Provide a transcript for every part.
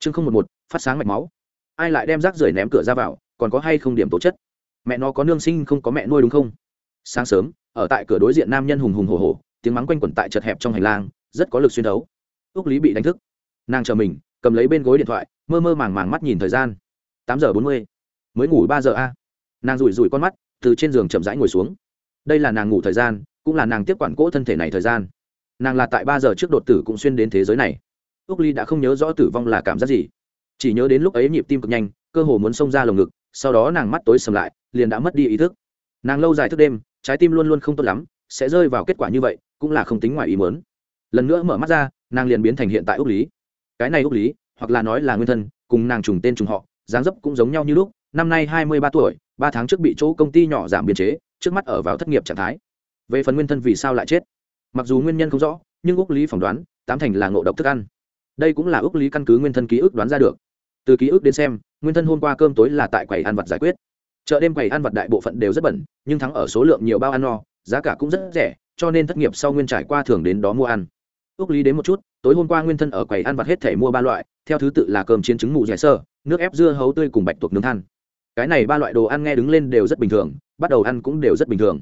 chương không một một, phát sáng mạch máu. Ai lại đem rác rưởi ném cửa ra vào, còn có hay không điểm tố chất? Mẹ nó có nương sinh không có mẹ nuôi đúng không? Sáng sớm, ở tại cửa đối diện nam nhân hùng hùng hồ hồ tiếng mắng quanh quẩn tại chật hẹp trong hành lang, rất có lực xuyên đấu. Ước lý bị đánh thức. Nàng chờ mình, cầm lấy bên gối điện thoại, mơ mơ màng màng mắt nhìn thời gian. Tám giờ bốn mươi. Mới ngủ ba giờ a. Nàng rủi rủi con mắt, từ trên giường chậm rãi ngồi xuống. Đây là nàng ngủ thời gian, cũng là nàng tiếp quản cỗ thân thể này thời gian. Nàng là tại ba giờ trước đột tử cũng xuyên đến thế giới này ước ly đã không nhớ rõ tử vong là cảm giác gì. Chỉ nhớ đến lúc ấy nhịp tim cực nhanh, cơ hồ muốn xông ra lồng ngực, sau đó nàng mắt tối sầm lại, liền đã mất đi ý thức. Nàng lâu dài thức đêm, trái tim luôn luôn không tốt lắm, sẽ rơi vào kết quả như vậy, cũng là không tính ngoài ý mớn lần nữa mở mắt ra, nàng liền biến thành hiện tại úc lý. Cái này úc lý, hoặc là nói là nguyên thân, cùng nàng trùng tên trùng họ, dáng dấp cũng giống nhau như lúc, năm nay hai mươi ba tuổi, ba tháng trước bị chỗ công ty nhỏ giảm biên chế, trước mắt ở vào thất nghiệp trạng thái. Về phần nguyên thân vì sao lại chết? Mặc dù nguyên nhân không rõ, nhưng úc lý phỏng đoán, tám thành là ngộ độc thức ăn đây cũng là ước lý căn cứ nguyên thân ký ức đoán ra được. Từ ký ức đến xem, nguyên thân hôm qua cơm tối là tại quầy ăn vặt giải quyết. Chợ đêm quầy ăn vặt đại bộ phận đều rất bẩn, nhưng thắng ở số lượng nhiều bao ăn no, giá cả cũng rất rẻ, cho nên thất nghiệp sau nguyên trải qua thường đến đó mua ăn. Ước lý đến một chút, tối hôm qua nguyên thân ở quầy ăn vặt hết thể mua ba loại, theo thứ tự là cơm chiến trứng mù dẻ sơ, nước ép dưa hấu tươi cùng bạch tuộc nướng than. Cái này ba loại đồ ăn nghe đứng lên đều rất bình thường, bắt đầu ăn cũng đều rất bình thường.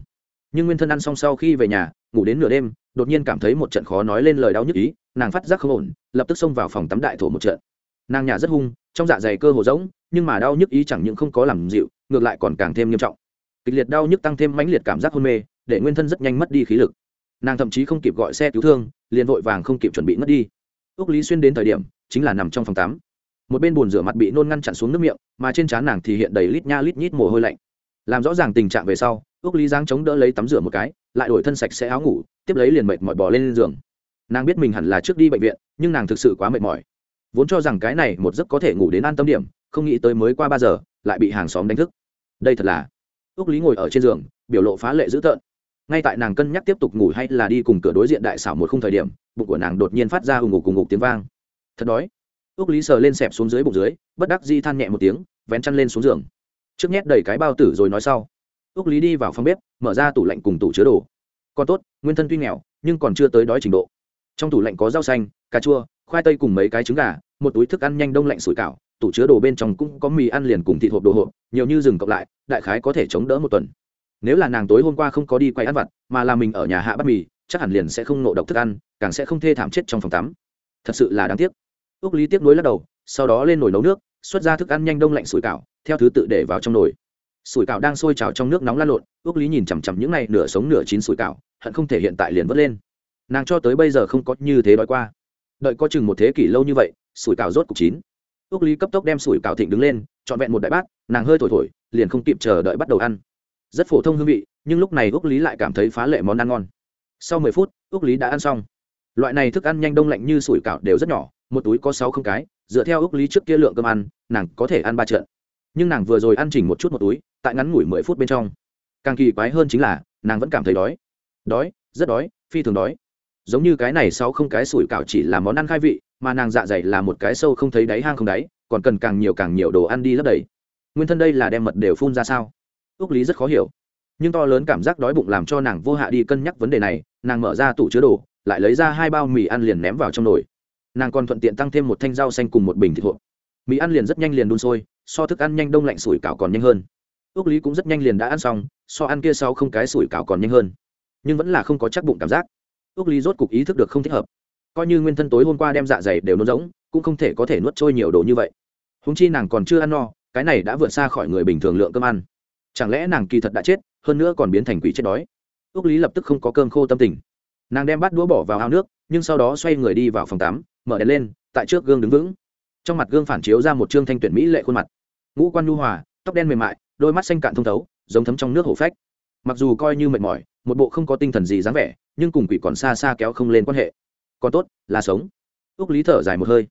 Nhưng nguyên thân ăn xong sau khi về nhà, ngủ đến nửa đêm đột nhiên cảm thấy một trận khó nói lên lời đau nhức ý, nàng phát giác không ổn, lập tức xông vào phòng tắm đại thổ một trận. Nàng nhà rất hung, trong dạ dày cơ hồ rỗng, nhưng mà đau nhức ý chẳng những không có làm dịu, ngược lại còn càng thêm nghiêm trọng. Kịch liệt đau nhức tăng thêm mãnh liệt cảm giác hôn mê, để nguyên thân rất nhanh mất đi khí lực. Nàng thậm chí không kịp gọi xe cứu thương, liền vội vàng không kịp chuẩn bị mất đi. Ước lý xuyên đến thời điểm, chính là nằm trong phòng tắm. Một bên bồn rửa mặt bị nôn ngăn chặn xuống nước miệng, mà trên trán nàng thì hiện đầy lít nha lít nhít mồ hôi lạnh. Làm rõ ràng tình trạng về sau ước lý giáng chống đỡ lấy tắm rửa một cái lại đổi thân sạch sẽ áo ngủ, tiếp lấy liền mệt mỏi bỏ lên giường. Nàng biết mình hẳn là trước đi bệnh viện, nhưng nàng thực sự quá mệt mỏi. Vốn cho rằng cái này một giấc có thể ngủ đến an tâm điểm, không nghĩ tới mới qua ba giờ, lại bị hàng xóm đánh thức. Đây thật là. Ước lý ngồi ở trên giường, biểu lộ phá lệ dữ tợn. Ngay tại nàng cân nhắc tiếp tục ngủ hay là đi cùng cửa đối diện đại xảo một khung thời điểm, bụng của nàng đột nhiên phát ra hùng ngục cùng ngục tiếng vang. Thật đói. Ước lý sờ lên xẹp xuống dưới bụng dưới, bất đắc di than nhẹ một tiếng, vén chăn lên xuống giường. Trước nhét đầy cái bao tử rồi nói sau ước lý đi vào phòng bếp, mở ra tủ lạnh cùng tủ chứa đồ. Còn tốt, nguyên thân tuy nghèo, nhưng còn chưa tới đói trình độ. Trong tủ lạnh có rau xanh, cà chua, khoai tây cùng mấy cái trứng gà, một túi thức ăn nhanh đông lạnh sủi cảo, tủ chứa đồ bên trong cũng có mì ăn liền cùng thịt hộp đồ hộp, nhiều như rừng cộng lại, đại khái có thể chống đỡ một tuần. Nếu là nàng tối hôm qua không có đi quay ăn vặt, mà là mình ở nhà hạ bắt mì, chắc hẳn liền sẽ không nộ độc thức ăn, càng sẽ không thê thảm chết trong phòng tắm. Thật sự là đáng tiếc. Ước lý tiếc nối lắc đầu, sau đó lên nồi nấu nước, xuất ra thức ăn nhanh đông lạnh sủi cảo, theo thứ tự để vào trong nồi sủi cảo đang sôi trào trong nước nóng lan lộn, ước lý nhìn chằm chằm những này nửa sống nửa chín sủi cảo, hận không thể hiện tại liền vớt lên. Nàng cho tới bây giờ không có như thế đói qua. Đợi có chừng một thế kỷ lâu như vậy, sủi cảo rốt cục chín. Ước lý cấp tốc đem sủi cảo thịnh đứng lên, trọn vẹn một đại bát, nàng hơi thổi thổi, liền không kịp chờ đợi bắt đầu ăn. Rất phổ thông hương vị, nhưng lúc này ước lý lại cảm thấy phá lệ món ăn ngon. Sau mười phút, ước lý đã ăn xong. Loại này thức ăn nhanh đông lạnh như sủi cảo đều rất nhỏ, một túi có sáu không cái, dựa theo ước lý trước kia lượng cơm ăn, nàng có thể ăn ba trận. Nhưng nàng vừa rồi ăn chỉnh một chút một túi tại ngắn ngủi mười phút bên trong. Càng kỳ quái hơn chính là, nàng vẫn cảm thấy đói. Đói, rất đói, phi thường đói. Giống như cái này sau không cái sủi cảo chỉ là món ăn khai vị, mà nàng dạ dày là một cái sâu không thấy đáy hang không đáy, còn cần càng nhiều càng nhiều đồ ăn đi lấp đầy. Nguyên thân đây là đem mật đều phun ra sao? Ước lý rất khó hiểu. Nhưng to lớn cảm giác đói bụng làm cho nàng vô hạ đi cân nhắc vấn đề này, nàng mở ra tủ chứa đồ, lại lấy ra hai bao mì ăn liền ném vào trong nồi. Nàng còn thuận tiện tăng thêm một thanh rau xanh cùng một bình thịt hộp mì ăn liền rất nhanh liền đun sôi, so thức ăn nhanh đông lạnh sủi cảo còn nhanh hơn ước lý cũng rất nhanh liền đã ăn xong, so ăn kia sau không cái sủi cảo còn nhanh hơn. Nhưng vẫn là không có chắc bụng cảm giác. Ước lý rốt cục ý thức được không thích hợp. Coi như nguyên thân tối hôm qua đem dạ dày đều nôn rỗng, cũng không thể có thể nuốt trôi nhiều đồ như vậy. Húng chi nàng còn chưa ăn no, cái này đã vượt xa khỏi người bình thường lượng cơm ăn. Chẳng lẽ nàng kỳ thật đã chết, hơn nữa còn biến thành quỷ chết đói? Ước lý lập tức không có cơm khô tâm tình. Nàng đem bát đũa bỏ vào ao nước, nhưng sau đó xoay người đi vào phòng tắm, mở đèn lên, tại trước gương đứng vững. Trong mặt gương phản chiếu ra một trương thanh tuyển mỹ lệ khuôn mặt. Ngũ quan nhu hòa, tóc đen mềm mại đôi mắt xanh cạn thông thấu, giống thấm trong nước hổ phách. Mặc dù coi như mệt mỏi, một bộ không có tinh thần gì dáng vẻ, nhưng cùng quỷ còn xa xa kéo không lên quan hệ. Còn tốt, là sống. Úc lý thở dài một hơi.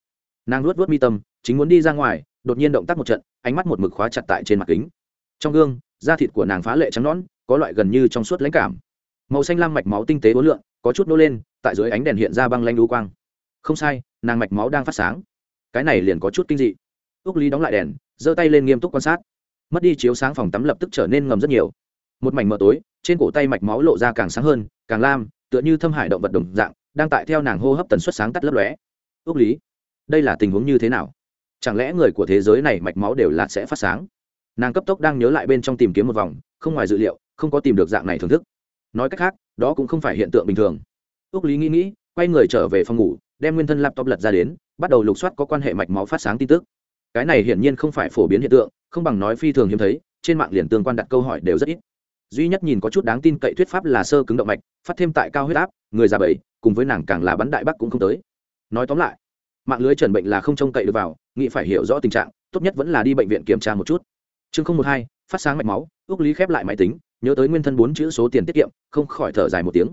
Nàng luốt vớt mi tâm, chính muốn đi ra ngoài, đột nhiên động tác một trận, ánh mắt một mực khóa chặt tại trên mặt kính. Trong gương, da thịt của nàng phá lệ trắng nõn, có loại gần như trong suốt lãnh cảm. Màu xanh lam mạch máu tinh tế ố lượn, có chút nô lên, tại dưới ánh đèn hiện ra băng lanh đu quang. Không sai, nàng mạch máu đang phát sáng. Cái này liền có chút kinh dị. Úc lý đóng lại đèn, giơ tay lên nghiêm túc quan sát mất đi chiếu sáng phòng tắm lập tức trở nên ngầm rất nhiều. Một mảnh mờ tối, trên cổ tay mạch máu lộ ra càng sáng hơn, càng lam, tựa như thâm hải động vật đồng dạng, đang tại theo nàng hô hấp tần suất sáng tắt lấp lóe. Ước lý, đây là tình huống như thế nào? Chẳng lẽ người của thế giới này mạch máu đều là sẽ phát sáng? Nàng cấp tốc đang nhớ lại bên trong tìm kiếm một vòng, không ngoài dự liệu, không có tìm được dạng này thưởng thức. Nói cách khác, đó cũng không phải hiện tượng bình thường. Ước lý nghĩ nghĩ, quay người trở về phòng ngủ, đem nguyên thân laptop lật ra đến, bắt đầu lục soát có quan hệ mạch máu phát sáng tin tức. Cái này hiển nhiên không phải phổ biến hiện tượng không bằng nói phi thường hiếm thấy, trên mạng liền tương quan đặt câu hỏi đều rất ít. Duy nhất nhìn có chút đáng tin cậy thuyết pháp là sơ cứng động mạch, phát thêm tại cao huyết áp, người già bảy, cùng với nàng càng là bắn đại bắc cũng không tới. Nói tóm lại, mạng lưới trần bệnh là không trông cậy được vào nghị phải hiểu rõ tình trạng, tốt nhất vẫn là đi bệnh viện kiểm tra một chút. Chương không một hai, phát sáng mạch máu, ước lý khép lại máy tính, nhớ tới nguyên thân bốn chữ số tiền tiết kiệm, không khỏi thở dài một tiếng.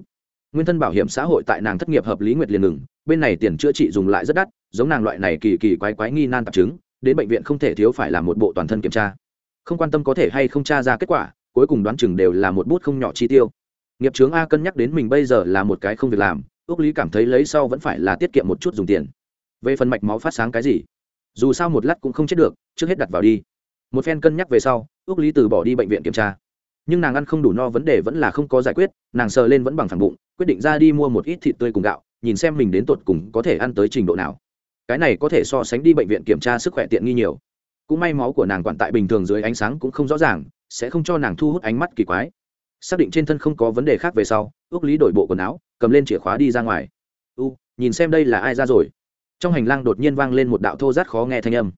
Nguyên thân bảo hiểm xã hội tại nàng thất nghiệp hợp lý nguyệt liền ngừng, bên này tiền chữa trị dùng lại rất đắt, giống nàng loại này kỳ kỳ quái quái nghi nan tạp chứng đến bệnh viện không thể thiếu phải là một bộ toàn thân kiểm tra. Không quan tâm có thể hay không tra ra kết quả, cuối cùng đoán chừng đều là một bút không nhỏ chi tiêu. Nghiệp trướng a cân nhắc đến mình bây giờ là một cái không việc làm ước lý cảm thấy lấy sau vẫn phải là tiết kiệm một chút dùng tiền. Về phần mạch máu phát sáng cái gì? Dù sao một lát cũng không chết được, trước hết đặt vào đi. Một phen cân nhắc về sau ước lý từ bỏ đi bệnh viện kiểm tra. Nhưng nàng ăn không đủ no vấn đề vẫn là không có giải quyết, nàng sờ lên vẫn bằng phẳng bụng, quyết định ra đi mua một ít thịt tươi cùng gạo, nhìn xem mình đến tột cùng có thể ăn tới trình độ nào cái này có thể so sánh đi bệnh viện kiểm tra sức khỏe tiện nghi nhiều. Cũng may máu của nàng quản tại bình thường dưới ánh sáng cũng không rõ ràng, sẽ không cho nàng thu hút ánh mắt kỳ quái. Xác định trên thân không có vấn đề khác về sau ước lý đổi bộ quần áo, cầm lên chìa khóa đi ra ngoài. U, nhìn xem đây là ai ra rồi. Trong hành lang đột nhiên vang lên một đạo thô rát khó nghe thanh âm.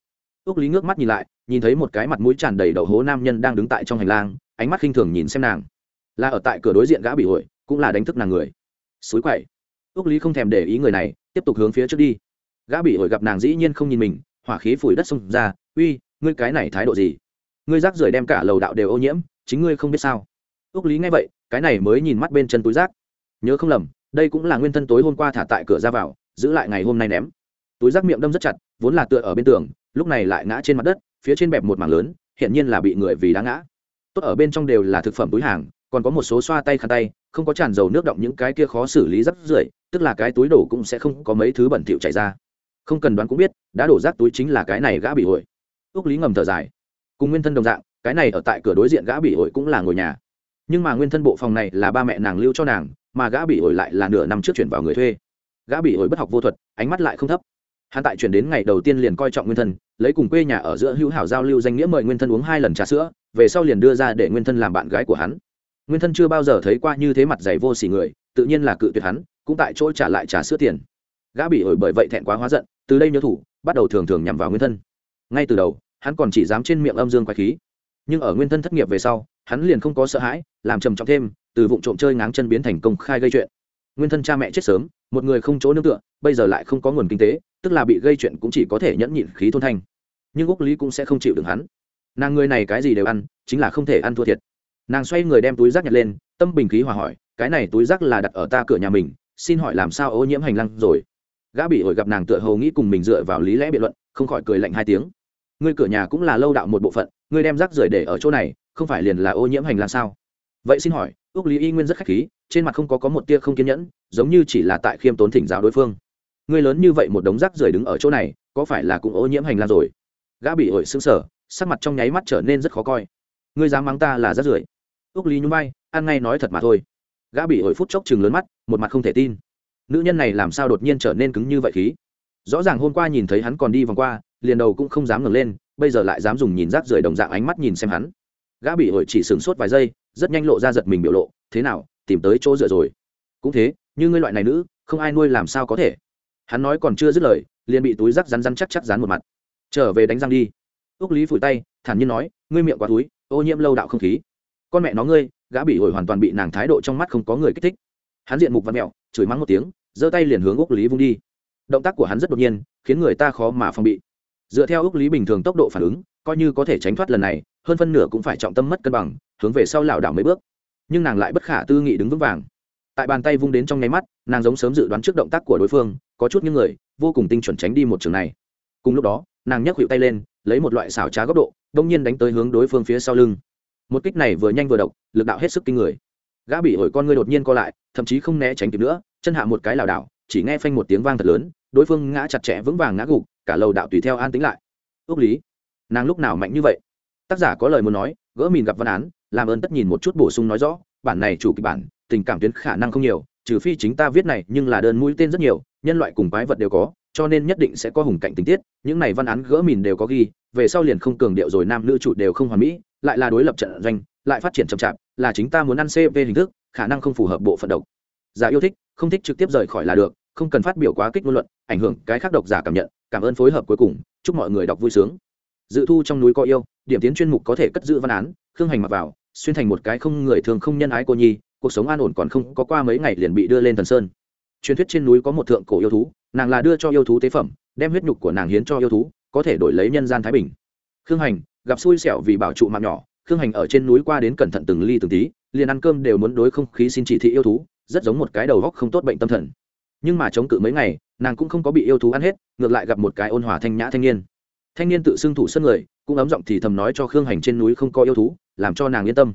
Ước lý ngước mắt nhìn lại, nhìn thấy một cái mặt mũi tràn đầy đậu hố nam nhân đang đứng tại trong hành lang, ánh mắt khinh thường nhìn xem nàng. Là ở tại cửa đối diện gã bị hội, cũng là đánh thức nàng người. Suối quậy. Ước lý không thèm để ý người này, tiếp tục hướng phía trước đi gã bị ổi gặp nàng dĩ nhiên không nhìn mình, hỏa khí phủi đất xông ra, uy, ngươi cái này thái độ gì? Ngươi rác rưởi đem cả lầu đạo đều ô nhiễm, chính ngươi không biết sao? Ước lý nghe vậy, cái này mới nhìn mắt bên chân túi rác. Nhớ không lầm, đây cũng là nguyên thân tối hôm qua thả tại cửa ra vào, giữ lại ngày hôm nay ném. Túi rác miệng đâm rất chặt, vốn là tựa ở bên tường, lúc này lại ngã trên mặt đất, phía trên bẹp một mảng lớn hiện nhiên là bị người vì đá ngã. Tốt ở bên trong đều là thực phẩm túi hàng, còn có một số xoa tay khăn tay, không có tràn dầu nước động những cái kia khó xử lý rắc rưởi, tức là cái túi đổ cũng sẽ không có mấy thứ bẩn thỉu chảy ra không cần đoán cũng biết, đã đổ rác túi chính là cái này gã bị ổi ước lý ngầm thở dài. Cùng nguyên thân đồng dạng, cái này ở tại cửa đối diện gã bị ổi cũng là ngồi nhà. Nhưng mà nguyên thân bộ phòng này là ba mẹ nàng lưu cho nàng, mà gã bị ổi lại là nửa năm trước chuyển vào người thuê. Gã bị ổi bất học vô thuật, ánh mắt lại không thấp. Hắn tại chuyển đến ngày đầu tiên liền coi trọng nguyên thân, lấy cùng quê nhà ở giữa hữu hảo giao lưu danh nghĩa mời nguyên thân uống hai lần trà sữa, về sau liền đưa ra để nguyên thân làm bạn gái của hắn. Nguyên thân chưa bao giờ thấy qua như thế mặt giày vô xỉ người, tự nhiên là cự tuyệt hắn, cũng tại chỗ trả lại trà sữa tiền. Gã bị ổi bởi vậy thẹn quá hóa giận từ đây nhớ thủ, bắt đầu thường thường nhằm vào nguyên thân. Ngay từ đầu, hắn còn chỉ dám trên miệng âm dương quái khí. Nhưng ở nguyên thân thất nghiệp về sau, hắn liền không có sợ hãi, làm trầm trọng thêm, từ vụ trộm chơi ngáng chân biến thành công khai gây chuyện. Nguyên thân cha mẹ chết sớm, một người không chỗ nương tựa, bây giờ lại không có nguồn kinh tế, tức là bị gây chuyện cũng chỉ có thể nhẫn nhịn khí thôn thanh. Nhưng úc lý cũng sẽ không chịu đựng hắn. Nàng người này cái gì đều ăn, chính là không thể ăn thua thiệt. Nàng xoay người đem túi rác nhặt lên, tâm bình khí hòa hỏi, cái này túi rác là đặt ở ta cửa nhà mình, xin hỏi làm sao ô nhiễm hành lang rồi? Gã bị ổi gặp nàng tựa hầu nghĩ cùng mình dựa vào lý lẽ biện luận, không khỏi cười lạnh hai tiếng. Ngươi cửa nhà cũng là lâu đạo một bộ phận, ngươi đem rác rưởi để ở chỗ này, không phải liền là ô nhiễm hành lang sao? Vậy xin hỏi ước lý y nguyên rất khách khí, trên mặt không có có một tia không kiên nhẫn, giống như chỉ là tại khiêm tốn thỉnh giáo đối phương. Ngươi lớn như vậy một đống rác rưởi đứng ở chỗ này, có phải là cũng ô nhiễm hành lang rồi? Gã bị ổi sững sờ, sắc mặt trong nháy mắt trở nên rất khó coi. Ngươi dám mắng ta là rác rưởi? Ước lý nhún vai, ăn ngay nói thật mà thôi. Gã bị ổi phút chốc chừng lớn mắt, một mặt không thể tin nữ nhân này làm sao đột nhiên trở nên cứng như vậy khí? Rõ ràng hôm qua nhìn thấy hắn còn đi vòng qua, liền đầu cũng không dám ngẩng lên, bây giờ lại dám dùng nhìn rác rưởi đồng dạng ánh mắt nhìn xem hắn. Gã bị ổi chỉ sửng sốt vài giây, rất nhanh lộ ra giật mình biểu lộ, thế nào, tìm tới chỗ dựa rồi? Cũng thế, như ngươi loại này nữ, không ai nuôi làm sao có thể. Hắn nói còn chưa dứt lời, liền bị túi rắc rắn rắn chắc chắc rán một mặt. Trở về đánh răng đi. Ước lý phủi tay, thản nhiên nói, ngươi miệng quá túi, ô nhiễm lâu đạo không khí. Con mẹ nó ngươi, gã bị ổi hoàn toàn bị nàng thái độ trong mắt không có người kích thích hắn diện mục văn mẹo, chửi mắng một tiếng, giơ tay liền hướng ước lý vung đi. Động tác của hắn rất đột nhiên, khiến người ta khó mà phòng bị. Dựa theo ước lý bình thường tốc độ phản ứng, coi như có thể tránh thoát lần này, hơn phân nửa cũng phải trọng tâm mất cân bằng, hướng về sau lảo đảo mấy bước. Nhưng nàng lại bất khả tư nghị đứng vững vàng. Tại bàn tay vung đến trong nháy mắt, nàng giống sớm dự đoán trước động tác của đối phương, có chút những người, vô cùng tinh chuẩn tránh đi một trường này. Cùng lúc đó, nàng nhấc hiệu tay lên, lấy một loại xảo trá góc độ, đông nhiên đánh tới hướng đối phương phía sau lưng. Một kích này vừa nhanh vừa độc, lực đạo hết sức kinh người gã bị ổi con ngươi đột nhiên co lại, thậm chí không né tránh kịp nữa, chân hạ một cái lảo đảo, chỉ nghe phanh một tiếng vang thật lớn, đối phương ngã chặt chẽ vững vàng ngã gục, cả lầu đạo tùy theo an tính lại. Ước lý, nàng lúc nào mạnh như vậy? Tác giả có lời muốn nói, gỡ mìn gặp văn án, làm ơn tất nhìn một chút bổ sung nói rõ, bản này chủ kịch bản, tình cảm tuyến khả năng không nhiều, trừ phi chính ta viết này, nhưng là đơn mũi tên rất nhiều, nhân loại cùng quái vật đều có, cho nên nhất định sẽ có hùng cảnh tình tiết, những này văn án gỡ mìn đều có ghi, về sau liền không cường điệu rồi nam nữ chủ đều không hoàn mỹ, lại là đối lập trận doanh lại phát triển chậm chạp, là chính ta muốn ăn cp hình thức, khả năng không phù hợp bộ phận độc. Giả yêu thích, không thích trực tiếp rời khỏi là được, không cần phát biểu quá kích ngôn luận, ảnh hưởng cái khác độc giả cảm nhận, cảm ơn phối hợp cuối cùng, chúc mọi người đọc vui sướng. Dự thu trong núi có yêu, điểm tiến chuyên mục có thể cất giữ văn án, khương hành mặc vào, xuyên thành một cái không người thường không nhân ái cô nhi, cuộc sống an ổn còn không có qua mấy ngày liền bị đưa lên thần sơn. Truyền thuyết trên núi có một thượng cổ yêu thú, nàng là đưa cho yêu thú tế phẩm, đem huyết nhục của nàng hiến cho yêu thú, có thể đổi lấy nhân gian thái bình. Khương hành, gặp xui xẻo vì bảo trụ mạng nhỏ khương hành ở trên núi qua đến cẩn thận từng ly từng tí, liền ăn cơm đều muốn đối không khí xin chỉ thị yêu thú, rất giống một cái đầu góc không tốt bệnh tâm thần. Nhưng mà chống cự mấy ngày, nàng cũng không có bị yêu thú ăn hết, ngược lại gặp một cái ôn hòa thanh nhã thanh niên. Thanh niên tự xưng thủ sân người, cũng ấm giọng thì thầm nói cho khương hành trên núi không có yêu thú, làm cho nàng yên tâm.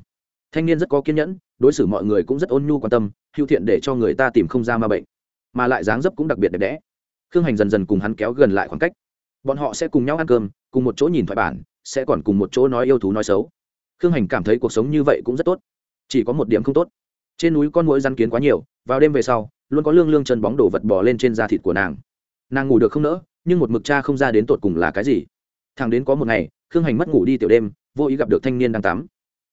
Thanh niên rất có kiên nhẫn, đối xử mọi người cũng rất ôn nhu quan tâm hữu thiện để cho người ta tìm không ra ma bệnh, mà lại dáng dấp cũng đặc biệt đẹp đẽ. Khương hành dần dần cùng hắn kéo gần lại khoảng cách. Bọn họ sẽ cùng nhau ăn cơm, cùng một chỗ nhìn thoại bản, sẽ còn cùng một chỗ nói yêu thú nói xấu khương hành cảm thấy cuộc sống như vậy cũng rất tốt. Chỉ có một điểm không tốt. Trên núi con mũi răn kiến quá nhiều, vào đêm về sau, luôn có lương lương chân bóng đổ vật bò lên trên da thịt của nàng. Nàng ngủ được không nỡ, nhưng một mực cha không ra đến tột cùng là cái gì. Thằng đến có một ngày, khương hành mất ngủ đi tiểu đêm, vô ý gặp được thanh niên đang tắm.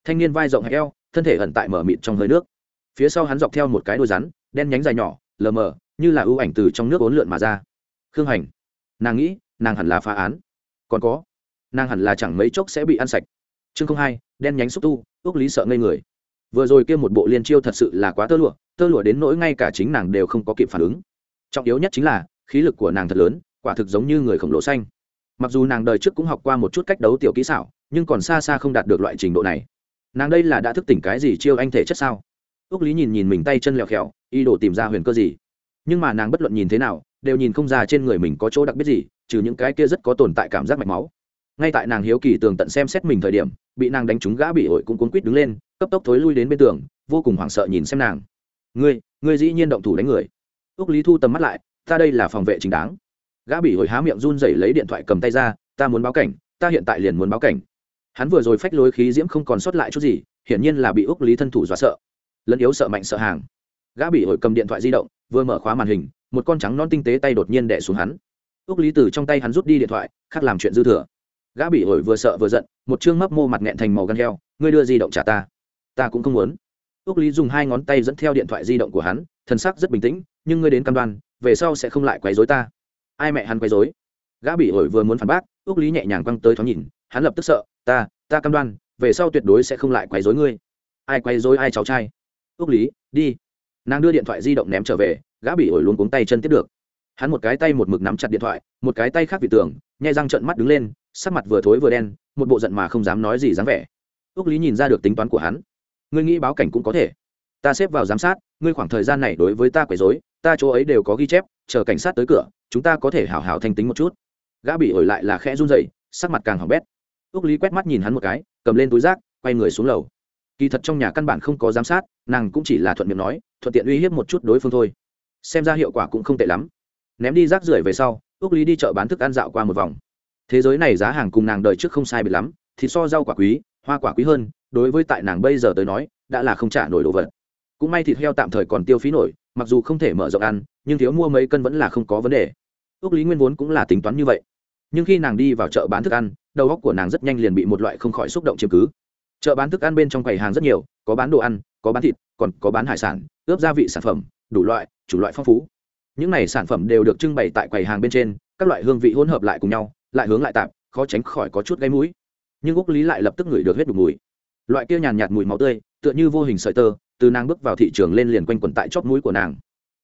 Thanh niên vai rộng hẹp eo, thân thể ẩn tại mở mịt trong hơi nước. Phía sau hắn dọc theo một cái đôi rắn, đen nhánh dài nhỏ, lờ mờ, như là ưu ảnh từ trong nước ốn lượn mà ra. Khương hành, nàng nghĩ, nàng hẳn là phá án. Còn có, nàng hẳn là chẳng mấy chốc sẽ bị ăn sạch. Chương không hai đen nhánh xúc tu, ước lý sợ ngây người. Vừa rồi kia một bộ liên chiêu thật sự là quá tơ lụa tơ lụa đến nỗi ngay cả chính nàng đều không có kịp phản ứng. Trọng yếu nhất chính là, khí lực của nàng thật lớn, quả thực giống như người khổng lồ xanh. Mặc dù nàng đời trước cũng học qua một chút cách đấu tiểu kỹ xảo, nhưng còn xa xa không đạt được loại trình độ này. Nàng đây là đã thức tỉnh cái gì chiêu anh thể chất sao? Ước lý nhìn nhìn mình tay chân lẹo khẹo y đổ tìm ra huyền cơ gì. Nhưng mà nàng bất luận nhìn thế nào, đều nhìn không ra trên người mình có chỗ đặc biệt gì, trừ những cái kia rất có tồn tại cảm giác mạch máu ngay tại nàng hiếu kỳ tường tận xem xét mình thời điểm, bị nàng đánh trúng gã bị ổi cũng cuốn quýt đứng lên, cấp tốc thối lui đến bên tường, vô cùng hoảng sợ nhìn xem nàng. Ngươi ngươi dĩ nhiên động thủ đánh người. Ước lý thu tầm mắt lại, ta đây là phòng vệ chính đáng. Gã bị ổi há miệng run rẩy lấy điện thoại cầm tay ra, ta muốn báo cảnh, ta hiện tại liền muốn báo cảnh. Hắn vừa rồi phách lối khí diễm không còn sót lại chút gì, hiển nhiên là bị ước lý thân thủ dọa sợ. Lẫn yếu sợ mạnh sợ hàng. Gã bị ổi cầm điện thoại di động, vừa mở khóa màn hình, một con trắng non tinh tế tay đột nhiên đẻ xuống hắn. Ước lý từ trong tay hắn rút đi điện thoại, khác làm chuyện dư thừa gã bị ổi vừa sợ vừa giận, một chương mấp mô mặt nghẹn thành màu gan heo, ngươi đưa di động trả ta. Ta cũng không muốn. Ước lý dùng hai ngón tay dẫn theo điện thoại di động của hắn thân sắc rất bình tĩnh, nhưng ngươi đến cam đoan, về sau sẽ không lại quấy dối ta. Ai mẹ hắn quấy dối gã bị ổi vừa muốn phản bác ước lý nhẹ nhàng quăng tới thoáng nhìn, hắn lập tức sợ, ta ta cam đoan, về sau tuyệt đối sẽ không lại quấy dối ngươi. Ai quấy dối ai cháu trai? Ước lý, đi. Nàng đưa điện thoại di động ném trở về, gã bị ổi luôn cuống tay chân tiếp được. Hắn một cái tay một mực nắm chặt điện thoại, một cái tay khác vị tường, nhai răng trợn mắt đứng lên sắc mặt vừa thối vừa đen, một bộ giận mà không dám nói gì dám vẻ. Ước lý nhìn ra được tính toán của hắn. Ngươi nghĩ báo cảnh cũng có thể. Ta xếp vào giám sát, ngươi khoảng thời gian này đối với ta quấy dối ta chỗ ấy đều có ghi chép, chờ cảnh sát tới cửa, chúng ta có thể hào hào thanh tính một chút. Gã bị ổi lại là khẽ run rẩy, sắc mặt càng hỏng bét. Ước lý quét mắt nhìn hắn một cái, cầm lên túi rác, quay người xuống lầu. Kỳ thật trong nhà căn bản không có giám sát, nàng cũng chỉ là thuận miệng nói, thuận tiện uy hiếp một chút đối phương thôi. Xem ra hiệu quả cũng không tệ lắm. Ném đi rác rưởi về sau ước lý đi chợ bán thức ăn dạo qua một vòng thế giới này giá hàng cùng nàng đời trước không sai biệt lắm, thì so rau quả quý, hoa quả quý hơn, đối với tại nàng bây giờ tới nói, đã là không trả nổi đồ vật. Cũng may thịt heo tạm thời còn tiêu phí nổi, mặc dù không thể mở rộng ăn, nhưng thiếu mua mấy cân vẫn là không có vấn đề. Ước lý nguyên vốn cũng là tính toán như vậy. Nhưng khi nàng đi vào chợ bán thức ăn, đầu óc của nàng rất nhanh liền bị một loại không khỏi xúc động chiếm cứ. Chợ bán thức ăn bên trong quầy hàng rất nhiều, có bán đồ ăn, có bán thịt, còn có bán hải sản, ướp gia vị sản phẩm, đủ loại, chủ loại phong phú. Những này sản phẩm đều được trưng bày tại quầy hàng bên trên, các loại hương vị hỗn hợp lại cùng nhau lại hướng lại tạp, khó tránh khỏi có chút gáy mũi. Nhưng úc lý lại lập tức ngửi được hết đục mùi. Loại kia nhàn nhạt mùi máu tươi, tựa như vô hình sợi tơ, từ nàng bước vào thị trường lên liền quanh quẩn tại chóp mũi của nàng.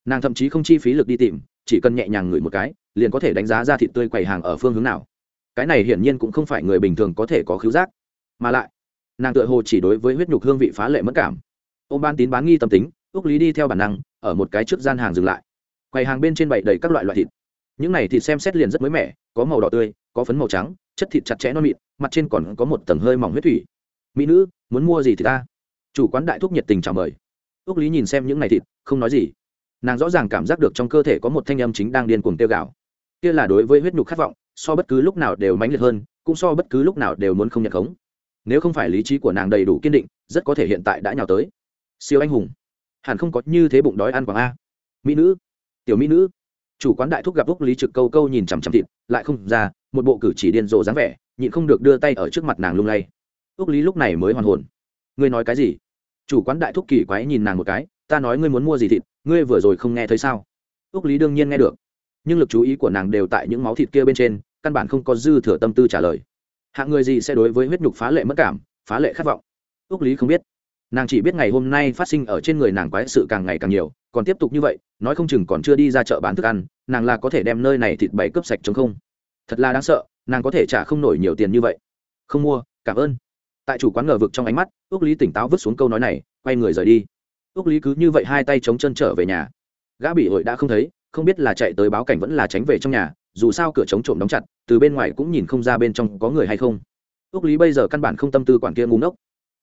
Nàng thậm chí không chi phí lực đi tìm, chỉ cần nhẹ nhàng ngửi một cái, liền có thể đánh giá ra thịt tươi quầy hàng ở phương hướng nào. Cái này hiển nhiên cũng không phải người bình thường có thể có khứu giác. Mà lại, nàng tựa hồ chỉ đối với huyết nhục hương vị phá lệ mất cảm. Ô ban tín bán nghi tâm tính ước lý đi theo bản năng, ở một cái trước gian hàng dừng lại. Quầy hàng bên trên bày đầy các loại loại thịt những này thịt xem xét liền rất mới mẻ, có màu đỏ tươi, có phấn màu trắng, chất thịt chặt chẽ non mịn, mặt trên còn có một tầng hơi mỏng huyết thủy. Mỹ nữ, muốn mua gì thì ta. Chủ quán đại thúc nhiệt tình chào mời. Ước lý nhìn xem những này thịt, không nói gì. Nàng rõ ràng cảm giác được trong cơ thể có một thanh âm chính đang điên cuồng tiêu gạo kia là đối với huyết nhục khát vọng, so bất cứ lúc nào đều mãnh liệt hơn, cũng so bất cứ lúc nào đều muốn không nhận khống. Nếu không phải lý trí của nàng đầy đủ kiên định, rất có thể hiện tại đã nhào tới. Siêu anh hùng. Hẳn không có như thế bụng đói ăn quảng a. Mỹ nữ. Tiểu mỹ nữ chủ quán đại thúc gặp úc lý trực câu câu nhìn chằm chằm thịt, lại không ra, một bộ cử chỉ điên rồ dáng vẻ, nhịn không được đưa tay ở trước mặt nàng lung lay. Úc lý lúc này mới hoàn hồn. Ngươi nói cái gì? Chủ quán đại thúc kỳ quái nhìn nàng một cái, ta nói ngươi muốn mua gì thịt, ngươi vừa rồi không nghe thấy sao? Úc lý đương nhiên nghe được, nhưng lực chú ý của nàng đều tại những máu thịt kia bên trên, căn bản không có dư thừa tâm tư trả lời. Hạng người gì sẽ đối với huyết nhục phá lệ mất cảm, phá lệ khát vọng? Úc lý không biết nàng chỉ biết ngày hôm nay phát sinh ở trên người nàng quái sự càng ngày càng nhiều, còn tiếp tục như vậy, nói không chừng còn chưa đi ra chợ bán thức ăn, nàng là có thể đem nơi này thịt bày cướp sạch chống không. Thật là đáng sợ, nàng có thể trả không nổi nhiều tiền như vậy. Không mua, cảm ơn. Tại chủ quán ngờ vực trong ánh mắt ước lý tỉnh táo vứt xuống câu nói này, quay người rời đi. Ước lý cứ như vậy hai tay chống chân trở về nhà. Gã bị hội đã không thấy, không biết là chạy tới báo cảnh vẫn là tránh về trong nhà, dù sao cửa chống trộm đóng chặt, từ bên ngoài cũng nhìn không ra bên trong có người hay không. Ước lý bây giờ căn bản không tâm tư quản kia ngúng ngốc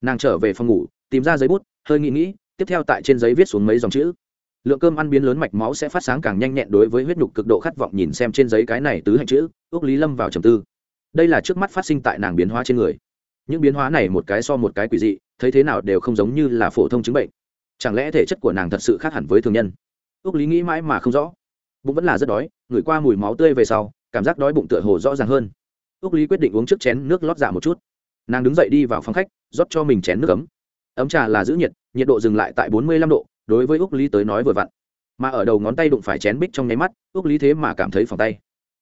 nàng trở về phòng ngủ, tìm ra giấy bút, hơi nghĩ nghĩ, tiếp theo tại trên giấy viết xuống mấy dòng chữ. Lượng cơm ăn biến lớn mạch máu sẽ phát sáng càng nhanh nhẹn đối với huyết nhục cực độ khát vọng nhìn xem trên giấy cái này tứ hành chữ ước lý lâm vào trầm tư. Đây là trước mắt phát sinh tại nàng biến hóa trên người. Những biến hóa này một cái so một cái quỷ dị, thấy thế nào đều không giống như là phổ thông chứng bệnh. Chẳng lẽ thể chất của nàng thật sự khác hẳn với thường nhân? Ước lý nghĩ mãi mà không rõ. Bụng vẫn là rất đói, ngửi qua mùi máu tươi về sau, cảm giác đói bụng tựa hồ rõ ràng hơn. Ước lý quyết định uống trước chén nước lót dạ một chút nàng đứng dậy đi vào phòng khách, rót cho mình chén nước ấm. Ấm trà là giữ nhiệt nhiệt độ dừng lại tại bốn mươi lăm độ, đối với úc lý tới nói vừa vặn. Mà ở đầu ngón tay đụng phải chén bích trong nháy mắt, úc lý thế mà cảm thấy phòng tay.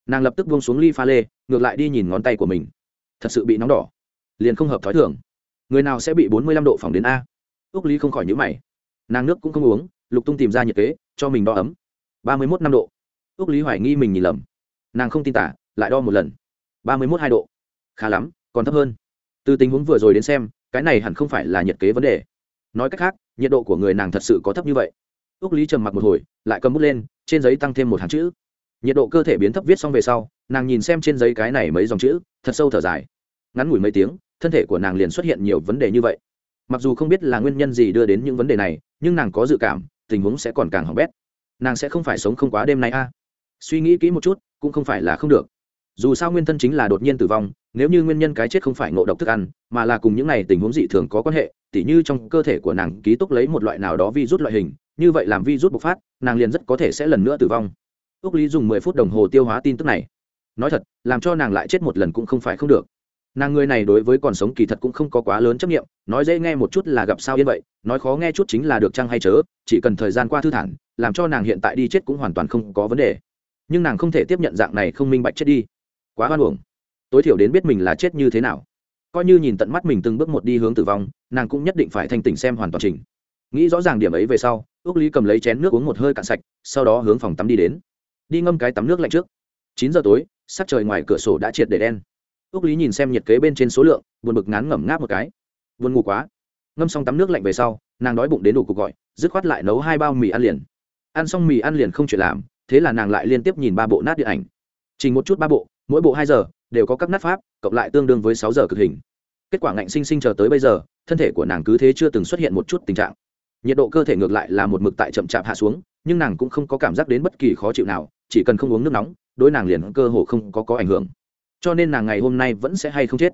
Nàng lập tức buông xuống ly pha lê, ngược lại đi nhìn ngón tay của mình. Thật sự bị nóng đỏ. Liền không hợp thói thường. Người nào sẽ bị bốn mươi lăm độ phòng đến a? Úc lý không khỏi nhữ mày. Nàng nước cũng không uống, lục tung tìm ra nhiệt kế, cho mình đo ấm. ba mươi mốt năm độ. Úc lý hoài nghi mình nhìn lầm. Nàng không tin tả, lại đo một lần. ba mươi mốt hai độ. Khá lắm, còn thấp hơn từ tình huống vừa rồi đến xem, cái này hẳn không phải là nhiệt kế vấn đề. Nói cách khác, nhiệt độ của người nàng thật sự có thấp như vậy. Ước lý trầm mặc một hồi, lại cầm bút lên, trên giấy tăng thêm một hàng chữ. Nhiệt độ cơ thể biến thấp viết xong về sau, nàng nhìn xem trên giấy cái này mấy dòng chữ, thật sâu thở dài. Ngắn ngủi mấy tiếng, thân thể của nàng liền xuất hiện nhiều vấn đề như vậy. Mặc dù không biết là nguyên nhân gì đưa đến những vấn đề này, nhưng nàng có dự cảm, tình huống sẽ còn càng hỏng bét. Nàng sẽ không phải sống không quá đêm nay a. Suy nghĩ kỹ một chút, cũng không phải là không được. Dù sao nguyên thân chính là đột nhiên tử vong nếu như nguyên nhân cái chết không phải ngộ độc thức ăn, mà là cùng những này tình huống dị thường có quan hệ, tỉ như trong cơ thể của nàng ký túc lấy một loại nào đó vi rút loại hình, như vậy làm vi rút bộc phát, nàng liền rất có thể sẽ lần nữa tử vong. Ước lý dùng mười phút đồng hồ tiêu hóa tin tức này. Nói thật, làm cho nàng lại chết một lần cũng không phải không được. Nàng người này đối với còn sống kỳ thật cũng không có quá lớn chấp nghiệm nói dễ nghe một chút là gặp sao yên vậy, nói khó nghe chút chính là được chăng hay chớ, chỉ cần thời gian qua thư thản, làm cho nàng hiện tại đi chết cũng hoàn toàn không có vấn đề. Nhưng nàng không thể tiếp nhận dạng này không minh bạch chết đi. Quá hoan hưởng tối thiểu đến biết mình là chết như thế nào. Coi như nhìn tận mắt mình từng bước một đi hướng tử vong, nàng cũng nhất định phải thanh tỉnh xem hoàn toàn trình. Nghĩ rõ ràng điểm ấy về sau ước lý cầm lấy chén nước uống một hơi cạn sạch, sau đó hướng phòng tắm đi đến. Đi ngâm cái tắm nước lạnh trước. Chín giờ tối, sắc trời ngoài cửa sổ đã triệt để đen. Ước lý nhìn xem nhiệt kế bên trên số lượng, buồn bực ngán ngẩm ngáp một cái. Buồn ngủ quá. Ngâm xong tắm nước lạnh về sau, nàng đói bụng đến đủ cuộc gọi, dứt khoát lại nấu hai bao mì ăn liền. Ăn xong mì ăn liền không chuyện làm, thế là nàng lại liên tiếp nhìn ba bộ nát điện ảnh. Chỉnh một chút ba bộ, mỗi bộ hai giờ đều có các nát pháp, cộng lại tương đương với sáu giờ cực hình. Kết quả ngạnh sinh sinh chờ tới bây giờ, thân thể của nàng cứ thế chưa từng xuất hiện một chút tình trạng. Nhiệt độ cơ thể ngược lại là một mực tại chậm chạp hạ xuống, nhưng nàng cũng không có cảm giác đến bất kỳ khó chịu nào, chỉ cần không uống nước nóng, đối nàng liền cơ hồ không có có ảnh hưởng. Cho nên nàng ngày hôm nay vẫn sẽ hay không chết.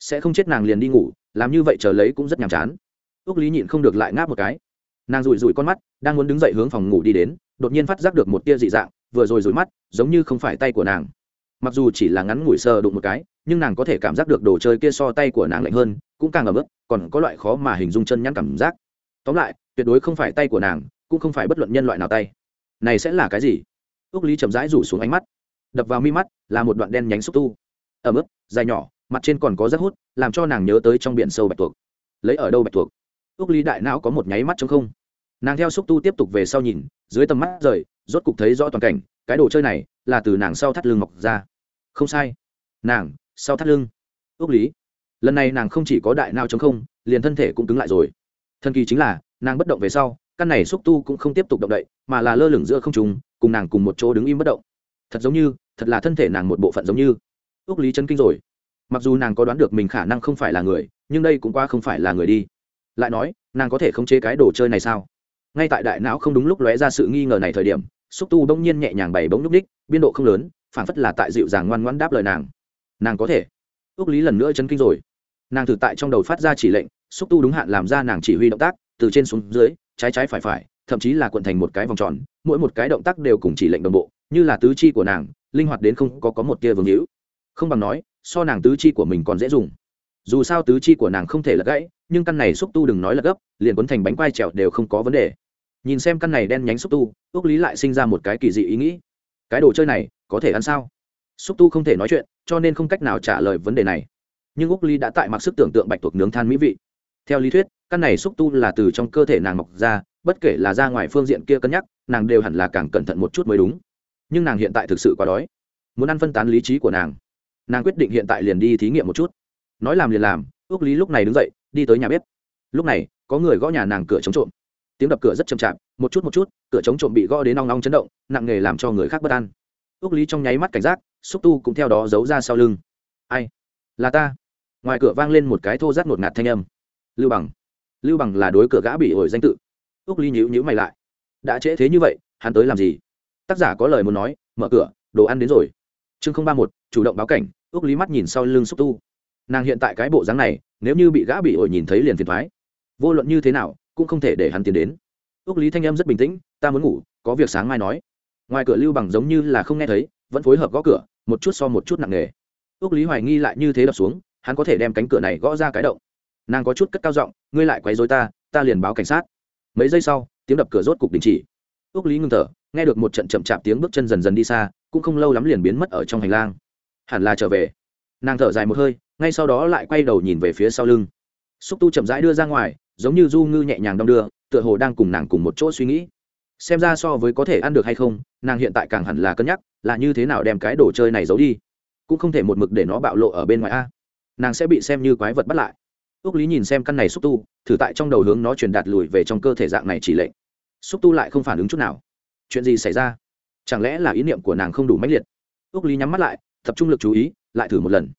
Sẽ không chết nàng liền đi ngủ, làm như vậy chờ lấy cũng rất nhàm chán. Ước lý nhịn không được lại ngáp một cái. Nàng rủi rủi con mắt, đang muốn đứng dậy hướng phòng ngủ đi đến, đột nhiên phát giác được một tia dị dạng, vừa rồi rủi mắt, giống như không phải tay của nàng mặc dù chỉ là ngắn ngủi sờ đụng một cái, nhưng nàng có thể cảm giác được đồ chơi kia so tay của nàng lạnh hơn, cũng càng ấm ức, còn có loại khó mà hình dung chân nhắn cảm giác. Tóm lại, tuyệt đối không phải tay của nàng, cũng không phải bất luận nhân loại nào tay. Này sẽ là cái gì? Ước lý chậm rãi rủ xuống ánh mắt. Đập vào mi mắt, là một đoạn đen nhánh xúc tu. Ẩm ướt dài nhỏ, mặt trên còn có rác hút, làm cho nàng nhớ tới trong biển sâu bạch tuộc. Lấy ở đâu bạch tuộc? Ước lý đại não có một nháy mắt trong không. Nàng theo xúc tu tiếp tục về sau nhìn, dưới tầm mắt rời, rốt cục thấy rõ toàn cảnh, cái đồ chơi này là từ nàng sau thắt lưng mọc ra. Không sai. Nàng, sau thắt lưng. Ước lý. Lần này nàng không chỉ có đại não chống không, liền thân thể cũng cứng lại rồi. Thần kỳ chính là, nàng bất động về sau, căn này xúc tu cũng không tiếp tục động đậy, mà là lơ lửng giữa không trùng cùng nàng cùng một chỗ đứng im bất động. Thật giống như, thật là thân thể nàng một bộ phận giống như. Ước lý chân kinh rồi. Mặc dù nàng có đoán được mình khả năng không phải là người, nhưng đây cũng qua không phải là người đi. Lại nói, nàng có thể khống chế cái đồ chơi này sao? Ngay tại đại não không đúng lúc lóe ra sự nghi ngờ này thời điểm, xúc tu đông nhiên nhẹ nhàng bày bỗng nhúc ních biên độ không lớn phản phất là tại dịu dàng ngoan ngoãn đáp lời nàng. Nàng có thể. Ước lý lần nữa chấn kinh rồi. Nàng thử tại trong đầu phát ra chỉ lệnh, xúc tu đúng hạn làm ra nàng chỉ huy động tác, từ trên xuống dưới, trái trái phải phải, thậm chí là cuộn thành một cái vòng tròn, mỗi một cái động tác đều cùng chỉ lệnh đồng bộ, như là tứ chi của nàng, linh hoạt đến không có có một tia vương hữu. Không bằng nói, so nàng tứ chi của mình còn dễ dùng. Dù sao tứ chi của nàng không thể lật gãy, nhưng căn này xúc tu đừng nói là gấp, liền quấn thành bánh quai trèo đều không có vấn đề. Nhìn xem căn này đen nhánh xúc tu ước lý lại sinh ra một cái kỳ dị ý nghĩ cái đồ chơi này có thể ăn sao? Xúc tu không thể nói chuyện, cho nên không cách nào trả lời vấn đề này. Nhưng úc ly đã tại mặc sức tưởng tượng bạch tuộc nướng than mỹ vị. Theo lý thuyết, căn này xúc tu là từ trong cơ thể nàng mọc ra, bất kể là ra ngoài phương diện kia cân nhắc, nàng đều hẳn là càng cẩn thận một chút mới đúng. Nhưng nàng hiện tại thực sự quá đói. Muốn ăn phân tán lý trí của nàng. Nàng quyết định hiện tại liền đi thí nghiệm một chút. Nói làm liền làm ước lý lúc này đứng dậy, đi tới nhà bếp. Lúc này, có người gõ nhà nàng cửa chống trộm. Tiếng đập cửa rất chậm chạp, một chút một chút cửa chống trộm bị gõ đến nong nong chấn động, nặng nề làm cho người khác bất an. Ước lý trong nháy mắt cảnh giác, xúc tu cũng theo đó giấu ra sau lưng. Ai? Là ta? Ngoài cửa vang lên một cái thô rát ngột ngạt thanh âm. Lưu bằng. Lưu bằng là đối cửa gã bị ổi danh tự. Ước ly nhíu nhíu mày lại. Đã trễ thế như vậy, hắn tới làm gì? Tác giả có lời muốn nói, mở cửa, đồ ăn đến rồi. Chương không ba một chủ động báo cảnh ước lý mắt nhìn sau lưng xúc tu. Nàng hiện tại cái bộ dáng này, nếu như bị gã bị ổi nhìn thấy liền phiền thoái. Vô luận như thế nào, cũng không thể để hắn tiến đến ước lý thanh em rất bình tĩnh, ta muốn ngủ, có việc sáng mai nói. Ngoài cửa lưu bằng giống như là không nghe thấy, vẫn phối hợp gõ cửa, một chút so một chút nặng nề. Ước lý hoài nghi lại như thế đập xuống, hắn có thể đem cánh cửa này gõ ra cái động. Nàng có chút cất cao giọng, ngươi lại quấy dối ta ta liền báo cảnh sát. Mấy giây sau, tiếng đập cửa rốt cục đình chỉ. Ước lý ngưng thở, nghe được một trận chậm chạp tiếng bước chân dần dần đi xa, cũng không lâu lắm liền biến mất ở trong hành lang. Hẳn là trở về. Nàng thở dài một hơi, ngay sau đó lại quay đầu nhìn về phía sau lưng. Xúc tu chậm rãi đưa ra ngoài, giống như du ngư nhẹ nhàng đong đưa tựa hồ đang cùng nàng cùng một chỗ suy nghĩ. Xem ra so với có thể ăn được hay không, nàng hiện tại càng hẳn là cân nhắc, là như thế nào đem cái đồ chơi này giấu đi. Cũng không thể một mực để nó bạo lộ ở bên ngoài a. Nàng sẽ bị xem như quái vật bắt lại. Ước lý nhìn xem căn này xúc tu, thử tại trong đầu hướng nó truyền đạt lùi về trong cơ thể dạng này chỉ lệnh. Xúc tu lại không phản ứng chút nào. Chuyện gì xảy ra? Chẳng lẽ là ý niệm của nàng không đủ mãnh liệt? Ước lý nhắm mắt lại, tập trung lực chú ý, lại thử một lần.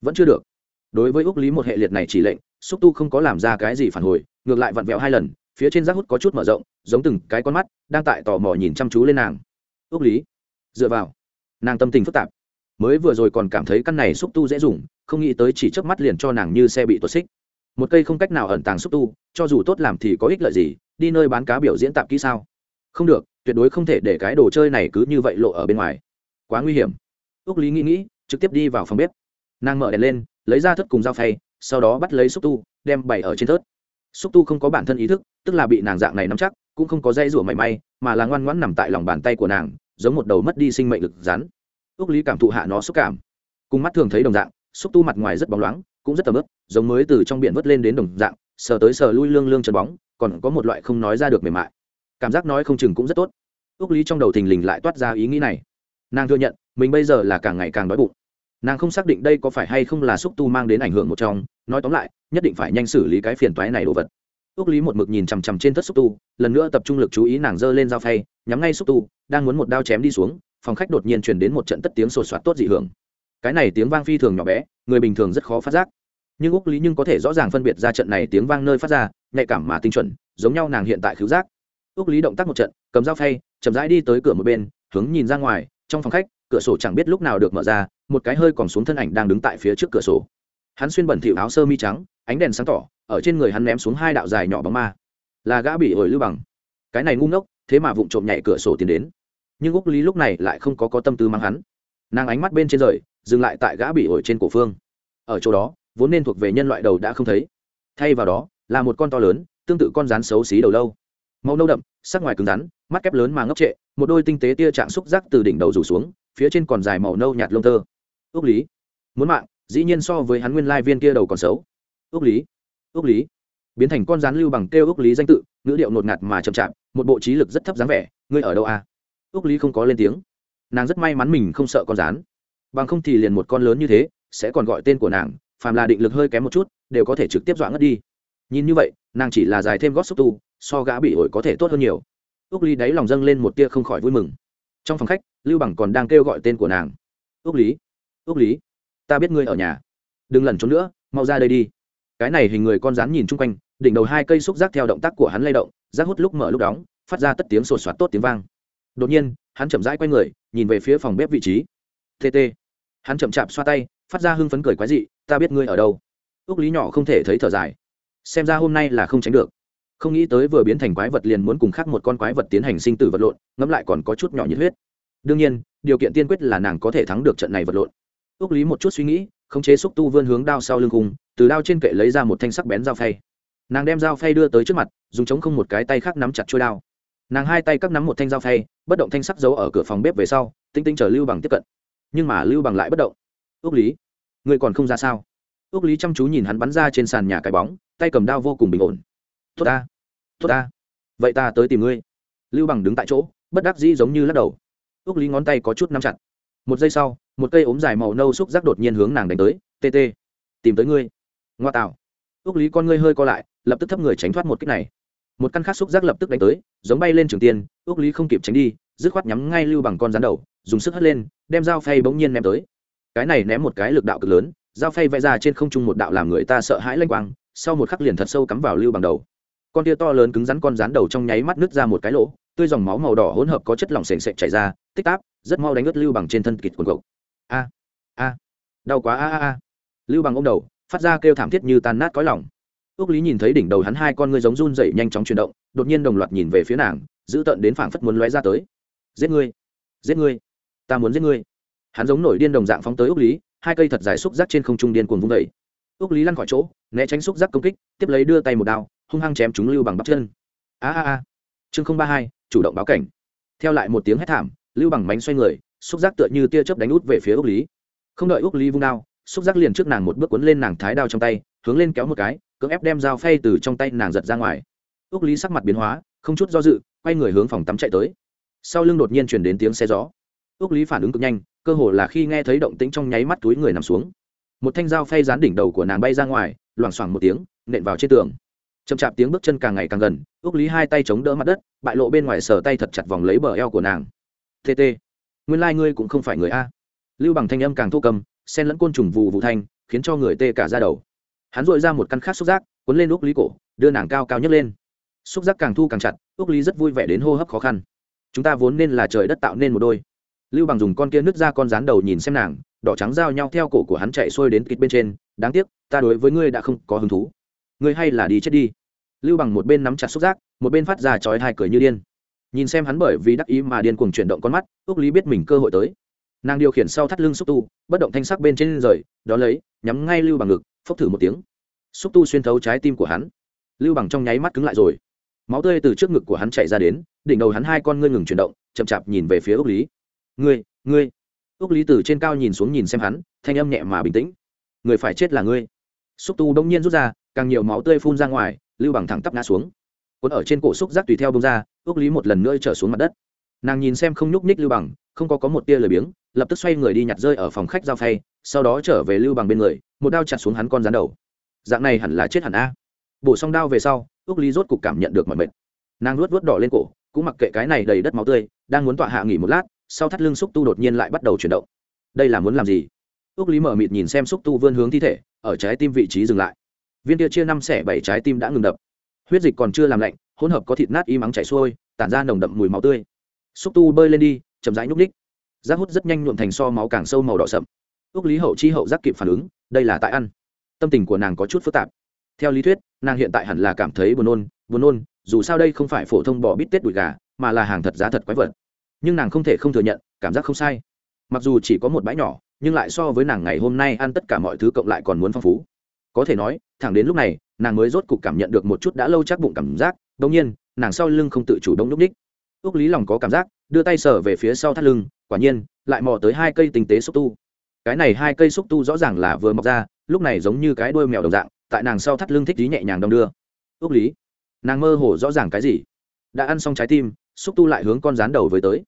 Vẫn chưa được. Đối với ước lý một hệ liệt này chỉ lệnh, xúc tu không có làm ra cái gì phản hồi, ngược lại vặn vẹo hai lần phía trên rác hút có chút mở rộng, giống từng cái con mắt đang tại tò mò nhìn chăm chú lên nàng. Ước lý, dựa vào. Nàng tâm tình phức tạp. Mới vừa rồi còn cảm thấy căn này xúc tu dễ dùng, không nghĩ tới chỉ chớp mắt liền cho nàng như xe bị tuột xích. Một cây không cách nào ẩn tàng xúc tu, cho dù tốt làm thì có ích lợi gì, đi nơi bán cá biểu diễn tạp kỹ sao? Không được, tuyệt đối không thể để cái đồ chơi này cứ như vậy lộ ở bên ngoài. Quá nguy hiểm. Ước lý nghĩ nghĩ, trực tiếp đi vào phòng bếp. Nàng mở đèn lên, lấy ra thất cùng dao phay, sau đó bắt lấy xúc tu, đem bày ở trên thớt xúc tu không có bản thân ý thức, tức là bị nàng dạng này nắm chắc, cũng không có dây rủa mảy may, mà là ngoan ngoãn nằm tại lòng bàn tay của nàng, giống một đầu mất đi sinh mệnh lực rắn. Ước lý cảm thụ hạ nó xúc cảm. Cùng mắt thường thấy đồng dạng, xúc tu mặt ngoài rất bóng loáng, cũng rất tầm ướp giống mới từ trong biển vớt lên đến đồng dạng, sờ tới sờ lui lương lương chân bóng, còn có một loại không nói ra được mềm mại. Cảm giác nói không chừng cũng rất tốt. Ước lý trong đầu thình lình lại toát ra ý nghĩ này. Nàng thừa nhận, mình bây giờ là càng ngày càng đói bụng nàng không xác định đây có phải hay không là xúc tu mang đến ảnh hưởng một trong, nói tóm lại, nhất định phải nhanh xử lý cái phiền toái này đồ vật. Ước lý một mực nhìn chằm chằm trên thất xúc tu, lần nữa tập trung lực chú ý nàng giơ lên dao phay, nhắm ngay xúc tu, đang muốn một đao chém đi xuống, phòng khách đột nhiên truyền đến một trận tất tiếng sột soạt tốt dị hưởng. Cái này tiếng vang phi thường nhỏ bé, người bình thường rất khó phát giác. Nhưng úc lý nhưng có thể rõ ràng phân biệt ra trận này tiếng vang nơi phát ra, nhạy cảm mà tinh chuẩn, giống nhau nàng hiện tại khứu giác. Úc lý động tác một trận, cầm dao phay, chậm rãi đi tới cửa một bên, hướng nhìn ra ngoài, trong phòng khách cửa sổ chẳng biết lúc nào được mở ra, một cái hơi còn xuống thân ảnh đang đứng tại phía trước cửa sổ. Hắn xuyên bẩn thỉu áo sơ mi trắng, ánh đèn sáng tỏ, ở trên người hắn ném xuống hai đạo dài nhỏ bóng ma. Là gã bị ổi lưu bằng. Cái này ngu ngốc, thế mà vụng trộm nhảy cửa sổ tiến đến. Nhưng úc lý lúc này lại không có có tâm tư mang hắn. Nàng ánh mắt bên trên rời, dừng lại tại gã bị ổi trên cổ phương. Ở chỗ đó, vốn nên thuộc về nhân loại đầu đã không thấy. Thay vào đó, là một con to lớn, tương tự con rắn xấu xí đầu lâu. Màu nâu đậm, sắc ngoài cứng rắn, mắt kép lớn mà ngốc trệ, một đôi tinh tế tia trạng xúc giác từ đỉnh đầu rủ xuống phía trên còn dài màu nâu nhạt lông tơ. Ước lý. Muốn mạng, dĩ nhiên so với hắn nguyên lai viên kia đầu còn xấu. Ước lý. Ước lý. Biến thành con rắn lưu bằng kêu ước lý danh tự, ngữ điệu nột ngạt mà chậm chạp, một bộ trí lực rất thấp dáng vẻ, ngươi ở đâu à? Ước lý không có lên tiếng. Nàng rất may mắn mình không sợ con rán bằng không thì liền một con lớn như thế, sẽ còn gọi tên của nàng, phàm là định lực hơi kém một chút, đều có thể trực tiếp dọa ngất đi. Nhìn như vậy, nàng chỉ là dài thêm gót xúc tu, so gã bị ổi có thể tốt hơn nhiều. Ước lý đáy lòng dâng lên một tia không khỏi vui mừng trong phòng khách, lưu bằng còn đang kêu gọi tên của nàng. Ước lý ước lý, ta biết ngươi ở nhà. Đừng lẩn trốn nữa, mau ra đây đi. Cái này hình người con rán nhìn chung quanh, đỉnh đầu hai cây xúc rác theo động tác của hắn lay động rác hút lúc mở lúc đóng, phát ra tất tiếng sột soạt tốt tiếng vang. Đột nhiên, hắn chậm rãi quay người, nhìn về phía phòng bếp vị trí. Tt hắn chậm chạp xoa tay, phát ra hưng phấn cười quái dị, ta biết ngươi ở đâu. Ước lý nhỏ không thể thấy thở dài. Xem ra hôm nay là không tránh được không nghĩ tới vừa biến thành quái vật liền muốn cùng khác một con quái vật tiến hành sinh tử vật lộn, ngẫm lại còn có chút nhỏ nhiệt huyết. Đương nhiên, điều kiện tiên quyết là nàng có thể thắng được trận này vật lộn. Ước lý một chút suy nghĩ, khống chế xúc tu vươn hướng đao sau lưng cùng, từ đao trên kệ lấy ra một thanh sắc bén dao phay. Nàng đem dao phay đưa tới trước mặt, dùng chống không một cái tay khác nắm chặt trôi đao. Nàng hai tay cắt nắm một thanh dao phay, bất động thanh sắc giấu ở cửa phòng bếp về sau, tinh tinh chờ lưu bằng tiếp cận. Nhưng mà lưu bằng lại bất động. Ước lý người còn không ra sao? Ước lý chăm chú nhìn hắn bắn ra trên sàn nhà cái bóng, tay cầm đao vô cùng bình ổn tốt ta tốt ta. Vậy ta tới tìm ngươi. Lưu bằng đứng tại chỗ, bất đắc dĩ giống như lắc đầu. Ước lý ngón tay có chút nắm chặt. Một giây sau, một cây ốm dài màu nâu xúc giác đột nhiên hướng nàng đánh tới. Tê tê, tìm tới ngươi. Ngoa tạo. Ước lý con ngươi hơi co lại, lập tức thấp người tránh thoát một cách này. Một căn khác xúc giác lập tức đánh tới, giống bay lên trường tiên ước lý không kịp tránh đi, dứt khoát nhắm ngay lưu bằng con rắn đầu, dùng sức hất lên, đem dao phay bỗng nhiên ném tới. Cái này ném một cái lực đạo cực lớn, dao phay vẽ ra trên không trung một đạo làm người ta sợ hãi lanh quang, sau một khắc liền thật sâu cắm vào lưu bằng đầu con tia to lớn cứng rắn con rán đầu trong nháy mắt nứt ra một cái lỗ, tươi dòng máu màu đỏ hỗn hợp có chất lỏng sền sệt chảy ra, tích táp rất mau đánh ướt lưu bằng trên thân kịt quần cộc a a, đau quá, a a a. Lưu bằng ô m đầu, phát ra kêu thảm thiết như tan nát cõi lòng. Ước lý nhìn thấy đỉnh đầu hắn hai con ngươi giống run dậy nhanh chóng chuyển động, đột nhiên đồng loạt nhìn về phía nàng, giữ tợn đến phảng phất muốn lóe ra tới. Giết ngươi giết ngươi, ta muốn giết ngươi. Hắn giống nổi điên đồng dạng phóng tới ước lý, hai cây thật dài xúc giác trên không trung điên cuồng vung vẩy ước lý lăn khỏi chỗ, né tránh xúc giác công kích, tiếp lấy đưa tay một đao hung hăng chém chúng lưu bằng bắp chân. A a a. Chương không ba hai, chủ động báo cảnh. Theo lại một tiếng hét thảm, lưu bằng bánh xoay người, xúc giác tựa như tia chớp đánh út về phía úc lý. Không đợi úc lý vung đao, xúc giác liền trước nàng một bước cuốn lên nàng thái đao trong tay, hướng lên kéo một cái, cưỡng ép đem dao phay từ trong tay nàng giật ra ngoài. Úc lý sắc mặt biến hóa, không chút do dự, quay người hướng phòng tắm chạy tới. Sau lưng đột nhiên chuyển đến tiếng xe gió. Úc lý phản ứng cực nhanh, cơ hồ là khi nghe thấy động tĩnh trong nháy mắt túi người nằm xuống. Một thanh dao phay dán đỉnh đầu của nàng bay ra ngoài, loảng xoảng một tiếng, nện vào trên tường chậm chạp tiếng bước chân càng ngày càng gần ước lý hai tay chống đỡ mặt đất, bại lộ bên ngoài sờ tay thật chặt vòng lấy bờ eo của nàng. Tt nguyên lai、like、ngươi cũng không phải người a. Lưu bằng thanh âm càng thô cầm sen lẫn côn trùng vù vụ thanh, khiến cho người tê cả ra đầu. Hắn dội ra một căn khác xúc giác, cuốn lên ước lý cổ, đưa nàng cao cao nhấc lên. Xúc giác càng thu càng chặt ước lý rất vui vẻ đến hô hấp khó khăn. Chúng ta vốn nên là trời đất tạo nên một đôi. Lưu bằng dùng con kia nứt ra con rán đầu nhìn xem nàng, đỏ trắng giao nhau theo cổ của hắn chạy xuôi đến kịch bên trên. Đáng tiếc, ta đối với ngươi đã không có hứng thú ngươi hay là đi chết đi. Lưu bằng một bên nắm chặt xúc giác, một bên phát ra chói hai cười như điên. Nhìn xem hắn bởi vì đắc ý mà điên cuồng chuyển động con mắt ước lý biết mình cơ hội tới. Nàng điều khiển sau thắt lưng xúc tu, bất động thanh sắc bên trên rời, đó lấy, nhắm ngay lưu bằng ngực, phốc thử một tiếng. Xúc tu xuyên thấu trái tim của hắn. Lưu bằng trong nháy mắt cứng lại rồi. Máu tươi từ trước ngực của hắn chạy ra đến, đỉnh đầu hắn hai con ngươi ngừng chuyển động, chậm chạp nhìn về phía ước lý. Ngươi ngươi. Ước lý từ trên cao nhìn xuống nhìn xem hắn, thanh âm nhẹ mà bình tĩnh. Người phải chết là ngươi. Xúc tu đông nhiên rút ra càng nhiều máu tươi phun ra ngoài, lưu bằng thẳng tắp ngã xuống. Cuốn ở trên cổ xúc giác tùy theo bông ra, ước lý một lần nữa trở xuống mặt đất. Nàng nhìn xem không nhúc ních lưu bằng, không có có một tia lời biếng, lập tức xoay người đi nhặt rơi ở phòng khách giao phay, sau đó trở về lưu bằng bên người, một đao chặt xuống hắn con rán đầu. Dạng này hẳn là chết hẳn a. Bổ xong đao về sau, ước lý rốt cục cảm nhận được mọi mệt. Nàng luốt vớt đỏ lên cổ, cũng mặc kệ cái này đầy đất máu tươi, đang muốn tọa hạ nghỉ một lát, sau thắt lưng xúc tu đột nhiên lại bắt đầu chuyển động. Đây là muốn làm gì? Ước lý mở mịt nhìn xem xúc tu vươn hướng thi thể, ở trái tim vị trí dừng lại viên tia chia năm xẻ bảy trái tim đã ngừng đập. Huyết dịch còn chưa làm lạnh, hỗn hợp có thịt nát y mắng chảy xuôi, tản ra nồng đậm mùi máu tươi. Xúc tu bơi lên đi, chậm rãi nhúc ních rác hút rất nhanh nhuộm thành so máu càng sâu màu đỏ sậm. Ước lý hậu chi hậu giác kịp phản ứng, đây là tại ăn. Tâm tình của nàng có chút phức tạp. Theo lý thuyết, nàng hiện tại hẳn là cảm thấy buồn nôn buồn nôn, dù sao đây không phải phổ thông bỏ bít tết đùi gà, mà là hàng thật giá thật quái vật. Nhưng nàng không thể không thừa nhận, cảm giác không sai. Mặc dù chỉ có một bãi nhỏ, nhưng lại so với nàng ngày hôm nay ăn tất cả mọi thứ cộng lại còn muốn phong phú có thể nói, thẳng đến lúc này, nàng mới rốt cục cảm nhận được một chút đã lâu chắc bụng cảm giác đông nhiên, nàng sau lưng không tự chủ động núp ních ước lý lòng có cảm giác, đưa tay sở về phía sau thắt lưng, quả nhiên, lại mò tới hai cây tinh tế xúc tu. Cái này hai cây xúc tu rõ ràng là vừa mọc ra, lúc này giống như cái đuôi mèo đồng dạng, tại nàng sau thắt lưng thích lý nhẹ nhàng đong đưa. Ước lý, nàng mơ hồ rõ ràng cái gì? Đã ăn xong trái tim, xúc tu lại hướng con rán đầu với tới.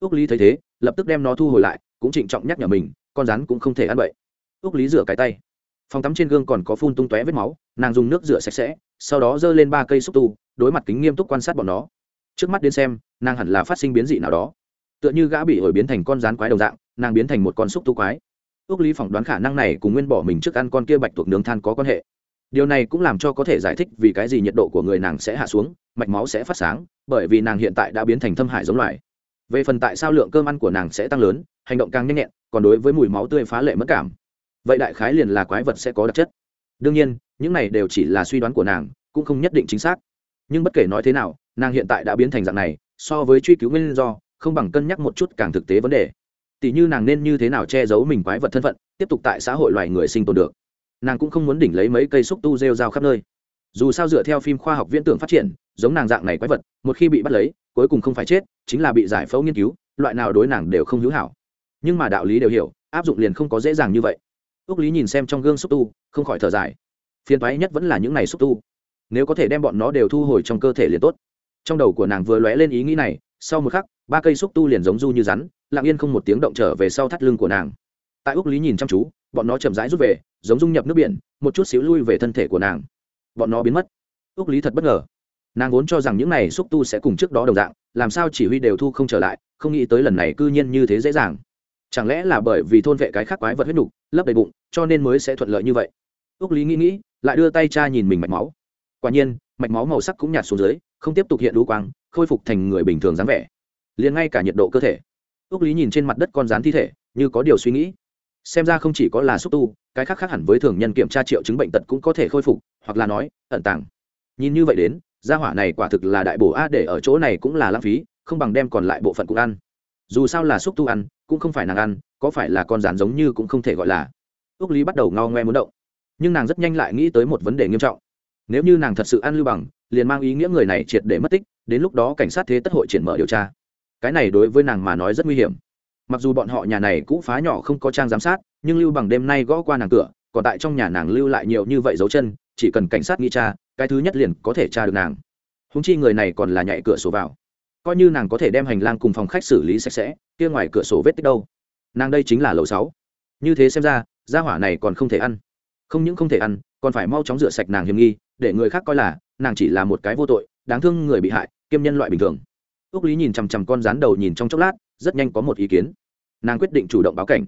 Ước lý thấy thế, lập tức đem nó thu hồi lại, cũng trịnh trọng nhắc nhở mình, con rắn cũng không thể ăn bậy. Ước lý rửa cái tay phòng tắm trên gương còn có phun tung tóe vết máu, nàng dùng nước rửa sạch sẽ, sau đó giơ lên ba cây xúc tu, đối mặt kính nghiêm túc quan sát bọn nó. Trước mắt đến xem, nàng hẳn là phát sinh biến dị nào đó. Tựa như gã bị ổi biến thành con rán quái đồng dạng, nàng biến thành một con xúc tu quái. Ước lý phỏng đoán khả năng này cùng nguyên bỏ mình trước ăn con kia bạch tuộc nướng than có quan hệ. Điều này cũng làm cho có thể giải thích vì cái gì nhiệt độ của người nàng sẽ hạ xuống, mạch máu sẽ phát sáng, bởi vì nàng hiện tại đã biến thành thâm hải giống loài. Về phần tại sao lượng cơm ăn của nàng sẽ tăng lớn, hành động càng nhanh nhẹn, còn đối với mùi máu tươi phá lệ mất cảm vậy đại khái liền là quái vật sẽ có đặc chất. Đương nhiên, những này đều chỉ là suy đoán của nàng, cũng không nhất định chính xác. Nhưng bất kể nói thế nào, nàng hiện tại đã biến thành dạng này, so với truy cứu nguyên do, không bằng cân nhắc một chút càng thực tế vấn đề. Tỷ như nàng nên như thế nào che giấu mình quái vật thân phận, tiếp tục tại xã hội loài người sinh tồn được. Nàng cũng không muốn đỉnh lấy mấy cây xúc tu rêu rao khắp nơi. Dù sao dựa theo phim khoa học viễn tưởng phát triển, giống nàng dạng này quái vật, một khi bị bắt lấy, cuối cùng không phải chết, chính là bị giải phẫu nghiên cứu, loại nào đối nàng đều không hữu hảo. Nhưng mà đạo lý đều hiểu, áp dụng liền không có dễ dàng như vậy ước lý nhìn xem trong gương xúc tu, không khỏi thở dài. Phiền toái nhất vẫn là những này xúc tu. Nếu có thể đem bọn nó đều thu hồi trong cơ thể liền tốt. Trong đầu của nàng vừa lóe lên ý nghĩ này, sau một khắc, ba cây xúc tu liền giống du như rắn, lặng yên không một tiếng động trở về sau thắt lưng của nàng. Tại úc lý nhìn chăm chú, bọn nó chậm rãi rút về, giống dung nhập nước biển, một chút xíu lui về thân thể của nàng. Bọn nó biến mất. Úc lý thật bất ngờ. Nàng vốn cho rằng những này xúc tu sẽ cùng trước đó đồng dạng, làm sao chỉ huy đều thu không trở lại, không nghĩ tới lần này cư nhiên như thế dễ dàng chẳng lẽ là bởi vì thôn vệ cái khác quái vật huyết nục, lấp đầy bụng, cho nên mới sẽ thuận lợi như vậy? Ước lý nghĩ nghĩ, lại đưa tay cha nhìn mình mạch máu. Quả nhiên, mạch máu màu sắc cũng nhạt xuống dưới, không tiếp tục hiện lũ quang, khôi phục thành người bình thường dáng vẻ. Liền ngay cả nhiệt độ cơ thể. Ước lý nhìn trên mặt đất con rán thi thể, như có điều suy nghĩ. Xem ra không chỉ có là xúc tu, cái khác khác hẳn với thường nhân kiểm tra triệu chứng bệnh tật cũng có thể khôi phục, hoặc là nói, ẩn tàng. Nhìn như vậy đến, gia hỏa này quả thực là đại bổ a để ở chỗ này cũng là lãng phí, không bằng đem còn lại bộ phận cũng ăn. Dù sao là xúc tu ăn cũng không phải nàng ăn, có phải là con rán giống như cũng không thể gọi là. Ước lý bắt đầu ngao ngoe muốn động. Nhưng nàng rất nhanh lại nghĩ tới một vấn đề nghiêm trọng. Nếu như nàng thật sự ăn lưu bằng, liền mang ý nghĩa người này triệt để mất tích, đến lúc đó cảnh sát thế tất hội triển mở điều tra. Cái này đối với nàng mà nói rất nguy hiểm. Mặc dù bọn họ nhà này cũ phá nhỏ không có trang giám sát, nhưng lưu bằng đêm nay gõ qua nàng cửa, còn tại trong nhà nàng lưu lại nhiều như vậy dấu chân, chỉ cần cảnh sát nghi tra, cái thứ nhất liền có thể tra được nàng. Húng chi người này còn là nhảy cửa sổ vào coi như nàng có thể đem hành lang cùng phòng khách xử lý sạch sẽ, kia ngoài cửa sổ vết tích đâu? Nàng đây chính là lầu sáu. Như thế xem ra, gia hỏa này còn không thể ăn. Không những không thể ăn, còn phải mau chóng rửa sạch nàng hiểm nghi, để người khác coi là, nàng chỉ là một cái vô tội, đáng thương người bị hại, kiêm nhân loại bình thường. Ước lý nhìn chằm chằm con rán đầu nhìn trong chốc lát, rất nhanh có một ý kiến. Nàng quyết định chủ động báo cảnh.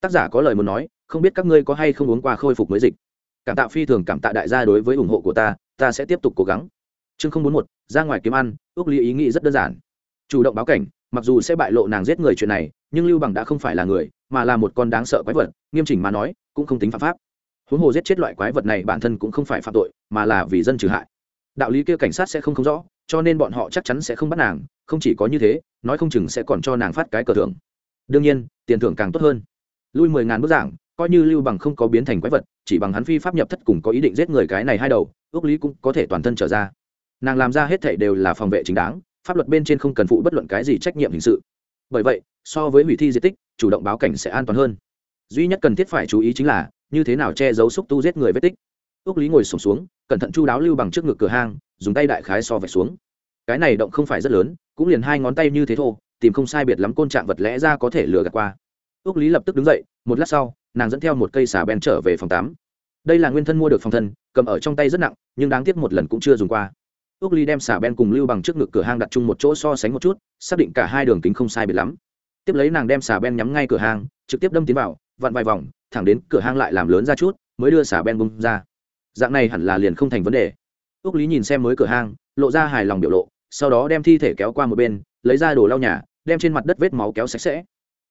Tác giả có lời muốn nói, không biết các ngươi có hay không uống qua khôi phục mới dịch. Cảm tạ phi thường cảm tạ đại gia đối với ủng hộ của ta ta sẽ tiếp tục cố gắng chương không bốn một ra ngoài kiếm ăn ước lý ý nghĩ rất đơn giản. Chủ động báo cảnh, mặc dù sẽ bại lộ nàng giết người chuyện này, nhưng lưu bằng đã không phải là người, mà là một con đáng sợ quái vật, nghiêm chỉnh mà nói, cũng không tính phạm pháp. Huống hồ giết chết loại quái vật này bản thân cũng không phải phạm tội, mà là vì dân trừ hại. Đạo lý kia cảnh sát sẽ không không rõ, cho nên bọn họ chắc chắn sẽ không bắt nàng, không chỉ có như thế, nói không chừng sẽ còn cho nàng phát cái cờ thưởng. Đương nhiên, tiền thưởng càng tốt hơn. Lui mười ngàn bức giảng, coi như lưu bằng không có biến thành quái vật, chỉ bằng hắn phi pháp nhập thất cùng có ý định giết người cái này hai đầu ước lý cũng có thể toàn thân trở ra nàng làm ra hết thảy đều là phòng vệ chính đáng, pháp luật bên trên không cần phụ bất luận cái gì trách nhiệm hình sự. Bởi vậy, so với hủy thi di tích, chủ động báo cảnh sẽ an toàn hơn. Duy nhất cần thiết phải chú ý chính là, như thế nào che giấu xúc tu giết người vết tích. Ước lý ngồi sổm xuống, cẩn thận chu đáo lưu bằng trước ngực cửa hang, dùng tay đại khái so vạch xuống. Cái này động không phải rất lớn, cũng liền hai ngón tay như thế thô tìm không sai biệt lắm côn trạng vật lẽ ra có thể lừa gạt qua. Ước lý lập tức đứng dậy, một lát sau, nàng dẫn theo một cây xà bèn trở về phòng tám đây là nguyên thân mua được phòng thân, cầm ở trong tay rất nặng, nhưng đáng tiếc một lần cũng chưa dùng qua ước Ly đem xà Ben cùng lưu bằng trước ngực cửa hang đặt chung một chỗ so sánh một chút, xác định cả hai đường kính không sai biệt lắm. Tiếp lấy nàng đem xà Ben nhắm ngay cửa hang, trực tiếp đâm tiến vào, vặn vài vòng, thẳng đến cửa hang lại làm lớn ra chút, mới đưa xà Ben bung ra. Dạng này hẳn là liền không thành vấn đề. Ước lý nhìn xem mới cửa hang, lộ ra hài lòng biểu lộ, sau đó đem thi thể kéo qua một bên, lấy ra đồ lau nhà, đem trên mặt đất vết máu kéo sạch sẽ.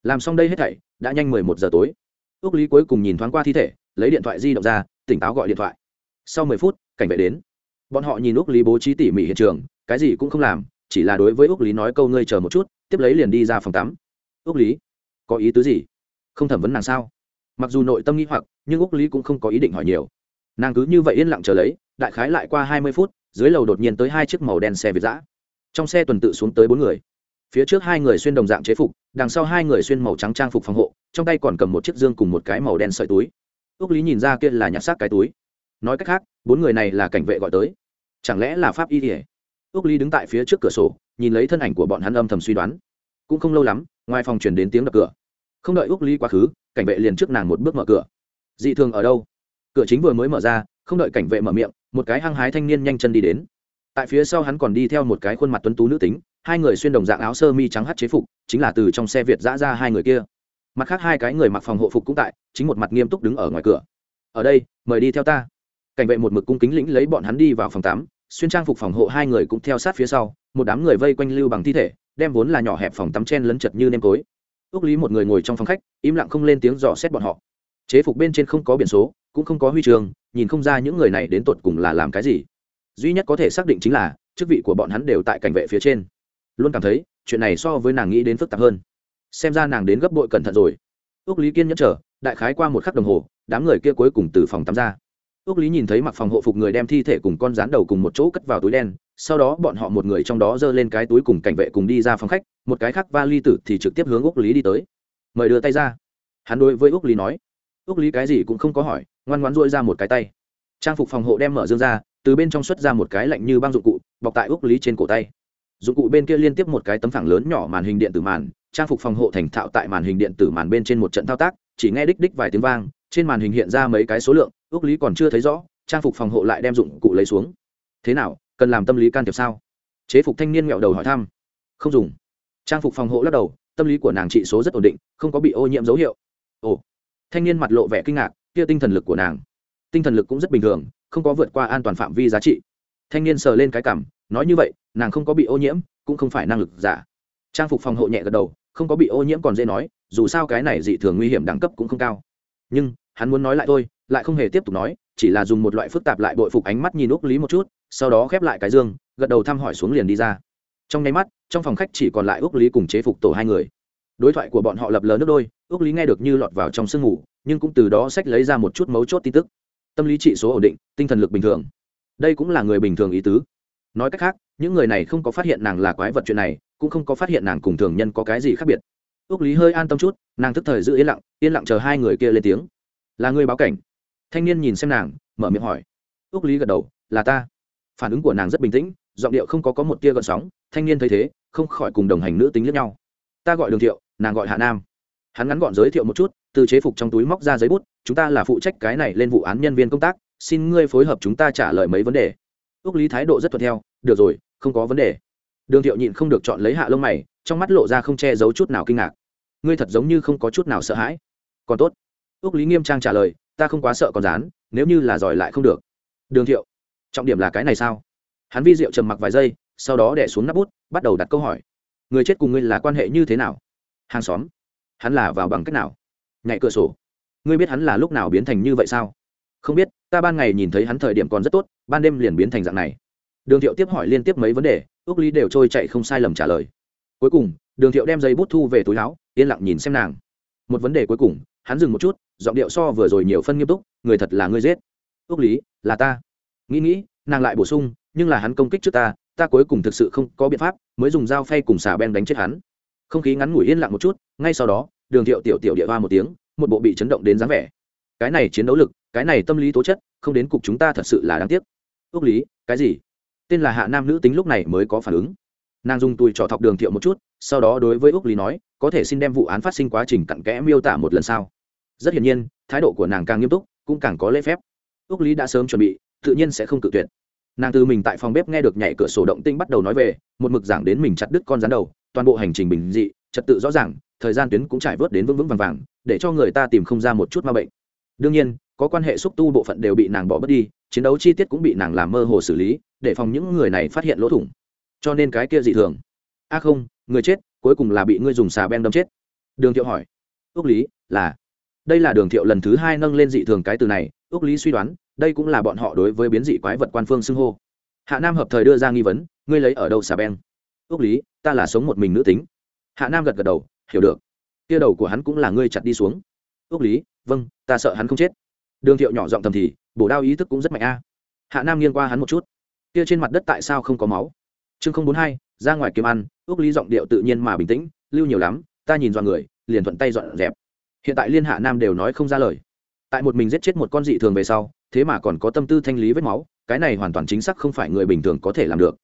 Làm xong đây hết thảy, đã nhanh mười một giờ tối. Ước lý cuối cùng nhìn thoáng qua thi thể, lấy điện thoại di động ra, tỉnh táo gọi điện thoại. Sau mười phút, cảnh vệ đến bọn họ nhìn úc lý bố trí tỉ mỉ hiện trường, cái gì cũng không làm, chỉ là đối với úc lý nói câu ngươi chờ một chút, tiếp lấy liền đi ra phòng tắm. Úc lý, có ý tứ gì? Không thẩm vấn nàng sao? Mặc dù nội tâm nghĩ hoặc, nhưng úc lý cũng không có ý định hỏi nhiều. Nàng cứ như vậy yên lặng chờ lấy, đại khái lại qua hai mươi phút, dưới lầu đột nhiên tới hai chiếc màu đen xe việt giã. Trong xe tuần tự xuống tới bốn người. Phía trước hai người xuyên đồng dạng chế phục, đằng sau hai người xuyên màu trắng trang phục phòng hộ, trong tay còn cầm một chiếc dương cùng một cái màu đen sợi túi. Ước lý nhìn ra kia là nhặt xác cái túi. Nói cách khác, bốn người này là cảnh vệ gọi tới chẳng lẽ là pháp y ỉa ước ly đứng tại phía trước cửa sổ, nhìn lấy thân ảnh của bọn hắn âm thầm suy đoán. Cũng không lâu lắm, ngoài phòng truyền đến tiếng đập cửa. Không đợi ước ly quá khứ, cảnh vệ liền trước nàng một bước mở cửa. Dị thường ở đâu? Cửa chính vừa mới mở ra, không đợi cảnh vệ mở miệng, một cái hăng hái thanh niên nhanh chân đi đến. Tại phía sau hắn còn đi theo một cái khuôn mặt tuấn tú nữ tính, hai người xuyên đồng dạng áo sơ mi trắng hắt chế phục, chính là từ trong xe việt giã ra hai người kia. Mặt khác hai cái người mặc phòng hộ phục cũng tại, chính một mặt nghiêm túc đứng ở ngoài cửa. Ở đây, mời đi theo ta cảnh vệ một mực cung kính lĩnh lấy bọn hắn đi vào phòng tắm, xuyên trang phục phòng hộ hai người cũng theo sát phía sau, một đám người vây quanh lưu bằng thi thể, đem vốn là nhỏ hẹp phòng tắm chen lấn chật như nêm tối. Ước lý một người ngồi trong phòng khách, im lặng không lên tiếng dò xét bọn họ. Chế phục bên trên không có biển số, cũng không có huy trường nhìn không ra những người này đến tột cùng là làm cái gì. Duy nhất có thể xác định chính là, chức vị của bọn hắn đều tại cảnh vệ phía trên. Luôn cảm thấy, chuyện này so với nàng nghĩ đến phức tạp hơn. Xem ra nàng đến gấp bội cẩn thận rồi. Ước lý kiên nhẫn chờ, đại khái qua một khắc đồng hồ, đám người kia cuối cùng từ phòng tắm ra ước lý nhìn thấy mặc phòng hộ phục người đem thi thể cùng con rán đầu cùng một chỗ cất vào túi đen, sau đó bọn họ một người trong đó giơ lên cái túi cùng cảnh vệ cùng đi ra phòng khách, một cái khác va ly tử thì trực tiếp hướng ước lý đi tới. Mời đưa tay ra. Hắn đối với ước lý nói. Ước lý cái gì cũng không có hỏi, ngoan ngoãn dội ra một cái tay. Trang phục phòng hộ đem mở dương ra, từ bên trong xuất ra một cái lạnh như băng dụng cụ, bọc tại ước lý trên cổ tay. Dụng cụ bên kia liên tiếp một cái tấm phẳng lớn nhỏ màn hình điện tử màn, trang phục phòng hộ thành thạo tại màn hình điện tử màn bên trên một trận thao tác, chỉ nghe đích đích vài tiếng vang, trên màn hình hiện ra mấy cái số lượng ước lý còn chưa thấy rõ, trang phục phòng hộ lại đem dụng cụ lấy xuống. Thế nào, cần làm tâm lý can thiệp sao? Chế phục thanh niên nghẹo đầu hỏi thăm. Không dùng. Trang phục phòng hộ lắc đầu, tâm lý của nàng trị số rất ổn định, không có bị ô nhiễm dấu hiệu. Ồ. Thanh niên mặt lộ vẻ kinh ngạc, kia tinh thần lực của nàng. Tinh thần lực cũng rất bình thường, không có vượt qua an toàn phạm vi giá trị. Thanh niên sờ lên cái cảm, nói như vậy, nàng không có bị ô nhiễm, cũng không phải năng lực giả. Trang phục phòng hộ nhẹ gật đầu, không có bị ô nhiễm còn dễ nói, dù sao cái này dị thường nguy hiểm đẳng cấp cũng không cao. Nhưng, hắn muốn nói lại thôi lại không hề tiếp tục nói, chỉ là dùng một loại phức tạp lại bội phục ánh mắt nhìn úc lý một chút, sau đó khép lại cái dương, gật đầu thăm hỏi xuống liền đi ra. Trong nháy mắt, trong phòng khách chỉ còn lại úc lý cùng chế phục tổ hai người. Đối thoại của bọn họ lập lờ nước đôi, úc lý nghe được như lọt vào trong sương ngủ, nhưng cũng từ đó sách lấy ra một chút mấu chốt tin tức. Tâm lý trị số ổn định, tinh thần lực bình thường. Đây cũng là người bình thường ý tứ. Nói cách khác, những người này không có phát hiện nàng là quái vật chuyện này, cũng không có phát hiện nàng cùng thường nhân có cái gì khác biệt. Ước lý hơi an tâm chút, nàng thức thời giữ yên lặng yên lặng chờ hai người kia lên tiếng. Là người báo cảnh thanh niên nhìn xem nàng, mở miệng hỏi. Ước lý gật đầu, là ta. Phản ứng của nàng rất bình tĩnh, giọng điệu không có có một tia gợn sóng, thanh niên thấy thế, không khỏi cùng đồng hành nữ tính lẫn nhau. Ta gọi đường thiệu, nàng gọi hạ nam. Hắn ngắn gọn giới thiệu một chút, từ chế phục trong túi móc ra giấy bút, chúng ta là phụ trách cái này lên vụ án nhân viên công tác, xin ngươi phối hợp chúng ta trả lời mấy vấn đề. Ước lý thái độ rất thuận theo, được rồi, không có vấn đề. Đường thiệu nhịn không được chọn lấy hạ lông mày, trong mắt lộ ra không che giấu chút nào kinh ngạc. Ngươi thật giống như không có chút nào sợ hãi. Còn tốt. Ước lý nghiêm trang trả lời ta không quá sợ con rán, nếu như là giỏi lại không được. Đường thiệu, trọng điểm là cái này sao? Hắn vi diệu trầm mặc vài giây, sau đó đẻ xuống nắp bút, bắt đầu đặt câu hỏi. Người chết cùng ngươi là quan hệ như thế nào? Hàng xóm, hắn là vào bằng cách nào? Nhảy cửa sổ, ngươi biết hắn là lúc nào biến thành như vậy sao? Không biết, ta ban ngày nhìn thấy hắn thời điểm còn rất tốt, ban đêm liền biến thành dạng này. Đường thiệu tiếp hỏi liên tiếp mấy vấn đề ước lý đều trôi chạy không sai lầm trả lời. Cuối cùng, đường thiệu đem giấy bút thu về túi láo yên lặng nhìn xem nàng. Một vấn đề cuối cùng hắn dừng một chút, giọng điệu so vừa rồi nhiều phân nghiêm túc, người thật là ngươi giết. Ước lý, là ta. Nghĩ nghĩ, nàng lại bổ sung, nhưng là hắn công kích trước ta ta cuối cùng thực sự không có biện pháp, mới dùng dao phay cùng xà ben đánh chết hắn. Không khí ngắn ngủi yên lặng một chút, ngay sau đó, đường thiệu tiểu tiểu địa hoa một tiếng, một bộ bị chấn động đến dáng vẻ. Cái này chiến đấu lực, cái này tâm lý tố chất, không đến cục chúng ta thật sự là đáng tiếc. Ước lý, cái gì? Tên là hạ nam nữ tính lúc này mới có phản ứng. Nàng dùng tùi trọ thọc đường thiệu một chút, sau đó đối với ước lý nói có thể xin đem vụ án phát sinh quá trình cặn kẽ miêu tả một lần sau. Rất hiển nhiên, thái độ của nàng càng nghiêm túc, cũng càng có lễ phép. Ước lý đã sớm chuẩn bị, tự nhiên sẽ không cự tuyệt. Nàng từ mình tại phòng bếp nghe được nhảy cửa sổ động tinh bắt đầu nói về, một mực giảng đến mình chặt đứt con rắn đầu, toàn bộ hành trình bình dị, trật tự rõ ràng, thời gian tuyến cũng trải vớt đến vững vững vàng vàng, để cho người ta tìm không ra một chút ma bệnh. Đương nhiên, có quan hệ xúc tu bộ phận đều bị nàng bỏ bớt đi, chiến đấu chi tiết cũng bị nàng làm mơ hồ xử lý, để phòng những người này phát hiện lỗ thủng. Cho nên cái kia dị thường. A không, người chết cuối cùng là bị ngươi dùng xà ben đâm chết. Đường thiệu hỏi. Ước lý, là, đây là đường thiệu lần thứ hai nâng lên dị thường cái từ này. Ước lý suy đoán, đây cũng là bọn họ đối với biến dị quái vật quan phương xưng hô. Hạ nam hợp thời đưa ra nghi vấn, ngươi lấy ở đâu xà ben ước lý, ta là sống một mình nữ tính. Hạ nam gật gật đầu, hiểu được. Tia đầu của hắn cũng là ngươi chặt đi xuống. Ước lý vâng ta sợ hắn không chết. Đường thiệu nhỏ giọng thầm thì, bổ đao ý thức cũng rất mạnh a. Hạ nam nghiêng qua hắn một chút. Kia trên mặt đất tại sao không có máu? Chương không bốn hai, ra ngoài kiếm ăn ước lý giọng điệu tự nhiên mà bình tĩnh, lưu nhiều lắm, ta nhìn dọn người, liền thuận tay dọn dẹp. Hiện tại liên hạ nam đều nói không ra lời. Tại một mình giết chết một con dị thường về sau, thế mà còn có tâm tư thanh lý vết máu, cái này hoàn toàn chính xác không phải người bình thường có thể làm được.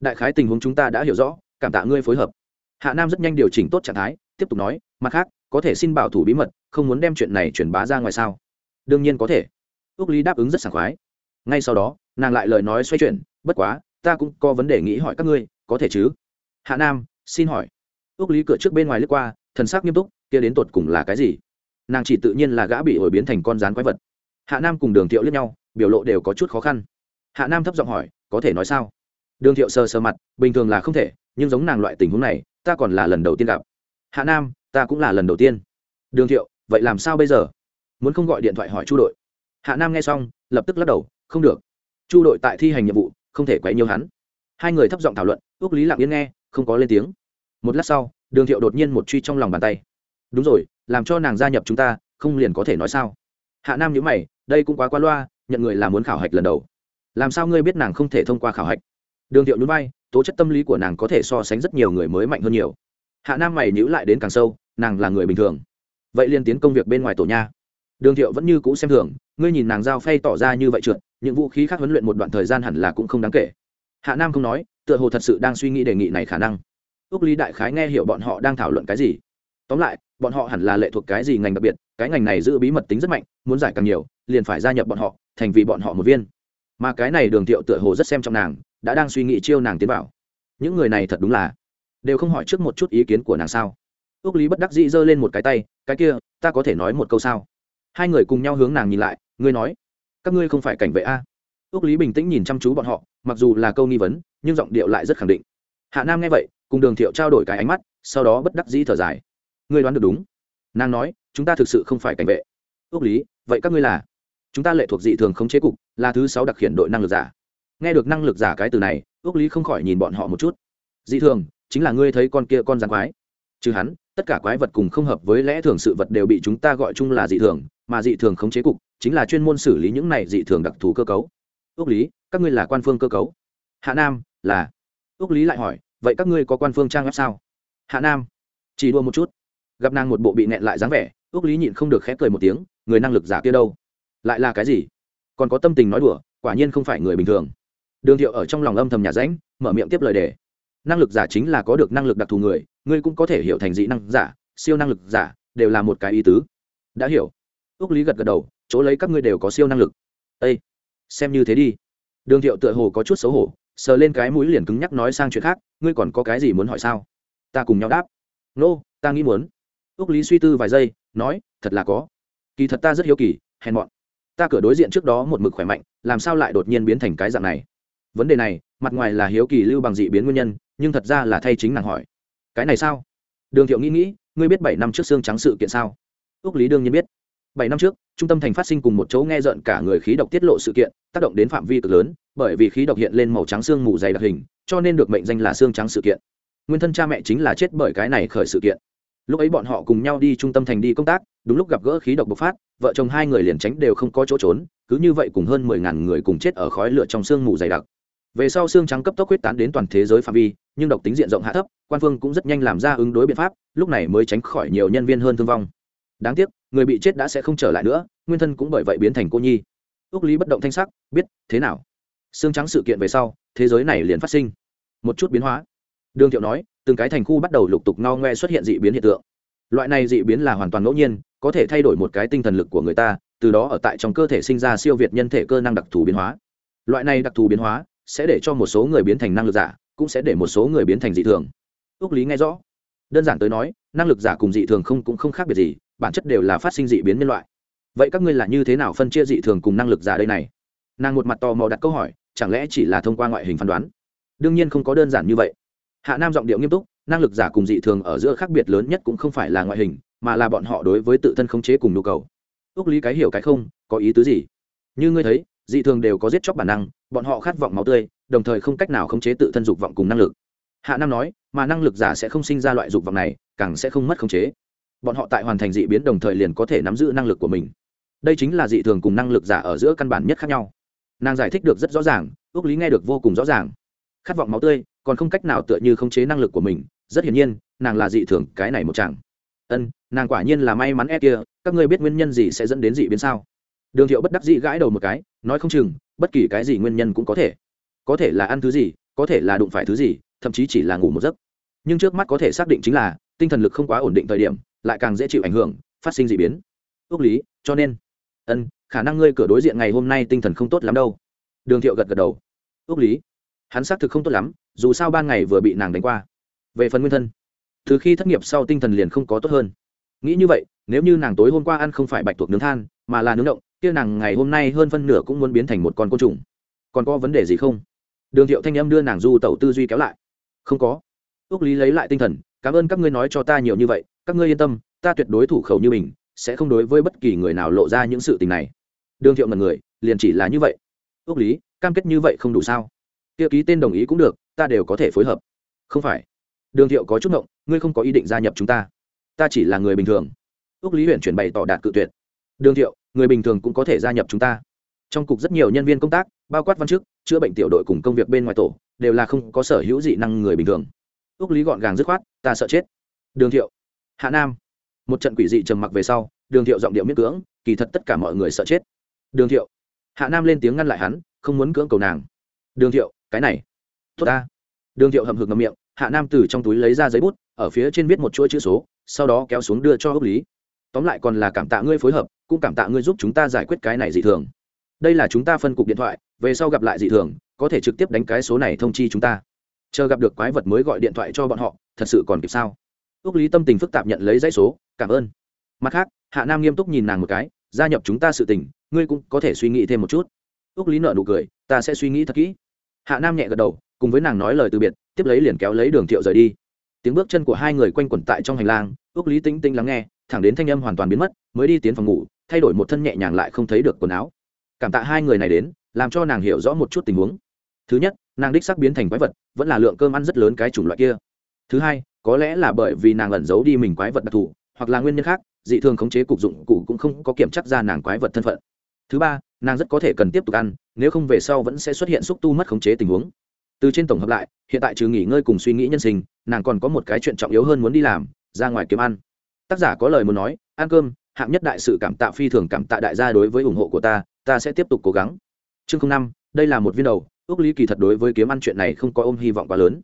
Đại khái tình huống chúng ta đã hiểu rõ, cảm tạ ngươi phối hợp. Hạ nam rất nhanh điều chỉnh tốt trạng thái, tiếp tục nói, mặt khác, có thể xin bảo thủ bí mật, không muốn đem chuyện này truyền bá ra ngoài sao? Đương nhiên có thể. Ước lý đáp ứng rất sảng khoái. Ngay sau đó, nàng lại lời nói xoay chuyển, bất quá, ta cũng có vấn đề nghĩ hỏi các ngươi, có thể chứ? Hạ nam, xin hỏi. Ước lý cửa trước bên ngoài lướt qua, thần sắc nghiêm túc, kia đến tột cùng là cái gì? Nàng chỉ tự nhiên là gã bị ổi biến thành con rán quái vật. Hạ nam cùng đường thiệu lướt nhau, biểu lộ đều có chút khó khăn. Hạ nam thấp giọng hỏi, có thể nói sao? Đường thiệu sờ sờ mặt, bình thường là không thể, nhưng giống nàng loại tình huống này, ta còn là lần đầu tiên gặp. Hạ nam, ta cũng là lần đầu tiên. Đường thiệu, vậy làm sao bây giờ? Muốn không gọi điện thoại hỏi chu đội. Hạ nam nghe xong, lập tức lắc đầu, không được. Chu đội tại thi hành nhiệm vụ, không thể quấy nhiều hắn. Hai người thấp giọng thảo luận ước lý lặng yên nghe không có lên tiếng. Một lát sau, đường thiệu đột nhiên một truy trong lòng bàn tay. Đúng rồi, làm cho nàng gia nhập chúng ta, không liền có thể nói sao? Hạ nam nhữ mày, đây cũng quá qua loa, nhận người là muốn khảo hạch lần đầu. Làm sao ngươi biết nàng không thể thông qua khảo hạch? Đường thiệu nhún vai, tố chất tâm lý của nàng có thể so sánh rất nhiều người mới mạnh hơn nhiều. Hạ nam mày nhữ lại đến càng sâu, nàng là người bình thường. Vậy liên tiến công việc bên ngoài tổ nha. Đường thiệu vẫn như cũ xem thường, ngươi nhìn nàng giao phay tỏ ra như vậy trượt, những vũ khí khác huấn luyện một đoạn thời gian hẳn là cũng không đáng kể. Hạ nam không nói tựa hồ thật sự đang suy nghĩ đề nghị này khả năng. Ước lý đại khái nghe hiểu bọn họ đang thảo luận cái gì. Tóm lại, bọn họ hẳn là lệ thuộc cái gì ngành đặc biệt, cái ngành này giữ bí mật tính rất mạnh, muốn giải càng nhiều, liền phải gia nhập bọn họ, thành vì bọn họ một viên. Mà cái này đường thiệu tựa hồ rất xem trọng nàng, đã đang suy nghĩ chiêu nàng tiến vào. Những người này thật đúng là đều không hỏi trước một chút ý kiến của nàng sao? Ước lý bất đắc dĩ giơ lên một cái tay, cái kia, ta có thể nói một câu sao? Hai người cùng nhau hướng nàng nhìn lại, ngươi nói, các ngươi không phải cảnh vệ a. Ước lý bình tĩnh nhìn chăm chú bọn họ, mặc dù là câu nghi vấn nhưng giọng điệu lại rất khẳng định. Hạ nam nghe vậy, cùng đường thiệu trao đổi cái ánh mắt, sau đó bất đắc dĩ thở dài. Ngươi đoán được đúng. Nàng nói, chúng ta thực sự không phải cảnh vệ. Ước lý, vậy các ngươi là? Chúng ta lệ thuộc dị thường Không chế cục, là thứ sáu đặc hiện đội năng lực giả. Nghe được năng lực giả cái từ này ước lý không khỏi nhìn bọn họ một chút. Dị thường, chính là ngươi thấy con kia con rắn quái. Trừ hắn, tất cả quái vật cùng không hợp với lẽ thường sự vật đều bị chúng ta gọi chung là dị thường, mà dị thường khống chế cục, chính là chuyên môn xử lý những này dị thường đặc thù cơ cấu. Ước lý, các ngươi là quan phương cơ cấu. Hạ nam là ước lý lại hỏi, vậy các ngươi có quan phương trang web sao? Hạ nam. Chỉ đua một chút. Gặp nàng một bộ bị nẹn lại dáng vẻ ước lý nhịn không được khép cười một tiếng, người năng lực giả kia đâu? Lại là cái gì? Còn có tâm tình nói đùa, quả nhiên không phải người bình thường. Đường thiệu ở trong lòng âm thầm nhà ránh mở miệng tiếp lời đề. Năng lực giả chính là có được năng lực đặc thù người, ngươi cũng có thể hiểu thành dị năng giả, siêu năng lực giả, đều là một cái ý tứ. Đã hiểu. Ước lý gật gật đầu, chỗ lấy các ngươi đều có siêu năng lực. Ây xem như thế đi. Đường thiệu tựa hồ có chút xấu hổ sờ lên cái mũi liền cứng nhắc nói sang chuyện khác ngươi còn có cái gì muốn hỏi sao? Ta cùng nhau đáp nô、no, ta nghĩ muốn. Ước lý suy tư vài giây nói thật là có. Kỳ thật ta rất hiếu kỳ hèn mọn. Ta cửa đối diện trước đó một mực khỏe mạnh làm sao lại đột nhiên biến thành cái dạng này? Vấn đề này mặt ngoài là hiếu kỳ lưu bằng dị biến nguyên nhân nhưng thật ra là thay chính nàng hỏi. Cái này sao? Đường thiệu nghĩ nghĩ ngươi biết bảy năm trước xương trắng sự kiện sao? Ước lý đương nhiên biết bảy năm trước, trung tâm thành phát sinh cùng một chỗ nghe rợn cả người khí độc tiết lộ sự kiện, tác động đến phạm vi cực lớn, bởi vì khí độc hiện lên màu trắng xương mù dày đặc hình, cho nên được mệnh danh là xương trắng sự kiện. Nguyên thân cha mẹ chính là chết bởi cái này khởi sự kiện. Lúc ấy bọn họ cùng nhau đi trung tâm thành đi công tác, đúng lúc gặp gỡ khí độc bộc phát, vợ chồng hai người liền tránh đều không có chỗ trốn, cứ như vậy cùng hơn mười ngàn người cùng chết ở khói lửa trong sương mù dày đặc. Về sau xương trắng cấp tốc huyết tán đến toàn thế giới phạm vi, nhưng độc tính diện rộng hạ thấp, quan phương cũng rất nhanh làm ra ứng đối biện pháp, lúc này mới tránh khỏi nhiều nhân viên hơn thương vong. Đáng tiếc người bị chết đã sẽ không trở lại nữa, nguyên thân cũng bởi vậy biến thành cô nhi. Ước lý bất động thanh sắc, biết, thế nào? Xương trắng sự kiện về sau, thế giới này liền phát sinh. Một chút biến hóa. Đường thiệu nói, từng cái thành khu bắt đầu lục tục no ngoe xuất hiện dị biến hiện tượng. Loại này dị biến là hoàn toàn ngẫu nhiên, có thể thay đổi một cái tinh thần lực của người ta, từ đó ở tại trong cơ thể sinh ra siêu việt nhân thể cơ năng đặc thù biến hóa. Loại này đặc thù biến hóa sẽ để cho một số người biến thành năng lực giả, cũng sẽ để một số người biến thành dị thường. Ước lý nghe rõ. Đơn giản tới nói, năng lực giả cùng dị thường không cũng không khác biệt gì bản chất đều là phát sinh dị biến nhân loại. Vậy các ngươi là như thế nào phân chia dị thường cùng năng lực giả đây này? Nàng một mặt tò mò đặt câu hỏi, chẳng lẽ chỉ là thông qua ngoại hình phán đoán? Đương nhiên không có đơn giản như vậy. Hạ nam giọng điệu nghiêm túc, năng lực giả cùng dị thường ở giữa khác biệt lớn nhất cũng không phải là ngoại hình, mà là bọn họ đối với tự thân khống chế cùng nhu cầu. Ước lý cái hiểu cái không, có ý tứ gì? Như ngươi thấy, dị thường đều có giết chóc bản năng, bọn họ khát vọng máu tươi, đồng thời không cách nào khống chế tự thân dục vọng cùng năng lực. Hạ nam nói, mà năng lực giả sẽ không sinh ra loại dục vọng này, càng sẽ không mất khống chế bọn họ tại hoàn thành dị biến đồng thời liền có thể nắm giữ năng lực của mình. Đây chính là dị thường cùng năng lực giả ở giữa căn bản nhất khác nhau. Nàng giải thích được rất rõ ràng ước lý nghe được vô cùng rõ ràng. Khát vọng máu tươi, còn không cách nào tựa như khống chế năng lực của mình, rất hiển nhiên, nàng là dị thường, cái này một chẳng ân, nàng quả nhiên là may mắn e kia, các ngươi biết nguyên nhân gì sẽ dẫn đến dị biến sao? Đường thiệu bất đắc dị gãi đầu một cái, nói không chừng, bất kỳ cái gì nguyên nhân cũng có thể. Có thể là ăn thứ gì, có thể là đụng phải thứ gì, thậm chí chỉ là ngủ một giấc. Nhưng trước mắt có thể xác định chính là, tinh thần lực không quá ổn định thời điểm lại càng dễ chịu ảnh hưởng, phát sinh d ị biến. Ước lý, cho nên, ân, khả năng ngươi cửa đối diện ngày hôm nay tinh thần không tốt lắm đâu. Đường thiệu gật gật đầu. Ước lý, hắn xác thực không tốt lắm, dù sao ban ngày vừa bị nàng đánh qua. Về phần nguyên thân, từ khi thất nghiệp sau tinh thần liền không có tốt hơn. Nghĩ như vậy, nếu như nàng tối hôm qua ăn không phải bạch tuộc nướng than, mà là nướng động, kia nàng ngày hôm nay hơn phân nửa cũng muốn biến thành một con côn trùng. Còn có vấn đề gì không? Đường thiệu thanh âm đưa nàng du tẩu tư duy kéo lại. Không có. Ước lý lấy lại tinh thần, cảm ơn các ngươi nói cho ta nhiều như vậy các ngươi yên tâm, ta tuyệt đối thủ khẩu như mình, sẽ không đối với bất kỳ người nào lộ ra những sự tình này. Đường thiệu mật người, liền chỉ là như vậy. Ước lý, cam kết như vậy không đủ sao? Tiêu ký tên đồng ý cũng được, ta đều có thể phối hợp. Không phải. Đường thiệu có chút ngộng, ngươi không có ý định gia nhập chúng ta. Ta chỉ là người bình thường. Ước lý huyện chuyển bày tỏ đạt cự tuyệt. Đường thiệu, người bình thường cũng có thể gia nhập chúng ta. Trong cục rất nhiều nhân viên công tác, bao quát văn chức, chữa bệnh tiểu đội cùng công việc bên ngoài tổ, đều là không có sở hữu dị năng người bình thường. Ước lý gọn gàng dứt khoát, ta sợ chết. Đường thiệu hạ nam. Một trận quỷ dị trầm mặc về sau, đường thiệu giọng điệu miễn cưỡng, kỳ thật tất cả mọi người sợ chết. Đường thiệu. Hạ nam lên tiếng ngăn lại hắn, không muốn cưỡng cầu nàng. Đường thiệu, cái này. Tốt ta. Đường thiệu hầm hực ngầm miệng, hạ nam từ trong túi lấy ra giấy bút, ở phía trên viết một chuỗi chữ số, sau đó kéo xuống đưa cho ước lý. Tóm lại còn là cảm tạ ngươi phối hợp, cũng cảm tạ ngươi giúp chúng ta giải quyết cái này dị thường. Đây là chúng ta phân cục điện thoại, về sau gặp lại dị thường, có thể trực tiếp đánh cái số này thông chi chúng ta. Chờ gặp được quái vật mới gọi điện thoại cho bọn họ, thật sự còn kịp sao? Ước lý tâm tình phức tạp nhận lấy dãy số, cảm ơn. Mặt khác, hạ nam nghiêm túc nhìn nàng một cái, gia nhập chúng ta sự tình, ngươi cũng có thể suy nghĩ thêm một chút. Ước lý nợ nụ cười, ta sẽ suy nghĩ thật kỹ. Hạ nam nhẹ gật đầu, cùng với nàng nói lời từ biệt, tiếp lấy liền kéo lấy đường thiệu rời đi. Tiếng bước chân của hai người quanh quẩn tại trong hành lang ước lý tĩnh tinh lắng nghe, thẳng đến thanh âm hoàn toàn biến mất, mới đi tiến phòng ngủ, thay đổi một thân nhẹ nhàng lại không thấy được quần áo. Cảm tạ hai người này đến, làm cho nàng hiểu rõ một chút tình huống. Thứ nhất, nàng đích sắc biến thành quái vật, vẫn là lượng cơm ăn rất lớn cái chủng loại kia. Thứ hai có lẽ là bởi vì nàng ẩn giấu đi mình quái vật đặc thù, hoặc là nguyên nhân khác, dị thường khống chế cục dụng cụ cũng không có kiểm chắc ra nàng quái vật thân phận. Thứ ba, nàng rất có thể cần tiếp tục ăn, nếu không về sau vẫn sẽ xuất hiện xúc tu mất khống chế tình huống. Từ trên tổng hợp lại, hiện tại trừ nghỉ ngơi cùng suy nghĩ nhân sinh, nàng còn có một cái chuyện trọng yếu hơn muốn đi làm, ra ngoài kiếm ăn. Tác giả có lời muốn nói, ăn cơm, hạng nhất đại sự cảm tạ phi thường cảm tạ đại gia đối với ủng hộ của ta ta sẽ tiếp tục cố gắng. Chương năm, đây là một viên đầu ước lý kỳ thật đối với kiếm ăn chuyện này không có ôm hy vọng quá lớn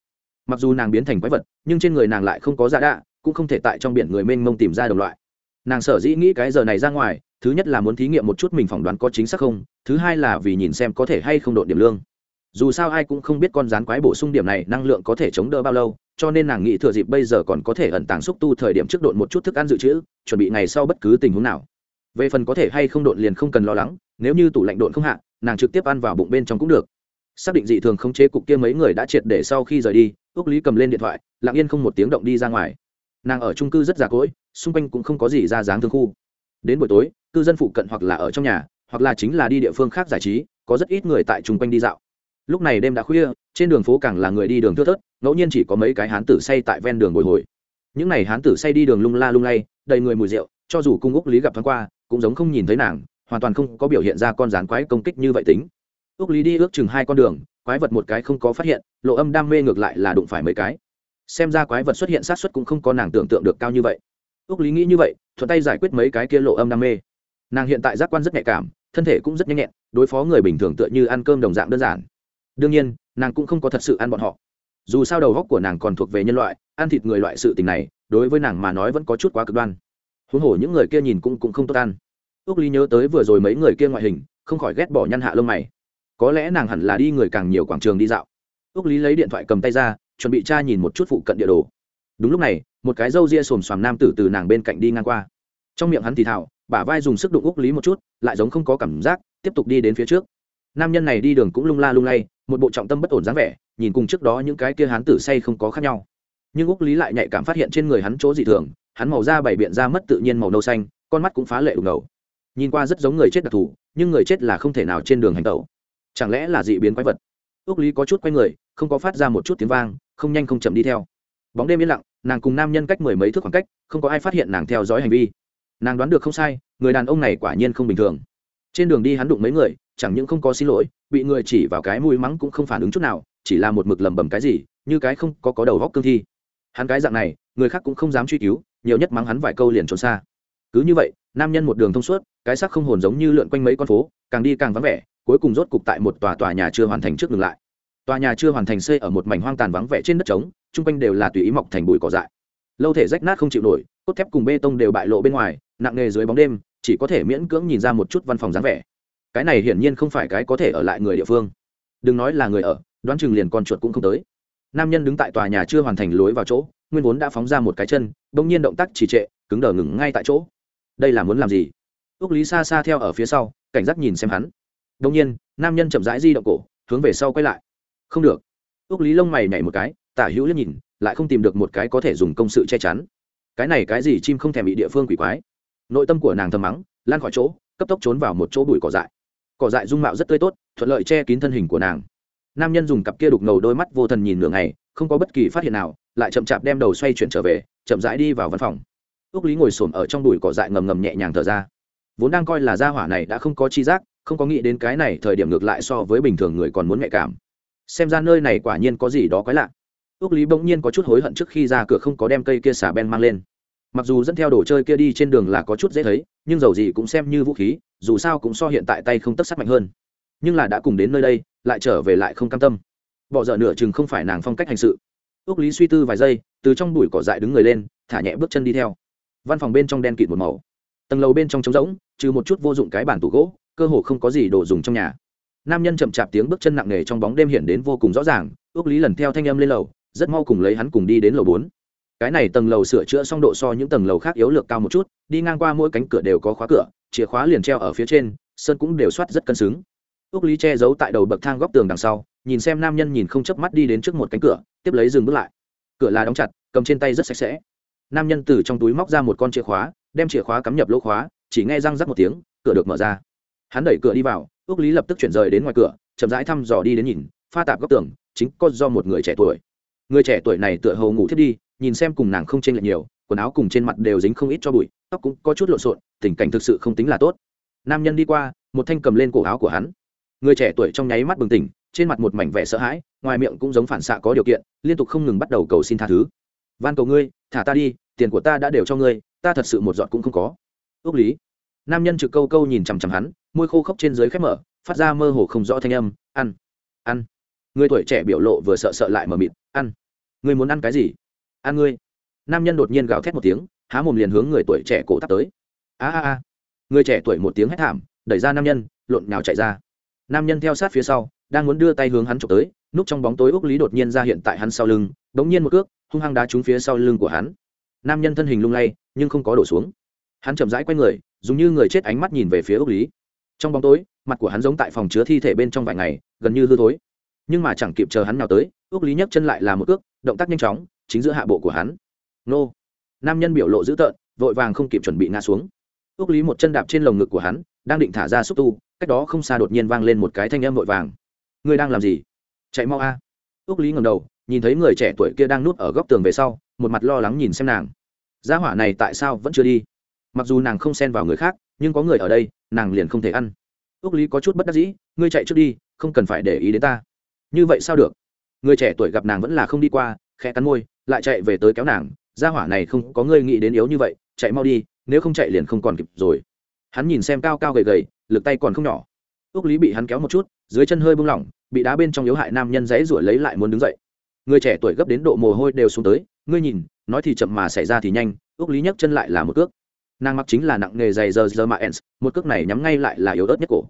mặc dù nàng biến thành quái vật, nhưng trên người nàng lại không có giả đạ, cũng không thể tại trong biển người mênh mông tìm ra đồng loại. Nàng sở dĩ nghĩ cái giờ này ra ngoài, thứ nhất là muốn thí nghiệm một chút mình phỏng đoán có chính xác không, thứ hai là vì nhìn xem có thể hay không đội điểm lương. Dù sao ai cũng không biết con rán quái bổ sung điểm này năng lượng có thể chống đỡ bao lâu, cho nên nàng nghĩ thừa dịp bây giờ còn có thể ẩn tàng xúc tu thời điểm trước độn một chút thức ăn dự trữ, chuẩn bị ngày sau bất cứ tình huống nào. Về phần có thể hay không độn liền không cần lo lắng, nếu như tủ lạnh độn không hạ, nàng trực tiếp ăn vào bụng bên trong cũng được xác định dị thường khống chế cục kia mấy người đã triệt để sau khi rời đi ước lý cầm lên điện thoại, lặng yên không một tiếng động đi ra ngoài. Nàng ở trung cư rất già cỗi, xung quanh cũng không có gì ra dáng thương khu. Đến buổi tối, cư dân phụ cận hoặc là ở trong nhà, hoặc là chính là đi địa phương khác giải trí, có rất ít người tại chung quanh đi dạo. Lúc này đêm đã khuya, trên đường phố càng là người đi đường thưa thớt, ngẫu nhiên chỉ có mấy cái hán tử say tại ven đường bồi hồi. Những n à y hán tử say đi đường lung la lung lay, đầy người mùi rượu, cho dù cung úc lý gặp thoáng qua, cũng giống không nhìn thấy nàng, hoàn toàn không có biểu hiện ra con rán quái công kích như vậy tính ước lý đi ước chừng hai con đường quái vật một cái không có phát hiện lộ âm đam mê ngược lại là đụng phải mấy cái. Xem ra quái vật xuất hiện sát xuất cũng không có nàng tưởng tượng được cao như vậy. Ước lý nghĩ như vậy thuận tay giải quyết mấy cái kia lộ âm đam mê. Nàng hiện tại giác quan rất nhạy cảm thân thể cũng rất nhanh nhẹn đối phó người bình thường tựa như ăn cơm đồng dạng đơn giản. Đương nhiên nàng cũng không có thật sự ăn bọn họ. Dù sao đầu góc của nàng còn thuộc về nhân loại ăn thịt người loại sự tình này đối với nàng mà nói vẫn có chút quá cực đoan. Huống hồ những người kia nhìn cũng, cũng không tốt ăn. Ước lý nhớ tới vừa rồi mấy người kia ngoại hình không khỏi ghét bỏ nhăn hạ lông mày có lẽ nàng hẳn là đi người càng nhiều quảng trường đi dạo. Ước lý lấy điện thoại cầm tay ra, chuẩn bị tra nhìn một chút phụ cận địa đồ. Đúng lúc này, một cái râu ria xồm xoàm nam tử từ nàng bên cạnh đi ngang qua. Trong miệng hắn thì thào, bả vai dùng sức đụng úc lý một chút, lại giống không có cảm giác, tiếp tục đi đến phía trước. Nam nhân này đi đường cũng lung la lung lay, một bộ trọng tâm bất ổn dáng vẻ, nhìn cùng trước đó những cái kia hắn tử say không có khác nhau. Nhưng úc lý lại nhạy cảm phát hiện trên người hắn chỗ dị thường, hắn màu da bày biện ra mất tự nhiên màu nâu xanh, con mắt cũng phá lệ đục ngầu nhìn qua rất giống người chết đặc thù, nhưng người chết là không thể nào trên đường hành tẩu chẳng lẽ là dị biến quái vật? Ước lý có chút quay người, không có phát ra một chút tiếng vang, không nhanh không chậm đi theo. Bóng đêm yên lặng, nàng cùng nam nhân cách mười mấy thước khoảng cách, không có ai phát hiện nàng theo dõi hành vi. Nàng đoán được không sai, người đàn ông này quả nhiên không bình thường. Trên đường đi hắn đụng mấy người, chẳng những không có xin lỗi, bị người chỉ vào cái mũi mắng cũng không phản ứng chút nào, chỉ là một mực lầm bầm cái gì, như cái không có có đầu góc cương thi. Hắn cái dạng này, người khác cũng không dám truy cứu, nhiều nhất mắng hắn vài câu liền trốn xa. Cứ như vậy, nam nhân một đường thông suốt, cái xác không hồn giống như lượn quanh mấy con phố, càng đi càng vắng vẻ cuối cùng rốt cục tại một tòa tòa nhà chưa hoàn thành trước ngừng lại. Tòa nhà chưa hoàn thành xây ở một mảnh hoang tàn vắng vẻ trên đất trống, chung quanh đều là tùy ý mọc thành bụi cỏ dại. Lâu thể rách nát không chịu nổi, cốt thép cùng bê tông đều bại lộ bên ngoài, nặng nề dưới bóng đêm, chỉ có thể miễn cưỡng nhìn ra một chút văn phòng dáng vẻ. Cái này hiển nhiên không phải cái có thể ở lại người địa phương. Đừng nói là người ở, đoán chừng liền con chuột cũng không tới. Nam nhân đứng tại tòa nhà chưa hoàn thành lối vào chỗ, nguyên vốn đã phóng ra một cái chân, bỗng nhiên động tác trì trệ, cứng đờ ngừng ngay tại chỗ. Đây là muốn làm gì? Ước lý xa xa theo ở phía sau, cảnh giác nhìn xem hắn đông nhiên, nam nhân chậm rãi di động cổ, hướng về sau quay lại. Không được. Ước lý lông mày nhảy một cái, tả hữu liếc nhìn, lại không tìm được một cái có thể dùng công sự che chắn. Cái này cái gì chim không thèm bị địa phương quỷ quái. Nội tâm của nàng thầm mắng, lan khỏi chỗ, cấp tốc trốn vào một chỗ bụi cỏ dại. Cỏ dại dung mạo rất tươi tốt, thuận lợi che kín thân hình của nàng. Nam nhân dùng cặp kia đục ngầu đôi mắt vô thần nhìn nửa ngày, không có bất kỳ phát hiện nào, lại chậm chạp đem đầu xoay chuyển trở về, chậm rãi đi vào văn phòng. Ước lý ngồi s ổ m ở trong đùi cỏ dại ngầm ngầm nhẹ nhàng thở ra. Vốn đang coi là gia hỏa này đã không có chi giác không có nghĩ đến cái này thời điểm ngược lại so với bình thường người còn muốn nhạy cảm. Xem ra nơi này quả nhiên có gì đó quái lạ. Ước lý bỗng nhiên có chút hối hận trước khi ra cửa không có đem cây kia xả ben mang lên. Mặc dù dẫn theo đồ chơi kia đi trên đường là có chút dễ thấy, nhưng dầu gì cũng xem như vũ khí, dù sao cũng so hiện tại tay không tất sắc mạnh hơn. Nhưng là đã cùng đến nơi đây, lại trở về lại không cam tâm. Bỏ dở nửa chừng không phải nàng phong cách hành sự. Ước lý suy tư vài giây, từ trong bụi cỏ dại đứng người lên, thả nhẹ bước chân đi theo. Văn phòng bên trong đen kịt một màu. Tầng lầu bên trong trống rỗng, trừ một chút vô dụng cái bản tủ gỗ cơ hồ không có gì đồ dùng trong nhà. Nam nhân chậm chạp tiếng bước chân nặng nề trong bóng đêm hiện đến vô cùng rõ ràng ước lý lần theo thanh âm lên lầu, rất mau cùng lấy hắn cùng đi đến lầu bốn. Cái này tầng lầu sửa chữa xong độ so những tầng lầu khác yếu lược cao một chút, đi ngang qua mỗi cánh cửa đều có khóa cửa, chìa khóa liền treo ở phía trên, sơn cũng đều soát rất cân xứng. Ước lý che giấu tại đầu bậc thang góc tường đằng sau, nhìn xem nam nhân nhìn không chớp mắt đi đến trước một cánh cửa, tiếp lấy dừng bước lại. Cửa là đóng chặt, cầm trên tay rất sạch sẽ. Nam nhân từ trong túi móc ra một con chìa khóa, đem chìa khóa cắm nhập lỗ khóa, chỉ nghe răng rắc một tiếng, cửa được mở ra hắn đẩy cửa đi vào ước lý lập tức chuyển rời đến ngoài cửa, chậm rãi thăm dò đi đến nhìn, pha tạp góc tường, chính có do một người trẻ tuổi. Người trẻ tuổi này tựa hồ ngủ thiết đi, nhìn xem cùng nàng không chênh lệch nhiều, quần áo cùng trên mặt đều dính không ít cho bụi, tóc cũng có chút lộn xộn, tình cảnh thực sự không tính là tốt. Nam nhân đi qua, một thanh cầm lên cổ áo của hắn. Người trẻ tuổi trong nháy mắt bừng tỉnh, trên mặt một mảnh vẻ sợ hãi, ngoài miệng cũng giống phản xạ có điều kiện, liên tục không ngừng bắt đầu cầu xin tha thứ. Van cầu ngươi, thả ta đi, tiền của ta đã đều cho ngươi, ta thật sự một giọt cũng không có. Ước lý. Nam nhân trực câu câu nhìn chằm chằm hắn môi khô khốc trên dưới khép mở, phát ra mơ hồ không rõ thanh âm, ăn ăn. Người tuổi trẻ biểu lộ vừa sợ sợ lại mờ mịt, ăn, ngươi muốn ăn cái gì? Ăn ngươi. Nam nhân đột nhiên gào thét một tiếng, há mồm liền hướng người tuổi trẻ cổ tắt tới. A a a. Người trẻ tuổi một tiếng hét thảm, đẩy ra nam nhân, lộn nhào chạy ra. Nam nhân theo sát phía sau, đang muốn đưa tay hướng hắn trộm tới núp trong bóng tối úc lý đột nhiên ra hiện tại hắn sau lưng bỗng nhiên một cước, hung hăng đá trúng phía sau lưng của hắn. Nam nhân thân hình lung lay, nhưng không có đổ xuống. Hắn chậm rãi q u a y người, dùng như người chết ánh mắt nhìn về phía úc lý trong bóng tối, mặt của hắn giống tại phòng chứa thi thể bên trong vài ngày, gần như hư thối. Nhưng mà chẳng kịp chờ hắn nào tới, ước lý nhấc chân lại là một ước động tác nhanh chóng, chính giữa hạ bộ của hắn. Nô! Nam nhân biểu lộ dữ tợn, vội vàng không kịp chuẩn bị ngã xuống. Ước lý một chân đạp trên lồng ngực của hắn, đang định thả ra xúc tu, cách đó không xa đột nhiên vang lên một cái thanh âm vội vàng. Ngươi đang làm gì? Chạy mau a! À. ước lý ngầm đầu, nhìn thấy người trẻ tuổi kia đang núp ở góc tường về sau, một mặt lo lắng nhìn xem nàng. Gia hỏa này tại sao vẫn chưa đi? Mặc dù nàng không xen vào người khác, nhưng có người ở đây, nàng liền không thể ăn. Ước lý có chút bất đắc dĩ, ngươi chạy trước đi, không cần phải để ý đến ta. Như vậy sao được? Người trẻ tuổi gặp nàng vẫn là không đi qua, khẽ cắn môi, lại chạy về tới kéo nàng. Gia hỏa này không có ngươi nghĩ đến yếu như vậy, chạy mau đi, nếu không chạy liền không còn kịp rồi. Hắn nhìn xem cao cao gầy gầy, lực tay còn không nhỏ. Ước lý bị hắn kéo một chút, dưới chân hơi bung lỏng, bị đá bên trong yếu hại nam nhân dãy ruổi lấy lại muốn đứng dậy. Người trẻ tuổi gấp đến độ mồ hôi đều xuống tới, ngươi nhìn, nói thì chậm mà xảy ra thì nhanh. Ước lý nhấc chân lại là một cước nàng mặc chính là nặng nghề dày giờ giờ mà ens một cước này nhắm ngay lại là yếu ớt nhất cổ.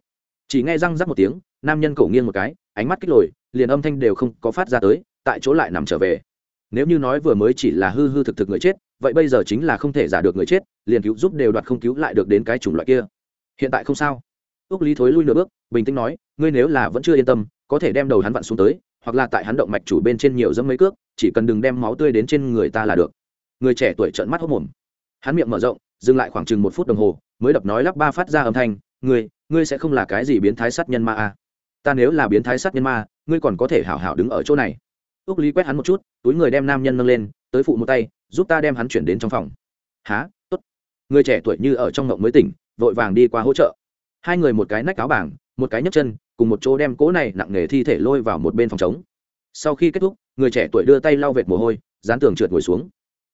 Chỉ nghe răng rắc một tiếng, nam nhân cổ nghiêng một cái, ánh mắt kích lồi, liền âm thanh đều không có phát ra tới, tại chỗ lại nằm trở về. Nếu như nói vừa mới chỉ là hư hư thực thực người chết, vậy bây giờ chính là không thể giả được người chết, liền cứu giúp đều đoạt không cứu lại được đến cái chủng loại kia. Hiện tại không sao. Ước lý thối lui nửa bước, bình tĩnh nói, ngươi nếu là vẫn chưa yên tâm, có thể đem đầu hắn vặn xuống tới, hoặc là tại hắn động mạch chủ bên trên nhiều dẫm mấy cước, chỉ cần đừng đem máu tươi đến trên người ta là được. Người trẻ tuổi trợn mắt hốc mồm. Hắn miệng mở rộng dừng lại khoảng chừng một phút đồng hồ, mới đập nói lắp ba phát ra âm thanh, ngươi ngươi sẽ không là cái gì biến thái sát nhân ma à. ta nếu là biến thái sát nhân ma, ngươi còn có thể hảo hảo đứng ở chỗ này. Ước lý quét hắn một chút, túi người đem nam nhân nâng lên, tới phụ một tay, giúp ta đem hắn chuyển đến trong phòng. Há tốt. Người trẻ tuổi như ở trong ngộng mới tỉnh, vội vàng đi qua hỗ trợ. Hai người một cái nách áo bảng, một cái nhấc chân, cùng một chỗ đem cỗ này nặng nề thi thể lôi vào một bên phòng trống. Sau khi kết thúc, người trẻ tuổi đưa tay lau vệt mồ hôi, dán tường trượt ngồi xuống.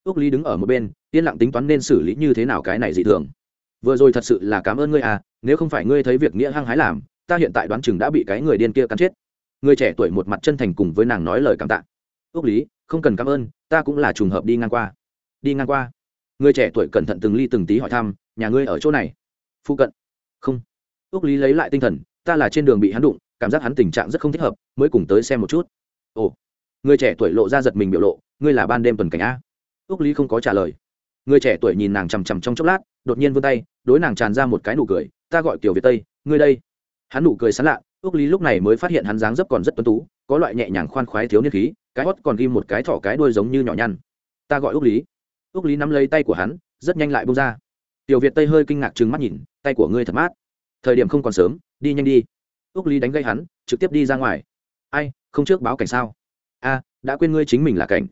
Ước lý đứng ở một bên yên lặng tính toán nên xử lý như thế nào cái này dị thường. Vừa rồi thật sự là cảm ơn ngươi à nếu không phải ngươi thấy việc nghĩa hăng hái làm, ta hiện tại đoán chừng đã bị cái người điên kia cắn chết. Người trẻ tuổi một mặt chân thành cùng với nàng nói lời cảm tạ. Ước lý, không cần cảm ơn, ta cũng là trùng hợp đi ngang qua. Đi ngang qua. Người trẻ tuổi cẩn thận từng ly từng tí hỏi thăm, nhà ngươi ở chỗ này? Phụ cận. Không. Ước lý lấy lại tinh thần, ta là trên đường bị hắn đụng, cảm giác hắn tình trạng rất không thích hợp, mới cùng tới xem một chút. Ồ. Người trẻ tuổi lộ ra giật mình biểu lộ, ngươi là ban đêm tuần cảnh a. Ước lý không có trả lời người trẻ tuổi nhìn nàng chằm chằm trong chốc lát, đột nhiên vươn tay, đối nàng tràn ra một cái nụ cười, ta gọi tiểu việt tây, ngươi đây. Hắn nụ cười sán lạ ước lý lúc này mới phát hiện hắn dáng dấp còn rất tuân tú, có loại nhẹ nhàng khoan khoái thiếu niên khí, cái hót còn ghim một cái thỏ cái đuôi giống như nhỏ nhăn. Ta gọi ước lý. Ước lý nắm lấy tay của hắn, rất nhanh lại bông ra. Tiểu việt tây hơi kinh ngạc trừng mắt nhìn, tay của ngươi thật mát. Thời điểm không còn sớm, đi nhanh đi. Ước lý đánh gây hắn, trực tiếp đi ra ngoài. Ai, không trước báo cảnh sao? A, đã quên ngươi chính mình là cảnh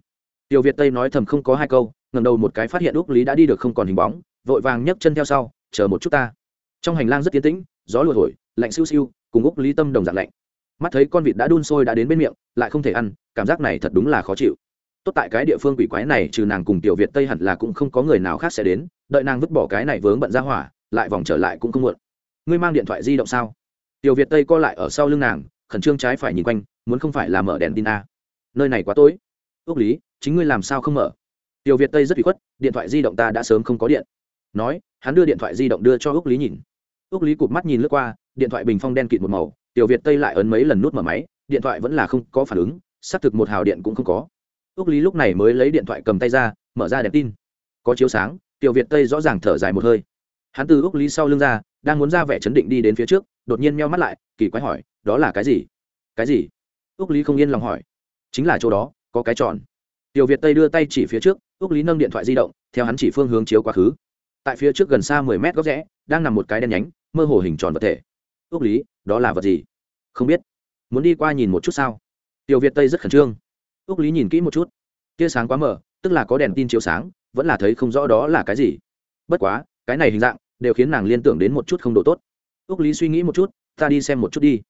tiểu việt tây nói thầm không có hai câu ngầm đầu một cái phát hiện úc lý đã đi được không còn hình bóng, vội vàng nhấc chân theo sau, chờ một chút ta. Trong hành lang rất tiến tĩnh, gió lùa thổi, lạnh siêu siêu cùng úc lý tâm đồng dạng lạnh. Mắt thấy con vịt đã đun sôi đã đến bên miệng, lại không thể ăn, cảm giác này thật đúng là khó chịu. Tốt tại cái địa phương quỷ quái này, trừ nàng cùng tiểu việt tây hẳn là cũng không có người nào khác sẽ đến, đợi nàng vứt bỏ cái này vướng bận ra hỏa, lại vòng trở lại cũng không muộn. Ngươi mang điện thoại di động sao? Tiểu việt tây co lại ở sau lưng nàng, khẩn trương trái phải nhìn quanh, muốn không phải là mở đèn tin a? Nơi này quá tối. Ước lý chính ngươi làm sao không mở? Tiểu việt tây rất bị khuất, điện thoại di động ta đã sớm không có điện. Nói, hắn đưa điện thoại di động đưa cho ước lý nhìn. Ước lý cụp mắt nhìn lướt qua, điện thoại bình phong đen kịt một màu, tiểu việt tây lại ấn mấy lần nút mở máy, điện thoại vẫn là không có phản ứng, xác thực một hào điện cũng không có. Ước lý lúc này mới lấy điện thoại cầm tay ra, mở ra đèn tin. Có chiếu sáng, tiểu việt tây rõ ràng thở dài một hơi. Hắn từ ước lý sau lưng ra, đang muốn ra vẻ chấn định đi đến phía trước, đột nhiên meo mắt lại, kỳ quái hỏi, đó là cái gì? Cái gì? Ước lý không yên lòng hỏi. Chính là chỗ đó, có cái tròn tiểu việt tây đưa tay chỉ phía trước ước lý nâng điện thoại di động, theo hắn chỉ phương hướng chiếu quá khứ. Tại phía trước gần xa mười mét góc rẽ, đang nằm một cái đen nhánh, mơ hồ hình tròn vật thể. Ước lý, đó là vật gì? Không biết. Muốn đi qua nhìn một chút sao? Tiểu việt tây rất khẩn trương. Ước lý nhìn kỹ một chút. Tia sáng quá mờ, tức là có đèn tin chiếu sáng, vẫn là thấy không rõ đó là cái gì. Bất quá, cái này hình dạng đều khiến nàng liên tưởng đến một chút không độ tốt. Ước lý suy nghĩ một chút, ta đi xem một chút đi.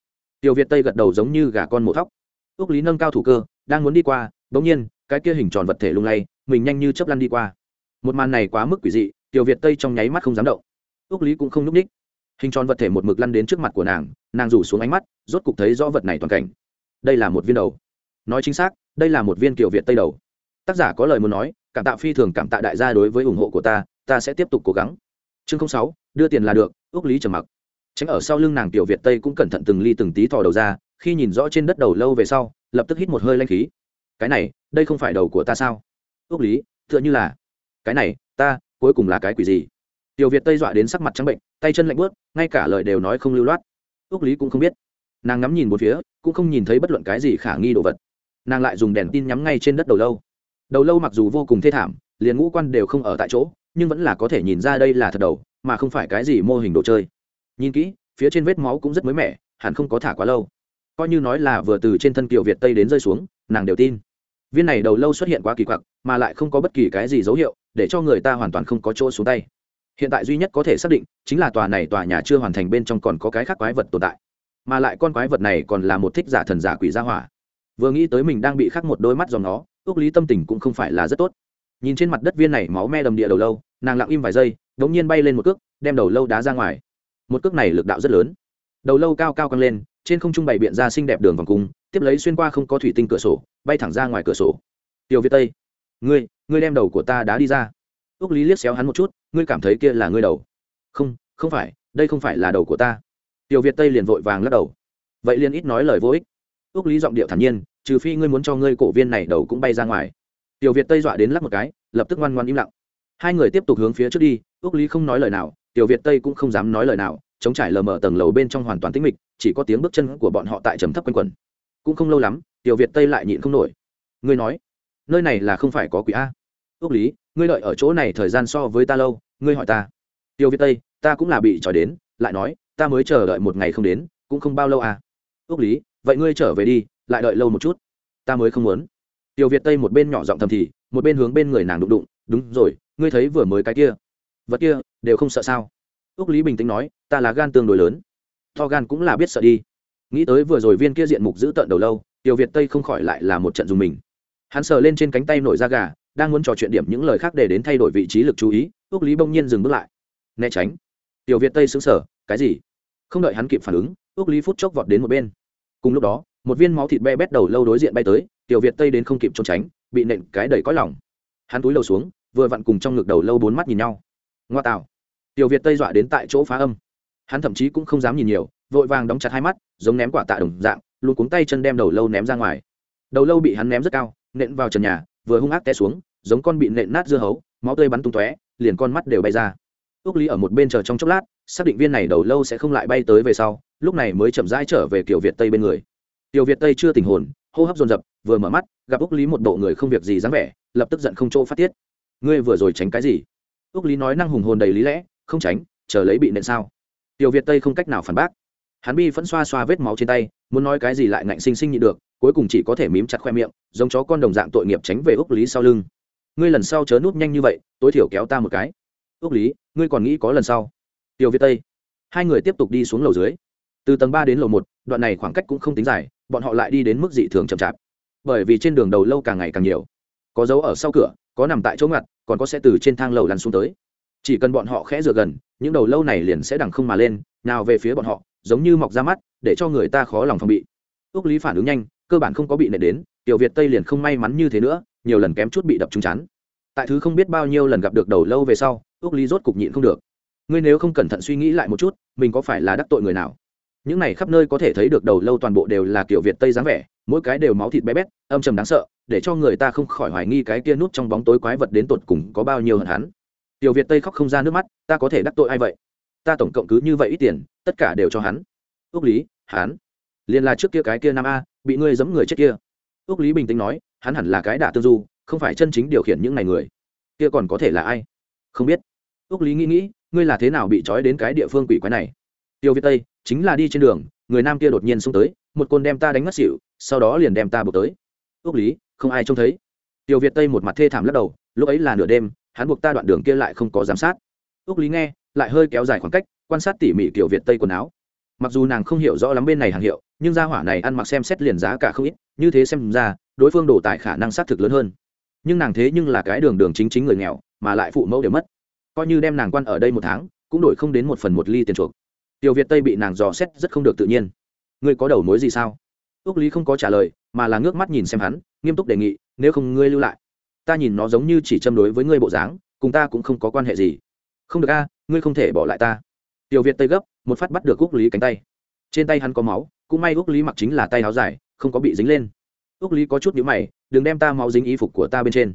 Tiểu việt tây gật đầu giống như gà con mổ thóc. Ước lý nâng cao thủ cơ, đang muốn đi qua, bỗng nhiên cái kia hình tròn vật thể lung lay, mình nhanh như chớp lăn đi qua. Một màn này quá mức quỷ dị, tiểu việt tây trong nháy mắt không dám động. Ước lý cũng không n ú c ních hình tròn vật thể một mực lăn đến trước mặt của nàng nàng rủ xuống ánh mắt, rốt cục thấy rõ vật này toàn cảnh. Đây là một viên đầu. Nói chính xác, đây là một viên kiểu việt tây đầu. Tác giả có lời muốn nói, cảm tạ phi thường cảm tạ đại gia đối với ủng hộ của ta ta sẽ tiếp tục cố gắng. Chương sáu, đưa tiền là được ước lý trầm mặc. Tránh ở sau lưng nàng tiểu việt tây cũng cẩn thận từng ly từng tí thò đầu ra, khi nhìn rõ trên đất đầu lâu về sau, lập tức hít một hơi lanh khí cái này, đây không phải đầu của ta sao? Ước lý, tựa như là, cái này, ta, cuối cùng là cái quỷ gì? Tiểu việt tây dọa đến sắc mặt trắng bệnh, tay chân lạnh bớt ngay cả lời đều nói không lưu loát. Ước lý cũng không biết. Nàng ngắm nhìn một phía, cũng không nhìn thấy bất luận cái gì khả nghi đồ vật. Nàng lại dùng đèn tin nhắm ngay trên đất đầu lâu. Đầu lâu mặc dù vô cùng thê thảm, liền ngũ quan đều không ở tại chỗ, nhưng vẫn là có thể nhìn ra đây là thật đầu, mà không phải cái gì mô hình đồ chơi. Nhìn kỹ, phía trên vết máu cũng rất mới mẻ, hẳn không có thả quá lâu. Coi như nói là vừa từ trên thân kiều việt tây đến rơi xuống, nàng đều tin viên này đầu lâu xuất hiện quá kỳ quặc, mà lại không có bất kỳ cái gì dấu hiệu, để cho người ta hoàn toàn không có chỗ xuống tay. Hiện tại duy nhất có thể xác định, chính là tòa này tòa nhà chưa hoàn thành bên trong còn có cái khác quái vật tồn tại. Mà lại con quái vật này còn là một thích giả thần giả quỷ gia hỏa. Vừa nghĩ tới mình đang bị khắc một đôi mắt dòng nó ước lý tâm tình cũng không phải là rất tốt. Nhìn trên mặt đất viên này máu me đầm địa đầu lâu, nàng lặng im vài giây đ ỗ n g nhiên bay lên một cước, đem đầu lâu đá ra ngoài. Một cước này lực đạo rất lớn. Đầu lâu cao cao căng lên trên không trung bày biện ra xinh đẹp đường vòng cung, tiếp lấy xuyên qua không có thủy tinh cửa sổ, bay thẳng ra ngoài cửa sổ. Tiểu việt tây, ngươi ngươi đem đầu của ta đá đi ra. Ước lý liếc xéo hắn một chút, ngươi cảm thấy kia là ngươi đầu. Không không phải, đây không phải là đầu của ta. Tiểu việt tây liền vội vàng lắc đầu. Vậy liền ít nói lời vô ích. Ước lý giọng điệu thản nhiên, trừ phi ngươi muốn cho ngươi cổ viên này đầu cũng bay ra ngoài. Tiểu việt tây dọa đến lắc một cái, lập tức ngoan ngoan im lặng. Hai người tiếp tục hướng phía trước đi ước lý không nói lời nào, tiểu việt tây cũng không dám nói lời nào, chống trải lờ mờ tầng lầu bên trong hoàn toàn tĩnh mịch chỉ có tiếng bước chân của bọn họ tại trầm thấp quanh quẩn cũng không lâu lắm, tiểu việt tây lại nhịn không nổi. Ngươi nói, nơi này là không phải có quỷ a. Ước lý, ngươi đợi ở chỗ này thời gian so với ta lâu, ngươi hỏi ta. Tiểu việt tây, ta cũng là bị trói đến, lại nói, ta mới chờ đợi một ngày không đến, cũng không bao lâu à. Ước lý, vậy ngươi trở về đi, lại đợi lâu một chút. Ta mới không muốn. Tiểu việt tây một bên nhỏ giọng thầm thì, một bên hướng bên người nàng đụng đụng, đúng rồi, ngươi thấy vừa mới cái kia. Vật kia, đều không sợ sao? Ước lý bình tĩnh nói, ta là gan tương đối lớn to gan cũng là biết sợ đi. Nghĩ tới vừa rồi viên kia diện mục giữ tận đầu lâu, tiểu việt tây không khỏi lại là một trận dùng mình. Hắn sờ lên trên cánh tay nổi da gà, đang muốn trò chuyện điểm những lời khác để đến thay đổi vị trí lực chú ý ước lý bỗng nhiên dừng bước lại. Né tránh. Tiểu việt tây xứng sở cái gì? Không đợi hắn kịp phản ứng ước lý phút chốc vọt đến một bên. Cùng lúc đó, một viên máu thịt be bét đầu lâu đối diện bay tới, tiểu việt tây đến không kịp trốn tránh, bị nện cái đầy cõi lòng. Hắn túi lầu xuống, vừa vặn cùng trong ngực đầu lâu bốn mắt nhìn nhau. Ngoa tạo tiểu việt tây dọa đến tại chỗ phá âm hắn thậm chí cũng không dám nhìn nhiều, vội vàng đóng chặt hai mắt, giống ném quả tạ đồng dạng, luôn cuống tay chân đem đầu lâu ném ra ngoài. Đầu lâu bị hắn ném rất cao, nện vào trần nhà, vừa hung ác té xuống, giống con bị nện nát dưa hấu, máu tươi bắn tung tóe, liền con mắt đều bay ra. Ước lý ở một bên chờ trong chốc lát, xác định viên này đầu lâu sẽ không lại bay tới về sau, lúc này mới chậm rãi trở về kiểu việt tây bên người. Tiểu việt tây chưa tình hồn, hô hấp dồn dập, vừa mở mắt, gặp ước lý một bộ người không việc gì dáng vẻ, lập tức giận không chỗ phát tiết. Ngươi vừa rồi tránh cái gì? Ước lý nói năng hùng hồn đầy lý lẽ, không tránh, chờ lấy bị nện sao? Tiểu việt tây không cách nào phản bác. Hắn bi vẫn xoa xoa vết máu trên tay, muốn nói cái gì lại ngạnh sinh sinh nhịn được, cuối cùng chỉ có thể mím chặt khoe miệng, giống chó con đồng dạng tội nghiệp tránh về úc lý sau lưng. Ngươi lần sau chớ núp nhanh như vậy, tối thiểu kéo ta một cái. Úc lý, ngươi còn nghĩ có lần sau? Tiểu việt tây. Hai người tiếp tục đi xuống lầu dưới. Từ tầng ba đến lầu một, đoạn này khoảng cách cũng không tính dài, bọn họ lại đi đến mức dị thường chậm chạp. Bởi vì trên đường đầu lâu càng ngày càng nhiều. Có dấu ở sau cửa, có nằm tại chỗ ngặt, còn có sẽ từ trên thang lầu lăn xuống tới chỉ cần bọn họ khẽ rửa gần, những đầu lâu này liền sẽ đằng không mà lên, nào về phía bọn họ, giống như mọc ra mắt, để cho người ta khó lòng phòng bị. Ước lý phản ứng nhanh, cơ bản không có bị nệ đến, tiểu việt tây liền không may mắn như thế nữa, nhiều lần kém chút bị đập trúng chắn tại thứ không biết bao nhiêu lần gặp được đầu lâu về sau ước lý rốt cục nhịn không được. Ngươi nếu không cẩn thận suy nghĩ lại một chút, mình có phải là đắc tội người nào? Những này khắp nơi có thể thấy được đầu lâu toàn bộ đều là kiểu việt tây dáng vẻ, mỗi cái đều máu thịt bé bét, âm trầm đáng sợ, để cho người ta không khỏi hoài nghi cái kia nút trong bóng tối quái vật đến tột cùng có bao nhiêu hận hắn tiểu việt tây khóc không ra nước mắt, ta có thể đắc tội ai vậy? Ta tổng cộng cứ như vậy ít tiền, tất cả đều cho hắn. Ước lý, hắn liền là trước kia cái kia nam a, bị ngươi giấm người chết kia. Ước lý bình tĩnh nói, hắn hẳn là cái đả tương du, không phải chân chính điều khiển những này người. Kia còn có thể là ai? Không biết. Ước lý nghĩ nghĩ, ngươi là thế nào bị trói đến cái địa phương quỷ quái này? Tiêu việt tây, chính là đi trên đường, người nam kia đột nhiên xông tới, một côn đem ta đánh ngất xỉu, sau đó liền đem ta buộc tới. Ước lý, không ai trông thấy. Tiêu việt tây một mặt thê thảm lắc đầu, lúc ấy là nửa đêm hắn buộc ta đoạn đường kia lại không có giám sát. Ước lý nghe, lại hơi kéo dài khoảng cách, quan sát tỉ mỉ kiểu việt tây quần áo. Mặc dù nàng không hiểu rõ lắm bên này hàng hiệu, nhưng gia hỏa này ăn mặc xem xét liền giá cả không ít, như thế xem ra, đối phương đổ tại khả năng xác thực lớn hơn. Nhưng nàng thế nhưng là cái đường đường chính chính người nghèo, mà lại phụ mẫu đều mất. Coi như đem nàng quan ở đây một tháng, cũng đổi không đến một phần một ly tiền chuộc. Tiểu việt tây bị nàng dò xét rất không được tự nhiên. Ngươi có đầu mối gì sao? Ước lý không có trả lời, mà là ngước mắt nhìn xem hắn, nghiêm túc đề nghị, nếu không ngươi lưu lại ta nhìn nó giống như chỉ châm đối với ngươi bộ dáng, cùng ta cũng không có quan hệ gì. Không được a, ngươi không thể bỏ lại ta. Tiểu việt tây gấp, một phát bắt được úc lý cánh tay. Trên tay hắn có máu, cũng may úc lý mặc chính là tay áo dài, không có bị dính lên. Úc lý có chút nhữ mày, đừng đem ta máu dính y phục của ta bên trên.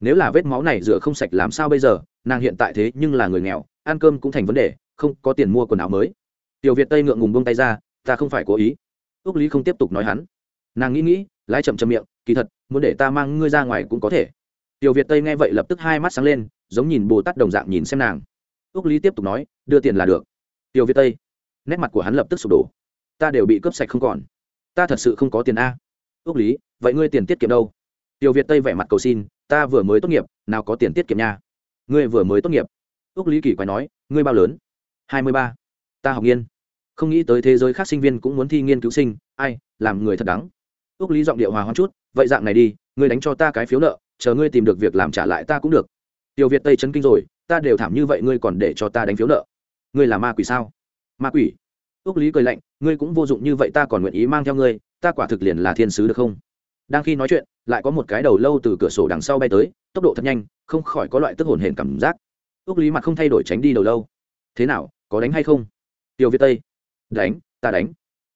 Nếu là vết máu này rửa không sạch làm sao bây giờ? Nàng hiện tại thế nhưng là người nghèo, ăn cơm cũng thành vấn đề, không có tiền mua quần áo mới. Tiểu việt tây ngượng ngùng buông tay ra, ta không phải cố ý. Ước lý không tiếp tục nói hắn. Nàng nghĩ nghĩ, lái chậm chậm miệng, kỳ thật, muốn để ta mang ngươi ra ngoài cũng có thể tiểu việt tây nghe vậy lập tức hai mắt sáng lên, giống nhìn bồ tát đồng dạng nhìn xem nàng. Ước lý tiếp tục nói, đưa tiền là được. Tiểu việt tây, nét mặt của hắn lập tức sụp đổ. Ta đều bị cướp sạch không còn. Ta thật sự không có tiền a. Ước lý, vậy ngươi tiền tiết kiệm đâu? Tiểu việt tây vẻ mặt cầu xin, ta vừa mới tốt nghiệp, nào có tiền tiết kiệm nha. Ngươi vừa mới tốt nghiệp. Ước lý kỳ quái nói, ngươi bao lớn? Hai mươi ba. Ta học nghiên. Không nghĩ tới thế giới khác sinh viên cũng muốn thi nghiên cứu sinh. Ai, làm người thật đắng. Ước lý giọng điệu hòa hoãn chút, vậy dạng này đi, ngươi đánh cho ta cái phiếu nợ chờ ngươi tìm được việc làm trả lại ta cũng được. Tiểu việt tây chấn kinh rồi, ta đều thảm như vậy ngươi còn để cho ta đánh phiếu nợ. Ngươi là ma quỷ sao? Ma quỷ? Ước lý cười lạnh, ngươi cũng vô dụng như vậy ta còn nguyện ý mang theo ngươi, ta quả thực liền là thiên sứ được không? Đang khi nói chuyện, lại có một cái đầu lâu từ cửa sổ đằng sau bay tới, tốc độ thật nhanh, không khỏi có loại tức hồn hển cảm giác. Ước lý mặt không thay đổi tránh đi đầu lâu. Thế nào, có đánh hay không? Tiểu việt tây. Đánh, ta đánh.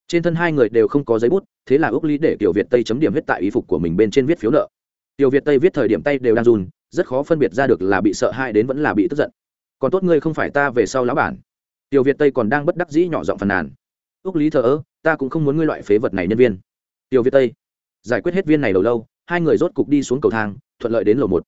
Trên thân hai người đều không có giấy bút, thế là ước lý để tiểu việt tây chấm điểm viết tại y phục của mình bên trên viết phiếu nợ tiểu việt tây viết thời điểm tay đều đang run, rất khó phân biệt ra được là bị sợ hãi đến vẫn là bị tức giận. Còn tốt ngươi không phải ta về sau lão bản. Tiểu việt tây còn đang bất đắc dĩ nhỏ giọng phàn nàn. Ước lý thờ ơ, ta cũng không muốn ngươi loại phế vật này nhân viên. Tiểu việt tây, giải quyết hết viên này đầu lâu, hai người rốt cục đi xuống cầu thang, thuận lợi đến lầu một.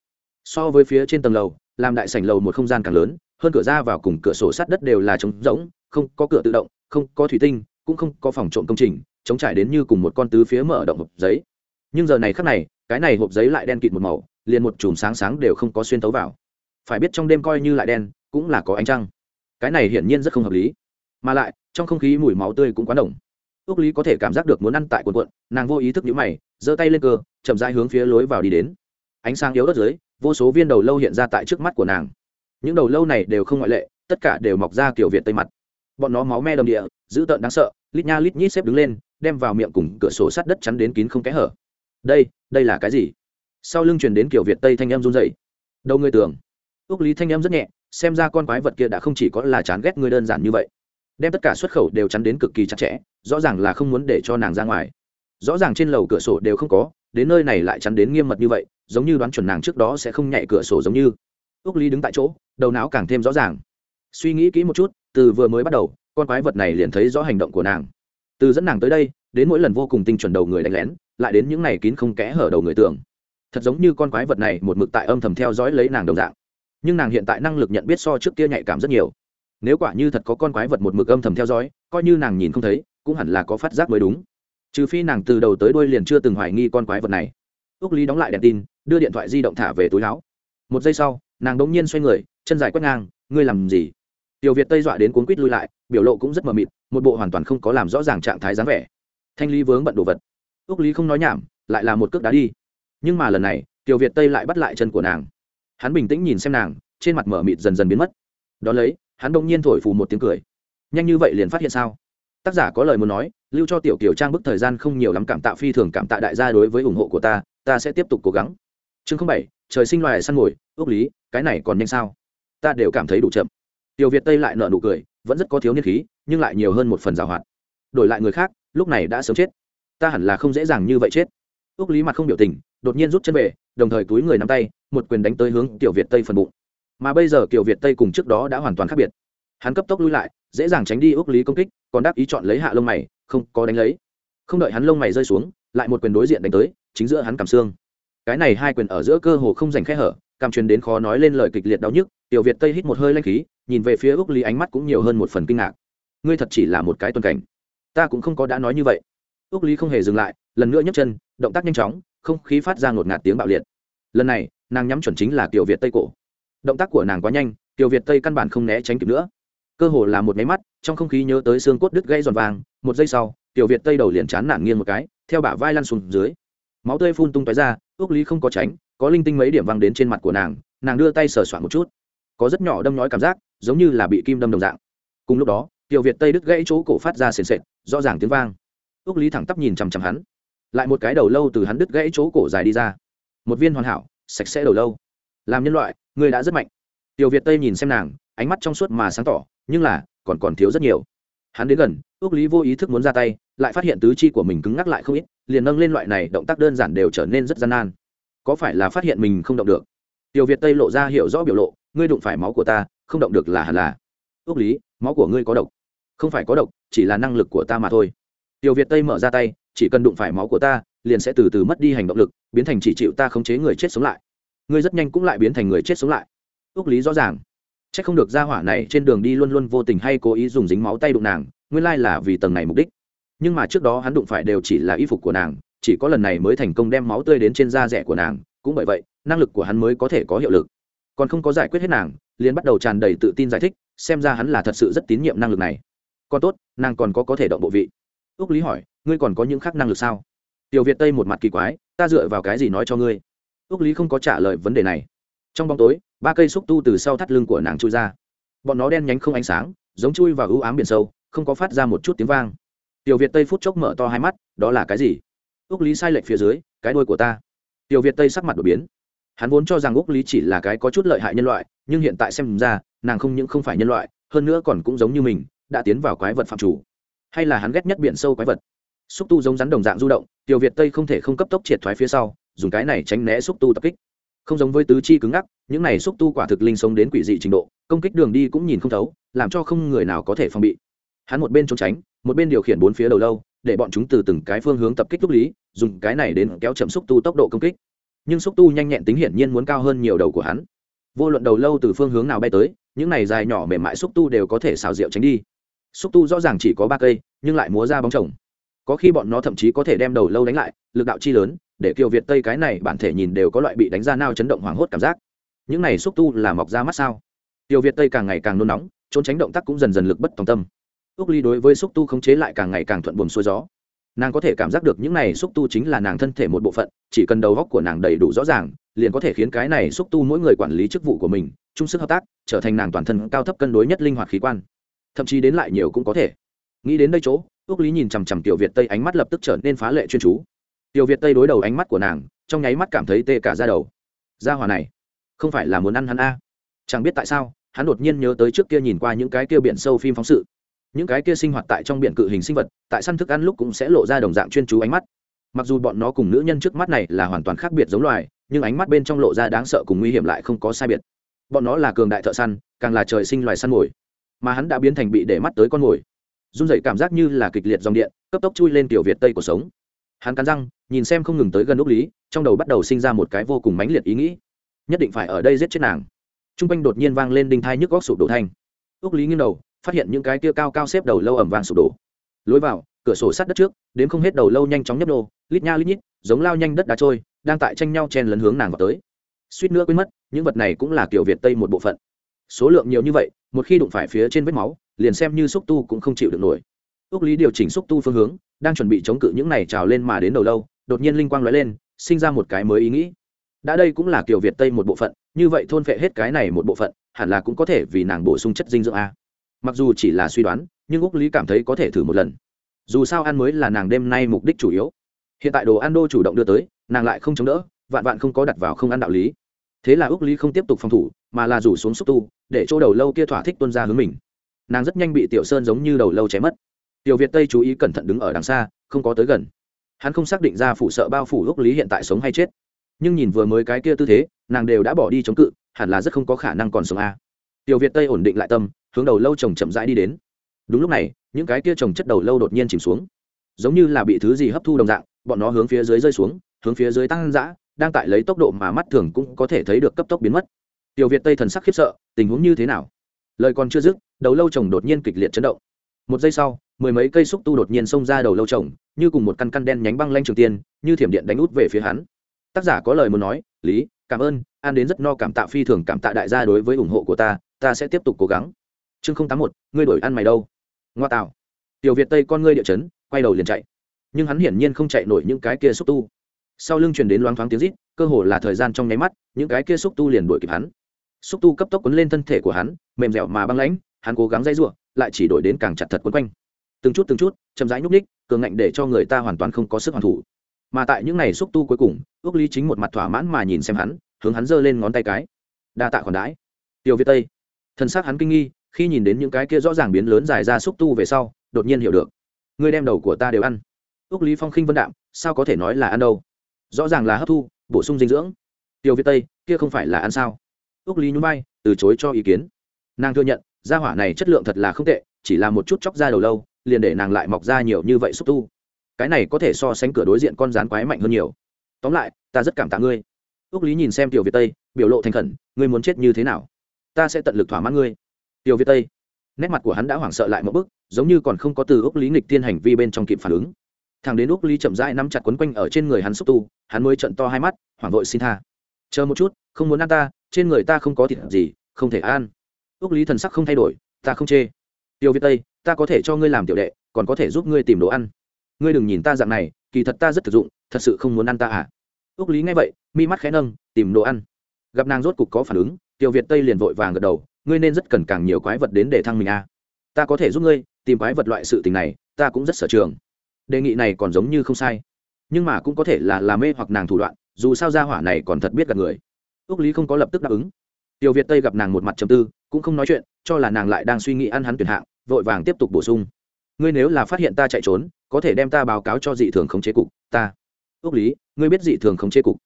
So với phía trên tầng lầu, làm đại sảnh lầu một không gian càng lớn, hơn cửa ra vào cùng cửa sổ sát đất đều là trống rỗng, không có cửa tự động, không có thủy tinh, cũng không có phòng trộm công trình chống trải đến như cùng một con tứ phía mở động hộp giấy. Nhưng giờ này khắc này cái này hộp giấy lại đen kịt một màu, liền một chùm sáng sáng đều không có xuyên tấu vào. Phải biết trong đêm coi như lại đen, cũng là có ánh trăng. Cái này hiển nhiên rất không hợp lý. Mà lại, trong không khí mùi máu tươi cũng quá đồng ước lý có thể cảm giác được muốn ăn tại cuộn cuộn, nàng vô ý thức nhũ mày, giơ tay lên cơ, chậm rãi hướng phía lối vào đi đến. Ánh sáng yếu đất dưới, vô số viên đầu lâu hiện ra tại trước mắt của nàng. Những đầu lâu này đều không ngoại lệ, tất cả đều mọc ra kiểu việt tây mặt. Bọn nó máu me đầm địa, dữ tợn đáng sợ, lít nha lít nhít xếp đứng lên, đem vào miệng cùng cửa sổ sắt đất chắn đến kín không kẽ hở. Đây đây là cái gì? Sau lưng truyền đến kiểu việt tây thanh em run dậy đâu ngươi tưởng? Ước lý thanh em rất nhẹ, xem ra con quái vật kia đã không chỉ có là chán ghét ngươi đơn giản như vậy. Đem tất cả xuất khẩu đều chắn đến cực kỳ chặt chẽ, rõ ràng là không muốn để cho nàng ra ngoài. Rõ ràng trên lầu cửa sổ đều không có, đến nơi này lại chắn đến nghiêm mật như vậy, giống như đoán chuẩn nàng trước đó sẽ không nhảy cửa sổ giống như. Ước lý đứng tại chỗ, đầu não càng thêm rõ ràng. Suy nghĩ kỹ một chút, từ vừa mới bắt đầu, con quái vật này liền thấy rõ hành động của nàng. Từ dẫn nàng tới đây, đến mỗi lần vô cùng tinh chuẩn đầu người đánh lén lại đến những ngày kín không kẽ hở đầu người tưởng. Thật giống như con quái vật này một mực tại âm thầm theo dõi lấy nàng đồng dạng. Nhưng nàng hiện tại năng lực nhận biết so trước kia nhạy cảm rất nhiều. Nếu quả như thật có con quái vật một mực âm thầm theo dõi, coi như nàng nhìn không thấy, cũng hẳn là có phát giác mới đúng. Trừ phi nàng từ đầu tới đuôi liền chưa từng hoài nghi con quái vật này. Ước lý đóng lại đèn tin, đưa điện thoại di động thả về túi áo. Một giây sau, nàng đ ỗ n g nhiên xoay người, chân dài quét ngang, ngươi làm gì? Tiểu việt tây dọa đến cuốn quýt lui lại, biểu lộ cũng rất mờ mịt, một bộ hoàn toàn không có làm rõ ràng trạng thái dáng vẻ. Thanh lý vướng bận đồ vật ước lý không nói nhảm, lại là một cước đá đi. Nhưng mà lần này, tiểu việt tây lại bắt lại chân của nàng. Hắn bình tĩnh nhìn xem nàng, trên mặt mở mịt dần dần biến mất. Đón lấy, hắn đông nhiên thổi phù một tiếng cười. Nhanh như vậy liền phát hiện sao? Tác giả có lời muốn nói, lưu cho tiểu kiều trang bức thời gian không nhiều lắm, cảm tạ phi thường, cảm tạ đại gia đối với ủng hộ của ta ta sẽ tiếp tục cố gắng. Chương bảy, trời sinh loài săn ngồi ước lý, cái này còn nhanh sao? Ta đều cảm thấy đủ chậm. Tiểu việt tây lại nợ nụ cười, vẫn rất có thiếu niên khí, nhưng lại nhiều hơn một phần g hoạt. Đổi lại người khác, lúc này đã sớm chết ta hẳn là không dễ dàng như vậy chết. Ước lý mặt không biểu tình, đột nhiên rút chân về, đồng thời túi người nắm tay, một quyền đánh tới hướng tiểu việt tây phần bụng. Mà bây giờ tiểu việt tây cùng trước đó đã hoàn toàn khác biệt. Hắn cấp tốc lui lại, dễ dàng tránh đi ước lý công kích, còn đáp ý chọn lấy hạ lông mày, không có đánh lấy. Không đợi hắn lông mày rơi xuống, lại một quyền đối diện đánh tới, chính giữa hắn cảm xương. Cái này hai quyền ở giữa cơ hồ không dành khe hở cảm truyền đến khó nói lên lời kịch liệt đau nhức, tiểu việt tây hít một hơi lanh khí, nhìn về phía ước lý ánh mắt cũng nhiều hơn một phần kinh ngạc. Ngươi thật chỉ là một cái tuần cảnh. Ta cũng không có đã nói như vậy ước lý không hề dừng lại, lần nữa nhấc chân, động tác nhanh chóng, không khí phát ra ngột ngạt tiếng bạo liệt. Lần này, nàng nhắm chuẩn chính là tiểu việt tây cổ. Động tác của nàng quá nhanh tiểu việt tây căn bản không né tránh kịp nữa. Cơ hồ là một máy mắt, trong không khí nhớ tới xương cốt đứt gãy giòn vàng, một giây sau tiểu việt tây đầu liền chán nản nghiêng một cái, theo bả vai lăn xuống dưới. Máu tươi phun tung tói ra ước lý không có tránh, có linh tinh mấy điểm văng đến trên mặt của nàng nàng đưa tay sờ soạn một chút. Có rất nhỏ đâm nhói cảm giác, giống như là bị kim đâm đồng dạng. Cùng lúc đó tiểu việt tây đứt gãy chỗ cổ phát ra sền sệt, rõ ràng tiếng vang ước lý thẳng tắp nhìn chằm chằm hắn. Lại một cái đầu lâu từ hắn đứt gãy chỗ cổ dài đi ra. Một viên hoàn hảo, sạch sẽ đầu lâu. Làm nhân loại người đã rất mạnh. Tiểu việt tây nhìn xem nàng, ánh mắt trong suốt mà sáng tỏ, nhưng là, còn còn thiếu rất nhiều. Hắn đến gần ước lý vô ý thức muốn ra tay, lại phát hiện tứ chi của mình cứng ngắc lại không ít, liền nâng lên loại này, động tác đơn giản đều trở nên rất gian nan. Có phải là phát hiện mình không động được? Tiểu việt tây lộ ra hiểu rõ biểu lộ, ngươi đụng phải máu của ta, không động được là hẳn là. Ước lý, máu của ngươi có độc. Không phải có độc, chỉ là năng lực của ta mà thôi tiểu việt tây mở ra tay chỉ cần đụng phải máu của ta liền sẽ từ từ mất đi hành động lực biến thành chỉ chịu ta khống chế người chết sống lại ngươi rất nhanh cũng lại biến thành người chết sống lại ước lý rõ ràng Chắc không được ra hỏa này trên đường đi luôn luôn vô tình hay cố ý dùng dính máu tay đụng nàng, nguyên lai là vì tầng này mục đích. Nhưng mà trước đó hắn đụng phải đều chỉ là y phục của nàng, chỉ có lần này mới thành công đem máu tươi đến trên da rẻ của nàng, cũng bởi vậy, năng lực của hắn mới có thể có hiệu lực. Còn không có giải quyết hết nàng, liền bắt đầu tràn đầy tự tin giải thích, xem ra hắn là thật sự rất tín nhiệm năng lực này. Còn tốt, nàng còn có có thể động bộ vị. Úc Lý hỏi, ngươi còn có những khác năng lực sao? Tiểu Việt Tây một mặt kỳ quái, ta dựa vào cái gì nói cho ngươi? Úc Lý không có trả lời vấn đề này. Trong bóng tối, ba cây xúc tu từ sau thắt lưng của nàng chui ra bọn nó đen nhánh không ánh sáng giống chui vào ưu ám biển sâu không có phát ra một chút tiếng vang tiểu việt tây phút chốc mở to hai mắt đó là cái gì ước lý sai lệch phía dưới cái đôi của ta tiểu việt tây sắc mặt đột biến hắn vốn cho rằng ước lý chỉ là cái có chút lợi hại nhân loại nhưng hiện tại xem ra nàng không những không phải nhân loại hơn nữa còn cũng giống như mình đã tiến vào quái vật phạm chủ hay là hắn ghét nhất biển sâu quái vật? Xúc tu giống rắn đồng dạng du động, tiểu việt tây không thể không cấp tốc triệt thoái phía sau, dùng cái này tránh né xúc tu tập kích. Không giống với tứ chi cứng ngắc, những này xúc tu quả thực linh sống đến quỷ dị trình độ, công kích đường đi cũng nhìn không thấu, làm cho không người nào có thể phòng bị. Hắn một bên trốn tránh, một bên điều khiển bốn phía đầu lâu, để bọn chúng từ từng cái phương hướng tập kích lúc lý, dùng cái này đến kéo chậm xúc tu tốc độ công kích. Nhưng xúc tu nhanh nhẹn tính hiển nhiên muốn cao hơn nhiều đầu của hắn. Vô luận đầu lâu từ phương hướng nào bay tới, những này dài nhỏ mềm mại xúc tu đều có thể xào rượu tránh đi xúc tu rõ ràng chỉ có ba cây, nhưng lại múa ra bóng chồng. Có khi bọn nó thậm chí có thể đem đầu lâu đánh lại, lực đạo chi lớn, để kiều việt tây cái này bản thể nhìn đều có loại bị đánh ra nao chấn động hoảng hốt cảm giác. Những này xúc tu là mọc ra mắt sao? Kiều việt tây càng ngày càng nôn nóng, trốn tránh động tác cũng dần dần lực bất tòng tâm. Ước ly đối với xúc tu khống chế lại càng ngày càng thuận buồm xuôi gió. Nàng có thể cảm giác được những này xúc tu chính là nàng thân thể một bộ phận, chỉ cần đầu góc của nàng đầy đủ rõ ràng, liền có thể khiến cái này xúc tu mỗi người quản lý chức vụ của mình, chung sức hợp tác, trở thành nàng toàn thân cao thấp cân đối nhất linh hoạt khí quan thậm chí đến lại nhiều cũng có thể. Nghĩ đến đây chỗ ước lý nhìn chằm chằm tiểu việt tây, ánh mắt lập tức trở nên phá lệ chuyên chú. Tiểu việt tây đối đầu ánh mắt của nàng, trong nháy mắt cảm thấy tê cả ra đầu. Ra hòa này, không phải là muốn ăn hắn a? Chẳng biết tại sao, hắn đột nhiên nhớ tới trước kia nhìn qua những cái kia biển sâu phim phóng sự. Những cái kia sinh hoạt tại trong biển cự hình sinh vật, tại săn thức ăn lúc cũng sẽ lộ ra đồng dạng chuyên chú ánh mắt. Mặc dù bọn nó cùng nữ nhân trước mắt này là hoàn toàn khác biệt giống loài, nhưng ánh mắt bên trong lộ ra đáng sợ cùng nguy hiểm lại không có sai biệt. Bọn nó là cường đại thợ săn, càng là trời sinh loài săn mồi mà hắn đã biến thành bị để mắt tới con mồi. Run dậy cảm giác như là kịch liệt dòng điện, cấp tốc chui lên tiểu việt tây của sống. Hắn cắn răng, nhìn xem không ngừng tới gần úc lý, trong đầu bắt đầu sinh ra một cái vô cùng mãnh liệt ý nghĩ. Nhất định phải ở đây giết chết nàng. T r u n g quanh đột nhiên vang lên đinh thai nhức góc sụp đổ thanh. Úc lý nghiêng đầu, phát hiện những cái kia cao cao xếp đầu lâu ẩm vàng sụp đổ. Lối vào, cửa sổ sát đất trước, đến không hết đầu lâu nhanh chóng nhấp nô, lít nha lít nhít, giống lao nhanh đất đá trôi, đang tại tranh nhau chen lấn hướng nàng vào tới. Suýt nữa quên mất, những vật này cũng là kiểu việt tây một bộ phận. Số lượng nhiều như vậy một khi đụng phải phía trên vết máu, liền xem như xúc tu cũng không chịu được nổi. Ước lý điều chỉnh xúc tu phương hướng, đang chuẩn bị chống cự những này trào lên mà đến đầu lâu, đột nhiên linh quang lóe lên, sinh ra một cái mới ý nghĩ. Đã đây cũng là kiểu việt tây một bộ phận, như vậy thôn phệ hết cái này một bộ phận, hẳn là cũng có thể vì nàng bổ sung chất dinh dưỡng a. Mặc dù chỉ là suy đoán, nhưng úc lý cảm thấy có thể thử một lần. Dù sao ăn mới là nàng đêm nay mục đích chủ yếu. Hiện tại đồ ăn đô chủ động đưa tới, nàng lại không chống đỡ, vạn vạn không có đặt vào không ăn đạo lý. Thế là úc lý không tiếp tục phòng thủ mà là rủ xuống xúc tu, để chỗ đầu lâu kia thỏa thích tuân ra hướng mình. Nàng rất nhanh bị tiểu sơn giống như đầu lâu chém mất. Tiểu việt tây chú ý cẩn thận đứng ở đằng xa, không có tới gần. Hắn không xác định ra phụ sợ bao phủ lúc lý hiện tại sống hay chết. Nhưng nhìn vừa mới cái kia tư thế, nàng đều đã bỏ đi chống cự, hẳn là rất không có khả năng còn sống a. Tiểu việt tây ổn định lại tâm, hướng đầu lâu chồng chậm rãi đi đến. Đúng lúc này, những cái kia trồng chất đầu lâu đột nhiên chìm xuống. Giống như là bị thứ gì hấp thu đồng dạng, bọn nó hướng phía dưới rơi xuống, hướng phía dưới tăng dã, đang tại lấy tốc độ mà mắt thường cũng có thể thấy được cấp tốc biến mất tiểu việt tây thần sắc khiếp sợ, tình huống như thế nào? Lời còn chưa dứt, đầu lâu chồng đột nhiên kịch liệt chấn động. Một giây sau, mười mấy cây xúc tu đột nhiên xông ra đầu lâu chồng, như cùng một căn căn đen nhánh băng lanh trường tiên, như thiểm điện đánh út về phía hắn. Tác giả có lời muốn nói, lý, cảm ơn, an đến rất no cảm tạ phi thường cảm tạ đại gia đối với ủng hộ của ta ta sẽ tiếp tục cố gắng. Chương không tám một, ngươi đổi ăn mày đâu. Ngoa tạo. Tiểu việt tây con ngươi địa chấn, quay đầu liền chạy. Nhưng hắn hiển nhiên không chạy nổi những cái kia xúc tu. Sau lưng truyền đến loáng thoáng tiếng rít, cơ hồ là thời gian trong nháy mắt, những cái kia xúc tu liền đuổi kịp hắn xúc tu cấp tốc quấn lên thân thể của hắn, mềm dẻo mà băng lãnh, hắn cố gắng dây giụa lại chỉ đổi đến càng chặt thật quấn quanh. Từng chút từng chút, chậm rãi nhúc ních cường ngạnh để cho người ta hoàn toàn không có sức hoàn thủ. Mà tại những ngày xúc tu cuối cùng, ước lý chính một mặt thỏa mãn mà nhìn xem hắn, hướng hắn giơ lên ngón tay cái. Đa tạ còn đãi. Tiểu viết tây. Thân xác hắn kinh nghi, khi nhìn đến những cái kia rõ ràng biến lớn dài ra xúc tu về sau, đột nhiên hiểu được. Ngươi đem đầu của ta đều ăn. Ước lý phong khinh vân đạm, sao có thể nói là ăn đâu? Rõ ràng là hấp thu, bổ sung dinh dưỡng. Tiêu viết tây, kia không phải là ăn sao? Ước lý nhún vai, từ chối cho ý kiến. Nàng thừa nhận, gia hỏa này chất lượng thật là không tệ, chỉ là một chút chóc ra đầu lâu, liền để nàng lại mọc ra nhiều như vậy xúc tu. Cái này có thể so sánh cửa đối diện con rán quái mạnh hơn nhiều. Tóm lại, ta rất cảm tạ ngươi. Ước lý nhìn xem tiểu việt tây, biểu lộ thành khẩn, ngươi muốn chết như thế nào? Ta sẽ tận lực thỏa mãn ngươi. Tiểu việt tây, nét mặt của hắn đã hoảng sợ lại một bước, giống như còn không có từ ước lý nghịch tiên hành vi bên trong kịp phản ứng. Thằng đến ước lý chậm rãi nắm chặt quấn quanh ở trên người hắn xúc tu, hắn mới trận to hai mắt, hoảng vội xin tha. Chờ một chút, không muốn ăn ta trên người ta không có thịt gì, không thể ăn. Ước lý thần sắc không thay đổi, ta không chê. Tiêu việt tây, ta có thể cho ngươi làm tiểu đệ, còn có thể giúp ngươi tìm đồ ăn. Ngươi đừng nhìn ta dạng này, kỳ thật ta rất thực dụng, thật sự không muốn ăn ta à. Ước lý nghe vậy, mi mắt khẽ nâng, tìm đồ ăn. Gặp nàng rốt cục có phản ứng Tiêu việt tây liền vội vàng gật đầu, ngươi nên rất cần càng nhiều quái vật đến để thăng mình a à. ta có thể giúp ngươi tìm quái vật loại sự tình này, ta cũng rất sở trường. Đề nghị này còn giống như không sai. Nhưng mà cũng có thể là làm mê hoặc nàng thủ đoạn, dù sao gia hỏa này còn thật biết gặp người ước lý không có lập tức đáp ứng. Tiểu việt tây gặp nàng một mặt trầm tư, cũng không nói chuyện, cho là nàng lại đang suy nghĩ ăn hắn tuyển hạng, vội vàng tiếp tục bổ sung. Ngươi nếu là phát hiện ta chạy trốn, có thể đem ta báo cáo cho dị thường khống chế cục, ta. Ước lý, ngươi biết dị thường khống chế cục?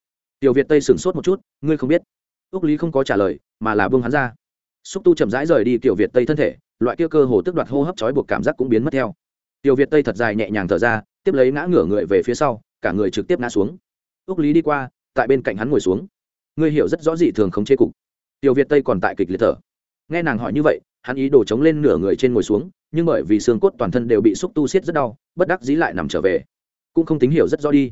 Tiểu việt tây sửng sốt một chút, ngươi không biết. Ước lý không có trả lời, mà là buông hắn ra. Xúc tu chậm rãi rời đi tiểu việt tây thân thể, loại kia cơ hồ tức đoạt hô hấp trói buộc cảm giác cũng biến mất theo. Tiểu việt tây thật dài nhẹ nhàng thở ra, tiếp lấy ngã ngửa người về phía sau, cả người trực tiếp ngã xuống. Ước lý đi qua, tại bên cạnh hắn ngồi xuống ngươi hiểu rất rõ dị thường không chế cục. Tiểu việt tây còn tại kịch liệt thở. Nghe nàng hỏi như vậy, hắn ý đồ chống lên nửa người trên ngồi xuống, nhưng bởi vì xương cốt toàn thân đều bị xúc tu xiết rất đau, bất đắc dĩ lại nằm trở về. Cũng không tín hiểu rất rõ đi.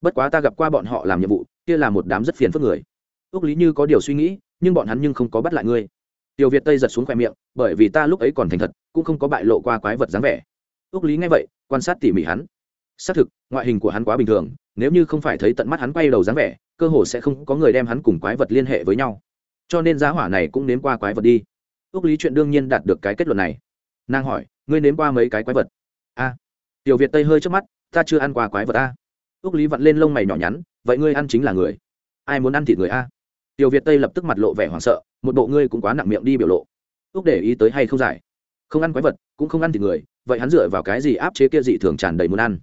Bất quá ta gặp qua bọn họ làm nhiệm vụ, kia là một đám rất phiền phức người. Ước lý như có điều suy nghĩ, nhưng bọn hắn nhưng không có bắt lại ngươi. Tiểu việt tây giật xuống khoe miệng, bởi vì ta lúc ấy còn thành thật, cũng không có bại lộ qua quái vật dáng vẻ. Ước lý nghe vậy, quan sát tỉ mỉ hắn. Xác thực, ngoại hình của hắn quá bình thường, nếu như không phải thấy tận mắt hắn quay đầu dáng vẻ cơ hồ sẽ không có người đem hắn cùng quái vật liên hệ với nhau. Cho nên giá hỏa này cũng nếm qua quái vật đi. Ước lý chuyện đương nhiên đạt được cái kết luận này. Nàng hỏi, ngươi nếm qua mấy cái quái vật? A. Tiểu việt tây hơi trước mắt, ta chưa ăn qua quái vật a. Ước lý vặn lên lông mày nhỏ nhắn, vậy ngươi ăn chính là người. Ai muốn ăn thịt người a? Tiểu việt tây lập tức mặt lộ vẻ hoảng sợ, một bộ ngươi cũng quá nặng miệng đi biểu lộ. Ước để ý tới hay không giải. Không ăn quái vật, cũng không ăn thịt người, vậy hắn dựa vào cái gì áp chế kia dị thường tràn đầy muốn ăn?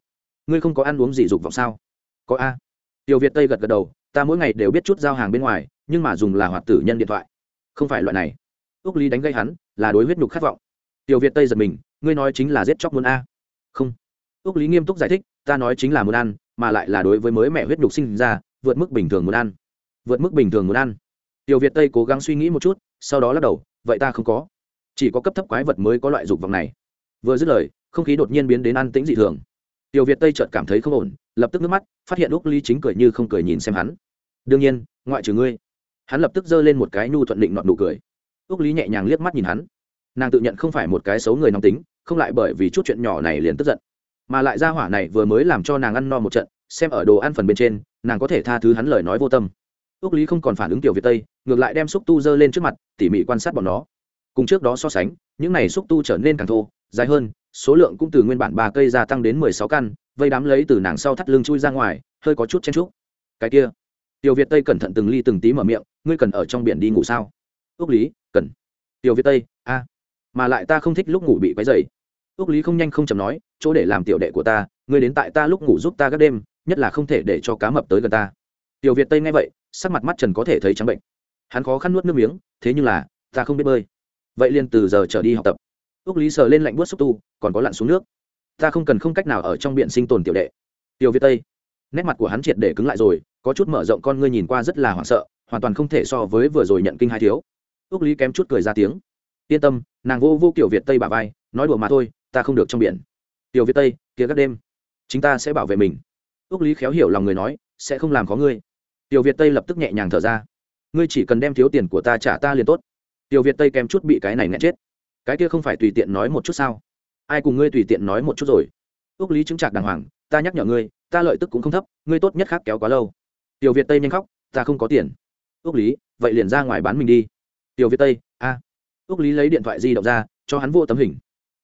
Ngươi không có ăn uống gì dục vọng sao? Có a. Tiểu việt tây gật gật đầu ta mỗi ngày đều biết chút giao hàng bên ngoài, nhưng mà dùng là hoạt tử nhân điện thoại. Không phải loại này. Ước lý đánh gây hắn, là đối huyết nhục khát vọng. Tiểu việt tây giật mình, ngươi nói chính là giết chóc muốn a. Không. Ước lý nghiêm túc giải thích, ta nói chính là muốn ăn, mà lại là đối với mới mẹ huyết nhục sinh ra, vượt mức bình thường muốn ăn. Vượt mức bình thường muốn ăn. Tiểu việt tây cố gắng suy nghĩ một chút, sau đó lắc đầu, vậy ta không có. Chỉ có cấp thấp quái vật mới có loại dục vọng này. Vừa dứt lời, không khí đột nhiên biến đến an tĩnh dị thường. Tiểu việt tây chợt cảm thấy không ổn lập tức nước mắt, phát hiện úc lý chính cười như không cười nhìn xem hắn. Đương nhiên, ngoại trừ ngươi. Hắn lập tức giơ lên một cái nhu thuận định nọn nụ cười. Úc lý nhẹ nhàng liếc mắt nhìn hắn. Nàng tự nhận không phải một cái xấu người nóng tính, không lại bởi vì chút chuyện nhỏ này liền tức giận. Mà lại ra hỏa này vừa mới làm cho nàng ăn no một trận, xem ở đồ ăn phần bên trên, nàng có thể tha thứ hắn lời nói vô tâm. Ước lý không còn phản ứng tiểu việt tây, ngược lại đem xúc tu dơ lên trước mặt, tỉ mỉ quan sát bọn nó. Cùng trước đó so sánh, những này xúc tu trở nên càng thô, dài hơn, số lượng cũng từ nguyên bản ba cây gia tăng đến mười sáu căn vây đám lấy từ nàng sau thắt lưng chui ra ngoài, hơi có chút chen trúc cái kia, tiểu việt tây cẩn thận từng ly từng tí mở miệng, ngươi cần ở trong biển đi ngủ sao? Ước lý, cần. Tiểu việt tây, a, mà lại ta không thích lúc ngủ bị quấy dày ước lý không nhanh không chầm nói, chỗ để làm tiểu đệ của ta, ngươi đến tại ta lúc ngủ giúp ta các đêm, nhất là không thể để cho cá mập tới gần ta. Tiểu việt tây nghe vậy, sắc mặt mắt trần có thể thấy trắng bệnh. Hắn khó khăn nuốt nước miếng, thế nhưng là, ta không biết bơi. Vậy liền từ giờ trở đi học tập. Ước lý sờ lên lạnh buốt xúc tu, còn có lặn xuống nước ta không cần không cách nào ở trong biển sinh tồn tiểu đệ. Tiểu việt tây, nét mặt của hắn triệt để cứng lại rồi, có chút mở rộng con ngươi nhìn qua rất là hoảng sợ, hoàn toàn không thể so với vừa rồi nhận kinh hai thiếu. Ước lý kém chút cười ra tiếng. Yên tâm, nàng vô vô kiểu việt tây bà vai, nói đùa mà thôi, ta không được trong biển. Tiểu việt tây, kia các đêm chúng ta sẽ bảo vệ mình. Ước lý khéo hiểu lòng người nói, sẽ không làm có ngươi. Tiểu việt tây lập tức nhẹ nhàng thở ra. Ngươi chỉ cần đem thiếu tiền của ta trả ta liền tốt. Tiểu việt tây kém chút bị cái này nghẹn chết. Cái kia không phải tùy tiện nói một chút sao? Ai cùng ngươi tùy tiện nói một chút rồi. Ước lý chứng trạc đàng hoàng, ta nhắc nhở ngươi, ta lợi tức cũng không thấp, ngươi tốt nhất khác kéo quá lâu. Tiểu việt tây nhanh khóc, ta không có tiền. Ước lý, vậy liền ra ngoài bán mình đi. Tiểu việt tây, a. À. ước lý lấy điện thoại di động ra, cho hắn vô tấm hình.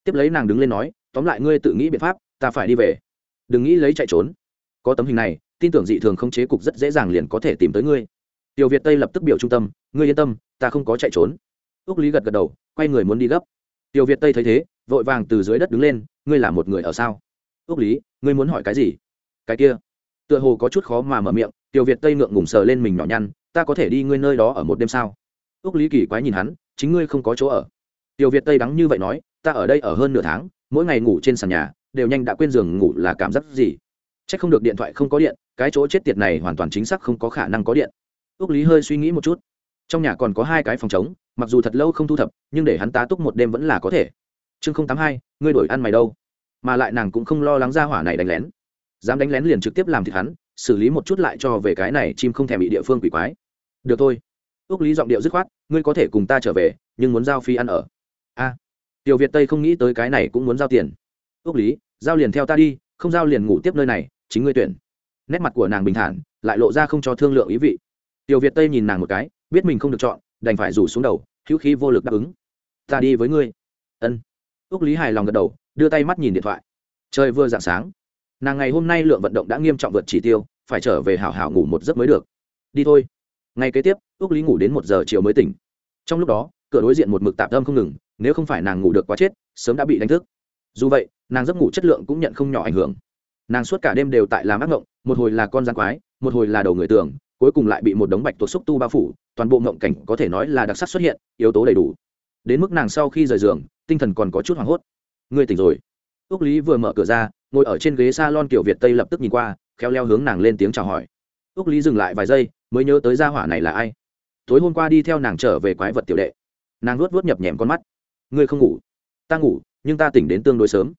Tiếp lấy nàng đứng lên nói, tóm lại ngươi tự nghĩ biện pháp, ta phải đi về. Đừng nghĩ lấy chạy trốn. Có tấm hình này, tin tưởng dị thường không chế cục rất dễ dàng liền có thể tìm tới ngươi. Tiểu việt tây lập tức biểu trung tâm, ngươi yên tâm, ta không có chạy trốn. Ước lý gật gật đầu, quay người muốn đi gấp. Tiểu việt tây thấy thế vội vàng từ dưới đất đứng lên, ngươi là một người ở sao? Ước lý, ngươi muốn hỏi cái gì? Cái kia. Tựa hồ có chút khó mà mở miệng, tiểu việt tây ngượng ngùng sờ lên mình nhỏ nhăn, ta có thể đi ngươi nơi đó ở một đêm sao? Ước lý kỳ quái nhìn hắn, chính ngươi không có chỗ ở. Tiểu việt tây đắng như vậy nói, ta ở đây ở hơn nửa tháng, mỗi ngày ngủ trên sàn nhà, đều nhanh đã quên giường ngủ là cảm giác gì. C h ắ c không được điện thoại không có điện, cái chỗ chết tiệt này hoàn toàn chính xác không có khả năng có điện. Ước lý hơi suy nghĩ một chút. Trong nhà còn có hai cái phòng chống mặc dù thật lâu không thu thập, nhưng để hắn tá túc một đêm vẫn là có thể chương không tám hai, ngươi đổi ăn mày đâu? Mà lại nàng cũng không lo lắng ra hỏa này đánh lén. Dám đánh lén liền trực tiếp làm thịt hắn, xử lý một chút lại cho về cái này chim không thèm bị địa phương quỷ quái. Được thôi. Ước lý giọng điệu dứt khoát, ngươi có thể cùng ta trở về, nhưng muốn giao phi ăn ở. A. Tiểu việt tây không nghĩ tới cái này cũng muốn giao tiền. Ước lý, giao liền theo ta đi, không giao liền ngủ tiếp nơi này, chính ngươi tuyển. Nét mặt của nàng bình thản, lại lộ ra không cho thương lượng ý vị. Tiểu việt tây nhìn nàng một cái, biết mình không được chọn, đành phải rủ xuống đầu, hữu khí vô lực đáp ứng. Ta đi với ngươi. Ân ước lý hài lòng gật đầu, đưa tay mắt nhìn điện thoại. Trời vừa dạng sáng, nàng ngày hôm nay lượng vận động đã nghiêm trọng vượt chỉ tiêu, phải trở về hảo hảo ngủ một giấc mới được. Đi thôi. Ngày kế tiếp ước lý ngủ đến một giờ chiều mới tỉnh. Trong lúc đó, cửa đối diện một mực tạm tâm không ngừng, nếu không phải nàng ngủ được quá chết, sớm đã bị đánh thức. Dù vậy, nàng giấc ngủ chất lượng cũng nhận không nhỏ ảnh hưởng. Nàng suốt cả đêm đều tại làm ác ngộng, một hồi là con gián quái, một hồi là đầu người tường, cuối cùng lại bị một đống bạch tuộc xúc tu bao phủ, toàn bộ ngộng cảnh có thể nói là đặc sắc xuất hiện, yếu tố đầy đủ. Đến mức nàng sau khi rời giường tinh thần còn có chút hoảng hốt. Ngươi tỉnh rồi. Ước lý vừa mở cửa ra, ngồi ở trên ghế s a lon kiểu việt tây lập tức nhìn qua, khéo leo hướng nàng lên tiếng chào hỏi. Ước lý dừng lại vài giây, mới nhớ tới gia hỏa này là ai. Tối hôm qua đi theo nàng trở về quái vật tiểu đệ. Nàng luốt vớt nhập nhèm con mắt. Ngươi không ngủ? Ta ngủ, nhưng ta tỉnh đến tương đối sớm.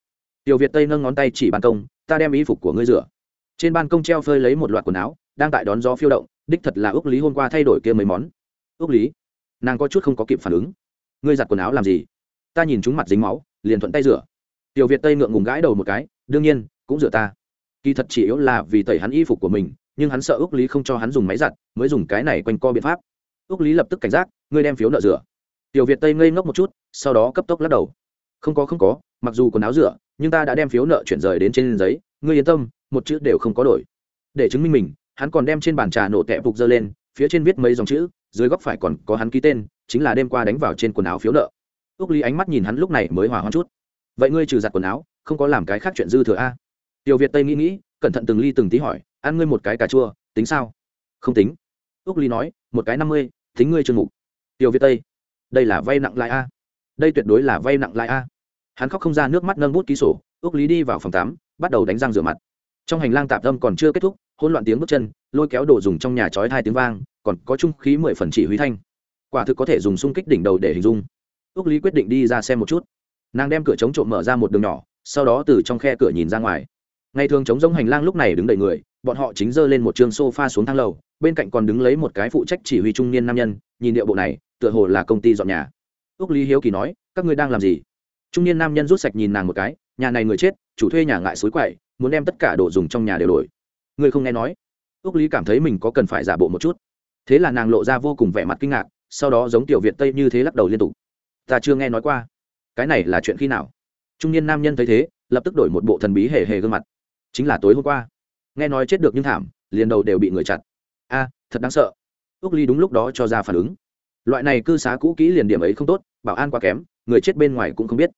Tiểu việt tây nâng ngón tay chỉ ban công, ta đem y phục của ngươi rửa. Trên ban công treo phơi lấy một loạt quần áo, đang tại đón gió phiêu động, đích thật là ước lý hôm qua thay đổi kia mấy món. Ước lý, nàng có chút không có kịp phản ứng. Ngươi giặt quần áo làm gì? Ta nhìn chúng mặt dính máu, liền thuận tay rửa. Tiểu việt tây ngượng ngùng gãi đầu một cái, đương nhiên, cũng rửa ta. Kỳ thật chỉ yếu là vì tẩy hắn y phục của mình, nhưng hắn sợ ước lý không cho hắn dùng máy giặt, mới dùng cái này quanh co biện pháp. Ước lý lập tức cảnh giác, ngươi đem phiếu nợ rửa. Tiểu việt tây ngây ngốc một chút, sau đó cấp tốc lắc đầu. Không có không có, mặc dù quần áo rửa, nhưng ta đã đem phiếu nợ chuyển rời đến trên giấy, ngươi yên tâm, một chữ đều không có đổi. Để chứng minh mình, hắn còn đem trên bàn trà nổ tẹp phục dơ lên, phía trên viết mấy dòng chữ, dưới góc phải còn có hắn ký tên, chính là đêm qua đánh vào trên quần áo phiếu nợ ước lý ánh mắt nhìn hắn lúc này mới hòa hoãn chút. Vậy ngươi trừ giặt quần áo, không có làm cái khác chuyện dư thừa a tiểu việt tây nghĩ nghĩ, cẩn thận từng ly từng tí hỏi, ăn ngươi một cái cà chua, tính sao? Không tính. Ước ly nói, một cái năm mươi tính ngươi chương mục. Tiểu việt tây, đây là vay nặng lãi a. Đây tuyệt đối là vay nặng lãi a. Hắn khóc không ra nước mắt nâng bút ký sổ ước lý đi vào phòng tắm, bắt đầu đánh răng rửa mặt. Trong hành lang tạp tâm còn chưa kết thúc, hỗn loạn tiếng bước chân, lôi kéo đồ dùng trong nhà trói hai tiếng vang, còn có trung khí mười phần chỉ huy thanh. Quả thực có thể dùng xung kích đỉnh đầu để hình dung ước lý quyết định đi ra xem một chút. Nàng đem cửa chống trộm mở ra một đường nhỏ, sau đó từ trong khe cửa nhìn ra ngoài. Ngày thường chống giống hành lang lúc này đứng đầy người, bọn họ chính giơ lên một trường sofa xuống thang lầu, bên cạnh còn đứng lấy một cái phụ trách chỉ huy trung niên nam nhân, nhìn điệu bộ này, tựa hồ là công ty dọn nhà. Ước lý hiếu kỳ nói, các ngươi đang làm gì? Trung niên nam nhân rút sạch nhìn nàng một cái, nhà này người chết, chủ thuê nhà ngại suối quậy, muốn đem tất cả đồ dùng trong nhà đều đổi. Ngươi không nghe nói? Ước lý cảm thấy mình có cần phải giả bộ một chút. Thế là nàng lộ ra vô cùng vẻ mặt kinh ngạc, sau đó giống tiểu việt tây như thế lắc đầu liên tục ta chưa nghe nói qua. Cái này là chuyện khi nào? Trung niên nam nhân thấy thế, lập tức đổi một bộ thần bí hề hề gương mặt. Chính là tối hôm qua. Nghe nói chết được nhưng thảm, liền đầu đều bị người chặt. A, thật đáng sợ. Ước ly đúng lúc đó cho ra phản ứng. Loại này cư xá cũ kỹ liền điểm ấy không tốt, bảo an quá kém, người chết bên ngoài cũng không biết.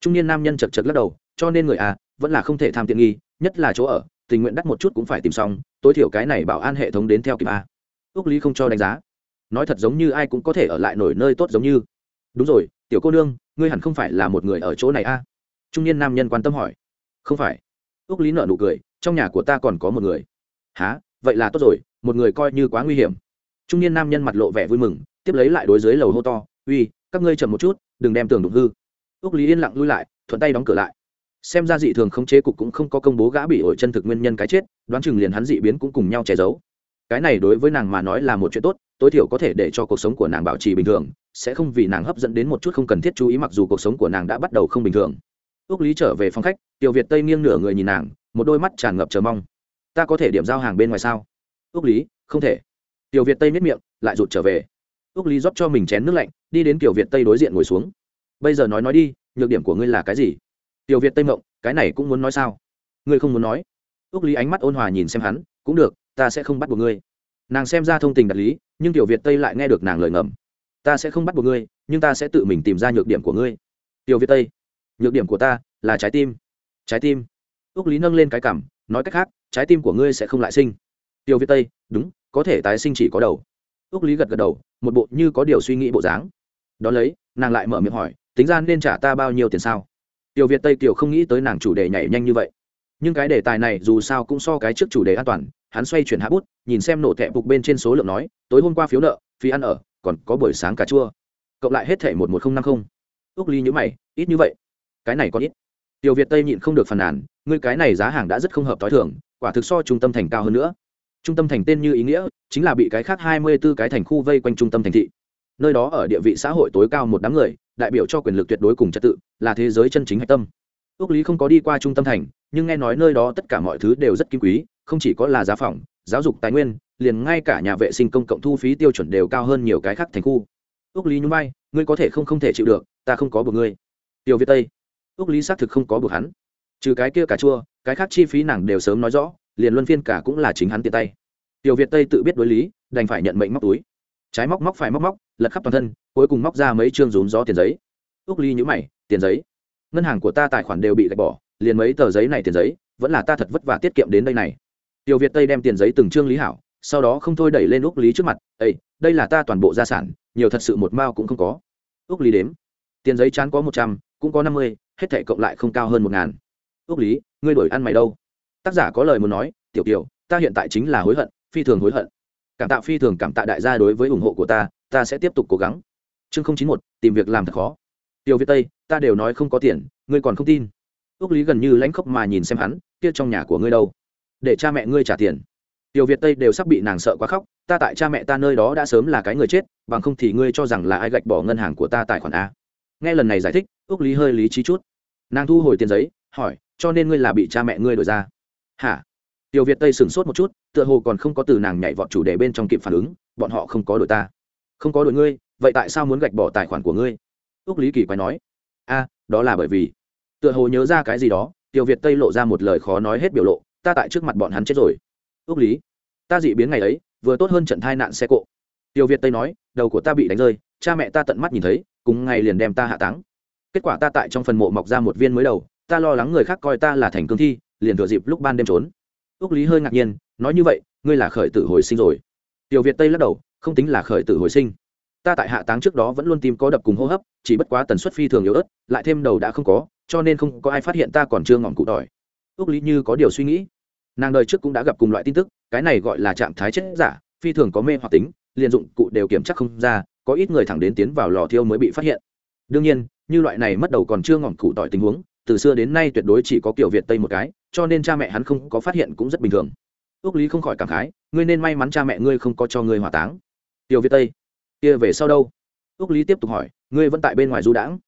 Trung niên nam nhân chật chật lắc đầu, cho nên người a, vẫn là không thể tham tiện nghi, nhất là chỗ ở, tình nguyện đắt một chút cũng phải tìm xong, tối thiểu cái này bảo an hệ thống đến theo kịp a. Ước lý không cho đánh giá. Nói thật giống như ai cũng có thể ở lại nổi nơi tốt giống như. Đúng rồi tiểu cô nương, ngươi hẳn không phải là một người ở chỗ này a? Trung niên nam nhân quan tâm hỏi. Không phải. Ước lý nợ nụ cười, trong nhà của ta còn có một người. Há vậy là tốt rồi, một người coi như quá nguy hiểm. Trung niên nam nhân mặt lộ vẻ vui mừng, tiếp lấy lại đối dưới lầu hô to, uy, các ngươi chậm một chút, đừng đem tường đụng hư. Ước lý yên lặng lui lại, thuận tay đóng cửa lại. Xem ra dị thường khống chế cục cũng không có công bố gã bị ổi chân thực nguyên nhân cái chết, đoán chừng liền hắn dị biến cũng cùng nhau che giấu cái này đối với nàng mà nói là một chuyện tốt, tối thiểu có thể để cho cuộc sống của nàng bảo trì bình thường, sẽ không vì nàng hấp dẫn đến một chút không cần thiết chú ý mặc dù cuộc sống của nàng đã bắt đầu không bình thường. Ước lý trở về phòng khách, tiểu việt tây nghiêng nửa người nhìn nàng, một đôi mắt tràn ngập chờ mong. Ta có thể điểm giao hàng bên ngoài sao? Ước lý, không thể. Tiểu việt tây miết miệng, lại rụt trở về. Ước lý rót cho mình chén nước lạnh, đi đến tiểu việt tây đối diện ngồi xuống. Bây giờ nói nói đi, nhược điểm của ngươi là cái gì? Tiểu việt tây mộng, cái này cũng muốn nói sao? Ngươi không muốn nói. Ước lý ánh mắt ôn hòa nhìn xem hắn, cũng được ta sẽ không bắt buộc ngươi. Nàng xem ra thông tình đạt lý, nhưng tiểu việt tây lại nghe được nàng lời ngầm. Ta sẽ không bắt buộc ngươi, nhưng ta sẽ tự mình tìm ra nhược điểm của ngươi. Tiểu việt tây, nhược điểm của ta là trái tim. Trái tim. Ước lý nâng lên cái cảm nói cách khác, trái tim của ngươi sẽ không lại sinh. Tiểu việt tây, đúng, có thể tái sinh chỉ có đầu. Ước lý gật gật đầu, một bộ như có điều suy nghĩ bộ dáng. Đón lấy, nàng lại mở miệng hỏi, tính ra nên trả ta bao nhiêu tiền sao? Tiểu việt tây tiểu không nghĩ tới nàng chủ đề nhảy nhanh như vậy. Nhưng cái đề tài này dù sao cũng so cái trước chủ đề an toàn hắn xoay chuyển hạ bút, nhìn xem nổ thẻ bục bên trên số lượng nói, tối hôm qua phiếu nợ, phí ăn ở, còn có buổi sáng cà chua. Cộng lại hết thẻ một một nghìn năm mươi ước ly nhữ mày, ít như vậy? Cái này có ít. Tiểu việt tây nhịn không được phàn nàn, ngươi cái này giá hàng đã rất không hợp t h o i thưởng quả thực so trung tâm thành cao hơn nữa. Trung tâm thành tên như ý nghĩa, chính là bị cái khác hai mươi b ố cái thành khu vây quanh trung tâm thành thị. Nơi đó ở địa vị xã hội tối cao một đám người, đại biểu cho quyền lực tuyệt đối cùng trật tự, là thế giới chân chính hạch tâm. Ước lý không có đi qua trung tâm thành, nhưng nghe nói nơi đó tất cả mọi thứ đều rất kim quý không chỉ có là giá phòng, giáo dục tài nguyên, liền ngay cả nhà vệ sinh công cộng thu phí tiêu chuẩn đều cao hơn nhiều cái khác thành khu. Ước lý nhún vai ngươi có thể không không thể chịu được, ta không có buộc ngươi. Tiểu việt tây ước lý xác thực không có buộc hắn. Trừ cái kia cà chua, cái khác chi phí nàng đều sớm nói rõ, liền luân phiên cả cũng là chính hắn tiện tay. Tiểu việt tây tự biết đối lý, đành phải nhận mệnh móc túi. Trái móc móc phải móc móc, lật khắp toàn thân, cuối cùng móc ra mấy chương rúm gió tiền giấy. Ước ly nhữ mày, tiền giấy. Ngân hàng của ta tài khoản đều bị gạch bỏ, liền mấy tờ giấy này tiền giấy, vẫn là ta thật vất vả tiết kiệm đến đây này tiểu việt tây đem tiền giấy từng trương lý hảo, sau đó không thôi đẩy lên úc lý trước mặt ây đây là ta toàn bộ gia sản, nhiều thật sự một mao cũng không có. Úc lý đếm, tiền giấy chán có một trăm, cũng có năm mươi, hết thảy cộng lại không cao hơn một ngàn. Úc lý, ngươi đổi ăn mày đâu? Tác giả có lời muốn nói, tiểu tiểu ta hiện tại chính là hối hận, phi thường hối hận. Cảm tạ phi thường cảm tạ đại gia đối với ủng hộ của ta ta sẽ tiếp tục cố gắng. Chương không chín một, tìm việc làm thật khó. Tiểu việt tây, ta đều nói không có tiền, ngươi còn không tin. Ước lý gần như lãnh khốc mà nhìn xem hắn, kia trong nhà của ngươi đâu? Để cha mẹ ngươi trả tiền. Tiểu việt tây đều sắp bị nàng sợ quá khóc, ta tại cha mẹ ta nơi đó đã sớm là cái người chết, bằng không thì ngươi cho rằng là ai gạch bỏ ngân hàng của ta tài khoản a. Nghe lần này giải thích ước lý hơi lý trí chút. Nàng thu hồi tiền giấy, hỏi, cho nên ngươi là bị cha mẹ ngươi đổi ra? Hả? Tiểu việt tây sửng sốt một chút, tựa hồ còn không có từ nàng nhảy vọt chủ đề bên trong kịp phản ứng, bọn họ không có đổi ta. Không có đổi ngươi, vậy tại sao muốn gạch bỏ tài khoản của ngươi? Ước lý kỳ quay nói. A, đó là bởi vì, tựa hồ nhớ ra cái gì đó, tiểu việt tây lộ ra một lời khó nói hết biểu lộ ta tại trước mặt bọn hắn chết rồi. Ước lý, ta dị biến ngày ấy, vừa tốt hơn trận thai nạn xe cộ. Tiểu việt tây nói, đầu của ta bị đánh rơi, cha mẹ ta tận mắt nhìn thấy, cùng ngày liền đem ta hạ táng. Kết quả ta tại trong phần mộ mọc ra một viên mới đầu, ta lo lắng người khác coi ta là thành cương thi, liền thừa dịp lúc ban đêm trốn. Ước lý hơi ngạc nhiên, nói như vậy, ngươi là khởi tử hồi sinh rồi. Tiểu việt tây lắc đầu, không tính là khởi tử hồi sinh. Ta tại hạ táng trước đó vẫn luôn tìm có đập cùng hô hấp, chỉ bất quá tần suất phi thường yếu ớt, lại thêm đầu đã không có, cho nên không có ai phát hiện ta còn chưa ngọn cụ tỏi ước lý như có điều suy nghĩ nàng đời trước cũng đã gặp cùng loại tin tức, cái này gọi là trạng thái chết giả, phi thường có mê hoặc tính, liền dụng cụ đều kiểm chắc không ra, có ít người thẳng đến tiến vào lò thiêu mới bị phát hiện. Đương nhiên, như loại này mất đầu còn chưa ngỏm cụ tỏi tình huống, từ xưa đến nay tuyệt đối chỉ có kiểu việt tây một cái, cho nên cha mẹ hắn không có phát hiện cũng rất bình thường. Ước lý không khỏi cảm khái, ngươi nên may mắn cha mẹ ngươi không có cho ngươi hỏa táng. Tiểu việt tây, kia về sau đâu? Ước lý tiếp tục hỏi, ngươi vẫn tại bên ngoài du đãng?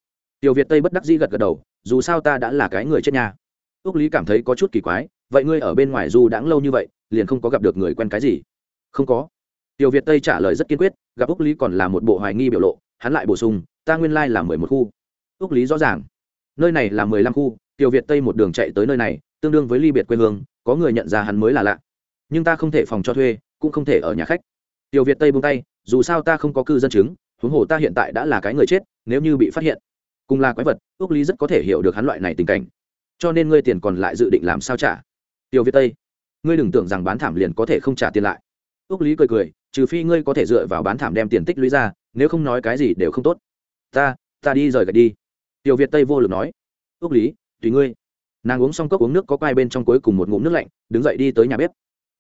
Tiểu việt tây bất đắc dĩ gật gật đầu, dù sao ta đã là cái người chết nhà. Ước lý cảm thấy có chút kỳ quái vậy ngươi ở bên ngoài du đãng lâu như vậy, liền không có gặp được người quen cái gì? Không có. Tiểu việt tây trả lời rất kiên quyết, gặp úc lý còn là một bộ hoài nghi biểu lộ, hắn lại bổ sung, ta nguyên lai là mười một khu. Úc lý rõ ràng. Nơi này là mười lăm khu, tiểu việt tây một đường chạy tới nơi này, tương đương với ly biệt quê hương, có người nhận ra hắn mới là lạ. Nhưng ta không thể phòng cho thuê, cũng không thể ở nhà khách. Tiểu việt tây buông tay, dù sao ta không có cư dân chứng, huống hồ ta hiện tại đã là cái người chết, nếu như bị phát hiện, cùng là quái vật ước lý rất có thể hiểu được hắn loại này tình cảnh. Cho nên ngươi tiền còn lại dự định làm sao trả? Tiểu việt tây, ngươi đừng tưởng rằng bán thảm liền có thể không trả tiền lại. Ước lý cười cười, trừ phi ngươi có thể dựa vào bán thảm đem tiền tích lũy ra, nếu không nói cái gì đều không tốt. Ta ta đi rời gạch đi. Tiểu việt tây vô lực nói. Ước lý, tùy ngươi. Nàng uống xong cốc uống nước có quai bên trong cuối cùng một ngụm nước lạnh, đứng dậy đi tới nhà bếp.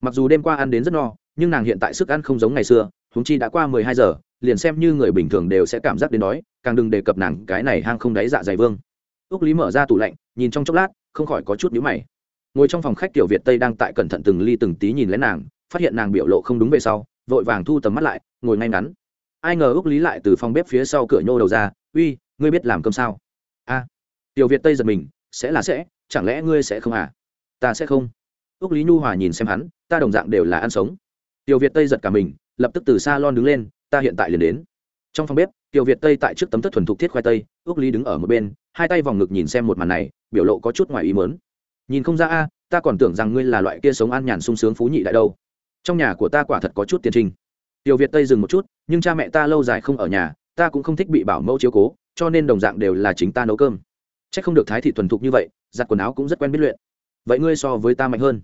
Mặc dù đêm qua ăn đến rất no, nhưng nàng hiện tại sức ăn không giống ngày xưa húng chi đã qua mười hai giờ, liền xem như người bình thường đều sẽ cảm giác đến đói, càng đừng đề cập nàng cái này hang không đáy dạ dày vương. Ước lý mở ra tủ lạnh, nhìn trong chốc lát, không khỏi có chút nhíu mày ngồi trong phòng khách tiểu việt tây đang tại cẩn thận từng ly từng tí nhìn lén nàng, phát hiện nàng biểu lộ không đúng về sau, vội vàng thu tầm mắt lại, ngồi ngay ngắn. Ai ngờ ước lý lại từ phòng bếp phía sau cửa nhô đầu ra, uy, ngươi biết làm cơm sao? A. Tiểu việt tây giật mình, sẽ là sẽ, chẳng lẽ ngươi sẽ không à? Ta sẽ không. Ước lý nhu hòa nhìn xem hắn, ta đồng dạng đều là ăn sống. Tiểu việt tây giật cả mình, lập tức từ xa lon đứng lên, ta hiện tại liền đến. Trong phòng bếp, tiểu việt tây tại trước tấm thất thuần thục thiết khoai tây, ước lý đứng ở một bên, hai tay vòng ngực nhìn xem một màn này, biểu lộ có chút ngoài ý mớn nhìn không ra a, ta còn tưởng rằng ngươi là loại kia sống an nhàn sung sướng phú nhị đại đâu. Trong nhà của ta quả thật có chút tiền trình. Tiểu việt tây dừng một chút, nhưng cha mẹ ta lâu dài không ở nhà, ta cũng không thích bị bảo mẫu chiếu cố, cho nên đồng dạng đều là chính ta nấu cơm. C h ắ c không được thái thị thuần thục như vậy, giặt quần áo cũng rất quen biết luyện. Vậy ngươi so với ta mạnh hơn.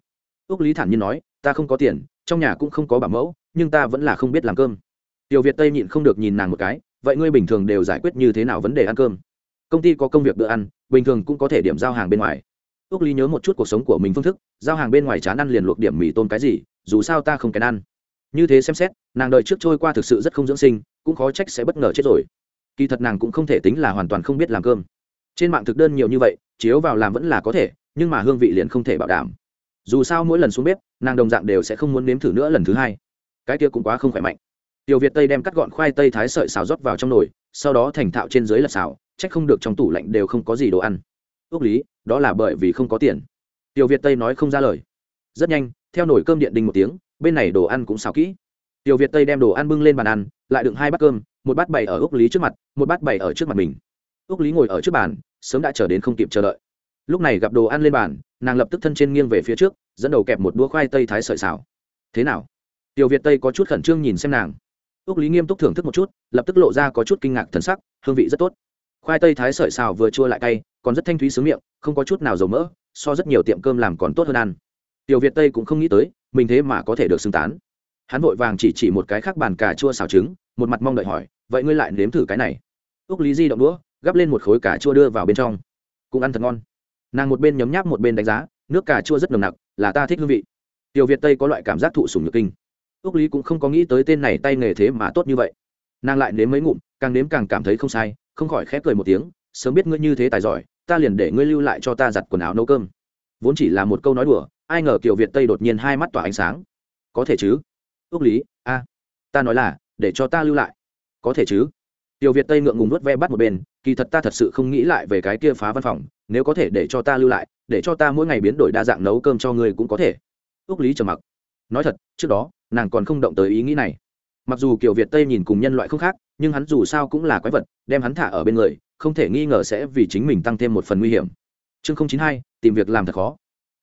Ước lý thản nhiên nói, ta không có tiền, trong nhà cũng không có bảo mẫu, nhưng ta vẫn là không biết làm cơm. Tiểu việt tây nhịn không được nhìn nàng một cái, vậy ngươi bình thường đều giải quyết như thế nào vấn đề ăn cơm? Công ty có công việc bữa ăn, bình thường cũng có thể điểm giao hàng bên ngoài ước lý nhớ một chút cuộc sống của mình phương thức, giao hàng bên ngoài chán ăn liền luộc điểm mì tôm cái gì, dù sao ta không kén ăn. Như thế xem xét, nàng đợi trước trôi qua thực sự rất không dưỡng sinh, cũng khó trách sẽ bất ngờ chết rồi. Kỳ thật nàng cũng không thể tính là hoàn toàn không biết làm cơm. Trên mạng thực đơn nhiều như vậy, chiếu vào làm vẫn là có thể, nhưng mà hương vị liền không thể bảo đảm. Dù sao mỗi lần xuống bếp, nàng đồng dạng đều sẽ không muốn nếm thử nữa lần thứ hai. Cái kia cũng quá không khỏe mạnh. Tiểu việt tây đem cắt gọn khoai tây thái sợi xào rót vào trong nồi, sau đó thành thạo trên dưới là xào trách không được trong tủ lạnh đều không có gì đồ ăn. Ước lý đó là bởi vì không có tiền. Tiểu việt tây nói không ra lời. Rất nhanh, theo nổi cơm điện đình một tiếng, bên này đồ ăn cũng xào kỹ. Tiểu việt tây đem đồ ăn bưng lên bàn ăn, lại đựng hai bát cơm, một bát bày ở ước lý trước mặt, một bát bày ở trước mặt mình. Ước lý ngồi ở trước bàn, sớm đã chờ đến không kịp chờ đợi. Lúc này gặp đồ ăn lên bàn, nàng lập tức thân trên nghiêng về phía trước, dẫn đầu kẹp một đũa khoai tây thái sợi xào. Thế nào? Tiểu việt tây có chút khẩn trương nhìn xem nàng. Ước lý nghiêm túc thưởng thức một chút, lập tức lộ ra có chút kinh ngạc thần sắc, hương vị rất tốt khoai tây thái sợi xào vừa chua lại cay, còn rất thanh thúy sướng miệng, không có chút nào dầu mỡ, so rất nhiều tiệm cơm làm còn tốt hơn ăn. Tiểu việt tây cũng không nghĩ tới, mình thế mà có thể được xưng tán. Hắn vội vàng chỉ chỉ một cái khác bàn cà chua xào trứng, một mặt mong đợi hỏi, vậy ngươi lại nếm thử cái này? Úc lý di động đũa, gắp lên một khối cà chua đưa vào bên trong. Cũng ăn thật ngon. Nàng một bên nhấm nháp một bên đánh giá, nước cà chua rất nồng nặc, là ta thích hương vị. Tiểu việt tây có loại cảm giác thụ sùng nhược kinh. Úc lý cũng không có nghĩ tới tên này tay nghề thế mà tốt như vậy. Nàng lại nếm mấy ngụm, càng nếm càng cảm thấy không sai không khỏi khép cười một tiếng, sớm biết ngươi như thế tài giỏi, ta liền để ngươi lưu lại cho ta giặt quần áo nấu cơm. Vốn chỉ là một câu nói đùa, ai ngờ kiều việt tây đột nhiên hai mắt tỏa ánh sáng. Có thể chứ? Ước lý, a, ta nói là, để cho ta lưu lại. Có thể chứ? Tiểu việt tây ngượng ngùng nuốt ve bắt một bên, kỳ thật ta thật sự không nghĩ lại về cái kia phá văn phòng, nếu có thể để cho ta lưu lại, để cho ta mỗi ngày biến đổi đa dạng nấu cơm cho ngươi cũng có thể. Ước lý trầm mặc. Nói thật, trước đó, nàng còn không động tới ý nghĩ này mặc dù kiểu việt tây nhìn cùng nhân loại không khác, nhưng hắn dù sao cũng là quái vật, đem hắn thả ở bên người, không thể nghi ngờ sẽ vì chính mình tăng thêm một phần nguy hiểm. Chương không chín hai, tìm việc làm thật khó.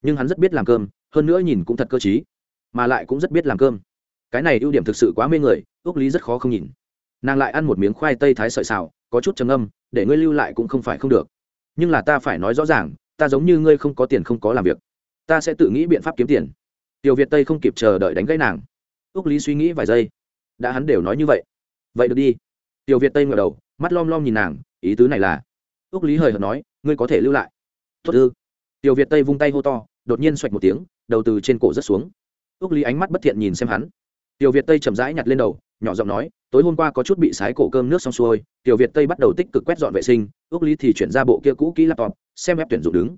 Nhưng hắn rất biết làm cơm, hơn nữa nhìn cũng thật cơ t mà lại cũng rất biết làm cơm. Cái này ưu điểm thực sự quá mê người ước lý rất khó không nhìn. Nàng lại ăn một miếng khoai tây thái sợi xào, có chút trầm âm để ngươi lưu lại cũng không phải không được. Nhưng là ta phải nói rõ ràng, ta giống như ngươi không có tiền không có làm việc. Ta sẽ tự nghĩ biện pháp kiếm tiền. Tiểu việt tây không kịp chờ đợi đánh gãy nàng. Ước lý suy nghĩ vài giây đã hắn đều nói như vậy. Vậy được đi. Tiểu việt tây ngờ đầu, mắt lom lom nhìn nàng, ý tứ này là ước lý hời hợt nói, ngươi có thể lưu lại. Tốt ư? Tiểu việt tây vung tay hô to, đột nhiên xoạch một tiếng, đầu từ trên cổ rất xuống. Ước lý ánh mắt bất thiện nhìn xem hắn. Tiểu việt tây chậm rãi nhặt lên đầu, nhỏ giọng nói, tối hôm qua có chút bị sái cổ cơm nước xong xuôi, tiểu việt tây bắt đầu tích cực quét dọn vệ sinh ước lý thì chuyển ra bộ kia cũ kỹ laptop, xem web tuyển dụng đứng.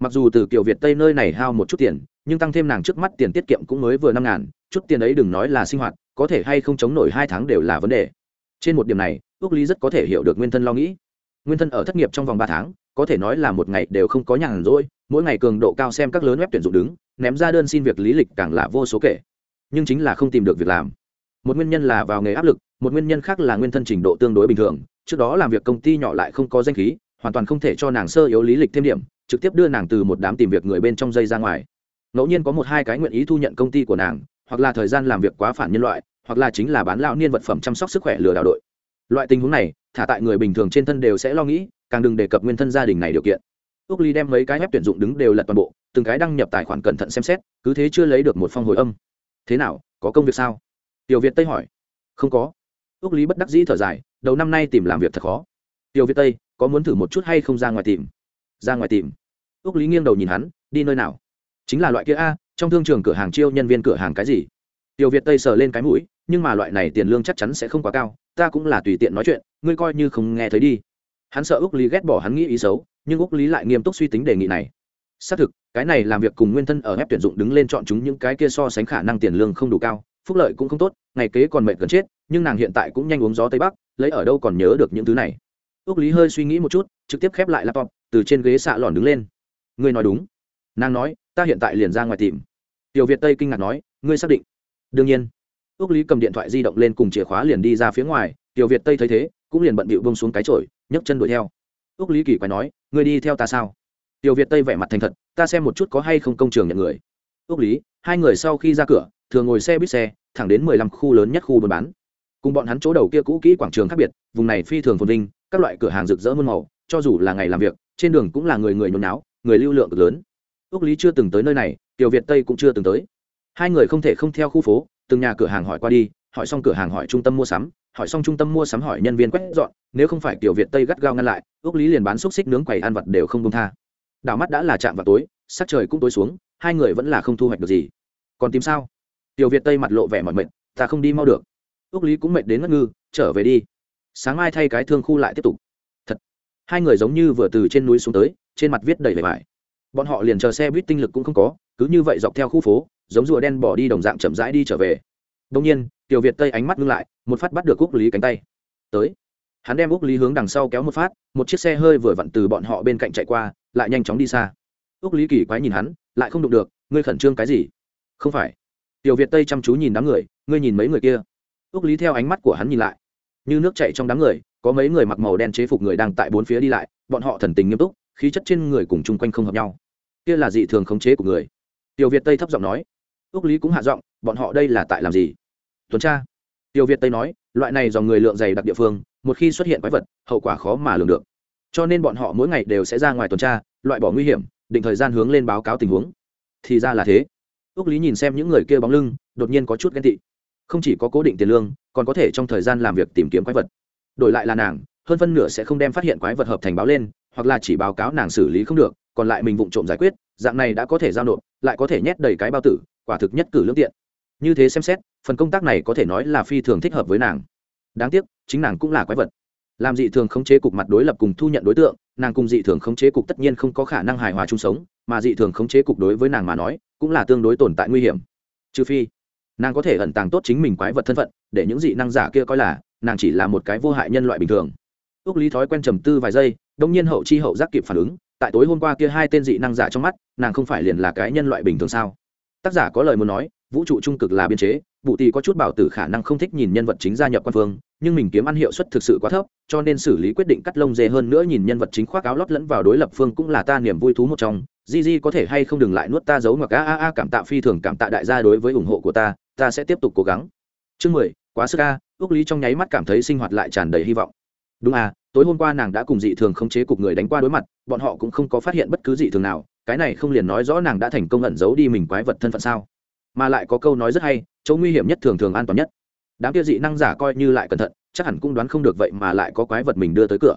Mặc dù từ kiểu việt tây nơi này hao một chút tiền, nhưng tăng thêm nàng trước mắt tiền tiết kiệm cũng mới vừa năm ngàn chút tiền ấy đừng nói là sinh hoạt, có thể hay không chống nổi hai tháng đều là vấn đề. Trên một điểm này ước lý rất có thể hiểu được nguyên thân lo nghĩ. Nguyên thân ở thất nghiệp trong vòng ba tháng, có thể nói là một ngày đều không có nhàn rỗi, mỗi ngày cường độ cao xem các lớn web tuyển dụng đứng, ném ra đơn xin việc lý lịch càng là vô số kể. Nhưng chính là không tìm được việc làm. Một nguyên nhân là vào nghề áp lực, một nguyên nhân khác là nguyên thân trình độ tương đối bình thường. Trước đó làm việc công ty nhỏ lại không có danh khí, hoàn toàn không thể cho nàng sơ yếu lý lịch thêm điểm, trực tiếp đưa nàng từ một đám tìm việc người bên trong dây ra ngoài. Ngẫu nhiên có một hai cái nguyện ý thu nhận công ty của nàng hoặc là thời gian làm việc quá phản nhân loại, hoặc là chính là bán lão niên vật phẩm chăm sóc sức khỏe lừa đảo đội. Loại tình huống này, thả tại người bình thường trên thân đều sẽ lo nghĩ, càng đừng đề cập nguyên thân gia đình này điều kiện. Úc ly đem mấy cái ép tuyển dụng đứng đều lật toàn bộ, từng cái đăng nhập tài khoản cẩn thận xem xét, cứ thế chưa lấy được một phong hồi âm. Thế nào, có công việc sao? Tiểu việt tây hỏi. Không có. Úc lý bất đắc dĩ thở dài, đầu năm nay tìm làm việc thật khó. Tiểu việt tây, có muốn thử một chút hay không ra ngoài tìm? Ra ngoài tìm. Úc lý nghiêng đầu nhìn hắn, đi nơi nào? Chính là loại kia a trong thương trường cửa hàng chiêu nhân viên cửa hàng cái gì? Tiểu việt tây sờ lên cái mũi, nhưng mà loại này tiền lương chắc chắn sẽ không quá cao, ta cũng là tùy tiện nói chuyện, ngươi coi như không nghe thấy đi. Hắn sợ úc lý ghét bỏ hắn nghĩ ý xấu, nhưng úc lý lại nghiêm túc suy tính đề nghị này. Xác thực, cái này làm việc cùng nguyên thân ở ép tuyển dụng đứng lên chọn chúng những cái kia so sánh khả năng tiền lương không đủ cao, phúc lợi cũng không tốt, ngày kế còn mệt gần chết, nhưng nàng hiện tại cũng nhanh uống gió tây bắc, lấy ở đâu còn nhớ được những thứ này. Ước lý hơi suy nghĩ một chút, trực tiếp khép lại laptop, từ trên ghế xạ lòn đứng lên. Ngươi nói đúng. Nàng nói ta hiện tại liền ra ngoài tìm. Tiểu việt tây kinh ngạc nói, ngươi xác định. Đương nhiên. Ước lý cầm điện thoại di động lên cùng chìa khóa liền đi ra phía ngoài, tiểu việt tây thấy thế, cũng liền bận bịu bông xuống cái trội nhấc chân đuổi theo. Ước lý kỳ quái nói, ngươi đi theo ta sao? Tiểu việt tây vẻ mặt thành thật, ta xem một chút có hay không công trường nhận người. Ước lý, hai người sau khi ra cửa, thường ngồi xe buýt xe, thẳng đến mười lăm khu lớn nhất khu buôn bán. Cùng bọn hắn chỗ đầu kia cũ kỹ quảng trường khác biệt, vùng này phi thường phồn vinh, các loại cửa hàng rực rỡ muôn màu, cho dù là ngày làm việc, trên đường cũng là người người nhốn náo, người lưu lượng cực lớn ước lý chưa từng tới nơi này tiểu việt tây cũng chưa từng tới. Hai người không thể không theo khu phố, từng nhà cửa hàng hỏi qua đi, hỏi xong cửa hàng hỏi trung tâm mua sắm, hỏi xong trung tâm mua sắm hỏi nhân viên quét dọn, nếu không phải tiểu việt tây gắt gao ngăn lại ước lý liền bán xúc xích nướng quầy ăn vật đều không công tha. Đảo mắt đã là chạm vào tối, sắc trời cũng tối xuống, hai người vẫn là không thu hoạch được gì. Còn tìm sao? Tiểu việt tây mặt lộ vẻ mọi mệt, ta không đi mau được. Ước lý cũng mệt đến ngất ngư, trở về đi. Sáng mai thay cái thương khu lại tiếp tục. Thật, hai người giống như vừa từ trên núi xuống tới, trên mặt viết đầy vẻ vải bọn họ liền chờ xe buýt tinh lực cũng không có, cứ như vậy dọc theo khu phố, giống rùa đen bỏ đi đồng dạng chậm rãi đi trở về. Đông nhiên, tiểu việt tây ánh mắt ngưng lại, một phát bắt được úc lý cánh tay. Tới. Hắn đem úc lý hướng đằng sau kéo một phát, một chiếc xe hơi vừa vặn từ bọn họ bên cạnh chạy qua, lại nhanh chóng đi xa. Úc lý kỳ quái nhìn hắn, lại không đụng được, ngươi khẩn trương cái gì? Không phải. Tiểu việt tây chăm chú nhìn đám người, ngươi nhìn mấy người kia? Úc lý theo ánh mắt của hắn nhìn lại. Như nước chạy trong đám người, có mấy người mặc màu đen chế phục người đang tại bốn phía đi lại, bọn họ thần tình nghiêm túc, khí chất trên người cùng chung quanh không hợp nhau kia là dị thường khống chế của người. Tiểu việt tây thấp giọng nói. Ước lý cũng hạ giọng, bọn họ đây là tại làm gì? Tuần tra. Tiểu việt tây nói, loại này do người lượng dày đặc địa phương, một khi xuất hiện quái vật, hậu quả khó mà lường được. Cho nên bọn họ mỗi ngày đều sẽ ra ngoài tuần tra, loại bỏ nguy hiểm, định thời gian hướng lên báo cáo tình huống. Thì ra là thế. Ước lý nhìn xem những người kia bóng lưng, đột nhiên có chút ghen tị. Không chỉ có cố định tiền lương, còn có thể trong thời gian làm việc tìm kiếm quái vật. Đổi lại là nàng, hơn phân nửa sẽ không đem phát hiện quái vật hợp thành báo lên, hoặc là chỉ báo cáo nàng xử lý không được còn lại mình vụng trộm giải quyết, dạng này đã có thể giao nộp, lại có thể nhét đầy cái bao tử, quả thực nhất cử lương tiện. Như thế xem xét, phần công tác này có thể nói là phi thường thích hợp với nàng. Đáng tiếc, chính nàng cũng là quái vật. Làm dị thường khống chế cục mặt đối lập cùng thu nhận đối tượng, nàng cùng dị thường khống chế cục tất nhiên không có khả năng hài hòa chung sống, mà dị thường khống chế cục đối với nàng mà nói, cũng là tương đối tồn tại nguy hiểm. Trừ phi, nàng có thể ẩn tàng tốt chính mình quái vật thân phận, để những dị năng giả kia coi là, nàng chỉ là một cái vô hại nhân loại bình thường. Ước lý thói quen trầm tư vài giây, đông nhiên hậu chi hậu giác kịp phản ứng tại tối hôm qua kia hai tên dị năng giả trong mắt, nàng không phải liền là cái nhân loại bình thường sao? Tác giả có lời muốn nói, vũ trụ trung cực là biên chế vụ tì có chút bảo tử khả năng không thích nhìn nhân vật chính gia nhập quan phương, nhưng mình kiếm ăn hiệu suất thực sự quá thấp, cho nên xử lý quyết định cắt lông dê hơn nữa nhìn nhân vật chính khoác áo lót lẫn vào đối lập phương cũng là ta niềm vui thú một trong. Di di có thể hay không đừng lại nuốt ta giấu mặc a a a cảm tạ phi thường, cảm tạ đại gia đối với ủng hộ của ta ta sẽ tiếp tục cố gắng. Chương mười, quá sức a, ước lý trong nháy mắt cảm thấy sinh hoạt lại tràn đầy hy vọng đúng à tối hôm qua nàng đã cùng dị thường khống chế cục người đánh qua đối mặt, bọn họ cũng không có phát hiện bất cứ dị thường nào, cái này không liền nói rõ nàng đã thành công ẩn giấu đi mình quái vật thân phận sao? Mà lại có câu nói rất hay, chỗ nguy hiểm nhất thường thường an toàn nhất. Đám kia dị năng giả coi như lại cẩn thận, chắc hẳn cũng đoán không được vậy mà lại có quái vật mình đưa tới cửa.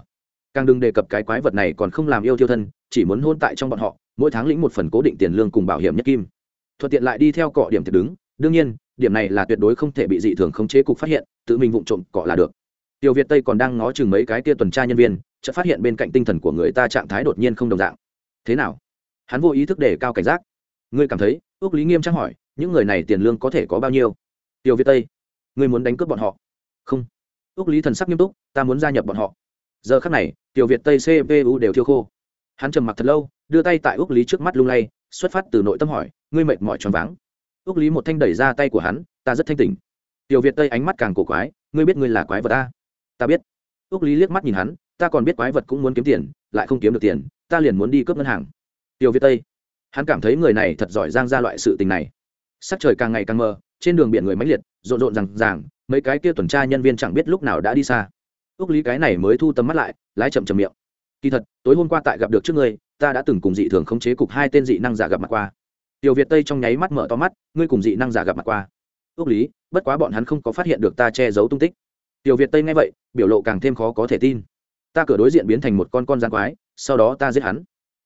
Càng đừng đề cập cái quái vật này còn không làm yêu tiêu thân, chỉ muốn hôn tại trong bọn họ, mỗi tháng lĩnh một phần cố định tiền lương cùng bảo hiểm nhất kim. Thuận tiện lại đi theo cọ điểm thiệt đứng. Đương nhiên, điểm này là tuyệt đối không thể bị dị thường khống chế cục phát hiện, tự mình vụng trộm cọ là được tiểu việt tây còn đang ngó chừng mấy cái kia tuần tra nhân viên, chợt phát hiện bên cạnh tinh thần của người ta trạng thái đột nhiên không đồng dạng. Thế nào? Hắn vô ý thức để cao cảnh giác. Ngươi cảm thấy, ước lý nghiêm trang hỏi, những người này tiền lương có thể có bao nhiêu? Tiểu việt tây, ngươi muốn đánh cướp bọn họ? Không. Ước lý thần sắc nghiêm túc, ta muốn gia nhập bọn họ. Giờ khắc này, tiểu việt tây cpu đều thiêu khô. Hắn trầm mặc thật lâu, đưa tay tại ước lý trước mắt lung lay, xuất phát từ nội tâm hỏi, ngươi mệt mỏi tròn váng. Ước lý một thanh đẩy ra tay của hắn, ta rất thanh tỉnh. Tiểu việt tây ánh mắt càng cổ quái, ngươi biết ngươi là quái vật ta ta biết. Ước lý liếc mắt nhìn hắn, ta còn biết quái vật cũng muốn kiếm tiền, lại không kiếm được tiền, ta liền muốn đi cướp ngân hàng. Tiểu việt tây, hắn cảm thấy người này thật giỏi giang ra loại sự tình này. Sắc trời càng ngày càng mờ, trên đường biển người máy liệt, rộn rộn rằng ràng, mấy cái kia tuần tra nhân viên chẳng biết lúc nào đã đi xa. Ước lý cái này mới thu tầm mắt lại, lái chậm chậm miệng. Kỳ thật, tối hôm qua tại gặp được trước ngươi, ta đã từng cùng dị thường khống chế cục hai tên dị năng giả gặp mặt qua. Tiểu việt tây trong nháy mắt mở to mắt, ngươi cùng dị năng giả gặp mặt qua. Ước lý, bất quá bọn hắn không có phát hiện được ta che giấu tung tích tiểu việt tây nghe vậy, biểu lộ càng thêm khó có thể tin. Ta cửa đối diện biến thành một con con gian quái, sau đó ta giết hắn.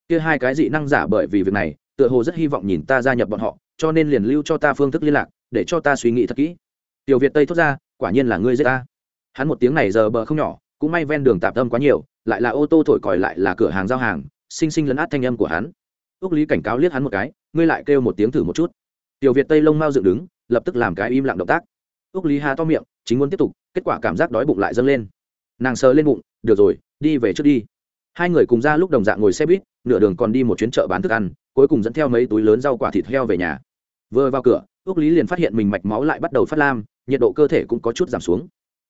Kia hai cái dị năng giả bởi vì việc này, tựa hồ rất hy vọng nhìn ta gia nhập bọn họ, cho nên liền lưu cho ta phương thức liên lạc, để cho ta suy nghĩ thật kỹ. Tiểu việt tây thốt ra, quả nhiên là ngươi giết ta. Hắn một tiếng này giờ bờ không nhỏ, cũng may ven đường tạp âm quá nhiều, lại là ô tô thổi còi lại là cửa hàng giao hàng, xinh xinh lấn át thanh âm của hắn. Ước lý cảnh cáo liếc hắn một cái, ngươi lại kêu một tiếng thử một chút. Tiểu việt tây lông mau dựng đứng, lập tức làm cái im lặng động tác. Ước lý hà to miệng chính muốn tiếp tục, kết quả cảm giác đói bụng lại dâng lên. Nàng sờ lên bụng, được rồi, đi về trước đi. Hai người cùng ra lúc đồng dạng ngồi xe buýt, nửa đường còn đi một chuyến chợ bán thức ăn, cuối cùng dẫn theo mấy túi lớn rau quả thịt heo về nhà. Vừa vào cửa ước lý liền phát hiện mình mạch máu lại bắt đầu phát lam, nhiệt độ cơ thể cũng có chút giảm xuống.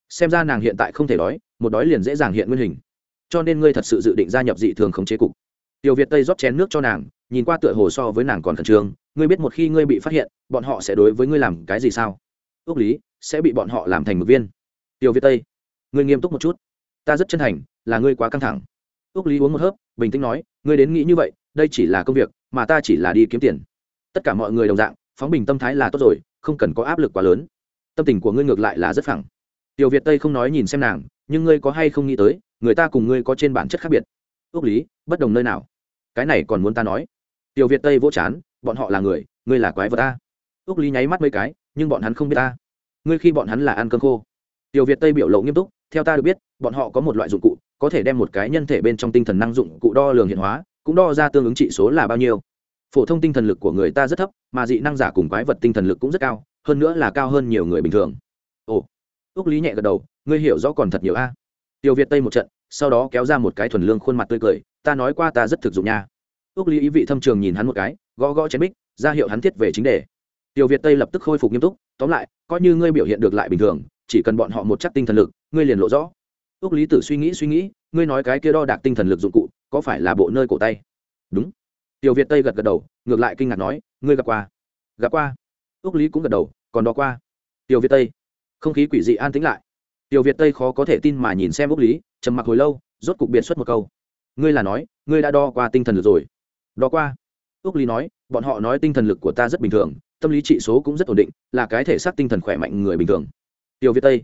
Xem ra nàng hiện tại không thể đói, một đói liền dễ dàng hiện nguyên hình. Cho nên ngươi thật sự dự định gia nhập dị thường khống chế cục. Tiểu việt tây rót chén nước cho nàng, nhìn qua tựa hồ so với nàng còn khẩn trương, ngươi biết một khi ngươi bị phát hiện, bọn họ sẽ đối với ngươi làm cái gì sao? Ước lý sẽ bị bọn họ làm thành một viên. Tiểu việt tây, ngươi nghiêm túc một chút. Ta rất chân thành, là ngươi quá căng thẳng. Ước lý uống một hớp, bình tĩnh nói, ngươi đến nghĩ như vậy, đây chỉ là công việc, mà ta chỉ là đi kiếm tiền. Tất cả mọi người đồng dạng, phóng bình tâm thái là tốt rồi, không cần có áp lực quá lớn. Tâm tình của ngươi ngược lại là rất phẳng. Tiểu việt tây không nói nhìn xem nàng, nhưng ngươi có hay không nghĩ tới, người ta cùng ngươi có trên bản chất khác biệt. Ước lý, bất đồng nơi nào? Cái này còn muốn ta nói? Tiểu việt tây vỗ chán, bọn họ là người, ngươi là quái vật ta. Ước lý nháy mắt mấy cái, nhưng bọn hắn không biết ta ngươi khi bọn hắn là ăn cơm khô. Tiểu việt tây biểu lộ nghiêm túc, theo ta được biết, bọn họ có một loại dụng cụ, có thể đem một cái nhân thể bên trong tinh thần năng dụng cụ đo lường hiện hóa, cũng đo ra tương ứng trị số là bao nhiêu. Phổ thông tinh thần lực của người ta rất thấp, mà dị năng giả cùng quái vật tinh thần lực cũng rất cao, hơn nữa là cao hơn nhiều người bình thường. Ồ ước lý nhẹ gật đầu, ngươi hiểu rõ còn thật nhiều a. Tiểu việt tây một trận, sau đó kéo ra một cái thuần lương khuôn mặt tươi cười, ta nói qua ta rất thực dụng nha. Ước lý ý vị thâm trường nhìn hắn một cái, gõ gõ chén bích, ra hiệu hắn thiết về chính đề tiểu việt tây lập tức khôi phục nghiêm túc, tóm lại, coi như ngươi biểu hiện được lại bình thường, chỉ cần bọn họ một chắc tinh thần lực, ngươi liền lộ rõ. Ước lý tử suy nghĩ suy nghĩ, ngươi nói cái kia đo đạc tinh thần lực dụng cụ, có phải là bộ nơi cổ tay? Đúng. Tiểu việt tây gật gật đầu, ngược lại kinh ngạc nói, ngươi gặp qua? Gặp qua. Ước lý cũng gật đầu, còn đo qua. Tiểu việt tây. Không khí quỷ dị an tĩnh lại. Tiểu việt tây khó có thể tin mà nhìn xem ước lý, trầm mặc hồi lâu, rốt cục biệt xuất một câu. Ngươi là nói, ngươi đã đo qua tinh thần lực rồi. Đo qua. Ước lý nói, bọn họ nói tinh thần lực của ta rất bình thường tâm lý trị số cũng rất ổn định, là cái thể xác tinh thần khỏe mạnh người bình thường. Tiểu việt tây,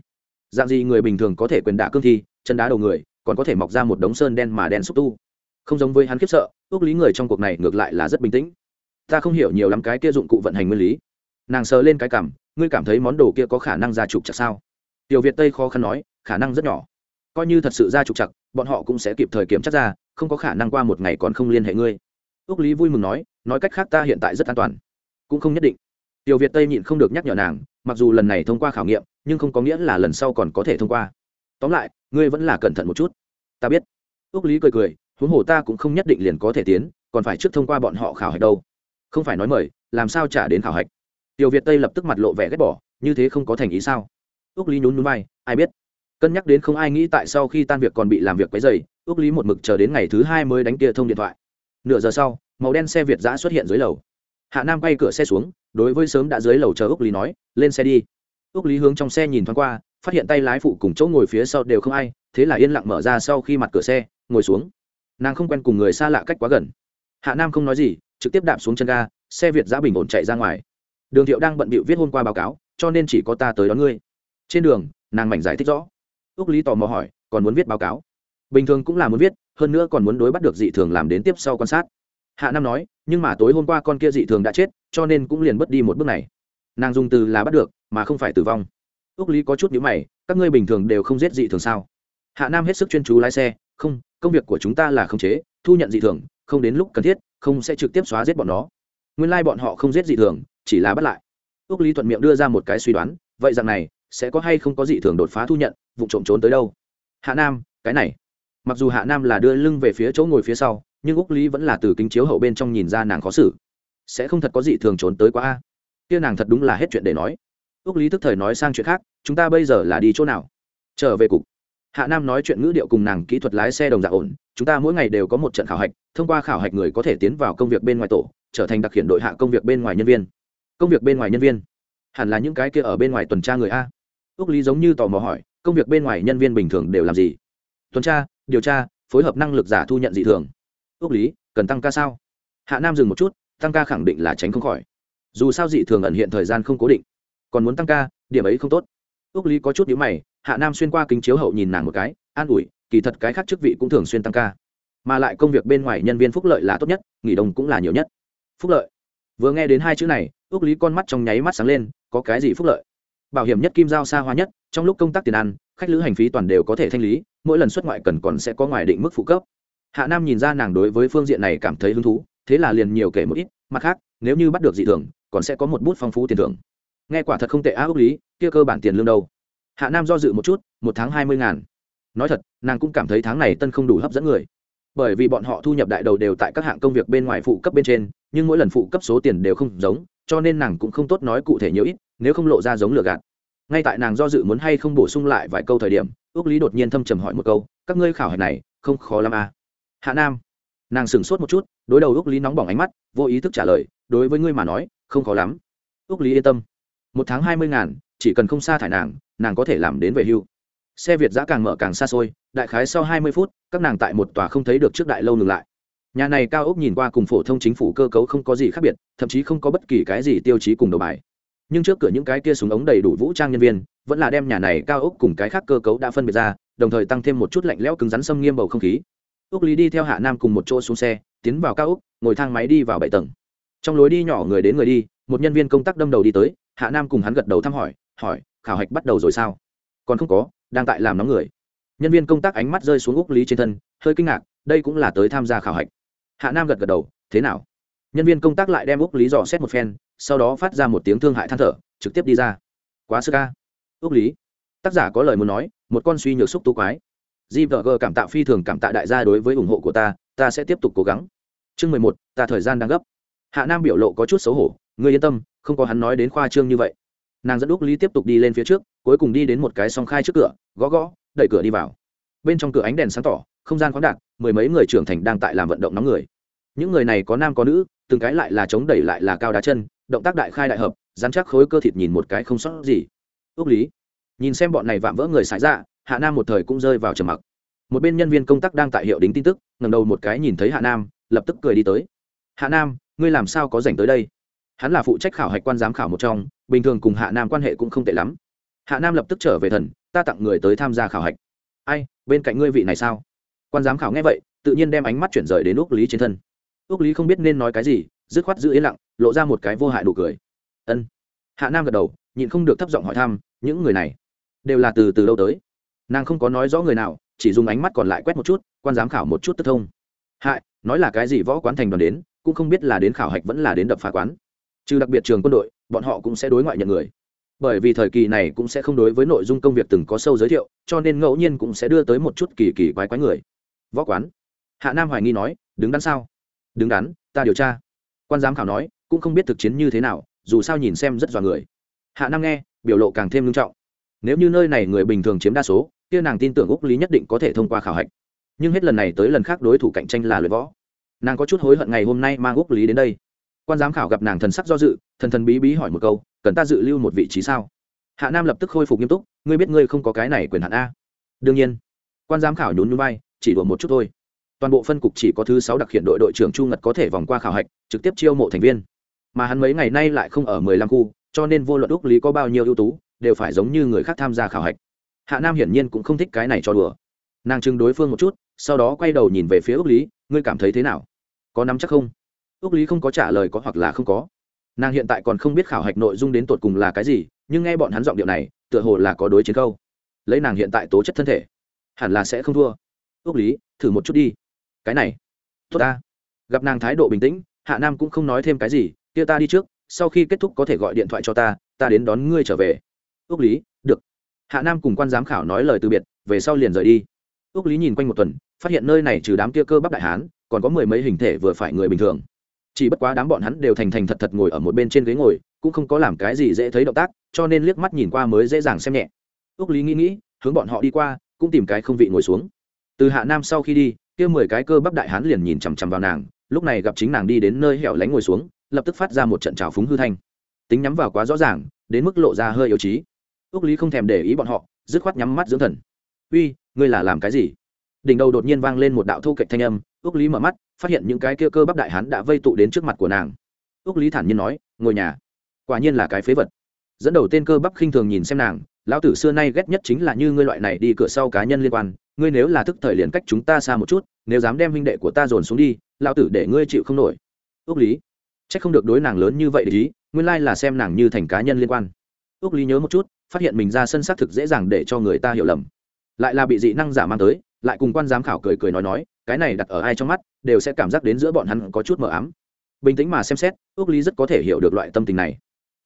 dạng gì người bình thường có thể quyền đả cương thi, chân đá đầu người, còn có thể mọc ra một đống sơn đen mà đen xúc tu. Không giống với hắn khiếp sợ, ước lý người trong cuộc này ngược lại là rất bình tĩnh. Ta không hiểu nhiều lắm cái kia dụng cụ vận hành nguyên lý. Nàng sờ lên cái cảm, ngươi cảm thấy món đồ kia có khả năng ra trục chặt sao? Tiểu việt tây khó khăn nói, khả năng rất nhỏ. Coi như thật sự ra trục chặt, bọn họ cũng sẽ kịp thời kiểm chắc ra, không có khả năng qua một ngày còn không liên hệ ngươi. Ước lý vui mừng nói nói cách khác ta hiện tại rất an toàn. Cũng không nhất định tiểu việt tây nhịn không được nhắc nhở nàng, mặc dù lần này thông qua khảo nghiệm, nhưng không có nghĩa là lần sau còn có thể thông qua. Tóm lại, ngươi vẫn là cẩn thận một chút. Ta biết. Ước lý cười cười, huống hồ ta cũng không nhất định liền có thể tiến, còn phải trước thông qua bọn họ khảo hạch đâu. Không phải nói mời, làm sao trả đến khảo hạch? Tiểu việt tây lập tức mặt lộ vẻ ghét bỏ, như thế không có thành ý sao? Ước lý nhún núi bay ai biết? Cân nhắc đến không ai nghĩ tại sau khi tan việc còn bị làm việc quấy dày ước lý một mực chờ đến ngày thứ hai mới đánh kia thông điện thoại. Nửa giờ sau, màu đen xe việt giã xuất hiện dưới lầu. Hạ nam quay cửa xe xuống đối với sớm đã dưới lầu chờ úc lý nói, lên xe đi. Úc lý hướng trong xe nhìn thoáng qua, phát hiện tay lái phụ cùng chỗ ngồi phía sau đều không ai, thế là yên lặng mở ra sau khi mặt cửa xe, ngồi xuống. Nàng không quen cùng người xa lạ cách quá gần. Hạ nam không nói gì, trực tiếp đạp xuống chân ga, xe việt giã bình ổn chạy ra ngoài. Đường thiệu đang bận bịu viết hôm qua báo cáo, cho nên chỉ có ta tới đón ngươi. Trên đường, nàng mảnh giải thích rõ. Ước lý tò mò hỏi, còn muốn viết báo cáo? Bình thường cũng là muốn viết, hơn nữa còn muốn đối bắt được dị thường làm đến tiếp sau quan sát hạ nam nói, nhưng mà tối hôm qua con kia dị thường đã chết, cho nên cũng liền mất đi một bước này. Nàng dùng từ là bắt được, mà không phải tử vong. Ước lý có chút nhữ mày, các ngươi bình thường đều không giết dị thường sao? Hạ nam hết sức chuyên chú lái xe, không, công việc của chúng ta là khống chế, thu nhận dị thường, không đến lúc cần thiết, không sẽ trực tiếp xóa giết bọn nó. Nguyên lai bọn họ không giết dị thường, chỉ là bắt lại. Ước lý thuận miệng đưa ra một cái suy đoán, vậy rằng này, sẽ có hay không có dị thường đột phá thu nhận, vụ trộm trốn tới đâu? Hạ nam, cái này. Mặc dù hạ nam là đưa lưng về phía chỗ ngồi phía sau nhưng úc lý vẫn là từ kính chiếu hậu bên trong nhìn ra nàng khó xử. Sẽ không thật có gì thường trốn tới quá a. Kia nàng thật đúng là hết chuyện để nói. Úc lý tức thời nói sang chuyện khác, chúng ta bây giờ là đi chỗ nào? Trở về cục. Hạ nam nói chuyện ngữ điệu cùng nàng kỹ thuật lái xe đồng dạng ổn, chúng ta mỗi ngày đều có một trận khảo hạch, thông qua khảo hạch người có thể tiến vào công việc bên ngoài tổ, trở thành đặc hiện đội hạ công việc bên ngoài nhân viên. Công việc bên ngoài nhân viên? Hẳn là những cái kia ở bên ngoài tuần tra người a. Ước lý giống như tò mò hỏi, công việc bên ngoài nhân viên bình thường đều làm gì? Tuần tra, điều tra, phối hợp năng lực giả thu nhận dị thường ước lý, cần tăng ca sao? Hạ nam dừng một chút, tăng ca khẳng định là tránh không khỏi. Dù sao dị thường ẩn hiện thời gian không cố định. Còn muốn tăng ca, điểm ấy không tốt. Ước lý có chút nhữ mày, hạ nam xuyên qua kính chiếu hậu nhìn nàng một cái, an ủi, kỳ thật cái khác chức vị cũng thường xuyên tăng ca. Mà lại công việc bên ngoài nhân viên phúc lợi là tốt nhất, nghỉ đồng cũng là nhiều nhất. Phúc lợi. Vừa nghe đến hai chữ này ước lý con mắt trong nháy mắt sáng lên, có cái gì phúc lợi? Bảo hiểm nhất kim giao xa hoa nhất, trong lúc công tác tiền ăn, khách lữ hành phí toàn đều có thể thanh lý, mỗi lần xuất ngoại cần còn sẽ có ngoài định mức phụ cấp hạ nam nhìn ra nàng đối với phương diện này cảm thấy hứng thú, thế là liền nhiều kể một ít, mặt khác, nếu như bắt được dị thường, còn sẽ có một bút phong phú tiền thưởng. Nghe quả thật không tệ á ước lý, kia cơ bản tiền lương đâu? Hạ nam do dự một chút, một tháng hai mươi ngàn. Nói thật, nàng cũng cảm thấy tháng này tân không đủ hấp dẫn người. Bởi vì bọn họ thu nhập đại đầu đều tại các hạng công việc bên ngoài phụ cấp bên trên, nhưng mỗi lần phụ cấp số tiền đều không giống, cho nên nàng cũng không tốt nói cụ thể nhiều ít, nếu không lộ ra giống lừa gạt. Ngay tại nàng do dự muốn hay không bổ sung lại vài câu thời điểm ước lý đột nhiên thâm trầm hỏi một câu, các ngươi khảo hạch này, không khó lắm à hạ nam. Nàng sửng sốt một chút, đối đầu úc lý nóng bỏng ánh mắt, vô ý thức trả lời, đối với ngươi mà nói, không khó lắm. Úc lý yên tâm. Một tháng hai mươi ngàn, chỉ cần không xa thải nàng nàng có thể làm đến về hưu. Xe việt giã càng mở càng xa xôi, đại khái sau hai mươi phút, các nàng tại một tòa không thấy được trước đại lâu ngừng lại. Nhà này cao ốc nhìn qua cùng phổ thông chính phủ cơ cấu không có gì khác biệt, thậm chí không có bất kỳ cái gì tiêu chí cùng đầu bài. Nhưng trước cửa những cái kia súng ống đầy đủ vũ trang nhân viên, vẫn là đem nhà này cao ốc cùng cái khác cơ cấu đã phân biệt ra, đồng thời tăng thêm một chút lạnh lẽo cứng rắn xâm nghiêm bầu không khí. Úc lý đi theo hạ nam cùng một chỗ xuống xe, tiến vào cao ốc ngồi thang máy đi vào bảy tầng. Trong lối đi nhỏ người đến người đi, một nhân viên công tác đâm đầu đi tới, hạ nam cùng hắn gật đầu thăm hỏi hỏi, khảo hạch bắt đầu rồi sao? Còn không có, đang tại làm nóng người. Nhân viên công tác ánh mắt rơi xuống úc lý trên thân, hơi kinh ngạc, đây cũng là tới tham gia khảo hạch. Hạ nam gật gật đầu, thế nào? Nhân viên công tác lại đem úc lý dò xét một phen, sau đó phát ra một tiếng thương hại than thở, trực tiếp đi ra. Quá sức ca úc lý, tác giả có lời muốn nói, một con suy nhược xúc tu quái gvg cảm tạ phi thường cảm tạ đại gia đối với ủng hộ của ta ta sẽ tiếp tục cố gắng. Chương mười một, ta thời gian đang gấp. Hạ nam biểu lộ có chút xấu hổ, ngươi yên tâm, không có hắn nói đến khoa trương như vậy. Nàng dẫn úc lý tiếp tục đi lên phía trước, cuối cùng đi đến một cái song khai trước cửa, gõ gõ, đẩy cửa đi vào. Bên trong cửa ánh đèn sáng tỏ, không gian khoáng đạt, mười mấy người trưởng thành đang tại làm vận động nóng người. Những người này có nam có nữ, từng cái lại là chống đẩy lại là cao đá chân, động tác đại khai đại hợp dán chắc khối cơ thịt nhìn một cái không sót gì. Ước lý, nhìn xem bọn này vạm vỡ người xài ra dạ, hạ nam một thời cũng rơi vào trầm mặc. Một bên nhân viên công tác đang tại hiệu đính tin tức ngầm đầu một cái nhìn thấy hạ nam, lập tức cười đi tới. Hạ nam, ngươi làm sao có dành tới đây? Hắn là phụ trách khảo hạch quan giám khảo một trong, bình thường cùng hạ nam quan hệ cũng không tệ lắm. Hạ nam lập tức trở về thần, ta tặng người tới tham gia khảo hạch. Ai, bên cạnh ngươi vị này sao? Quan giám khảo nghe vậy, tự nhiên đem ánh mắt chuyển rời đến úc lý trên thân. Úc lý không biết nên nói cái gì, dứt khoát giữ yên lặng, lộ ra một cái vô hại đủ cười. Ân. Hạ nam gật đầu, nhịn không được thấp giọng hỏi thăm, những người này đều là từ từ lâu tới? Nàng không có nói rõ người nào, chỉ dùng ánh mắt còn lại quét một chút, quan giám khảo một chút tức thông. Hại, nói là cái gì võ quán thành đoàn đến, cũng không biết là đến khảo hạch vẫn là đến đập phá quán. Trừ đặc biệt trường quân đội, bọn họ cũng sẽ đối ngoại nhận người. Bởi vì thời kỳ này cũng sẽ không đối với nội dung công việc từng có sâu giới thiệu, cho nên ngẫu nhiên cũng sẽ đưa tới một chút kỳ kỳ quái quái người. Võ quán? Hạ nam hoài nghi nói, đứng đắn sao? Đứng đắn, ta điều tra. Quan giám khảo nói, cũng không biết thực chiến như thế nào, dù sao nhìn xem rất dọa người. Hạ nam nghe, biểu lộ càng thêm nghiêm trọng. Nếu như nơi này người bình thường chiếm đa số kia nàng tin tưởng úc lý nhất định có thể thông qua khảo hạch. Nhưng hết lần này tới lần khác đối thủ cạnh tranh là luyện võ. Nàng có chút hối hận ngày hôm nay mang úc lý đến đây. Quan giám khảo gặp nàng thần sắc do dự, thần thần bí bí hỏi một câu, cần ta dự lưu một vị trí sao? Hạ nam lập tức khôi phục nghiêm túc, ngươi biết ngươi không có cái này quyền hạn a. Đương nhiên. Quan giám khảo nhún núi bay chỉ đùa một chút thôi. Toàn bộ phân cục chỉ có thứ sáu đặc hiện đội đội trưởng chu ngật có thể vòng qua khảo hạch, trực tiếp chiêu mộ thành viên. Mà hắn mấy ngày nay lại không ở mười lăm khu, cho nên vô luận úc lý có bao nhiêu ưu tú, đều phải giống như người khác tham gia khảo hạch hạ nam hiển nhiên cũng không thích cái này cho đùa. Nàng chừng đối phương một chút, sau đó quay đầu nhìn về phía ước lý, ngươi cảm thấy thế nào? Có nắm chắc không? Ước lý không có trả lời có hoặc là không có. Nàng hiện tại còn không biết khảo hạch nội dung đến tột cùng là cái gì, nhưng nghe bọn hắn giọng điệu này, tựa hồ là có đối chiến câu. Lấy nàng hiện tại tố chất thân thể, hẳn là sẽ không thua. Ước lý, thử một chút đi. Cái này, tốt ta. Gặp nàng thái độ bình tĩnh, hạ nam cũng không nói thêm cái gì, kia ta đi trước, sau khi kết thúc có thể gọi điện thoại cho ta ta đến đón ngươi trở về. Ước lý, được hạ nam cùng quan giám khảo nói lời từ biệt, về sau liền rời đi. Ước lý nhìn quanh một tuần, phát hiện nơi này trừ đám kia cơ bắp đại hán, còn có mười mấy hình thể vừa phải người bình thường. Chỉ bất quá đám bọn hắn đều thành thành thật thật ngồi ở một bên trên ghế ngồi, cũng không có làm cái gì dễ thấy động tác, cho nên liếc mắt nhìn qua mới dễ dàng xem nhẹ. Ước lý nghĩ nghĩ, hướng bọn họ đi qua, cũng tìm cái không vị ngồi xuống. Từ hạ nam sau khi đi, kia mười cái cơ bắp đại hán liền nhìn chằm chằm vào nàng, lúc này gặp chính nàng đi đến nơi hẻo lánh ngồi xuống, lập tức phát ra một trận trào phúng hư thanh. Tính nhắm vào quá rõ ràng, đến mức lộ ra hơi yếu trí ước lý không thèm để ý bọn họ, dứt khoát nhắm mắt dưỡng thần. Uy, ngươi là làm cái gì? Đỉnh đầu đột nhiên vang lên một đạo thu kệch thanh âm ước lý mở mắt, phát hiện những cái kia cơ bắp đại hán đã vây tụ đến trước mặt của nàng. Ước lý thản nhiên nói, ngồi nhà, quả nhiên là cái phế vật. Dẫn đầu tên cơ bắp khinh thường nhìn xem nàng, lão tử xưa nay ghét nhất chính là như ngươi loại này đi cửa sau cá nhân liên quan, ngươi nếu là thức thời liền cách chúng ta xa một chút, nếu dám đem huynh đệ của ta dồn xuống đi, lão tử để ngươi chịu không nổi. Ước lý c h ắ c không được đối nàng lớn như vậy để ý, nguyên lai là xem nàng như thành cá nhân liên quan ước lý nhớ một chút, phát hiện mình ra sân xác thực dễ dàng để cho người ta hiểu lầm. Lại là bị dị năng giả mang tới, lại cùng quan giám khảo cười cười nói nói, cái này đặt ở ai trong mắt, đều sẽ cảm giác đến giữa bọn hắn có chút mờ ám. Bình tĩnh mà xem xét ước lý rất có thể hiểu được loại tâm tình này.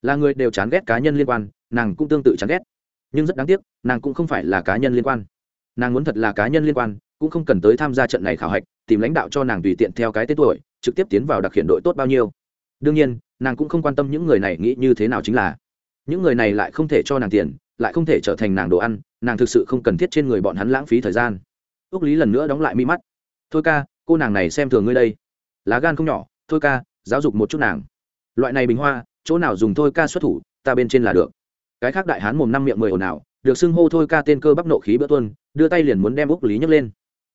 Là người đều chán ghét cá nhân liên quan, nàng cũng tương tự chán ghét. Nhưng rất đáng tiếc, nàng cũng không phải là cá nhân liên quan. Nàng muốn thật là cá nhân liên quan, cũng không cần tới tham gia trận này khảo hạch, tìm lãnh đạo cho nàng tùy tiện theo cái tên tuổi, trực tiếp tiến vào đặc hiện đội tốt bao nhiêu. Đương nhiên, nàng cũng không quan tâm những người này nghĩ như thế nào chính là những người này lại không thể cho nàng tiền, lại không thể trở thành nàng đồ ăn, nàng thực sự không cần thiết trên người bọn hắn lãng phí thời gian. Ước lý lần nữa đóng lại mi mắt. Thôi ca, cô nàng này xem thường ngươi đây. Lá gan không nhỏ, thôi ca, giáo dục một chút nàng. Loại này bình hoa, chỗ nào dùng thôi ca xuất thủ, ta bên trên là được. Cái khác đại hán mồm năm miệng mười ồn ào, được xưng hô thôi ca tên cơ bắp nộ khí bữa tuân, đưa tay liền muốn đem úc lý nhấc lên.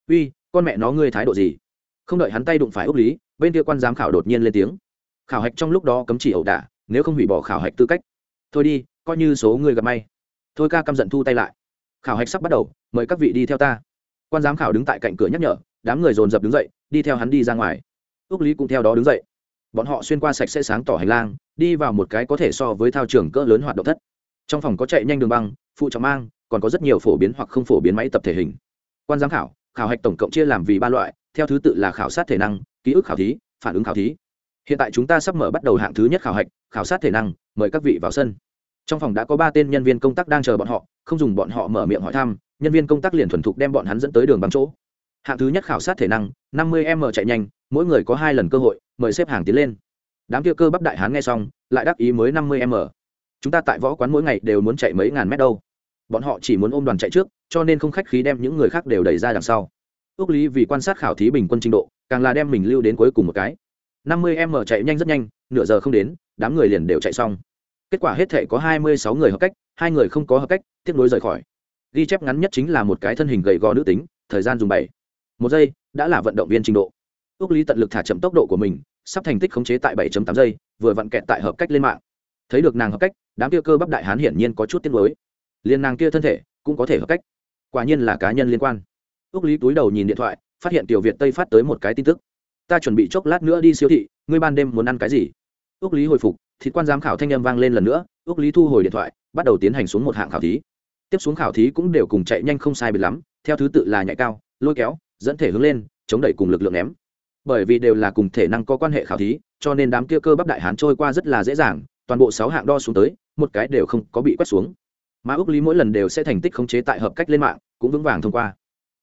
Uy, con mẹ nó ngươi thái độ gì? Không đợi hắn tay đụng phải úc lý, bên kia quan giám khảo đột nhiên lên tiếng. Khảo hạch trong lúc đó cấm chỉ ẩu đả, nếu không hủy bỏ khảo hạch tư cách thôi đi, coi như số người gặp may. Thôi ca căm giận thu tay lại. Khảo hạch sắp bắt đầu, mời các vị đi theo ta. Quan giám khảo đứng tại cạnh cửa nhắc nhở, đám người dồn dập đứng dậy, đi theo hắn đi ra ngoài. Ước lý cũng theo đó đứng dậy. Bọn họ xuyên qua sạch sẽ sáng tỏ hành lang, đi vào một cái có thể so với thao trường cỡ lớn hoạt động thất. Trong phòng có chạy nhanh đường băng, phụ trọng mang, còn có rất nhiều phổ biến hoặc không phổ biến máy tập thể hình. Quan giám khảo khảo hạch tổng cộng chia làm vì ba loại, theo thứ tự là khảo sát thể năng, ký ức khảo thí, phản ứng khảo thí hiện tại chúng ta sắp mở bắt đầu hạng thứ nhất khảo hạch, khảo sát thể năng, mời các vị vào sân. Trong phòng đã có ba tên nhân viên công tác đang chờ bọn họ, không dùng bọn họ mở miệng hỏi thăm, nhân viên công tác liền thuần thục đem bọn hắn dẫn tới đường bằng chỗ. Hạng thứ nhất khảo sát thể năng, năm mươi m chạy nhanh, mỗi người có hai lần cơ hội, mời xếp hàng tiến lên. Đám kia cơ bắp đại hán nghe xong, lại đáp ý mới năm mươi m. Chúng ta tại võ quán mỗi ngày đều muốn chạy mấy ngàn mét đâu. Bọn họ chỉ muốn ôm đoàn chạy trước, cho nên không khách khí đem những người khác đều đẩy ra đằng sau. Ước lý vì quan sát khảo thí bình quân trình độ, càng là đem mình lưu đến cuối cùng một cái năm mươi m chạy nhanh rất nhanh, nửa giờ không đến, đám người liền đều chạy xong. Kết quả hết thể có hai mươi sáu người hợp cách, hai người không có hợp cách tiếp nối rời khỏi. Ghi chép ngắn nhất chính là một cái thân hình gầy gò nữ tính, thời gian dùng bảy. Một giây, đã là vận động viên trình độ. Ước lý tận lực thả chậm tốc độ của mình, sắp thành tích khống chế tại 7 tám giây, vừa vặn kẹt tại hợp cách lên mạng. Thấy được nàng hợp cách, đám kia cơ bắp đại hán hiển nhiên có chút tiếc nuối. Liên nàng kia thân thể, cũng có thể hợp cách. Quả nhiên là cá nhân liên quan. Úc lý túi đầu nhìn điện thoại, phát hiện tiểu việt tây phát tới một cái tin tức ta chuẩn bị chốc lát nữa đi siêu thị, ngươi ban đêm muốn ăn cái gì? Ước lý hồi phục, thì quan giám khảo thanh âm vang lên lần nữa ước lý thu hồi điện thoại, bắt đầu tiến hành xuống một hạng khảo thí. Tiếp xuống khảo thí cũng đều cùng chạy nhanh không sai biệt lắm, theo thứ tự là nhảy cao, lôi kéo, dẫn thể hướng lên, chống đẩy cùng lực lượng ném. Bởi vì đều là cùng thể năng có quan hệ khảo thí, cho nên đám kia cơ bắp đại hán trôi qua rất là dễ dàng, toàn bộ sáu hạng đo xuống tới, một cái đều không có bị quét xuống. Mà ước lý mỗi lần đều sẽ thành tích khống chế tại hợp cách lên mạng, cũng vững vàng thông qua.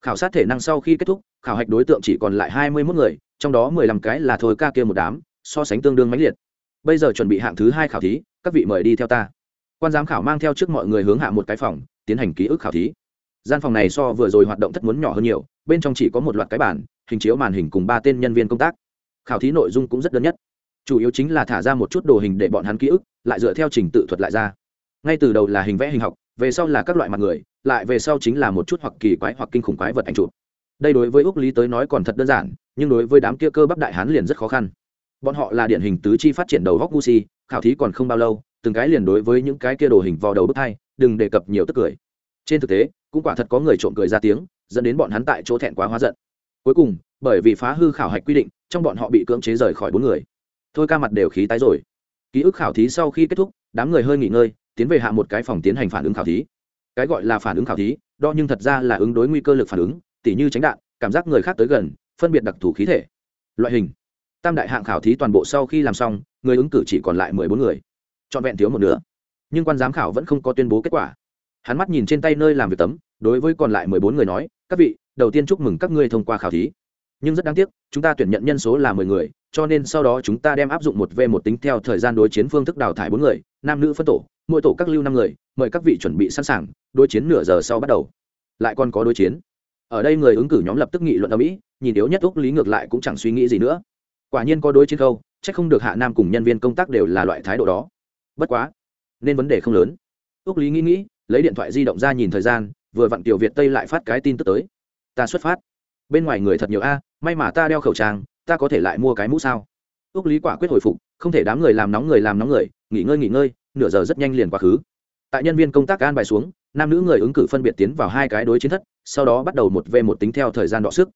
Khảo sát thể năng sau khi kết thúc, khảo hạch đối tượng chỉ còn lại hai mươi mốt người trong đó mười lăm cái là thôi ca kia một đám, so sánh tương đương mãnh liệt. Bây giờ chuẩn bị hạng thứ hai khảo thí, các vị mời đi theo ta. Quan giám khảo mang theo trước mọi người hướng hạ một cái phòng, tiến hành ký ức khảo thí. Gian phòng này so vừa rồi hoạt động thất muốn nhỏ hơn nhiều, bên trong chỉ có một loạt cái bản hình chiếu màn hình cùng ba tên nhân viên công tác. Khảo thí nội dung cũng rất đơn nhất. Chủ yếu chính là thả ra một chút đồ hình để bọn hắn ký ức, lại dựa theo trình tự thuật lại ra. Ngay từ đầu là hình vẽ hình học, về sau là các loại mặt người, lại về sau chính là một chút hoặc kỳ quái hoặc kinh khủng quái vật ảnh chụp đây đối với úc lý tới nói còn thật đơn giản, nhưng đối với đám kia cơ bắp đại hán liền rất khó khăn. Bọn họ là điển hình tứ chi phát triển đầu góc gu si, khảo thí còn không bao lâu, từng cái liền đối với những cái kia đồ hình vào đầu bức thai đừng đề cập nhiều tức cười. Trên thực tế, cũng quả thật có người trộm cười ra tiếng, dẫn đến bọn hắn tại chỗ thẹn quá hóa giận. Cuối cùng, bởi vì phá hư khảo hạch quy định, trong bọn họ bị cưỡng chế rời khỏi bốn người. Thôi ca mặt đều khí tái rồi. Ký ức khảo thí sau khi kết thúc, đám người hơi nghỉ ngơi, tiến về hạ một cái phòng tiến hành phản ứng khảo thí. Cái gọi là phản ứng khảo thí, đo nhưng thật ra là ứng đối nguy cơ lực phản ứng tỉ như tránh đạn, cảm giác người khác tới gần, phân biệt đặc thù khí thể. Loại hình. Tam đại hạng khảo thí toàn bộ sau khi làm xong, người ứng cử chỉ còn lại mười bốn người. Trọn vẹn thiếu một nửa. Nhưng quan giám khảo vẫn không có tuyên bố kết quả. Hắn mắt nhìn trên tay nơi làm việc tấm, đối với còn lại mười bốn người nói, các vị, đầu tiên chúc mừng các ngươi thông qua khảo thí. Nhưng rất đáng tiếc, chúng ta tuyển nhận nhân số là mười người, cho nên sau đó chúng ta đem áp dụng một v một tính theo thời gian đối chiến phương thức đào thải bốn người, nam nữ phân tổ, mỗi tổ các lưu năm người, mời các vị chuẩn bị sẵn sàng, đối chiến nửa giờ sau bắt đầu. Lại còn có đối chiến ở đây người ứng cử nhóm lập tức nghị luận ở mỹ, nhìn yếu nhất úc lý ngược lại cũng chẳng suy nghĩ gì nữa. Quả nhiên có đối chiến câu c h ắ c không được hạ nam cùng nhân viên công tác đều là loại thái độ đó. Bất quá, nên vấn đề không lớn. Úc lý nghĩ nghĩ, lấy điện thoại di động ra nhìn thời gian, vừa vặn tiểu việt tây lại phát cái tin tức tới. Ta xuất phát. Bên ngoài người thật nhiều a, may mà ta đeo khẩu trang, ta có thể lại mua cái mũ sao? Úc lý quả quyết hồi phục, không thể đám người làm nóng người làm nóng người, nghỉ ngơi nghỉ ngơi, nửa giờ rất nhanh liền quá khứ tại nhân viên công tác an bài xuống, nam nữ người ứng cử phân biệt tiến vào hai cái đối chiến thất, sau đó bắt đầu một v một tính theo thời gian đọ sức.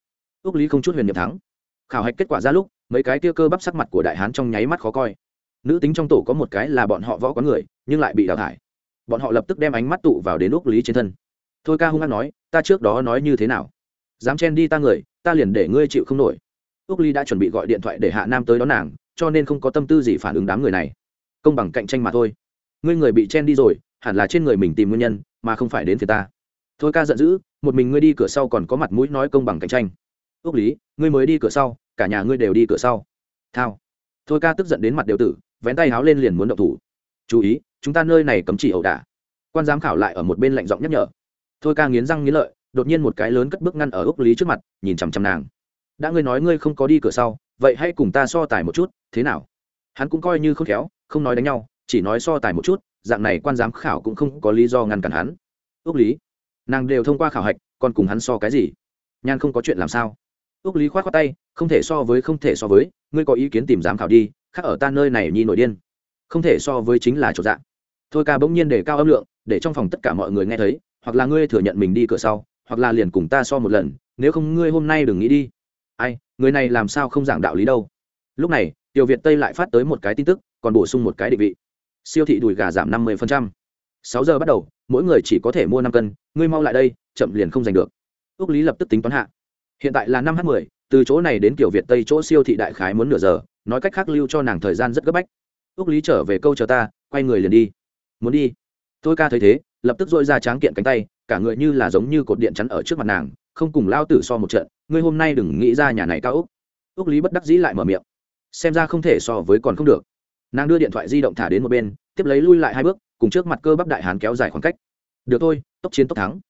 Ước lý không chút huyền nhiệm thắng. Khảo hạch kết quả ra lúc, mấy cái kia cơ bắp sắc mặt của đại hán trong nháy mắt khó coi. Nữ tính trong tổ có một cái là bọn họ võ có người, nhưng lại bị đào thải. Bọn họ lập tức đem ánh mắt tụ vào đến ước lý trên thân. Thôi ca hung hát nói, ta trước đó nói như thế nào? Dám chen đi ta người, ta liền để ngươi chịu không nổi. Ước lý đã chuẩn bị gọi điện thoại để hạ nam tới đón nàng, cho nên không có tâm tư gì phản ứng đám người này. Công bằng cạnh tranh mà thôi. Ngươi người bị chen đi rồi hẳn là trên người mình tìm nguyên nhân, mà không phải đến phía ta. Thôi ca giận dữ, một mình ngươi đi cửa sau còn có mặt mũi nói công bằng cạnh tranh. Ước lý, ngươi mới đi cửa sau, cả nhà ngươi đều đi cửa sau. Thao. Thôi ca tức giận đến mặt đều tử, vén tay háo lên liền muốn động thủ. Chú ý, chúng ta nơi này cấm chỉ ẩu đả. Quan giám khảo lại ở một bên lạnh giọng nhắc nhở. Thôi ca nghiến răng nghiến lợi, đột nhiên một cái lớn cất bước ngăn ở ước lý trước mặt, nhìn chằm chằm nàng. Đã ngươi nói ngươi không có đi cửa sau, vậy hãy cùng ta so tài một chút, thế nào? Hắn cũng coi như không khéo, không nói đánh nhau chỉ nói so tài một chút, dạng này quan giám khảo cũng không có lý do ngăn cản hắn. Ước lý, nàng đều thông qua khảo hạch, còn cùng hắn so cái gì? Nhan không có chuyện làm sao? Ước lý k h o á t khoác tay, không thể so với, không thể so với, ngươi có ý kiến tìm giám khảo đi, khác ở ta nơi này nhi nổi điên. Không thể so với chính là chỗ dạng thôi ca bỗng nhiên để cao âm lượng, để trong phòng tất cả mọi người nghe thấy, hoặc là ngươi thừa nhận mình đi cửa sau, hoặc là liền cùng ta so một lần, nếu không ngươi hôm nay đừng nghĩ đi. Ai, người này làm sao không giảng đạo lý đâu? Lúc này, tiểu việt tây lại phát tới một cái tin tức, còn bổ sung một cái định vị siêu thị đùi gà giảm năm mươi sáu giờ bắt đầu, mỗi người chỉ có thể mua năm cân, ngươi mau lại đây, chậm liền không giành được. Ước lý lập tức tính toán hạ. Hiện tại là năm h mười, từ chỗ này đến kiểu việt tây chỗ siêu thị đại khái muốn nửa giờ, nói cách khác lưu cho nàng thời gian rất gấp bách. Ước lý trở về câu chờ ta, quay người liền đi. Muốn đi? Tôi ca thấy thế, lập tức dội ra tráng kiện cánh tay, cả người như là giống như cột điện chắn ở trước mặt nàng, không cùng lao tử so một trận, ngươi hôm nay đừng nghĩ ra nhà này cao úc. Úc lý bất đắc dĩ lại mở miệng. Xem ra không thể so với còn không được nàng đưa điện thoại di động thả đến một bên, tiếp lấy lui lại hai bước, cùng trước mặt cơ bắp đại hán kéo dài khoảng cách. Được thôi, tốc chiến tốc thắng.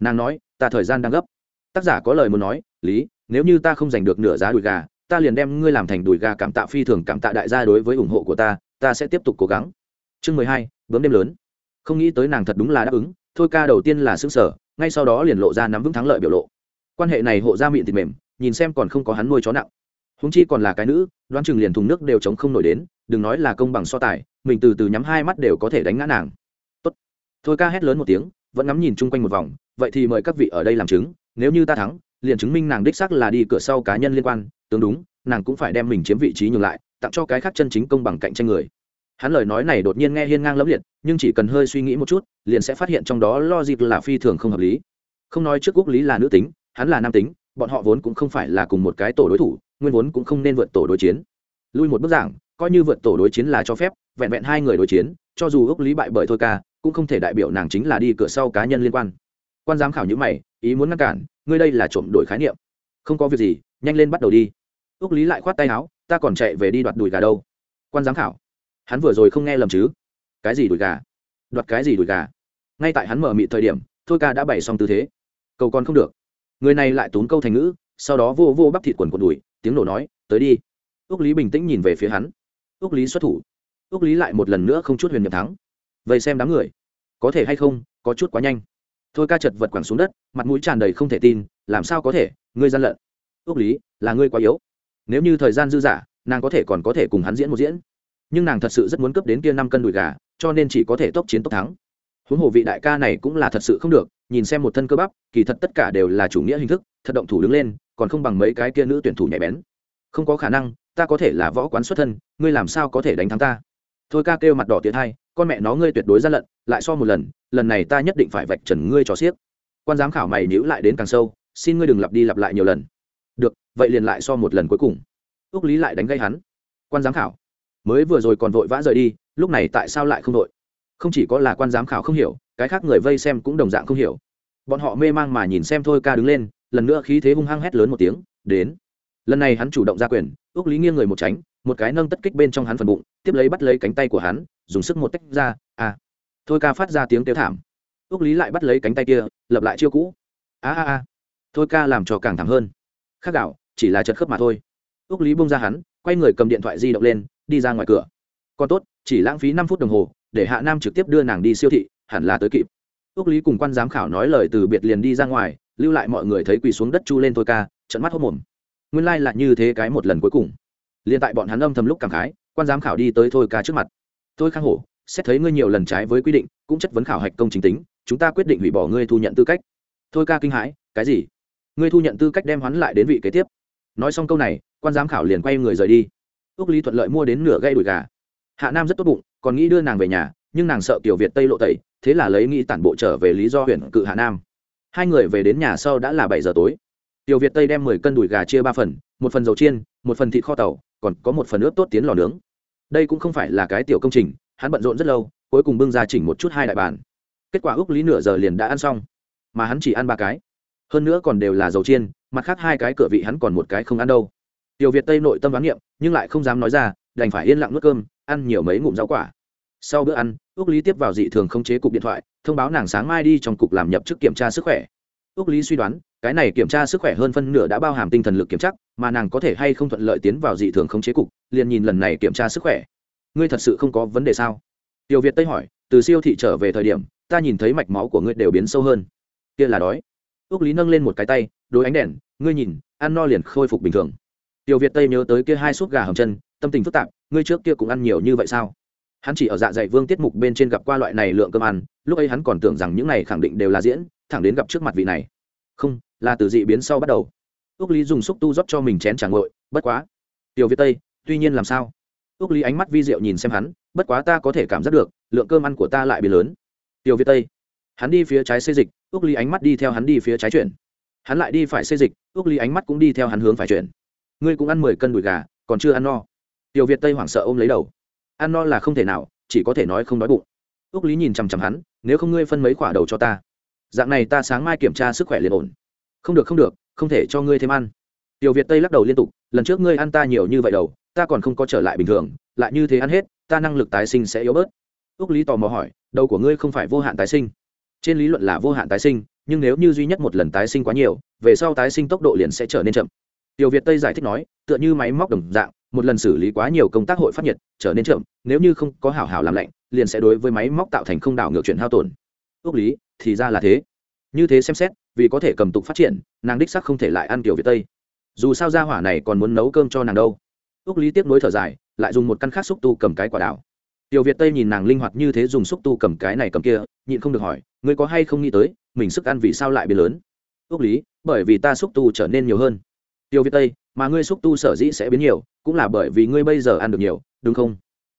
Nàng nói, ta thời gian đang gấp. Tác giả có lời muốn nói, lý, nếu như ta không giành được nửa giá đùi gà, ta liền đem ngươi làm thành đùi gà cảm tạ phi thường cảm tạ đại gia đối với ủng hộ của ta ta sẽ tiếp tục cố gắng. Chương mười hai, bướm đêm lớn. Không nghĩ tới nàng thật đúng là đáp ứng, thôi ca đầu tiên là xứng sở ngay sau đó liền lộ ra nắm vững thắng lợi biểu lộ. Quan hệ này hộ ra miệng thịt mềm, nhìn xem còn không có hắn nuôi chó nặng húng chi còn là cái nữ, đoán chừng liền thùng nước đều chống không nổi đến, đừng nói là công bằng so tài, mình từ từ nhắm hai mắt đều có thể đánh ngã nàng. Tốt. thôi ca hét lớn một tiếng, vẫn ngắm nhìn chung quanh một vòng, vậy thì mời các vị ở đây làm chứng, nếu như ta thắng, liền chứng minh nàng đích xác là đi cửa sau cá nhân liên quan, tương đúng, nàng cũng phải đem mình chiếm vị trí nhường lại, tặng cho cái khác chân chính công bằng cạnh tranh người. Hắn lời nói này đột nhiên nghe hiên ngang lẫm liệt, nhưng chỉ cần hơi suy nghĩ một chút, liền sẽ phát hiện trong đó lo dịp là phi thường không hợp lý. Không nói trước quốc lý là nữ tính, hắn là nam tính, bọn họ vốn cũng không phải là cùng một cái tổ đối thủ nguyên vốn cũng không nên vượt tổ đối chiến. Lui một bước giảng, coi như vượt tổ đối chiến là cho phép, vẹn vẹn hai người đối chiến, cho dù ước lý bại bởi thôi ca, cũng không thể đại biểu nàng chính là đi cửa sau cá nhân liên quan. Quan giám khảo nhữ mày, ý muốn ngăn cản, ngươi đây là trộm đổi khái niệm. Không có việc gì, nhanh lên bắt đầu đi. Ước lý lại khoát tay áo, ta còn chạy về đi đoạt đùi gà đâu. Quan giám khảo, hắn vừa rồi không nghe lầm chứ? Cái gì đùi gà? Đoạt cái gì đùi gà? Ngay tại hắn mở mị thời điểm, thôi ca đã bày xong tư thế. Cầu còn không được. Người này lại tốn câu thành ngữ sau đó vô vô bắp thịt quần quần đùi, tiếng nổ nói, tới đi. Ước lý bình tĩnh nhìn về phía hắn. Ước lý xuất thủ. Ước lý lại một lần nữa không chút huyền nhập thắng. Vậy xem đám người, có thể hay không, có chút quá nhanh. Thôi ca chật vật quẳng xuống đất, mặt mũi tràn đầy không thể tin, làm sao có thể, ngươi gian lận. Ước lý, là ngươi quá yếu. Nếu như thời gian dư dả, nàng có thể còn có thể cùng hắn diễn một diễn. Nhưng nàng thật sự rất muốn cấp đến kia năm cân đùi gà, cho nên chỉ có thể tốc chiến tốc thắng. Huống hồ vị đại ca này cũng là thật sự không được, nhìn xem một thân cơ bắp, kỳ thật tất cả đều là chủ nghĩa hình thức, thật động thủ đứng lên còn không bằng mấy cái kia nữ tuyển thủ nhạy bén. Không có khả năng, ta có thể là võ quán xuất thân, ngươi làm sao có thể đánh thắng ta? Thôi ca kêu mặt đỏ tiệt hai, con mẹ nó ngươi tuyệt đối ra lận, lại so một lần lần này ta nhất định phải vạch trần ngươi cho xiếc quan giám khảo mày nhữ lại đến càng sâu, xin ngươi đừng lặp đi lặp lại nhiều lần. Được, vậy liền lại so một lần cuối cùng. Ước lý lại đánh gây hắn. Quan giám khảo, mới vừa rồi còn vội vã rời đi, lúc này tại sao lại không đội? Không chỉ có là quan giám khảo không hiểu, cái khác người vây xem cũng đồng dạng không hiểu. Bọn họ mê mang mà nhìn xem thôi ca đứng lên lần nữa khí thế hung hăng hét lớn một tiếng, đến. Lần này hắn chủ động ra quyền ước lý nghiêng người một tránh, một cái nâng tất kích bên trong hắn phần bụng, tiếp lấy bắt lấy cánh tay của hắn, dùng sức một tách ra à. Thôi ca phát ra tiếng kêu thảm. Ước lý lại bắt lấy cánh tay kia, lập lại chiêu cũ. A a a. Thôi ca làm cho càng thảm hơn. Khác gạo, chỉ là chật khớp mà thôi. Ước lý bông ra hắn, quay người cầm điện thoại di động lên, đi ra ngoài cửa. Còn tốt, chỉ lãng phí năm phút đồng hồ, để hạ nam trực tiếp đưa nàng đi siêu thị, hẳn là tới kịp. Ước lý cùng quan giám khảo nói lời từ biệt liền đi ra ngoài lưu lại mọi người thấy quỳ xuống đất chu lên thôi ca trận mắt hốc mồm. Nguyên lai、like、là như thế cái một lần cuối cùng. Liền tại bọn hắn âm thầm lúc cảm khái, quan giám khảo đi tới thôi ca trước mặt. Tôi khang hổ, xét thấy ngươi nhiều lần trái với quy định, cũng chất vấn khảo hạch công chính tính, chúng ta quyết định hủy bỏ ngươi thu nhận tư cách. Thôi ca kinh hãi, cái gì? Ngươi thu nhận tư cách đem hắn lại đến vị kế tiếp. Nói xong câu này, quan giám khảo liền quay người rời đi. Ước lý thuận lợi mua đến nửa gây đùi gà. Hạ nam rất tốt bụng, còn nghĩ đưa nàng về nhà, nhưng nàng sợ tiểu việt tây lộ tẩy, thế là lấy nghĩ tản bộ trở về lý do huyện cự hạ nam hai người về đến nhà sau đã là bảy giờ tối. Tiểu việt tây đem mười cân đùi gà chia ba phần, một phần dầu chiên, một phần thịt kho tàu, còn có một phần ướp tốt tiến lò nướng. Đây cũng không phải là cái tiểu công trình, hắn bận rộn rất lâu, cuối cùng bưng ra chỉnh một chút hai đại bàn. Kết quả ước lý nửa giờ liền đã ăn xong, mà hắn chỉ ăn ba cái. Hơn nữa còn đều là dầu chiên, mặt khác hai cái cửa vị hắn còn một cái không ăn đâu. Tiểu việt tây nội tâm đoán niệm, nhưng lại không dám nói ra, đành phải yên lặng nuốt cơm, ăn nhiều mấy ngụm rau quả. Sau bữa ăn ước lý tiếp vào dị thường không chế cục điện thoại, thông báo nàng sáng mai đi trong cục làm nhập chức kiểm tra sức khỏe. Ước lý suy đoán, cái này kiểm tra sức khỏe hơn phân nửa đã bao hàm tinh thần lực kiểm chắc mà nàng có thể hay không thuận lợi tiến vào dị thường không chế cục, liền nhìn lần này kiểm tra sức khỏe. Ngươi thật sự không có vấn đề sao? Tiểu việt tây hỏi, từ siêu thị trở về thời điểm, ta nhìn thấy mạch máu của ngươi đều biến sâu hơn. Kia là đói. Ước lý nâng lên một cái tay, đối ánh đèn, ngươi nhìn, ăn no liền khôi phục bình thường. Tiểu việt tây nhớ tới kia hai suốt gà hầm chân, tâm tình phức tạp, ngươi trước kia cũng ăn nhiều như vậy sao? Hắn chỉ ở dạ dày vương tiết mục bên trên gặp qua loại này lượng cơm ăn, lúc ấy hắn còn tưởng rằng những này khẳng định đều là diễn, thẳng đến gặp trước mặt vị này. Không, là từ dị biến sau bắt đầu. Ước lý dùng xúc tu rót cho mình chén tràng ngội bất quá. Tiểu việt tây, tuy nhiên làm sao? Ước lý ánh mắt vi diệu nhìn xem hắn, bất quá ta có thể cảm giác được, lượng cơm ăn của ta lại biến lớn. Tiểu việt tây, hắn đi phía trái xây dịch ước lý ánh mắt đi theo hắn đi phía trái chuyển. Hắn lại đi phải xây dịch ước lý ánh mắt cũng đi theo hắn hướng phải chuyển. Ngươi cũng ăn mười cân đùi gà, còn chưa ăn no. Tiểu việt tây hoảng sợ ôm lấy đầu ăn no là không thể nào, chỉ có thể nói không đói bụng. Ước lý nhìn chằm chằm hắn, nếu không ngươi phân mấy quả đầu cho ta? Dạng này ta sáng mai kiểm tra sức khỏe liền ổn. Không được không được, không thể cho ngươi thêm ăn. Tiểu việt tây lắc đầu liên tục, lần trước ngươi ăn ta nhiều như vậy đầu, ta còn không có trở lại bình thường, lại như thế ăn hết, ta năng lực tái sinh sẽ yếu bớt. Ước lý tò mò hỏi, đầu của ngươi không phải vô hạn tái sinh? Trên lý luận là vô hạn tái sinh, nhưng nếu như duy nhất một lần tái sinh quá nhiều, về sau tái sinh tốc độ liền sẽ trở nên chậm. Tiểu việt tây giải thích nói, tựa như máy móc đồng dạng một lần xử lý quá nhiều công tác hội phát nhiệt, trở nên chậm, nếu như không có hảo hảo làm lạnh, liền sẽ đối với máy móc tạo thành không đảo ngược chuyển hao tổn. Ước lý, thì ra là thế. Như thế xem xét, vì có thể cầm tục phát triển, nàng đích sắc không thể lại ăn kiểu việt tây. Dù sao gia hỏa này còn muốn nấu cơm cho nàng đâu. Ước lý tiếp nối thở dài, lại dùng một căn khác xúc tu cầm cái quả đảo. Tiểu việt tây nhìn nàng linh hoạt như thế dùng xúc tu cầm cái này cầm kia, nhịn không được hỏi, ngươi có hay không nghĩ tới, mình sức ăn vì sao lại biến lớn? Ước lý, bởi vì ta xúc tu trở nên nhiều hơn. Tiểu việt tây mà ngươi xúc tu sở dĩ sẽ biến nhiều, cũng là bởi vì ngươi bây giờ ăn được nhiều, đúng không?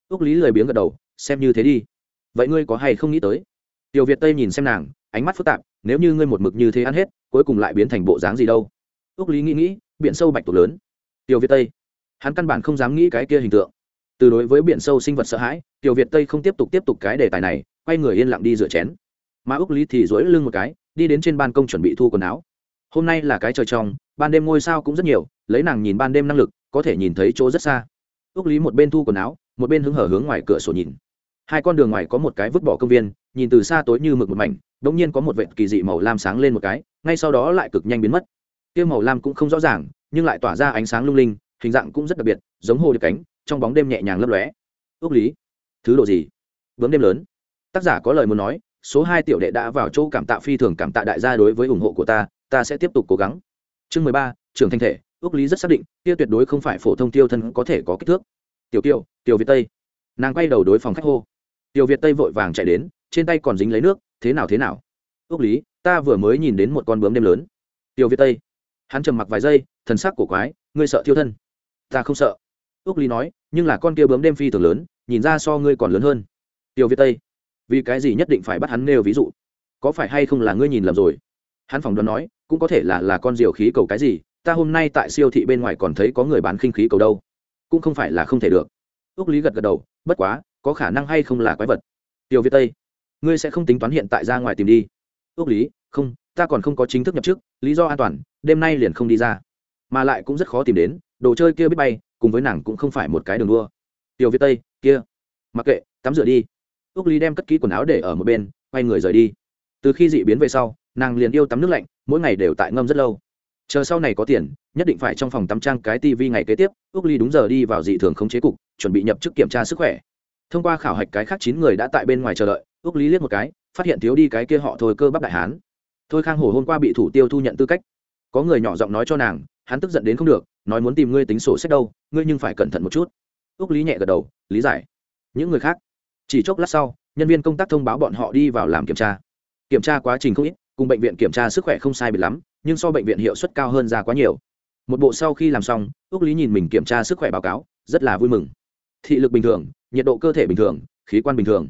Ước lý lười biếng gật đầu, xem như thế đi. Vậy ngươi có hay không nghĩ tới? Tiểu việt tây nhìn xem nàng, ánh mắt phức tạp, nếu như ngươi một mực như thế ăn hết, cuối cùng lại biến thành bộ dáng gì đâu? Ước lý nghĩ nghĩ, biển sâu bạch tuộc lớn. Tiểu việt tây, hắn căn bản không dám nghĩ cái kia hình tượng. Từ đối với biển sâu sinh vật sợ hãi, tiểu việt tây không tiếp tục tiếp tục cái đề tài này, quay người yên lặng đi rửa chén. Mà ước lý thì dối lưng một cái, đi đến trên ban công chuẩn bị thu quần áo. Hôm nay là cái trời trong, ban đêm ngôi sao cũng rất nhiều lấy nàng nhìn ban đêm năng lực, có thể nhìn thấy chỗ rất xa. Ước lý một bên thu quần áo, một bên hứng hở hướng ngoài cửa sổ nhìn. Hai con đường ngoài có một cái vứt bỏ công viên, nhìn từ xa tối như mực một mảnh đ ỗ n g nhiên có một vệt kỳ dị màu lam sáng lên một cái, ngay sau đó lại cực nhanh biến mất. Tiêu màu lam cũng không rõ ràng, nhưng lại tỏa ra ánh sáng lung linh, hình dạng cũng rất đặc biệt, giống hồ điệp cánh, trong bóng đêm nhẹ nhàng lấp lóe. Ước lý, thứ độ gì? Bướm đêm lớn. Tác giả có lời muốn nói, số hai tiểu đệ đã vào chỗ cảm tạ phi thường cảm tạ đại gia đối với ủng hộ của ta ta sẽ tiếp tục cố gắng. Chương mười ba, trưởng thanh thể ước lý rất xác định, kia tuyệt đối không phải phổ thông tiêu thân có thể có kích thước. Tiểu kiều, tiểu việt tây. Nàng quay đầu đối phòng khách hô. Tiểu việt tây vội vàng chạy đến, trên tay còn dính lấy nước, thế nào thế nào? Ước lý, ta vừa mới nhìn đến một con bướm đêm lớn. Tiểu việt tây. Hắn trầm mặc vài giây, thần sắc của quái, ngươi sợ thiêu thân? Ta không sợ. Ước lý nói, nhưng là con kia bướm đêm phi thường lớn, nhìn ra so ngươi còn lớn hơn. Tiểu việt tây. Vì cái gì nhất định phải bắt hắn nêu ví dụ? Có phải hay không là ngươi nhìn lầm rồi? Hắn phỏng đoán nói, cũng có thể là là con diều khí cầu cái gì? Ta hôm nay tại siêu thị bên ngoài còn thấy có người bán khinh khí cầu đâu. Cũng không phải là không thể được. Ước lý gật gật đầu, bất quá, có khả năng hay không là quái vật. Tiểu việt tây, ngươi sẽ không tính toán hiện tại ra ngoài tìm đi. Ước lý, không, ta còn không có chính thức nhập chức, lý do an toàn, đêm nay liền không đi ra. Mà lại cũng rất khó tìm đến, đồ chơi kia biết bay, cùng với nàng cũng không phải một cái đường đua. Tiểu việt tây, kia. Mặc kệ, tắm rửa đi. Ước lý đem cất ký quần áo để ở một bên, quay người rời đi. Từ khi dị biến về sau, nàng liền yêu tắm nước lạnh, mỗi ngày đều tại ngâm rất lâu chờ sau này có tiền, nhất định phải trong phòng tắm trang cái tivi ngày kế tiếp ước ly đúng giờ đi vào dị thường khống chế cục, chuẩn bị nhập chức kiểm tra sức khỏe. Thông qua khảo hạch cái khác chín người đã tại bên ngoài chờ đợi ước lý liếc một cái, phát hiện thiếu đi cái kia họ thôi cơ bắp đại hán. Thôi khang hồ hôm qua bị thủ tiêu thu nhận tư cách. Có người nhỏ giọng nói cho nàng, hắn tức giận đến không được, nói muốn tìm ngươi tính sổ sách đâu, ngươi nhưng phải cẩn thận một chút. Ước lý nhẹ gật đầu, lý giải. Những người khác, chỉ chốc lát sau, nhân viên công tác thông báo bọn họ đi vào làm kiểm tra. Kiểm tra quá trình không ít, cùng bệnh viện kiểm tra sức khỏe không sai biệt lắm nhưng so bệnh viện hiệu suất cao hơn ra quá nhiều. Một bộ sau khi làm xong ước lý nhìn mình kiểm tra sức khỏe báo cáo, rất là vui mừng. Thị lực bình thường, nhiệt độ cơ thể bình thường, khí quan bình thường.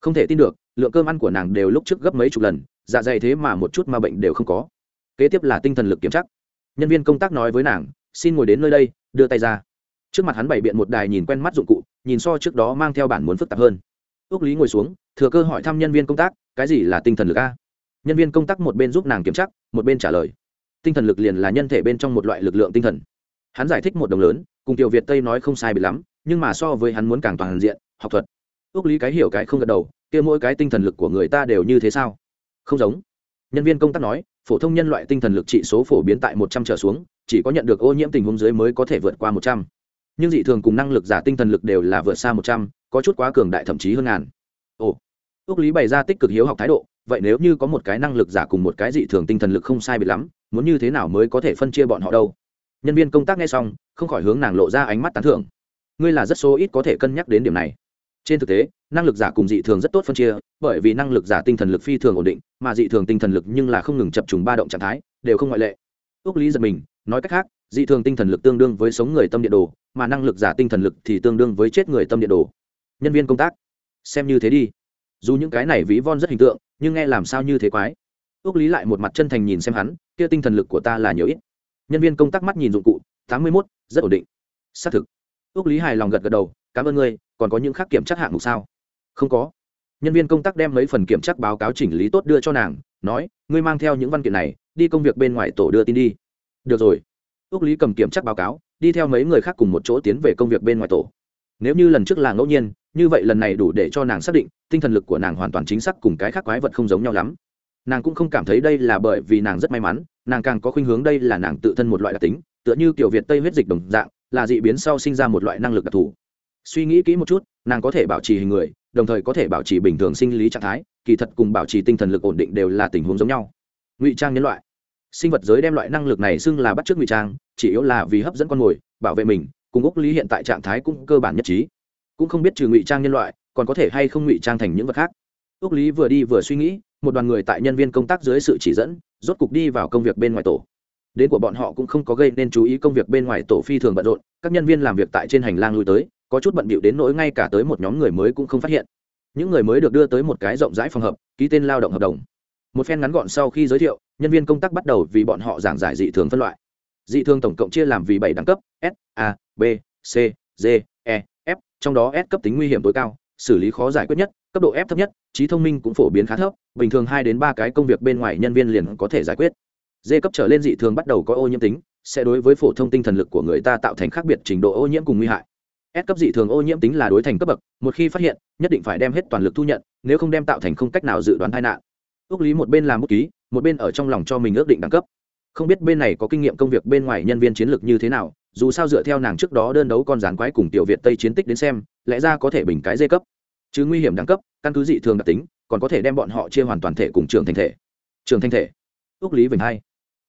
Không thể tin được, lượng cơm ăn của nàng đều lúc trước gấp mấy chục lần dạ dày thế mà một chút ma bệnh đều không có. Kế tiếp là tinh thần lực kiểm chắc nhân viên công tác nói với nàng, xin ngồi đến nơi đây, đưa tay ra. Trước mặt hắn bày biện một đài nhìn quen mắt dụng cụ, nhìn so trước đó mang theo bản muốn phức tạp hơn. Ước lý ngồi xuống, thừa cơ hỏi thăm nhân viên công tác, cái gì là tinh thần lực a? Nhân viên công tác một bên giúp nàng kiểm tra, một bên trả lời. Tinh thần lực liền là nhân thể bên trong một loại lực lượng tinh thần. Hắn giải thích một đồng lớn, cùng tiểu việt tây nói không sai bị lắm, nhưng mà so với hắn muốn càng toàn diện, học thuật. Ước lý cái hiểu cái không gật đầu, kia mỗi cái tinh thần lực của người ta đều như thế sao? Không giống. Nhân viên công tác nói, phổ thông nhân loại tinh thần lực trị số phổ biến tại một trăm trở xuống, chỉ có nhận được ô nhiễm tình huống dưới mới có thể vượt qua một trăm. Nhưng dị thường cùng năng lực giả tinh thần lực đều là vượt xa một trăm, có chút quá cường đại thậm chí hơn ngàn. Ồ. Ước lý bày ra tích cực hiếu học thái độ vậy nếu như có một cái năng lực giả cùng một cái dị thường tinh thần lực không sai biệt lắm, muốn như thế nào mới có thể phân chia bọn họ đâu? Nhân viên công tác nghe xong, không khỏi hướng nàng lộ ra ánh mắt tán thưởng. Ngươi là rất số ít có thể cân nhắc đến điểm này. Trên thực tế, năng lực giả cùng dị thường rất tốt phân chia, bởi vì năng lực giả tinh thần lực phi thường ổn định, mà dị thường tinh thần lực nhưng là không ngừng chập trùng ba động trạng thái, đều không ngoại lệ. Ước lý giật mình, nói cách khác, dị thường tinh thần lực tương đương với sống người tâm điện đồ, mà năng lực giả tinh thần lực thì tương đương với chết người tâm điện đồ. Nhân viên công tác, xem như thế đi dù những cái này ví von rất hình tượng, nhưng nghe làm sao như thế quái. Ước lý lại một mặt chân thành nhìn xem hắn, kia tinh thần lực của ta là nhiều ít. Nhân viên công tác mắt nhìn dụng cụ, tám mươi mốt, rất ổn định. Xác thực. Ước lý hài lòng gật gật đầu, cảm ơn ngươi, còn có những khác kiểm tra hạng mục sao? Không có. Nhân viên công tác đem mấy phần kiểm tra báo cáo chỉnh lý tốt đưa cho nàng, nói, ngươi mang theo những văn kiện này, đi công việc bên ngoài tổ đưa tin đi. Được rồi. Ước lý cầm kiểm tra báo cáo, đi theo mấy người khác cùng một chỗ tiến về công việc bên ngoài tổ. Nếu như lần trước là ngẫu nhiên như vậy lần này đủ để cho nàng xác định, tinh thần lực của nàng hoàn toàn chính xác cùng cái khác quái vật không giống nhau lắm. Nàng cũng không cảm thấy đây là bởi vì nàng rất may mắn, nàng càng có khuynh hướng đây là nàng tự thân một loại đặc tính, tựa như kiểu việt tây huyết dịch đồng dạng, là dị biến sau sinh ra một loại năng lực đặc thù. Suy nghĩ kỹ một chút, nàng có thể bảo trì hình người, đồng thời có thể bảo trì bình thường sinh lý trạng thái, kỳ thật cùng bảo trì tinh thần lực ổn định đều là tình huống giống nhau. Ngụy trang nhân loại. Sinh vật giới đem loại năng lực này xưng là bắt chước ngụy trang, chỉ yếu là vì hấp dẫn con mồi, bảo vệ mình, cùng úc lý hiện tại trạng thái cũng cơ bản nhất trí cũng không biết trừ ngụy trang nhân loại, còn có thể hay không ngụy trang thành những vật khác. Ước lý vừa đi vừa suy nghĩ, một đoàn người tại nhân viên công tác dưới sự chỉ dẫn, rốt cục đi vào công việc bên ngoài tổ. Đến của bọn họ cũng không có gây nên chú ý công việc bên ngoài tổ phi thường bận rộn, các nhân viên làm việc tại trên hành lang lui tới, có chút bận bịu đến nỗi ngay cả tới một nhóm người mới cũng không phát hiện. Những người mới được đưa tới một cái rộng rãi phòng hợp ký tên lao động hợp đồng. Một phen ngắn gọn sau khi giới thiệu, nhân viên công tác bắt đầu vì bọn họ giảng giải dị thường phân loại. Dị thường tổng cộng chia làm vì bảy đẳng cấp, s, a, b, c, d e trong đó s cấp tính nguy hiểm tối cao xử lý khó giải quyết nhất cấp độ f thấp nhất trí thông minh cũng phổ biến khá thấp bình thường hai đến ba cái công việc bên ngoài nhân viên liền có thể giải quyết d cấp trở lên dị thường bắt đầu có ô nhiễm tính sẽ đối với phổ thông tinh thần lực của người ta tạo thành khác biệt trình độ ô nhiễm cùng nguy hại S cấp dị thường ô nhiễm tính là đối thành cấp bậc, một khi phát hiện, nhất định phải đem hết toàn lực thu nhận, nếu không đem tạo thành không cách nào dự đoán tai nạn. Ước lý một bên làm bút ký, một bên ở trong lòng cho mình ước định đẳng cấp. Không biết bên này có kinh nghiệm công việc bên ngoài nhân viên chiến lược như thế nào, dù sao dựa theo nàng trước đó đơn đấu con rắn quái cùng tiểu Việt Tây chiến tích đến xem, lẽ ra có thể bình cái dê cấp. Chứ nguy hiểm đẳng cấp, căn cứ dị thường đặc tính, còn có thể đem bọn họ chia hoàn toàn thể cùng trường thành thể. Trường thành thể. Ước lý vĩnh hai.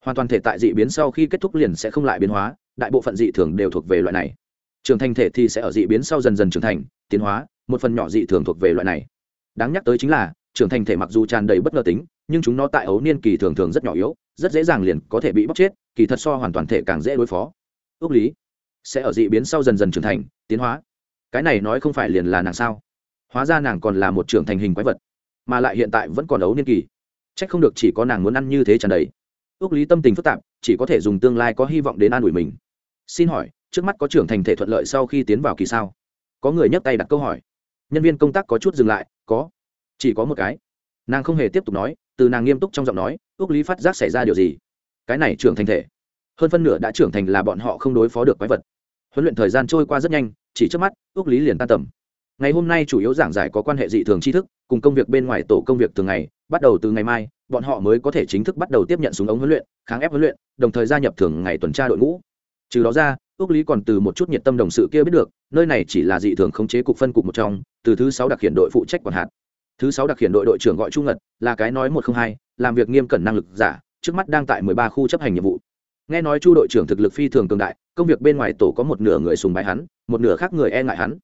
Hoàn toàn thể tại dị biến sau khi kết thúc liền sẽ không lại biến hóa, đại bộ phận dị thường đều thuộc về loại này trường thành thể thì sẽ ở dị biến sau dần dần trưởng thành tiến hóa một phần nhỏ dị thường thuộc về loại này đáng nhắc tới chính là trưởng thành thể mặc dù tràn đầy bất ngờ tính nhưng chúng nó tại ấu niên kỳ thường thường rất nhỏ yếu rất dễ dàng liền có thể bị bóc chết kỳ thật so hoàn toàn thể càng dễ đối phó ước lý sẽ ở dị biến sau dần dần trưởng thành, tiến hóa. Cái này nói không phải liền là nàng sao? Hóa ra nàng còn là một trưởng thành hình quái vật, mà lại hiện tại vẫn còn ấu niên kỳ. C h ắ c không được chỉ có nàng muốn ăn như thế tràn đầy. Ước lý tâm tình phức tạp, chỉ có thể dùng tương lai có hy vọng đến an ủi mình. Xin hỏi, trước mắt có trưởng thành thể thuận lợi sau khi tiến vào kỳ sao? Có người nhấc tay đặt câu hỏi. Nhân viên công tác có chút dừng lại, có. Chỉ có một cái. Nàng không hề tiếp tục nói, từ nàng nghiêm túc trong giọng nói, ước lý phát giác xảy ra điều gì? Cái này trưởng thành thể hơn phân nửa đã trưởng thành là bọn họ không đối phó được quái vật. Huấn luyện thời gian trôi qua rất nhanh, chỉ trước mắt, ước lý liền tan tầm. Ngày hôm nay chủ yếu giảng giải có quan hệ dị thường tri thức, cùng công việc bên ngoài tổ công việc thường ngày, bắt đầu từ ngày mai, bọn họ mới có thể chính thức bắt đầu tiếp nhận súng ống huấn luyện, kháng ép huấn luyện, đồng thời gia nhập thường ngày tuần tra đội ngũ. Trừ đó ra, ước lý còn từ một chút nhiệt tâm đồng sự kia biết được, nơi này chỉ là dị thường khống chế cục phân cục một trong, từ thứ sáu đặc hiện đội phụ trách quản hạt. Thứ sáu đặc hiện đội đội trưởng gọi trung ngật, là cái nói một không hai, làm việc nghiêm cẩn năng lực giả, trước mắt đang tại mười ba khu chấp hành nhiệm vụ nghe nói chu đội trưởng thực lực phi thường cường đại, công việc bên ngoài tổ có một nửa người sùng bái hắn, một nửa khác người e ngại hắn.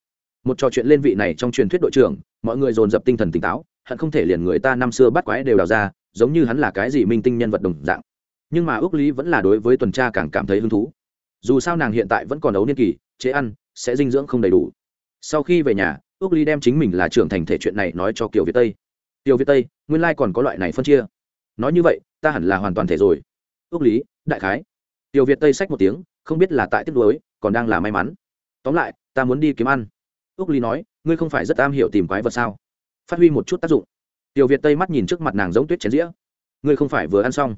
Một trò chuyện lên vị này trong truyền thuyết đội trưởng, mọi người dồn dập tinh thần tỉnh táo, hận không thể liền người ta năm xưa bắt quái đều đào ra, giống như hắn là cái gì minh tinh nhân vật đồng dạng. Nhưng mà ước lý vẫn là đối với tuần tra càng cảm thấy hứng thú. Dù sao nàng hiện tại vẫn còn ấu niên kỳ, chế ăn, sẽ dinh dưỡng không đầy đủ. Sau khi về nhà ước ly đem chính mình là trưởng thành thể chuyện này nói cho kiều việt tây. Kiều việt tây, nguyên lai còn có loại này phân chia. Nói như vậy, ta hẳn là hoàn toàn thể rồi. Ước lý, đại khái. Tiểu việt tây sách một tiếng, không biết là tại tiếp đối còn đang là may mắn. Tóm lại, ta muốn đi kiếm ăn. Úc ly nói, ngươi không phải rất am hiểu tìm quái vật sao? Phát huy một chút tác dụng. Tiểu việt tây mắt nhìn trước mặt nàng giống tuyết chén dĩa. Ngươi không phải vừa ăn xong.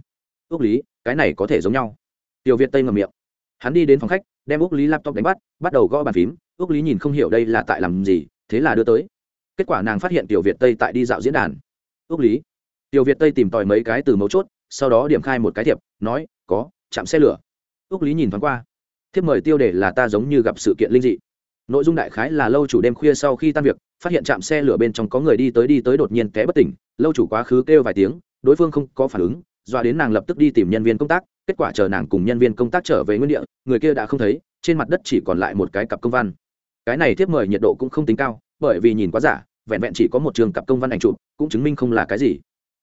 Úc lý, cái này có thể giống nhau. Tiểu việt tây ngầm miệng. Hắn đi đến phòng khách, đem úc lý laptop đánh bắt bắt đầu gõ bàn phím. Úc lý nhìn không hiểu đây là tại làm gì, thế là đưa tới. Kết quả nàng phát hiện tiểu việt tây tại đi dạo diễn đàn. Úc lý. Tiểu việt tây tìm tòi mấy cái từ mấu chốt, sau đó điểm khai một cái thiệp, nói, có chạm xe lửa. Ước lý nhìn thoáng qua. Thiếp mời tiêu đề là ta giống như gặp sự kiện linh dị. Nội dung đại khái là lâu chủ đêm khuya sau khi tan việc, phát hiện chạm xe lửa bên trong có người đi tới đi tới đột nhiên té bất tỉnh, lâu chủ quá khứ kêu vài tiếng, đối phương không có phản ứng, dọa đến nàng lập tức đi tìm nhân viên công tác, kết quả chờ nàng cùng nhân viên công tác trở về nguyên địa, người kia đã không thấy, trên mặt đất chỉ còn lại một cái cặp công văn. Cái này tiếp mời nhiệt độ cũng không tính cao, bởi vì nhìn quá giả, vẹn vẹn chỉ có một trường cặp công văn ảnh chụp, cũng chứng minh không là cái gì.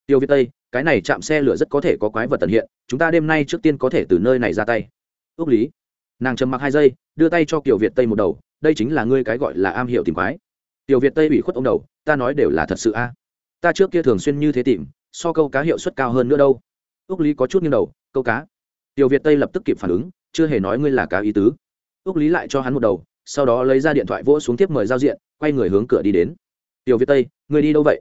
Tiêu viết tây cái này chạm xe lửa rất có thể có quái vật tận hiện, chúng ta đêm nay trước tiên có thể từ nơi này ra tay. Ước lý, nàng trầm mặc hai giây, đưa tay cho kiều việt tây một đầu, đây chính là ngươi cái gọi là am hiểu tìm quái. Tiểu việt tây ủy khuất ông đầu, ta nói đều là thật sự a. À? Ta trước kia thường xuyên như thế tìm, so câu cá hiệu suất cao hơn nữa đâu. Ước lý có chút nghiêng đầu, câu cá. Tiểu việt tây lập tức kịp phản ứng, chưa hề nói ngươi là cá ý tứ. Ước lý lại cho hắn một đầu, sau đó lấy ra điện thoại vỗ xuống tiếp mời giao diện, quay người hướng cửa đi đến. Tiểu việt tây người đi đâu vậy?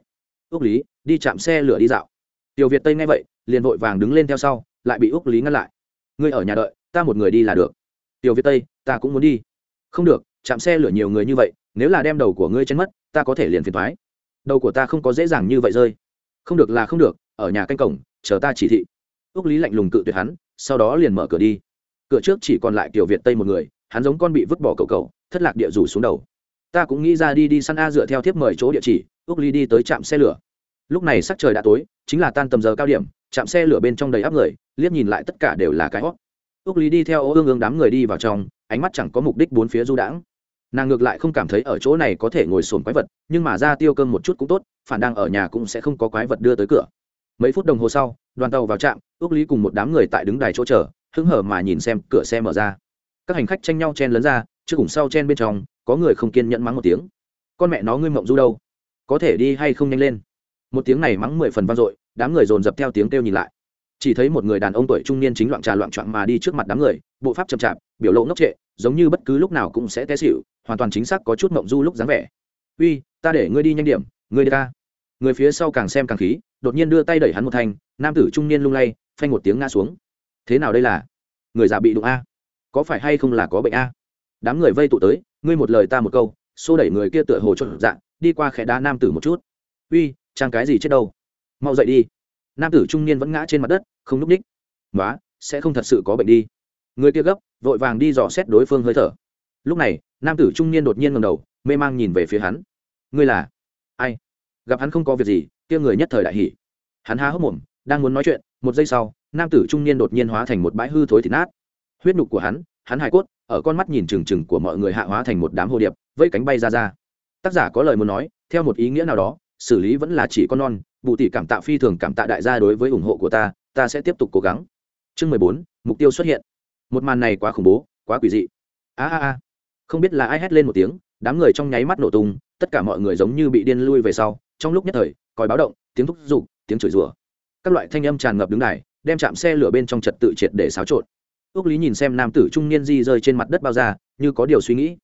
Ước lý, đi chạm xe lửa đi dạo tiểu việt tây nghe vậy, liền vội vàng đứng lên theo sau, lại bị úc lý ngăn lại. Ngươi ở nhà đợi, ta một người đi là được. Tiểu việt tây, ta cũng muốn đi. Không được, chạm xe lửa nhiều người như vậy, nếu là đem đầu của ngươi chân mất, ta có thể liền phiền thoái đầu của ta không có dễ dàng như vậy rơi. Không được là không được, ở nhà canh cổng, chờ ta chỉ thị. Ước lý lạnh lùng cự tuyệt hắn, sau đó liền mở cửa đi. Cửa trước chỉ còn lại kiểu việt tây một người, hắn giống con bị vứt bỏ cầu cầu, thất lạc địa rủ xuống đầu. Ta cũng nghĩ ra đi đi săn a dựa theo thiếp mời chỗ địa chỉ. Ước Lý đi tới trạm xe lửa. Lúc này sắc trời đã tối chính là tan tầm giờ cao điểm trạm xe lửa bên trong đầy áp người, liếc nhìn lại tất cả đều là cái hót ước ly đi theo ô ương ương đám người đi vào trong, ánh mắt chẳng có mục đích bốn phía du đãng. Nàng ngược lại không cảm thấy ở chỗ này có thể ngồi sồn quái vật, nhưng mà ra tiêu cơm một chút cũng tốt, phản đang ở nhà cũng sẽ không có quái vật đưa tới cửa. Mấy phút đồng hồ sau, đoàn tàu vào trạm ước lý cùng một đám người tại đứng đài chỗ chờ, hứng hở mà nhìn xem cửa xe mở ra. Các hành khách tranh nhau chen lấn ra, trước cùng sau chen bên trong, có người không kiên nhẫn mắng một tiếng. Con mẹ nó ngươi mộng du đâu? Có thể đi hay không nhanh lên? Một tiếng này mắng mười phần vang dội, đám người dồn dập theo tiếng kêu nhìn lại. Chỉ thấy một người đàn ông tuổi trung niên chính loạn trà loạn trọn mà đi trước mặt đám người, bộ pháp chậm chạp, biểu lộ ngốc trệ, giống như bất cứ lúc nào cũng sẽ té xịu hoàn toàn chính xác có chút mộng du lúc dáng vẻ. Uy, ta để ngươi đi nhanh điểm, ngươi đi ta. Người phía sau càng xem càng khí, đột nhiên đưa tay đẩy hắn một thanh, nam tử trung niên lung lay, phanh một tiếng ngã xuống. Thế nào đây là? Người già bị đụng a? Có phải hay không là có bệnh a? Đám người vây tụ tới, ngươi một lời ta một câu, xô đẩy người kia tựa hồ trộn dạng, đi qua khẽ đá nam tử một chút. Uy trang cái gì chết đâu. Mau dậy đi. Nam tử trung niên vẫn ngã trên mặt đất, không núp ních. Nói sẽ không thật sự có bệnh đi. Người kia gấp, vội vàng đi dò xét đối phương hơi thở. Lúc này, nam tử trung niên đột nhiên ngầm đầu, mê mang nhìn về phía hắn. Ngươi là ai? Gặp hắn không có việc gì, kia người nhất thời đại hỉ. Hắn há hốc mồm, đang muốn nói chuyện, một giây sau, nam tử trung niên đột nhiên hóa thành một bãi hư thối thịt nát. Huyết nhục của hắn hắn hài cốt, ở con mắt nhìn trừng trừng của mọi người hạ hóa thành một đám hồ điệp, vây cánh bay ra ra. Tác giả có lời muốn nói, theo một ý nghĩa nào đó xử lý vẫn là chỉ con non bụ tỷ cảm tạ phi thường cảm tạ đại gia đối với ủng hộ của ta ta sẽ tiếp tục cố gắng. Chương mười bốn, mục tiêu xuất hiện. Một màn này quá khủng bố, quá quỷ dị. A a a. Không biết là ai hét lên một tiếng, đám người trong nháy mắt nổ tung, tất cả mọi người giống như bị điên lui về sau, trong lúc nhất thời, còi báo động, tiếng thúc giục, tiếng chửi rủa. Các loại thanh âm tràn ngập đứng đài, đem chạm xe lửa bên trong trật tự triệt để xáo trộn. Ước lý nhìn xem nam tử trung niên di rơi trên mặt đất bao ra như có điều suy nghĩ.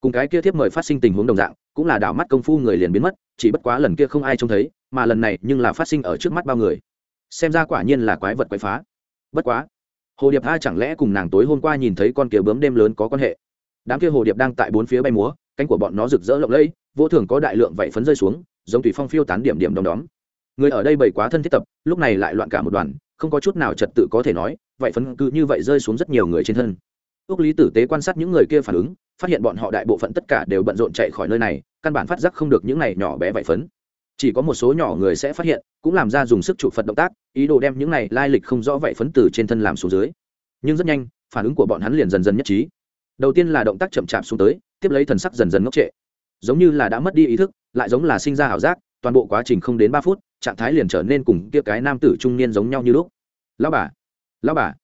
Cùng cái kia thiếp mời phát sinh tình huống đồng dạng cũng là đảo mắt công phu người liền biến mất, chỉ bất quá lần kia không ai trông thấy, mà lần này nhưng là phát sinh ở trước mắt bao người. Xem ra quả nhiên là quái vật quái phá. Bất quá, hồ điệp a chẳng lẽ cùng nàng tối hôm qua nhìn thấy con kia bướm đêm lớn có quan hệ? Đám kia hồ điệp đang tại bốn phía bay múa, cánh của bọn nó rực rỡ lộng lẫy, vô thường có đại lượng vảy phấn rơi xuống, giống thủy phong phiêu tán điểm điểm đom đóm. Người ở đây bày quá thân thiết tập, lúc này lại loạn cả một đoàn, không có chút nào trật tự có thể nói vậy phấn cứ như vậy rơi xuống rất nhiều người trên thân. Ước lý tử tế quan sát những người kia phản ứng phát hiện bọn họ đại bộ phận tất cả đều bận rộn chạy khỏi nơi này, căn bản phát giác không được những này nhỏ bé vải phấn. Chỉ có một số nhỏ người sẽ phát hiện, cũng làm ra dùng sức trụ phật động tác, ý đồ đem những này lai lịch không rõ vảy phấn từ trên thân làm xuống dưới. Nhưng rất nhanh, phản ứng của bọn hắn liền dần dần nhất trí. Đầu tiên là động tác chậm chạp xuống tới, tiếp lấy thần sắc dần dần ngốc trệ. Giống như là đã mất đi ý thức, lại giống là sinh ra ảo giác, toàn bộ quá trình không đến ba phút, trạng thái liền trở nên cùng kia cái nam tử trung niên giống nhau như lúc. Lão bà lão bà.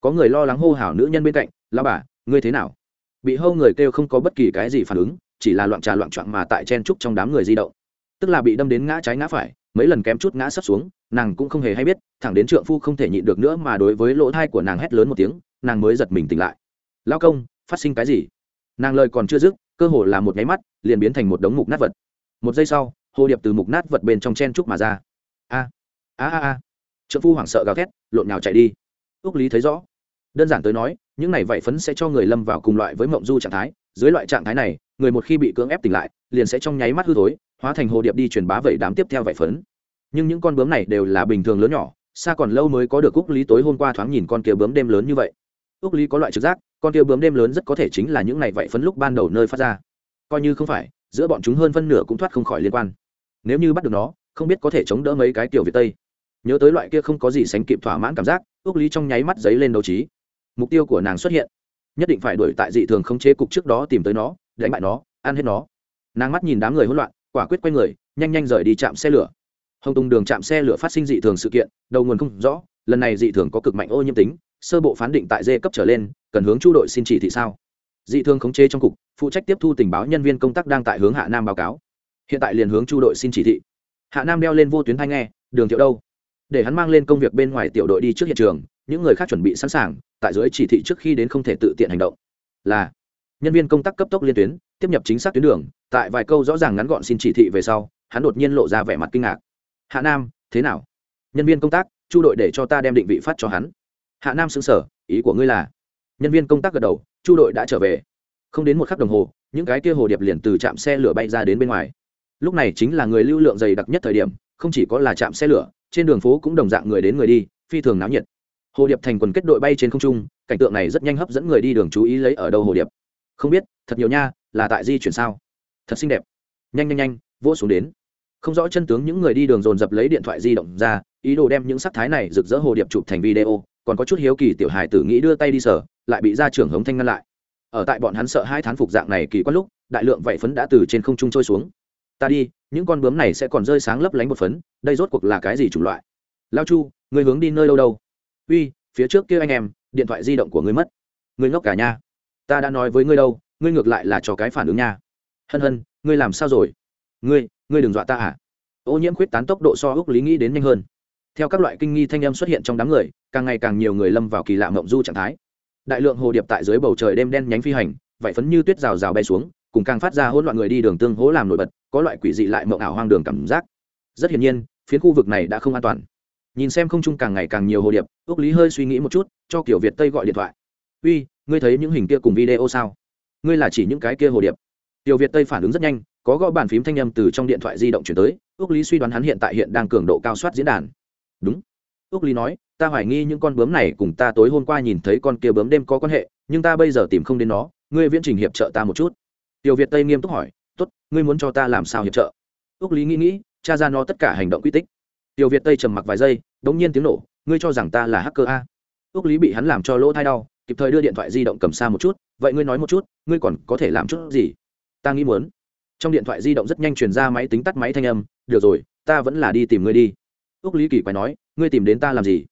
Có người lo lắng hô hào nữ nhân bên cạnh, lão bà, ngươi thế nào? Bị hâu người kêu không có bất kỳ cái gì phản ứng, chỉ là loạn trà loạn trọn mà tại chen trúc trong đám người di động. Tức là bị đâm đến ngã trái ngã phải, mấy lần kém chút ngã sấp xuống, nàng cũng không hề hay biết, thẳng đến trượng phu không thể nhịn được nữa mà đối với lỗ thai của nàng hét lớn một tiếng, nàng mới giật mình tỉnh lại. Lao công, phát sinh cái gì? Nàng lời còn chưa dứt, cơ hồ là một nháy mắt, liền biến thành một đống mục nát vật. Một giây sau, hồ điệp từ mục nát vật bên trong chen trúc mà ra. A a a a. Trợ phu hoảng sợ gào thét, lộn nhào chạy đi. Ước lý thấy rõ. Đơn giản tới nói những này vậy phấn sẽ cho người lâm vào cùng loại với mộng du trạng thái. Dưới loại trạng thái này, người một khi bị cưỡng ép tỉnh lại, liền sẽ trong nháy mắt hư thối, hóa thành hồ điệp đi truyền bá vẩy đám tiếp theo vậy phấn. Nhưng những con bướm này đều là bình thường lớn nhỏ, xa còn lâu mới có được úc lý tối hôm qua thoáng nhìn con kia bướm đêm lớn như vậy. Úc lý có loại trực giác, con kia bướm đêm lớn rất có thể chính là những này vậy phấn lúc ban đầu nơi phát ra. Coi như không phải, giữa bọn chúng hơn phân nửa cũng thoát không khỏi liên quan. Nếu như bắt được nó, không biết có thể chống đỡ mấy cái kiểu việt tây. Nhớ tới loại kia không có gì sánh kịp thỏa mãn cảm giác ước lý trong nháy mắt giấy lên đấu trí mục tiêu của nàng xuất hiện. Nhất định phải đuổi tại dị thường khống chế cục trước đó tìm tới nó, đánh bại nó, ăn hết nó. Nàng mắt nhìn đám người hỗn loạn, quả quyết quay người, nhanh nhanh rời đi chạm xe lửa. Hồng tùng đường chạm xe lửa phát sinh dị thường sự kiện, đầu nguồn không rõ, lần này dị thường có cực mạnh ô nhiễm tính, sơ bộ phán định tại dê cấp trở lên, cần hướng chu đội xin chỉ thị sao? Dị thường khống chế trong cục, phụ trách tiếp thu tình báo nhân viên công tác đang tại hướng hạ nam báo cáo. Hiện tại liền hướng chu đội xin chỉ thị. Hạ nam đeo lên vô tuyến thanh nghe, đường thiệu đâu? Để hắn mang lên công việc bên ngoài tiểu đội đi trước hiện trường những người khác chuẩn bị sẵn sàng, tại dưới chỉ thị trước khi đến không thể tự tiện hành động. Là, nhân viên công tác cấp tốc liên tuyến, tiếp nhập chính xác tuyến đường, tại vài câu rõ ràng ngắn gọn xin chỉ thị về sau, hắn đột nhiên lộ ra vẻ mặt kinh ngạc. Hạ nam, thế nào? Nhân viên công tác, chu đội để cho ta đem định vị phát cho hắn. Hạ nam xứng sở ý của ngươi là? Nhân viên công tác gật đầu, chu đội đã trở về. Không đến một khắc đồng hồ, những cái kia hồ điệp liền từ trạm xe lửa bay ra đến bên ngoài. Lúc này chính là người lưu lượng dày đặc nhất thời điểm, không chỉ có là trạm xe lửa, trên đường phố cũng đồng dạng người đến người đi, phi thường náo nhiệt hồ điệp thành quần kết đội bay trên không trung, cảnh tượng này rất nhanh hấp dẫn người đi đường chú ý lấy ở đâu hồ điệp. Không biết, thật nhiều nha, là tại di chuyển sao? Thật xinh đẹp. Nhanh nhanh nhanh, vỗ xuống đến. Không rõ chân tướng những người đi đường dồn dập lấy điện thoại di động ra, ý đồ đem những sắc thái này rực rỡ hồ điệp chụp thành video, còn có chút hiếu kỳ tiểu hài tử nghĩ đưa tay đi sở lại bị ra trưởng hống thanh ngăn lại. Ở tại bọn hắn sợ hai thán phục dạng này kỳ quát lúc, đại lượng vậy phấn đã từ trên không trung trôi xuống. Ta đi, những con bướm này sẽ còn rơi sáng lấp lánh một phấn, đây rốt cuộc là cái gì chủng loại? Lao chu, người hướng đi nơi đâu đâu? Uy, phía trước kia anh em, điện thoại di động của ngươi mất. Ngươi ngốc cả nha. Ta đã nói với ngươi đâu, ngươi ngược lại là cho cái phản ứng nha. Hân hân, ngươi làm sao rồi? Ngươi ngươi đừng dọa ta à? Ô nhiễm khuyết tán tốc độ so ước lý nghĩ đến nhanh hơn. Theo các loại kinh nghi thanh âm xuất hiện trong đám người, càng ngày càng nhiều người lâm vào kỳ lạ mộng du trạng thái. Đại lượng hồ điệp tại dưới bầu trời đêm đen nhánh phi hành, vải phấn như tuyết rào rào bay xuống, cùng càng phát ra hỗn loạn người đi đường tương hố làm nổi bật, có loại quỷ dị lại mộng ảo hoang đường cảm giác. Rất hiển nhiên phiến khu vực này đã không an toàn nhìn xem không trung càng ngày càng nhiều hồ điệp ước lý hơi suy nghĩ một chút, cho kiểu việt tây gọi điện thoại. Uy, ngươi thấy những hình kia cùng video sao? Ngươi là chỉ những cái kia hồ điệp? Tiểu việt tây phản ứng rất nhanh, có gõ bàn phím thanh âm từ trong điện thoại di động chuyển tới ước lý suy đoán hắn hiện tại hiện đang cường độ cao soát diễn đàn. Đúng. Ước lý nói, ta hoài nghi những con bướm này cùng ta tối hôm qua nhìn thấy con kia bướm đêm có quan hệ, nhưng ta bây giờ tìm không đến nó, ngươi viễn trình hiệp trợ ta một chút. Tiểu việt tây nghiêm túc hỏi, tốt, ngươi muốn cho ta làm sao hiệp trợ? Ước lý nghĩ nghĩ cha ra nó tất cả hành động quy tích tiểu việt tây trầm mặc vài giây, đống nhiên tiếng nổ, ngươi cho rằng ta là hacker a? Ước lý bị hắn làm cho lỗ thai đau, kịp thời đưa điện thoại di động cầm xa một chút, vậy ngươi nói một chút, ngươi còn có thể làm chút gì? Ta nghĩ muốn. Trong điện thoại di động rất nhanh truyền ra máy tính tắt máy thanh âm, được rồi, ta vẫn là đi tìm ngươi đi. Ước lý kỳ quái nói, ngươi tìm đến ta làm gì?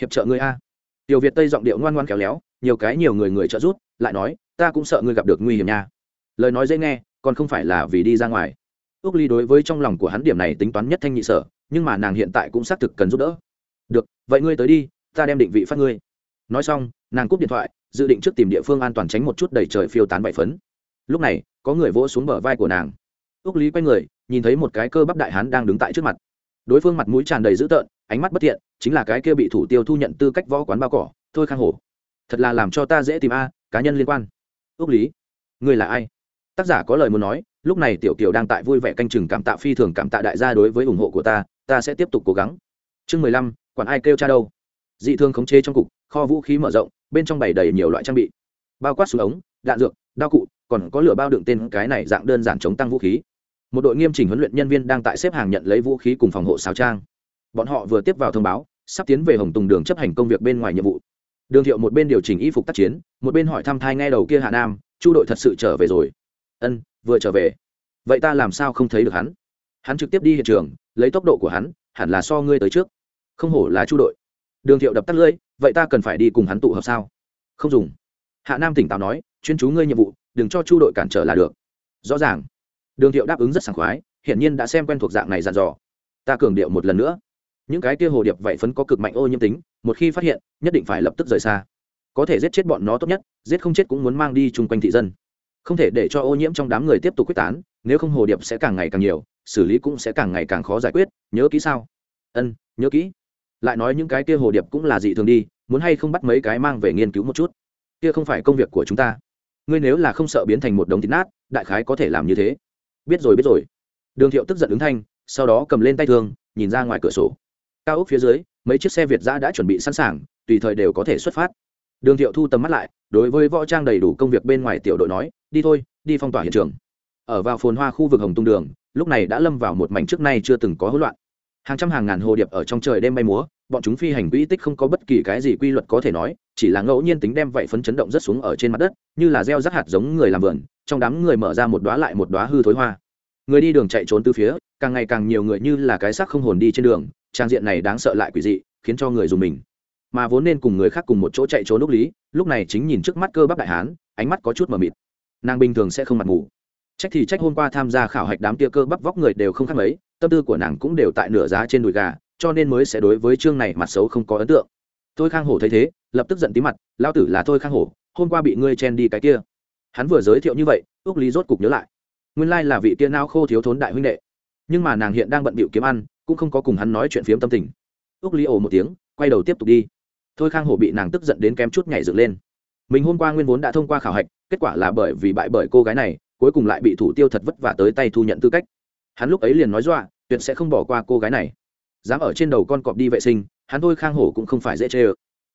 Hiệp trợ ngươi a. Tiểu việt tây giọng điệu ngoan ngoan khéo léo, nhiều cái nhiều người người trợ giúp, lại nói, ta cũng sợ ngươi gặp được nguy hiểm nha. Lời nói dễ nghe, còn không phải là vì đi ra ngoài. Ước Lý đối với trong lòng của hắn điểm này tính toán nhất thanh nhị sở nhưng mà nàng hiện tại cũng xác thực cần giúp đỡ. Được, vậy ngươi tới đi, ta đem định vị phát ngươi. Nói xong, nàng cúp điện thoại, dự định trước tìm địa phương an toàn tránh một chút đầy trời phiêu tán bậy phấn. Lúc này, có người vỗ xuống bờ vai của nàng. Ước lý quay người, nhìn thấy một cái cơ bắp đại hán đang đứng tại trước mặt. Đối phương mặt mũi tràn đầy dữ tợn, ánh mắt bất thiện, chính là cái kia bị thủ tiêu thu nhận tư cách võ quán bao cỏ. Thôi khang hổ, thật là làm cho ta dễ tìm a, cá nhân liên quan. Ước lý người là ai? Tác giả có lời muốn nói, lúc này tiểu kiều đang tại vui vẻ canh chừng cảm tạ phi thường cảm tạ đại gia đối với ủng hộ của ta ta sẽ tiếp tục cố gắng. Chương mười lăm, quản ai kêu cha đâu? Dị thương khống chế trong cục, kho vũ khí mở rộng, bên trong bày đầy nhiều loại trang bị. Bao quát súng ống, đạn dược, đao cụ, còn có lửa bao đựng tên cái này dạng đơn giản chống tăng vũ khí. Một đội nghiêm chỉnh huấn luyện nhân viên đang tại xếp hàng nhận lấy vũ khí cùng phòng hộ sáo trang. Bọn họ vừa tiếp vào thông báo, sắp tiến về hồng tùng đường chấp hành công việc bên ngoài nhiệm vụ. Đường thiệu một bên điều chỉnh y phục tác chiến, một bên hỏi thăm thai ngay đầu kia hạ nam, chu đội thật sự trở về rồi? Ân, vừa trở về. Vậy ta làm sao không thấy được hắn? Hắn trực tiếp đi hiện trường lấy tốc độ của hắn, hẳn là so ngươi tới trước. Không hổ là chu đội. Đường thiệu đập tắt lưỡi, vậy ta cần phải đi cùng hắn tụ hợp sao? Không dùng. Hạ nam tỉnh táo nói, chuyên chú ngươi nhiệm vụ, đừng cho chu đội cản trở là được. Rõ ràng. Đường thiệu đáp ứng rất sảng khoái, hiển nhiên đã xem quen thuộc dạng này dàn dò. Ta cường điệu một lần nữa. Những cái kia hồ điệp vậy phấn có cực mạnh ô nhiễm tính, một khi phát hiện, nhất định phải lập tức rời xa. Có thể giết chết bọn nó tốt nhất, giết không chết cũng muốn mang đi chung quanh thị dân. Không thể để cho ô nhiễm trong đám người tiếp tục quyết tán, nếu không hồ điệp sẽ càng ngày càng nhiều xử lý cũng sẽ càng ngày càng khó giải quyết, nhớ kỹ sao? Ân, nhớ kỹ. Lại nói những cái kia hồ điệp cũng là dị thường đi, muốn hay không bắt mấy cái mang về nghiên cứu một chút? Kia không phải công việc của chúng ta. Ngươi nếu là không sợ biến thành một đống thịt nát, đại khái có thể làm như thế. Biết rồi biết rồi. Đường thiệu tức giận ứng thanh, sau đó cầm lên tay thương, nhìn ra ngoài cửa sổ. Cao ốc phía dưới, mấy chiếc xe việt giã đã chuẩn bị sẵn sàng, tùy thời đều có thể xuất phát. Đường thiệu thu tầm mắt lại, đối với võ trang đầy đủ công việc bên ngoài tiểu đội nói, đi thôi, đi phong tỏa hiện trường. Ở vào phồn hoa khu vực hồng tung đường lúc này đã lâm vào một mảnh trước nay chưa từng có hỗn loạn. Hàng trăm hàng ngàn hồ điệp ở trong trời đêm bay múa, bọn chúng phi hành quỹ tích không có bất kỳ cái gì quy luật có thể nói, chỉ là ngẫu nhiên tính đem vậy phấn chấn động rất xuống ở trên mặt đất, như là gieo rắc hạt giống người làm vườn, trong đám người mở ra một đóa lại một đóa hư thối hoa. Người đi đường chạy trốn từ phía, càng ngày càng nhiều người như là cái xác không hồn đi trên đường, trang diện này đáng sợ lại quỷ dị, khiến cho người dùng mình. Mà vốn nên cùng người khác cùng một chỗ chạy trốn lúc lý, lúc này chính nhìn trước mắt cơ bắp đại hán, ánh mắt có chút mờ mịt. Nàng bình thường sẽ không mặt ngủ trách thì trách hôm qua tham gia khảo hạch đám tia cơ bắp vóc người đều không khác mấy, tâm tư của nàng cũng đều tại nửa giá trên đùi gà, cho nên mới sẽ đối với chương này mặt xấu không có ấn tượng. Thôi khang hổ thấy thế, lập tức giận tí mặt lao tử là thôi khang hổ, hôm qua bị ngươi chen đi cái kia. Hắn vừa giới thiệu như vậy ước lý rốt cục nhớ lại. Nguyên lai là vị tiên nao khô thiếu thốn đại huynh đệ. Nhưng mà nàng hiện đang bận bịu kiếm ăn, cũng không có cùng hắn nói chuyện phiếm tâm tình. Ước lý ồ một tiếng, quay đầu tiếp tục đi. Thôi khang hổ bị nàng tức giận đến kém chút nhảy dựng lên. Mình hôm qua nguyên vốn đã thông qua khảo hạch, kết quả là bởi vì bại bởi cô gái này cuối cùng lại bị thủ tiêu thật vất vả tới tay thu nhận tư cách. Hắn lúc ấy liền nói dọa, tuyệt sẽ không bỏ qua cô gái này. Dám ở trên đầu con cọp đi vệ sinh, hắn thôi khang hổ cũng không phải dễ chê ơ.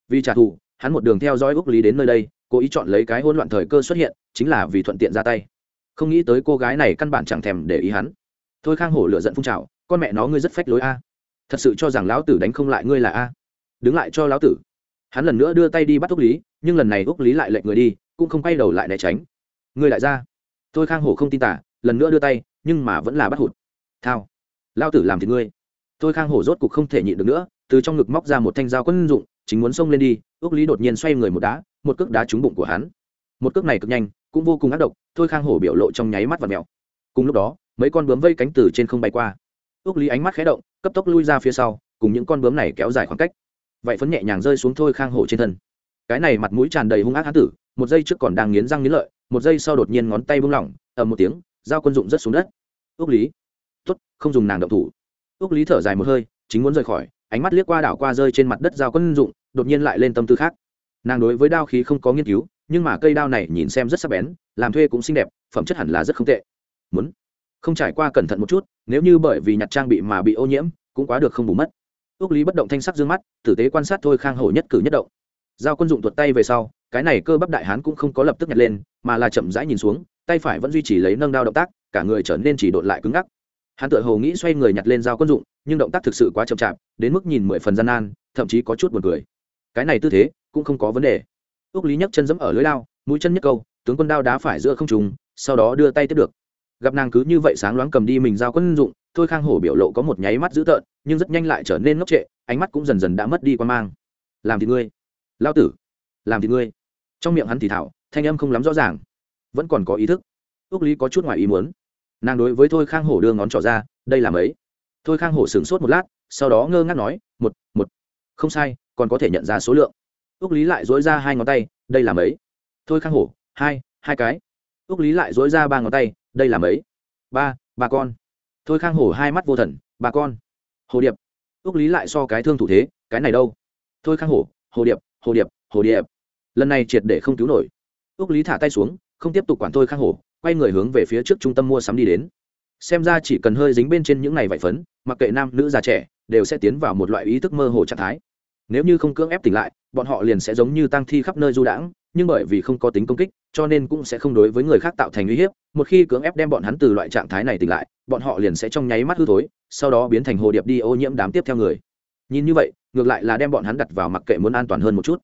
Vì trả thù, hắn một đường theo dõi úc lý đến nơi đây, cố ý chọn lấy cái hỗn loạn thời cơ xuất hiện, chính là vì thuận tiện ra tay. Không nghĩ tới cô gái này căn bản chẳng thèm để ý hắn. Thôi khang hổ lựa giận phun trào, con mẹ nó ngươi rất phách lối a. Thật sự cho rằng lão tử đánh không lại ngươi là a. Đứng lại cho lão tử. Hắn lần nữa đưa tay đi bắt úc lý, nhưng lần này úc lý lại lệnh người đi, cũng không quay đầu lại né tránh. Ngươi lại ra thôi khang hổ không tin tả, lần nữa đưa tay, nhưng mà vẫn là bắt hụt. Thao. Lao tử làm thì ngươi. Thôi khang hổ rốt cục không thể nhịn được nữa, từ trong ngực móc ra một thanh dao quân dụng, chính muốn xông lên đi ước lý đột nhiên xoay người một đá, một cước đá trúng bụng của hắn. Một cước này cực nhanh, cũng vô cùng ác độc thôi khang hổ biểu lộ trong nháy mắt và mèo. Cùng lúc đó, mấy con bướm vây cánh từ trên không bay qua. Ước lý ánh mắt khé động, cấp tốc lui ra phía sau, cùng những con bướm này kéo dài khoảng cách. Vậy phấn nhẹ nhàng rơi xuống thôi khang hổ trên thân. Cái này mặt mũi tràn đầy hung ác hán tử, một giây trước còn đang nghiến răng nghiến lợi một giây sau đột nhiên ngón tay buông lỏng, ầm một tiếng, dao quân dụng rất xuống đất. Ước lý. Tuất không dùng nàng động thủ. Ước lý thở dài một hơi, chính muốn rời khỏi, ánh mắt liếc qua đảo qua rơi trên mặt đất dao quân dụng đột nhiên lại lên tâm tư khác. Nàng đối với đao khí không có nghiên cứu, nhưng mà cây đao này nhìn xem rất sắc bén, làm thuê cũng xinh đẹp, phẩm chất hẳn là rất không tệ. Muốn không trải qua cẩn thận một chút, nếu như bởi vì nhặt trang bị mà bị ô nhiễm, cũng quá được không bù mất. Ước lý bất động thanh sắc d ư ơ n g mắt, tử tế quan sát thôi khang hổ nhất cử nhất động. Giao quân dụng tuột tay về sau cái này cơ bắp đại hán cũng không có lập tức nhặt lên, mà là chậm rãi nhìn xuống, tay phải vẫn duy trì lấy nâng đao động tác, cả người trở nên chỉ đột lại cứng ngắc. Hắn tự hồ nghĩ xoay người nhặt lên dao quân dụng, nhưng động tác thực sự quá chậm chạp, đến mức nhìn mười phần gian nan, thậm chí có chút b u ồ n cười. Cái này tư thế, cũng không có vấn đề. Ước lý nhấc chân dẫm ở lưới lao mũi chân nhấc câu, tướng quân đao đá phải giữa không trùng sau đó đưa tay tiếp được. Gặp nàng cứ như vậy sáng loáng cầm đi mình dao quân dụng, thôi khang hổ biểu lộ có một nháy mắt dữ tợn, nhưng rất nhanh lại trở nên ngốc trệ, ánh mắt cũng dần dần đã mất đi qua mang. Làm thì ngươi. Lao tử. Làm thì ngươi trong miệng hắn thì thảo, thanh âm không lắm rõ ràng. Vẫn còn có ý thức. Ước lý có chút ngoài ý muốn. Nàng đối với thôi khang hổ đưa ngón trỏ ra, đây là mấy? Thôi khang hổ sửng sốt một lát, sau đó ngơ ngác nói, một một. Không sai, còn có thể nhận ra số lượng. Ước lý lại dối ra hai ngón tay, đây là mấy? Thôi khang hổ, hai hai cái. Ước lý lại dối ra ba ngón tay, đây là mấy? Ba ba con. Thôi khang hổ hai mắt vô thần, ba con. Hồ điệp. Ước lý lại so cái thương thủ thế, cái này đâu? Thôi khang hổ, hồ điệp hồ điệp hồ điệp lần này triệt để không cứu nổi. Ước lý thả tay xuống, không tiếp tục quản thôi khang hổ, quay người hướng về phía trước trung tâm mua sắm đi đến. Xem ra chỉ cần hơi dính bên trên những này vải phấn, mặc kệ nam nữ già trẻ, đều sẽ tiến vào một loại ý thức mơ hồ trạng thái. Nếu như không cưỡng ép tỉnh lại, bọn họ liền sẽ giống như tăng thi khắp nơi du đãng, nhưng bởi vì không có tính công kích, cho nên cũng sẽ không đối với người khác tạo thành uy hiếp. Một khi cưỡng ép đem bọn hắn từ loại trạng thái này tỉnh lại, bọn họ liền sẽ trong nháy mắt hư thối, sau đó biến thành hồ điệp đi ô nhiễm đám tiếp theo người. Nhìn như vậy, ngược lại là đem bọn hắn đặt vào mặc kệ muốn an toàn hơn một chút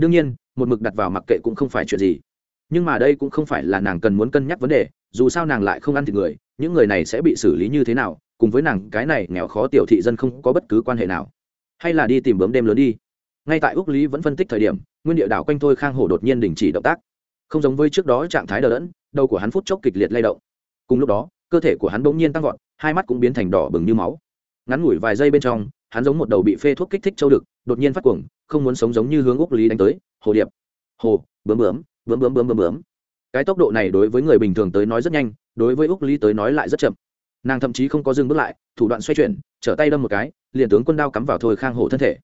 đương nhiên, một mực đặt vào mặc kệ cũng không phải chuyện gì. Nhưng mà đây cũng không phải là nàng cần muốn cân nhắc vấn đề, dù sao nàng lại không ăn thịt người, những người này sẽ bị xử lý như thế nào, cùng với nàng, cái này nghèo khó tiểu thị dân không có bất cứ quan hệ nào. Hay là đi tìm bướm đêm lớn đi. Ngay tại úc lý vẫn phân tích thời điểm, nguyên địa đảo quanh thôi khang hổ đột nhiên đình chỉ động tác. Không giống với trước đó trạng thái đờ đẫn, đầu của hắn phút chốc kịch liệt lay động. Cùng lúc đó, cơ thể của hắn bỗng nhiên tăng vọt, hai mắt cũng biến thành đỏ bừng như máu. Ngắn ngủi vài giây bên trong, hắn giống một đầu bị phê thuốc kích thích châu đực, đột nhiên phát cuồng không muốn sống giống như hướng úc lý đánh tới. Hồ điệp. Hồ, bướm bướm bướm bướm bướm bướm bướm. Cái tốc độ này đối với người bình thường tới nói rất nhanh, đối với úc lý tới nói lại rất chậm. Nàng thậm chí không có dừng bước lại, thủ đoạn xoay chuyển, trở tay đâm một cái, liền tướng quân đao cắm vào thôi khang hổ thân thể.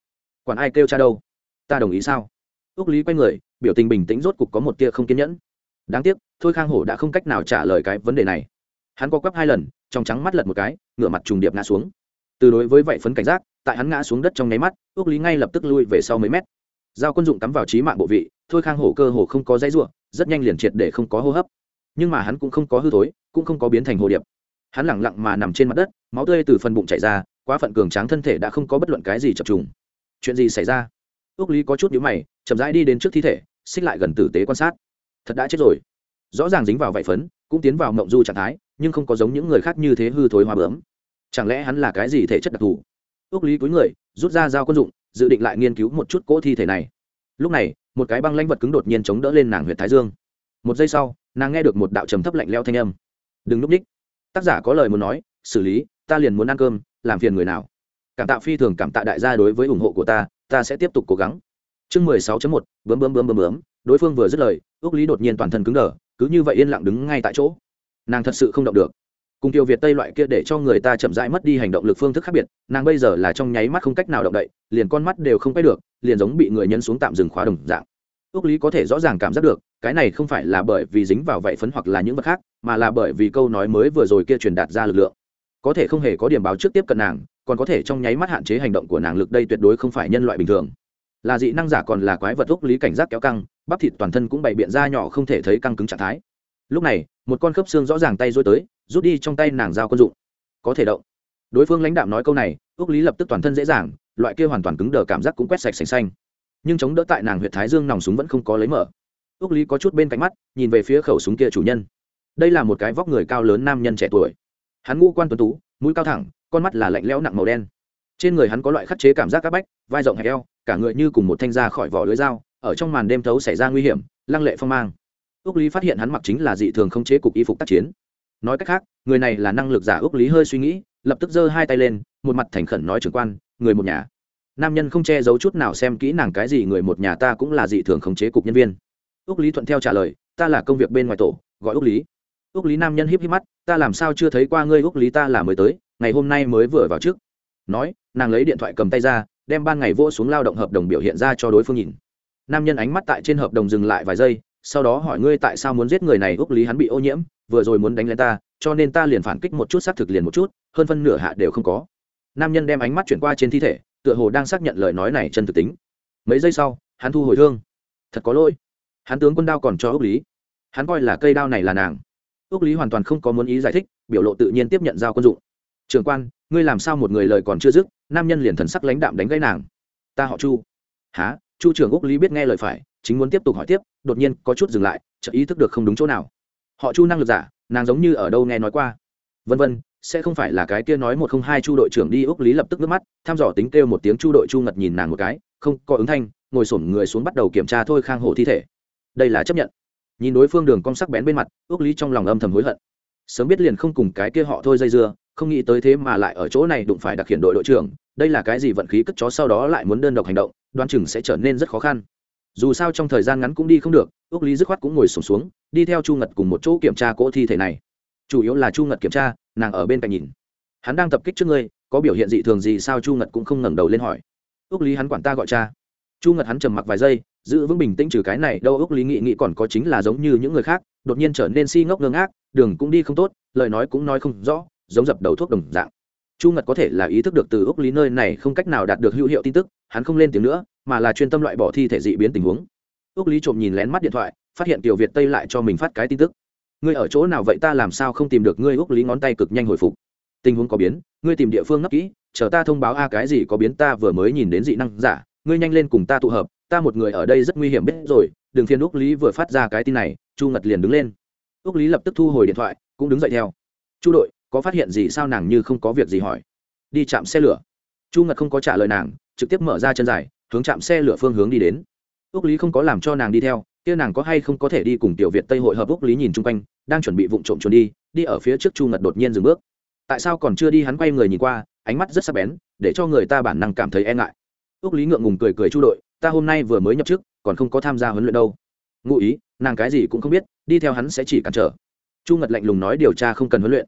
Quản ai kêu cha đâu? Ta đồng ý sao? Úc lý quay người, biểu tình bình tĩnh rốt cục có một tia không kiên nhẫn. Đáng tiếc, thôi khang hổ đã không cách nào trả lời cái vấn đề này. Hắn co quắp hai lần, trong trắng mắt lật một cái, ngửa mặt trùng điệp ngã xuống. Từ đối với vậy phấn cảnh giác tại hắn ngã xuống đất trong nháy mắt ước lý ngay lập tức lui về sau mấy mét. Dao quân dụng cắm vào trí mạng bộ vị, thôi khang hổ cơ hồ không có dãy ruộng, rất nhanh liền triệt để không có hô hấp. Nhưng mà hắn cũng không có hư thối, cũng không có biến thành hồ điệp. Hắn lẳng lặng mà nằm trên mặt đất, máu tươi từ phần bụng chảy ra, quá phận cường tráng thân thể đã không có bất luận cái gì chập trùng. Chuyện gì xảy ra? Ước lý có chút nhíu mày, chậm rãi đi đến trước thi thể, xích lại gần tử tế quan sát. Thật đã chết rồi. Rõ ràng dính vào vải phấn, cũng tiến vào mộng du trạng thái, nhưng không có giống những người khác như thế hư thối hoa bướm. Chẳng lẽ hắn là cái gì thể chất đặc thù? Ước lý cúi người, rút ra dao quân dụng, dự định lại nghiên cứu một chút cỗ thi thể này. Lúc này, một cái băng lãnh vật cứng đột nhiên chống đỡ lên nàng huyện thái dương. Một giây sau, nàng nghe được một đạo trầm thấp lạnh leo thanh âm. Đừng núp ních tác giả có lời muốn nói, xử lý, ta liền muốn ăn cơm, làm phiền người nào. Cảm tạ phi thường cảm tạ đại gia đối với ủng hộ của ta ta sẽ tiếp tục cố gắng. Chương mười sáu một bướm bướm bướm bướm bướm đối phương vừa dứt lời ước lý đột nhiên toàn thân cứng đờ, cứ như vậy yên lặng đứng ngay tại chỗ. Nàng thật sự không động được cùng tiêu việt tây loại kia để cho người ta chậm rãi mất đi hành động lực phương thức khác biệt, nàng bây giờ là trong nháy mắt không cách nào động đậy, liền con mắt đều không quay được, liền giống bị người nhân xuống tạm dừng khóa đồng dạng. Ước lý có thể rõ ràng cảm giác được, cái này không phải là bởi vì dính vào vậy phấn hoặc là những vật khác, mà là bởi vì câu nói mới vừa rồi kia truyền đạt ra lực lượng. Có thể không hề có điểm báo trước tiếp cận nàng, còn có thể trong nháy mắt hạn chế hành động của nàng lực đây tuyệt đối không phải nhân loại bình thường. Là dị năng giả còn là quái vật ước lý cảnh giác kéo căng, bắp thịt toàn thân cũng bày biện ra nhỏ không thể thấy căng cứng trạng thái lúc này, một con khớp xương rõ ràng tay dối tới, rút đi trong tay nàng dao quân dụng. Có thể động. Đối phương lãnh đạo nói câu này ước lý lập tức toàn thân dễ dàng, loại kia hoàn toàn cứng đờ cảm giác cũng quét sạch sành xanh. Nhưng chống đỡ tại nàng huyện thái dương nòng súng vẫn không có lấy mở. Ước lý có chút bên cạnh mắt, nhìn về phía khẩu súng kia chủ nhân. Đây là một cái vóc người cao lớn nam nhân trẻ tuổi. Hắn ngũ quan tuấn tú, mũi cao thẳng, con mắt là lạnh lẽo nặng màu đen. Trên người hắn có loại khắc chế cảm giác c áp bách, vai rộng hẹp eo, cả người như cùng một thanh ra khỏi vỏ lưới dao, ở trong màn đêm thấu xảy ra nguy hiểm, lăng lệ phong mang ước lý phát hiện hắn mặc chính là dị thường không chế cục y phục tác chiến. Nói cách khác, người này là năng lực giả ước lý hơi suy nghĩ, lập tức giơ hai tay lên, một mặt thành khẩn nói trưởng quan, người một nhà. Nam nhân không che giấu chút nào xem kỹ nàng cái gì, người một nhà ta cũng là dị thường khống chế cục nhân viên. Ước lý thuận theo trả lời, ta là công việc bên ngoài tổ, gọi ước lý. Ước lý nam nhân híp híp mắt, ta làm sao chưa thấy qua ngươi ước lý ta là mới tới, ngày hôm nay mới vừa vào trước. Nói, nàng lấy điện thoại cầm tay ra, đem ban ngày vô xuống lao động hợp đồng biểu hiện ra cho đối phương nhìn. Nam nhân ánh mắt tại trên hợp đồng dừng lại vài giây sau đó hỏi ngươi tại sao muốn giết người này úc lý hắn bị ô nhiễm, vừa rồi muốn đánh lên ta, cho nên ta liền phản kích một chút, xác thực liền một chút, hơn phân nửa hạ đều không có. Nam nhân đem ánh mắt chuyển qua trên thi thể, tựa hồ đang xác nhận lời nói này chân thực tính. Mấy giây sau, hắn thu hồi thương. Thật có lỗi. Hắn tướng quân đao còn cho úc lý. Hắn coi là cây đao này là nàng. Úc lý hoàn toàn không có muốn ý giải thích, biểu lộ tự nhiên tiếp nhận giao quân dụng. Trường quan, ngươi làm sao một người lời còn chưa dứt, nam nhân liền thần sắc lãnh đạm đánh gãy nàng. Ta họ chu. Há chu trưởng úc lý biết nghe lời phải, chính muốn tiếp tục hỏi tiếp, đột nhiên có chút dừng lại, chợt ý thức được không đúng chỗ nào. Họ chu năng lực giả, nàng giống như ở đâu nghe nói qua. Vân vân, sẽ không phải là cái kia nói một không hai chu đội trưởng đi, úc lý lập tức nước mắt, thăm dò tính kêu một tiếng chu đội chu ngật nhìn nàng một cái, không có ứng thanh, ngồi sổm người xuống bắt đầu kiểm tra thôi khang hổ thi thể. Đây là chấp nhận. Nhìn đối phương đường cong sắc bén bên mặt ước lý trong lòng âm thầm hối hận. Sớm biết liền không cùng cái kia họ thôi dây dưa, không nghĩ tới thế mà lại ở chỗ này đụng phải đặc hiện đội đội trưởng, đây là cái gì vận khí cất chó sau đó lại muốn đơn độc hành động đoán chừng sẽ trở nên rất khó khăn. Dù sao trong thời gian ngắn cũng đi không được ước lý dứt khoát cũng ngồi sùng xuống, xuống đi theo chu ngật cùng một chỗ kiểm tra cỗ thi thể này. Chủ yếu là chu ngật kiểm tra nàng ở bên cạnh nhìn. Hắn đang tập kích trước ngươi có biểu hiện dị thường gì sao? Chu ngật cũng không ngẩng đầu lên hỏi. Ước lý hắn quản ta gọi cha. Chu ngật hắn trầm mặc vài giây giữ vững bình tĩnh trừ cái này đâu ước lý nghị nghĩ còn có chính là giống như những người khác đột nhiên trở nên si ngốc ngơ ngác đường cũng đi không tốt lời nói cũng nói không rõ giống dập đầu thuốc đồng dạng. Chu ngật có thể là ý thức được từ ước lý nơi này không cách nào đạt được hữu hiệu tin tức hắn không lên tiếng nữa, mà là chuyên tâm loại bỏ thi thể dị biến tình huống. Ước lý trộm nhìn lén mắt điện thoại, phát hiện tiểu việt tây lại cho mình phát cái tin tức. Ngươi ở chỗ nào vậy ta làm sao không tìm được ngươi? Ước lý ngón tay cực nhanh hồi phục. Tình huống có biến, ngươi tìm địa phương ngấp kỹ, chờ ta thông báo a cái gì có biến ta vừa mới nhìn đến dị năng giả, ngươi nhanh lên cùng ta tụ hợp, ta một người ở đây rất nguy hiểm biết rồi, đừng phiền ước lý vừa phát ra cái tin này, chu ngật liền đứng lên. Ước lý lập tức thu hồi điện thoại, cũng đứng dậy theo. Chu đội, có phát hiện gì sao? Nàng như không có việc gì hỏi. Đi chạm xe lửa. Chu ngật không có trả lời nàng trực tiếp mở ra chân dài, hướng chạm xe lửa phương hướng đi đến. Úc lý không có làm cho nàng đi theo, kia nàng có hay không có thể đi cùng tiểu việt tây hội hợp? Úc lý nhìn chung quanh, đang chuẩn bị vụ trộm trốn đi đi ở phía trước chu ngật đột nhiên dừng bước. Tại sao còn chưa đi hắn quay người nhìn qua, ánh mắt rất sắc bén, để cho người ta bản năng cảm thấy e ngại. Ước lý ngượng ngùng cười cười chu đội, ta hôm nay vừa mới nhập chức còn không có tham gia huấn luyện đâu. Ngụ ý, nàng cái gì cũng không biết, đi theo hắn sẽ chỉ cản trở. Chu ngật lạnh lùng nói, điều tra không cần huấn luyện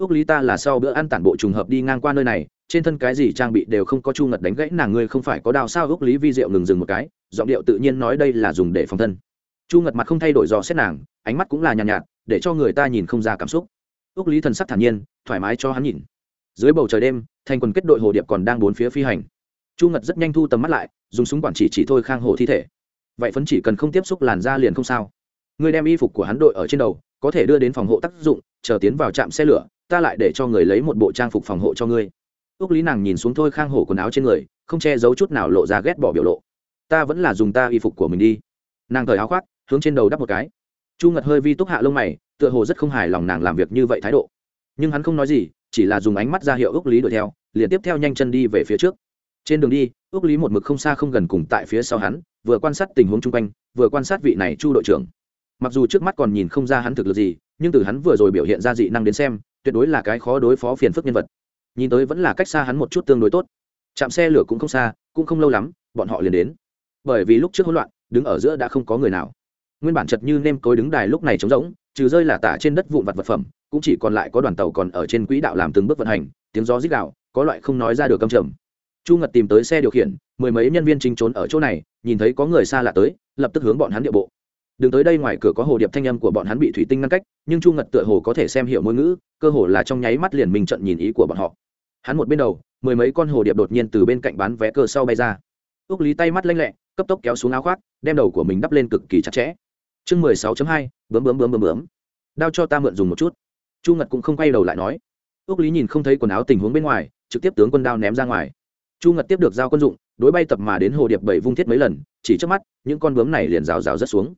ước lý ta là sau bữa ăn tản bộ trùng hợp đi ngang qua nơi này trên thân cái gì trang bị đều không có chu ngật đánh gãy nàng ngươi không phải có đào sao? Ước lý vi diệu ngừng dừng một cái giọng điệu tự nhiên nói đây là dùng để phòng thân. Chu ngật mặt không thay đổi dò xét nàng ánh mắt cũng là nhàn nhạt, nhạt để cho người ta nhìn không ra cảm xúc. Ước lý thần sắc thản nhiên thoải mái cho hắn nhìn. Dưới bầu trời đêm thành quần kết đội hồ điệp còn đang bốn phía phi hành. Chu ngật rất nhanh thu tầm mắt lại dùng súng quản chỉ chỉ thôi khang hồ thi thể. Vậy phấn chỉ cần không tiếp xúc làn da liền không sao. Người đem y phục của hắn đội ở trên đầu có thể đưa đến phòng hộ tác dụng, chờ tiến vào trạm xe lửa, ta lại để cho người lấy một bộ trang phục phòng hộ cho ngươi. Ước lý nàng nhìn xuống thôi khang hổ quần áo trên người, không che giấu chút nào lộ ra ghét bỏ biểu lộ. Ta vẫn là dùng ta y phục của mình đi. Nàng cởi áo khoác, hướng trên đầu đắp một cái. Chu ngật hơi vi túc hạ lông mày, tựa hồ rất không hài lòng nàng làm việc như vậy thái độ. Nhưng hắn không nói gì, chỉ là dùng ánh mắt ra hiệu ước lý đuổi theo, liền tiếp theo nhanh chân đi về phía trước. Trên đường đi ước lý một mực không xa không gần cùng tại phía sau hắn, vừa quan sát tình huống chung quanh, vừa quan sát vị này chu đội trưởng mặc dù trước mắt còn nhìn không ra hắn thực lực gì, nhưng từ hắn vừa rồi biểu hiện ra dị năng đến xem, tuyệt đối là cái khó đối phó phiền phức nhân vật. Nhìn tới vẫn là cách xa hắn một chút tương đối tốt. Chạm xe lửa cũng không xa, cũng không lâu lắm, bọn họ liền đến. Bởi vì lúc trước hỗn loạn, đứng ở giữa đã không có người nào. Nguyên bản chật như nêm cối đứng đài lúc này trống rỗng, trừ rơi là tả trên đất vụn vặt vật phẩm, cũng chỉ còn lại có đoàn tàu còn ở trên quỹ đạo làm từng bước vận hành, tiếng gió rít đạo có loại không nói ra được câm trầm. Chu ngật tìm tới xe điều khiển, mười mấy nhân viên chính trốn ở chỗ này, nhìn thấy có người xa lạ tới, lập tức hướng bọn hắn địa bộ đừng tới đây ngoài cửa có hồ điệp thanh âm của bọn hắn bị thủy tinh ngăn cách, nhưng chu ngật tựa hồ có thể xem hiểu ngôn ngữ, cơ hồ là trong nháy mắt liền mình trận nhìn ý của bọn họ. Hắn một bên đầu, mười mấy con hồ điệp đột nhiên từ bên cạnh bán vé cơ sau bay ra. Ước lý tay mắt lanh lẹ, cấp tốc kéo xuống áo khoác, đem đầu của mình đắp lên cực kỳ chặt chẽ. Chương mười sáu hai, bướm bướm bướm bướm bướm. Đao cho ta mượn dùng một chút. Chu ngật cũng không quay đầu lại nói. Ước lý nhìn không thấy quần áo tình huống bên ngoài, trực tiếp tướng quân đao ném ra ngoài. Chu ngật tiếp được giao quân dụng, đối bay tập mà đến hồ điệp bảy vung thiết mấy lần, chỉ trước mắt, những con bướm này liền rào rào rất xuống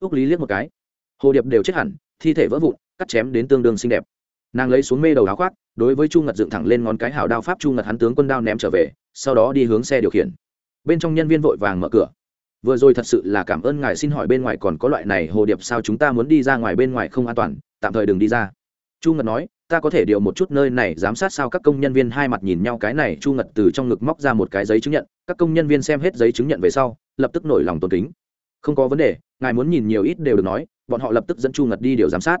ước lý liếc một cái. Hồ điệp đều chết hẳn, thi thể vỡ vụn, cắt chém đến tương đương xinh đẹp. Nàng lấy xuống mê đầu áo khoác, đối với chu ngật dựng thẳng lên ngón cái hảo đao pháp chu ngật hắn tướng quân đao ném trở về, sau đó đi hướng xe điều khiển. Bên trong nhân viên vội vàng mở cửa. Vừa rồi thật sự là cảm ơn ngài xin hỏi bên ngoài còn có loại này, hồ điệp sao chúng ta muốn đi ra ngoài bên ngoài không an toàn, tạm thời đừng đi ra. Chu ngật nói, ta có thể điều một chút nơi này, giám sát sao các công nhân viên hai mặt nhìn nhau cái này, chu ngật từ trong ngực móc ra một cái giấy chứng nhận, các công nhân viên xem hết giấy chứng nhận về sau, lập tức nổi lòng tôn kính. Không có vấn đề ngài muốn nhìn nhiều ít đều được nói, bọn họ lập tức dẫn chu ngật đi điều giám sát.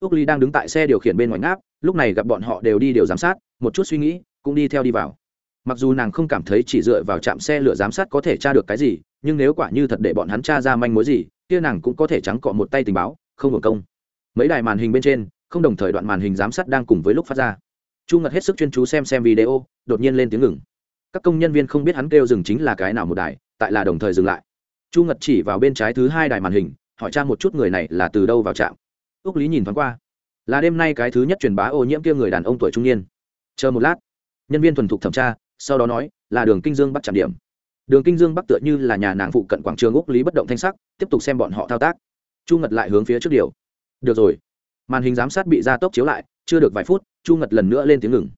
Ước ly đang đứng tại xe điều khiển bên ngoài ngáp, lúc này gặp bọn họ đều đi điều giám sát, một chút suy nghĩ, cũng đi theo đi vào. Mặc dù nàng không cảm thấy chỉ dựa vào trạm xe lửa giám sát có thể tra được cái gì, nhưng nếu quả như thật để bọn hắn tra ra manh mối gì, kia nàng cũng có thể trắng cọ một tay tình báo, không hưởng công. Mấy đài màn hình bên trên, không đồng thời đoạn màn hình giám sát đang cùng với lúc phát ra. Chu ngật hết sức chuyên chú xem xem video, đột nhiên lên tiếng ngừng. Các công nhân viên không biết hắn kêu dừng chính là cái nào một đài, tại là đồng thời dừng lại chu ngật chỉ vào bên trái thứ hai đài màn hình, hỏi cha một chút người này là từ đâu vào trạm. Ước lý nhìn thoáng qua. Là đêm nay cái thứ nhất truyền bá ô nhiễm kia người đàn ông tuổi trung niên. Chờ một lát, nhân viên thuần thục thẩm tra, sau đó nói, là đường kinh dương bắt trạm điểm. Đường kinh dương bắc tựa như là nhà nàng phụ cận quảng trường úc lý bất động thanh sắc, tiếp tục xem bọn họ thao tác. Chu ngật lại hướng phía trước điều. Được rồi. Màn hình giám sát bị gia tốc chiếu lại, chưa được vài phút, chu ngật lần nữa lên tiếng ngừng.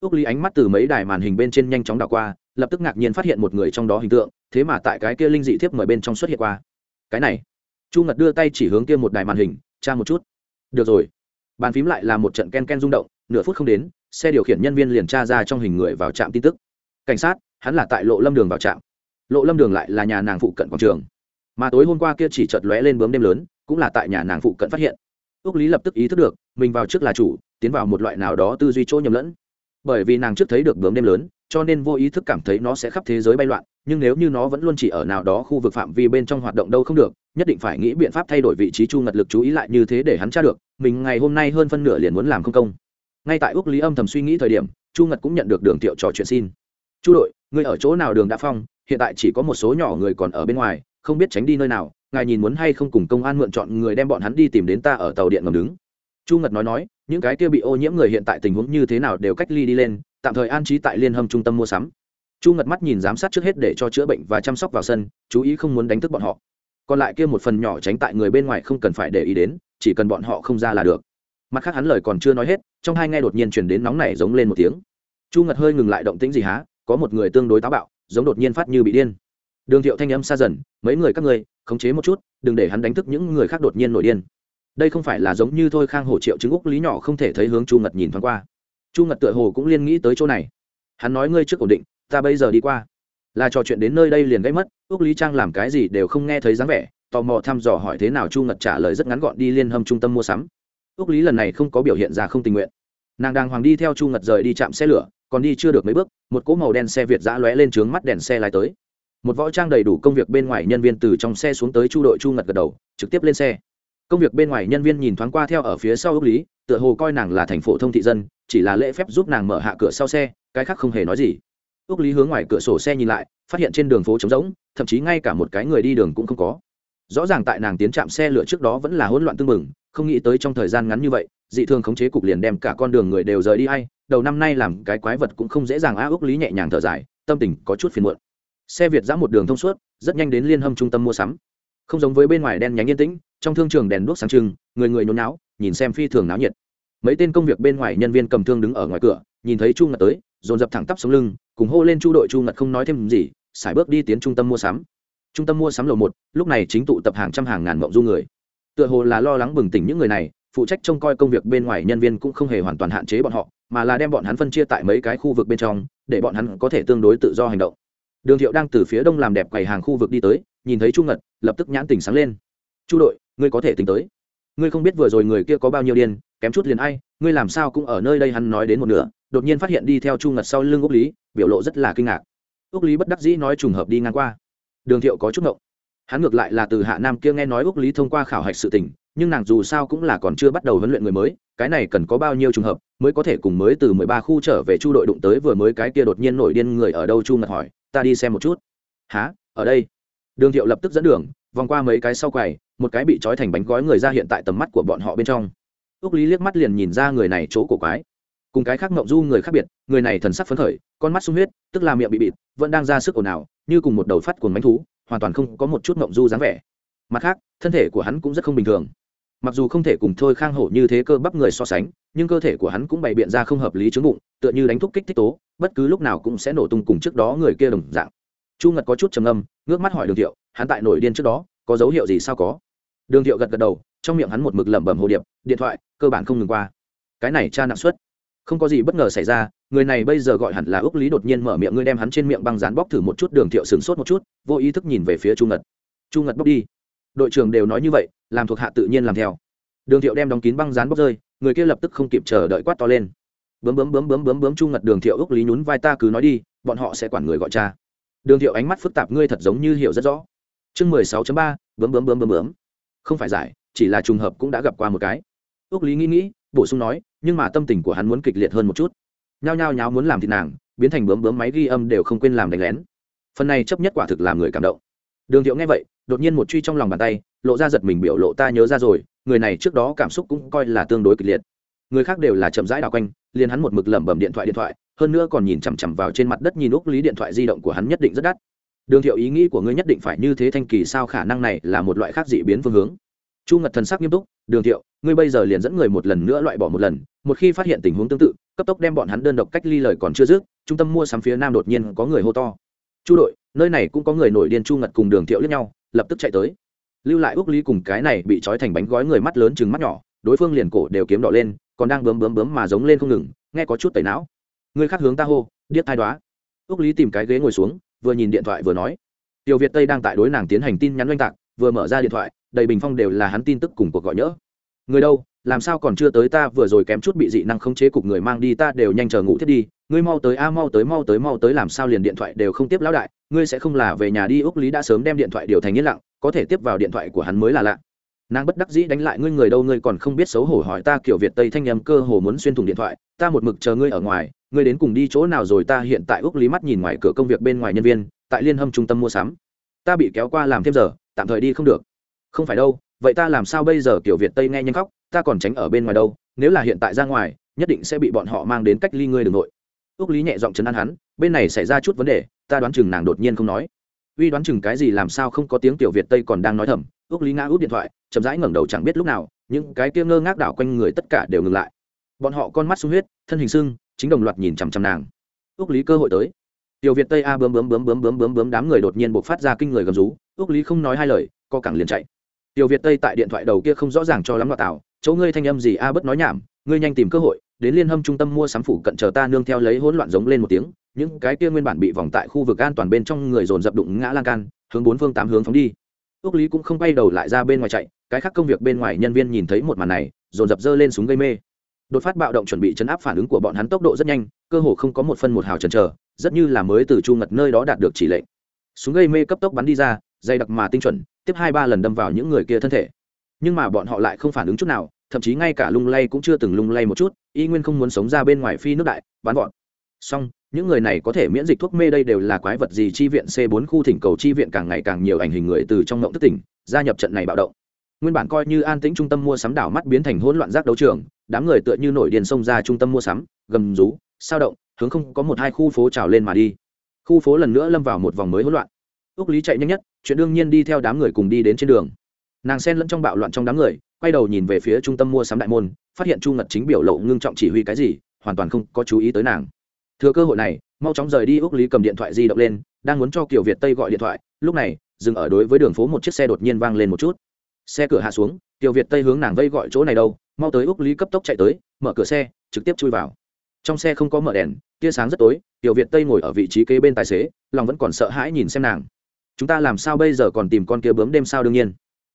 Úc lý ánh mắt từ mấy đài màn hình bên trên nhanh chóng đảo qua, lập tức ngạc nhiên phát hiện một người trong đó hình tượng thế mà tại cái kia linh dị thiếp mời bên trong xuất hiện qua. Cái này, chu ngật đưa tay chỉ hướng kia một đài màn hình, tra một chút. Được rồi. Bàn phím lại là một trận ken ken rung động, nửa phút không đến, xe điều khiển nhân viên liền tra ra trong hình người vào trạm tin tức. Cảnh sát, hắn là tại lộ lâm đường vào trạm. Lộ lâm đường lại là nhà nàng phụ cận quảng trường. Mà tối hôm qua kia chỉ chợt lóe lên bướm đêm lớn, cũng là tại nhà nàng phụ cận phát hiện. Ước lý lập tức ý thức được, mình vào trước là chủ, tiến vào một loại nào đó tư duy chỗ nhầm lẫn. Bởi vì nàng trước thấy được bướm đêm lớn, cho nên vô ý thức cảm thấy nó sẽ khắp thế giới bay loạn nhưng nếu như nó vẫn luôn chỉ ở nào đó khu vực phạm vi bên trong hoạt động đâu không được, nhất định phải nghĩ biện pháp thay đổi vị trí chu ngật lực chú ý lại như thế để hắn tra được, mình ngày hôm nay hơn phân nửa liền muốn làm không công. Ngay tại úc lý âm thầm suy nghĩ thời điểm, chu ngật cũng nhận được đường thiệu trò chuyện xin. Chu đội người ở chỗ nào đường đã phong? Hiện tại chỉ có một số nhỏ người còn ở bên ngoài, không biết tránh đi nơi nào, ngài nhìn muốn hay không cùng công an mượn chọn người đem bọn hắn đi tìm đến ta ở tàu điện ngầm đứng. Chu ngật nói nói, những cái kia bị ô nhiễm người hiện tại tình huống như thế nào đều cách ly đi lên, tạm thời an trí tại liên hâm trung tâm mua sắm chu ngật mắt nhìn giám sát trước hết để cho chữa bệnh và chăm sóc vào sân, chú ý không muốn đánh thức bọn họ. Còn lại kia một phần nhỏ tránh tại người bên ngoài không cần phải để ý đến, chỉ cần bọn họ không ra là được. Mặt khác hắn lời còn chưa nói hết, trong hai nghe đột nhiên chuyển đến nóng này giống lên một tiếng. Chu ngật hơi ngừng lại động tĩnh gì há, có một người tương đối táo bạo, giống đột nhiên phát như bị điên. Đường thiệu thanh âm xa dần, mấy người các ngươi, khống chế một chút, đừng để hắn đánh thức những người khác đột nhiên nổi điên. Đây không phải là giống như thôi khang hổ triệu chứng úc lý nhỏ không thể thấy hướng chu ngật nhìn thoáng qua. Chu ngật tựa hồ cũng liên nghĩ tới chỗ này. Hắn nói, ngươi trước ổn định ta bây giờ đi qua. Là trò chuyện đến nơi đây liền gây mất ước lý trang làm cái gì đều không nghe thấy dáng vẻ, tò mò thăm dò hỏi thế nào chu ngật trả lời rất ngắn gọn đi liên hâm trung tâm mua sắm. Ước lý lần này không có biểu hiện ra không tình nguyện. Nàng đang hoàng đi theo chu ngật rời đi chạm xe lửa, còn đi chưa được mấy bước, một cỗ màu đen xe việt giã lóe lên trướng mắt đèn xe lái tới. Một võ trang đầy đủ công việc bên ngoài nhân viên từ trong xe xuống tới chu đội chu ngật gật đầu, trực tiếp lên xe. Công việc bên ngoài nhân viên nhìn thoáng qua theo ở phía sau ước lý, tựa hồ coi nàng là thành phố thông thị dân, chỉ là lễ phép giúp nàng mở hạ cửa sau xe, cái khác không hề nói gì ước lý hướng ngoài cửa sổ xe nhìn lại, phát hiện trên đường phố trống rỗng, thậm chí ngay cả một cái người đi đường cũng không có. Rõ ràng tại nàng tiến chạm xe lửa trước đó vẫn là hỗn loạn tưng mừng không nghĩ tới trong thời gian ngắn như vậy, dị thường khống chế cục liền đem cả con đường người đều rời đi hay đầu năm nay làm cái quái vật cũng không dễ dàng á ước lý nhẹ nhàng thở dài, tâm tình có chút phiền muộn. Xe việt giã một đường thông suốt, rất nhanh đến liên hâm trung tâm mua sắm. Không giống với bên ngoài đen nhánh yên tĩnh, trong thương trường đèn đuốc sáng trưng, người người nhốn náo nhìn xem phi thường náo nhiệt. Mấy tên công việc bên ngoài nhân viên cầm thương đứng ở ngoài cửa nhìn thấy chu ngật tới, dồn dập thẳng tắp sống lưng, cùng hô lên chu đội chu ngật không nói thêm gì sải bước đi tiến trung tâm mua sắm. Trung tâm mua sắm lầu một, lúc này chính tụ tập hàng trăm hàng ngàn mộng du người. Tựa hồ là lo lắng bừng tỉnh những người này, phụ trách trông coi công việc bên ngoài nhân viên cũng không hề hoàn toàn hạn chế bọn họ, mà là đem bọn hắn phân chia tại mấy cái khu vực bên trong, để bọn hắn có thể tương đối tự do hành động. Đường thiệu đang từ phía đông làm đẹp quầy hàng khu vực đi tới, nhìn thấy chu ngật, lập tức nhãn tỉnh sáng lên. Chu đội, ngươi có thể tính tới. Ngươi không biết vừa rồi người kia có bao nhiêu điên kém chút liền ai, ngươi làm sao cũng ở nơi đây hắn nói đến một nửa, đột nhiên phát hiện đi theo chu ngật sau lưng úc lý, biểu lộ rất là kinh ngạc. Úc lý bất đắc dĩ nói trùng hợp đi ngang qua. Đường thiệu có chút ngộng. Hắn ngược lại là từ hạ nam kia nghe nói úc lý thông qua khảo hạch sự tình, nhưng nàng dù sao cũng là còn chưa bắt đầu huấn luyện người mới, cái này cần có bao nhiêu trường hợp, mới có thể cùng mới từ mười ba khu trở về chu đội đụng tới vừa mới cái kia đột nhiên nổi điên người ở đâu chu ngật hỏi, ta đi xem một chút. Há ở đây? Đường thiệu lập tức dẫn đường, vòng qua mấy cái sau quầy, một cái bị trói thành bánh gói người ra hiện tại tầm mắt của bọn họ bên trong ước lý liếc mắt liền nhìn ra người này chỗ cổ quái. Cùng cái khác mộng du người khác biệt, người này thần sắc phấn khởi, con mắt sung huyết, tức là miệng bị bịt, vẫn đang ra sức ồn ào, như cùng một đầu phát cuồng mánh thú, hoàn toàn không có một chút mộng du dáng vẻ. Mặt khác, thân thể của hắn cũng rất không bình thường. Mặc dù không thể cùng thôi khang hổ như thế cơ bắp người so sánh, nhưng cơ thể của hắn cũng bày biện ra không hợp lý chứng bụng, tựa như đánh thúc kích thích tố, bất cứ lúc nào cũng sẽ nổ tung cùng trước đó người kia đồng dạng. Chu ngật có chút trầm âm ngước mắt hỏi đường thiệu, hắn tại nổi điên trước đó, có dấu hiệu gì sao có? Đường thiệu gật gật đầu, trong miệng hắn một mực lẩm bẩm hồ điệp, điện thoại cơ bản không ngừng qua. Cái này cha nặng suất. Không có gì bất ngờ xảy ra, người này bây giờ gọi hẳn là ước lý đột nhiên mở miệng ngươi đem hắn trên miệng băng dán bóc thử một chút đường thiệu sửng sốt một chút, vô ý thức nhìn về phía chu ngật. Chu ngật bóc đi. Đội trưởng đều nói như vậy, làm thuộc hạ tự nhiên làm theo. Đường thiệu đem đóng kín băng dán bóc rơi, người kia lập tức không kịp chờ đợi quát to lên. Bướm bướm bướm bướm bướm bướm chu ngật đường thiệu ước lý nhún vai ta cứ nói đi, bọn họ sẽ quản người gọi cha. Đường thiệu ánh mắt phức tạp ngươi thật giống như hiểu rất rõ. Chương mười sáu ba bướm bướm bướm bướm bướm không phải giải, chỉ là trùng hợp cũng đã gặp qua một cái ước lý nghĩ nghĩ, bổ sung nói, nhưng mà tâm tình của hắn muốn kịch liệt hơn một chút. Nhao nhao nháo muốn làm thịt nàng, biến thành bướm bướm máy ghi âm đều không quên làm đánh lén. Phần này chấp nhất quả thực làm người cảm động. Đường thiệu nghe vậy, đột nhiên một truy trong lòng bàn tay, lộ ra giật mình biểu lộ ta nhớ ra rồi, người này trước đó cảm xúc cũng coi là tương đối kịch liệt. Người khác đều là chậm rãi đào quanh, liền hắn một mực lẩm bẩm điện thoại điện thoại, hơn nữa còn nhìn chằm chằm vào trên mặt đất nhìn úc lý điện thoại di động của hắn nhất định rất đắt. Đường thiệu ý nghĩ của ngươi nhất định phải như thế thanh kỳ, sao khả năng này là một loại khác dị biến phương hướng? Chu ngật thần sắc nghiêm túc, đường thiệu, ngươi bây giờ liền dẫn người một lần nữa loại bỏ một lần, một khi phát hiện tình huống tương tự, cấp tốc đem bọn hắn đơn độc cách ly lời còn chưa dứt, trung tâm mua sắm phía nam đột nhiên có người hô to. Chu đội, nơi này cũng có người nổi điên chu ngật cùng đường thiệu lẫn nhau, lập tức chạy tới. Lưu lại úc lý cùng cái này bị trói thành bánh gói người mắt lớn chừng mắt nhỏ, đối phương liền cổ đều kiếm đỏ lên, còn đang bướm bướm bướm mà giống lên không ngừng, nghe có chút tẩy não. Người khác hướng ta hô, điếc thai đoá úc lý tìm cái ghế ngồi xuống, vừa nhìn điện thoại vừa nói. Tiểu việt tây đang tại đối nàng tiến hành tin nhắn oanh tạc, vừa mở ra điện thoại đầy bình phong đều là hắn tin tức cùng cuộc gọi nhỡ. Người đâu, làm sao còn chưa tới ta vừa rồi kém chút bị dị năng khống chế cục người mang đi, ta đều nhanh chờ ngủ thiết đi. Ngươi mau tới a, mau tới mau tới mau tới, làm sao liền điện thoại đều không tiếp lão đại? Ngươi sẽ không là về nhà đi, úc lý đã sớm đem điện thoại điều thành yên lặng, có thể tiếp vào điện thoại của hắn mới là lạ. Nàng bất đắc dĩ đánh lại, ngươi người đâu, ngươi còn không biết xấu hổ hỏi ta, kiểu việt tây thanh nhầm cơ hồ muốn xuyên thủng điện thoại. Ta một mực chờ ngươi ở ngoài, ngươi đến cùng đi chỗ nào rồi? Ta hiện tại úc lý mắt nhìn ngoài cửa công việc bên ngoài nhân viên, tại liên hâm trung tâm mua sắm. Ta bị kéo qua làm thêm giờ, tạm thời đi không được không phải đâu, vậy ta làm sao bây giờ, kiểu việt tây nghe nhanh khóc, ta còn tránh ở bên ngoài đâu, nếu là hiện tại ra ngoài, nhất định sẽ bị bọn họ mang đến cách ly ngươi đường nội. Ước lý nhẹ giọng chấn an hắn, bên này xảy ra chút vấn đề, ta đoán chừng nàng đột nhiên không nói. Uy đoán chừng cái gì làm sao không có tiếng tiểu việt tây còn đang nói thầm ước lý ngã út điện thoại, chậm rãi ngẩng đầu chẳng biết lúc nào, những cái kia ngơ ngác đảo quanh người tất cả đều ngừng lại. Bọn họ con mắt sung huyết, thân hình sưng, chính đồng loạt nhìn chằm chằm nàng. Ước lý cơ hội tới. Tiểu việt tây a bướm bướm bướm bướm bướm bướm bướm đám người đột nhiên buộc phát ra kinh người gầm rú ước lý không nói hai lời, co cẳng liền chạy tiểu việt tây tại điện thoại đầu kia không rõ ràng cho lắm loạt tạo chỗ ngươi thanh âm gì? A, bất nói nhảm, ngươi nhanh tìm cơ hội, đến liên hâm trung tâm mua sắm phủ cận chờ ta nương theo lấy hỗn loạn giống lên một tiếng. Những cái kia nguyên bản bị vòng tại khu vực an toàn bên trong người dồn dập đụng ngã lan can, hướng bốn phương tám hướng phóng đi. Ước lý cũng không quay đầu lại ra bên ngoài chạy, cái khác công việc bên ngoài nhân viên nhìn thấy một màn này, dồn dập dơ lên súng gây mê. Đột phát bạo động chuẩn bị chấn áp phản ứng của bọn hắn tốc độ rất nhanh, cơ hồ không có một phân một hào chần chờ, rất như là mới từ chu ngật nơi đó đạt được chỉ lệnh. Súng gây mê cấp tốc bắn đi ra, dày đặc mà tinh chuẩn tiếp hai ba lần đâm vào những người kia thân thể. Nhưng mà bọn họ lại không phản ứng chút nào, thậm chí ngay cả lung lay cũng chưa từng lung lay một chút, y nguyên không muốn sống ra bên ngoài phi nước đại, bắn bọn. Song những người này có thể miễn dịch thuốc mê đây đều là quái vật gì chi viện c 4 khu thỉnh cầu chi viện càng ngày càng nhiều ảnh hình người từ trong ngộng thức tỉnh, gia nhập trận này bạo động. Nguyên bản coi như an tĩnh trung tâm mua sắm đảo mắt biến thành hỗn loạn rác đấu trường, đám người tựa như nổi điền xông ra trung tâm mua sắm, gầm rú, sao động, hướng không có một hai khu phố trào lên mà đi. Khu phố lần nữa lâm vào một vòng mới hỗn loạn. Ước lý chạy nhanh nhất chuyện đương nhiên đi theo đám người cùng đi đến trên đường. Nàng xen lẫn trong bạo loạn trong đám người, quay đầu nhìn về phía trung tâm mua sắm đại môn, phát hiện chu ngật chính biểu lộ ngưng trọng chỉ huy cái gì, hoàn toàn không có chú ý tới nàng. Thừa cơ hội này, mau chóng rời đi úc lý cầm điện thoại di động lên, đang muốn cho kiều việt tây gọi điện thoại, lúc này, dừng ở đối với đường phố một chiếc xe đột nhiên vang lên một chút. Xe cửa hạ xuống, kiều việt tây hướng nàng vây gọi chỗ này đâu, mau tới úc lý cấp tốc chạy tới, mở cửa xe, trực tiếp chui vào. Trong xe không có mở đèn, tia sáng rất tối, kiều việt tây ngồi ở vị trí kế bên tài xế, lòng vẫn còn sợ hãi nhìn xem nàng chúng ta làm sao bây giờ còn tìm con kia bướm đêm sao đương nhiên?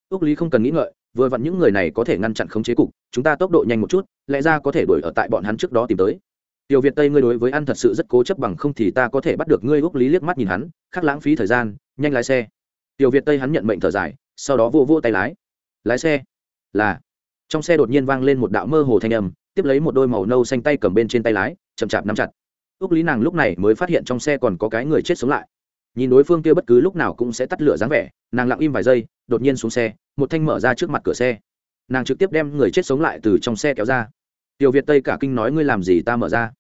Ước lý không cần nghĩ ngợi, vừa vặn những người này có thể ngăn chặn khống chế cục, chúng ta tốc độ nhanh một chút, lẽ ra có thể đuổi ở tại bọn hắn trước đó tìm tới. Tiểu việt tây, ngươi đối với ăn thật sự rất cố chấp bằng không thì ta có thể bắt được ngươi ước lý liếc mắt nhìn hắn khác lãng phí thời gian, nhanh lái xe. Tiểu việt tây hắn nhận mệnh thở dài, sau đó vô vô tay lái. Lái xe? Là. Trong xe đột nhiên vang lên một đạo mơ hồ thanh âm, tiếp lấy một đôi màu nâu xanh tay cầm bên trên tay lái, chậm chạp nắm chặt. Ước lý nàng lúc này mới phát hiện trong xe còn có cái người chết sống lại nhìn đối phương kia bất cứ lúc nào cũng sẽ tắt lửa dáng vẻ, nàng lặng im vài giây, đột nhiên xuống xe, một thanh mở ra trước mặt cửa xe. Nàng trực tiếp đem người chết sống lại từ trong xe kéo ra. Tiểu việt tây cả kinh nói ngươi làm gì ta mở ra.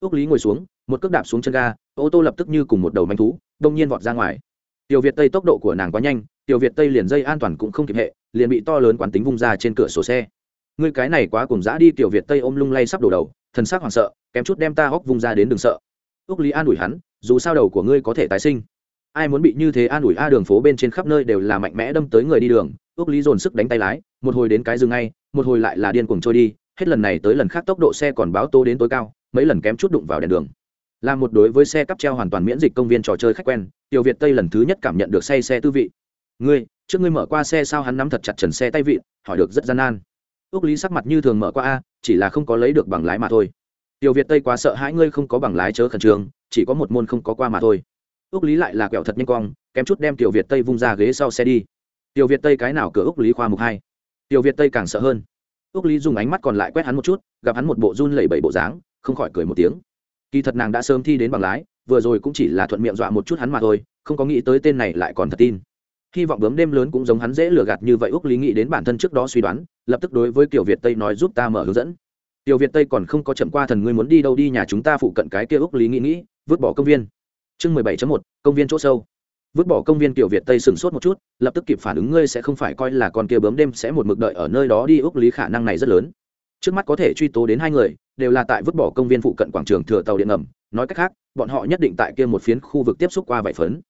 Ước lý ngồi xuống, một cước đạp xuống chân ga, ô tô lập tức như cùng một đầu manh thú, đông nhiên vọt ra ngoài. Tiểu việt tây tốc độ của nàng quá nhanh, tiểu việt tây liền dây an toàn cũng không kịp hệ, liền bị to lớn quán tính vung ra trên cửa sổ xe. Ngươi cái này quá cùng dã đi, tiểu việt tây ôm lung lay sắp đổ đầu, thần sắc hoảng sợ, kém chút đem ta hóc vung ra đến đường sợ. Ước lý an ủi hắn, dù sao đầu của ngươi có thể tái sinh ai muốn bị như thế an ủi a đường phố bên trên khắp nơi đều là mạnh mẽ đâm tới người đi đường ước lý dồn sức đánh tay lái, một hồi đến cái dừng ngay, một hồi lại là điên cuồng trôi đi, hết lần này tới lần khác tốc độ xe còn báo tô đến tối cao, mấy lần kém chút đụng vào đèn đường. Là một đối với xe cắp treo hoàn toàn miễn dịch công viên trò chơi khách quen, tiểu việt tây lần thứ nhất cảm nhận được say xe tư vị. Ngươi, trước ngươi mở qua xe sao hắn nắm thật chặt trần xe tay vịn, hỏi được rất gian nan. Ước lý sắc mặt như thường mở qua a, chỉ là không có lấy được bằng lái mà thôi. Tiểu việt tây quá sợ hãi ngươi không có bằng lái chớ khẩn trương, chỉ có một môn không có qua mà thôi ước lý lại là quẹo thật nhanh quang kém chút đem tiểu việt tây vung ra ghế sau xe đi. Tiểu việt tây cái nào cửa ước lý khoa mục hai? Tiểu việt tây càng sợ hơn. Ước lý dùng ánh mắt còn lại quét hắn một chút, gặp hắn một bộ run lẩy bẩy bộ dáng, không khỏi cười một tiếng. Kỳ thật nàng đã sớm thi đến bằng lái, vừa rồi cũng chỉ là thuận miệng dọa một chút hắn mà thôi, không có nghĩ tới tên này lại còn thật tin. Hy vọng bướm đêm lớn cũng giống hắn dễ lừa gạt như vậy úc lý nghĩ đến bản thân trước đó suy đoán, lập tức đối với tiểu việt tây nói giúp ta mở hướng dẫn. Tiểu việt tây còn không có chậm qua thần ngươi muốn đi đâu đi nhà chúng ta phụ cận cái kia úc lý nghĩ nghĩ, vứt bỏ công viên chương mười bảy một, công viên chỗ sâu. Vứt bỏ công viên kiểu việt tây sừng sốt một chút, lập tức kịp phản ứng ngươi sẽ không phải coi là con kia bướm đêm sẽ một mực đợi ở nơi đó đi, ước lý khả năng này rất lớn. Trước mắt có thể truy tố đến hai người, đều là tại vứt bỏ công viên phụ cận quảng trường thừa tàu điện ngầm, nói cách khác, bọn họ nhất định tại kia một phiến khu vực tiếp xúc qua vải phấn.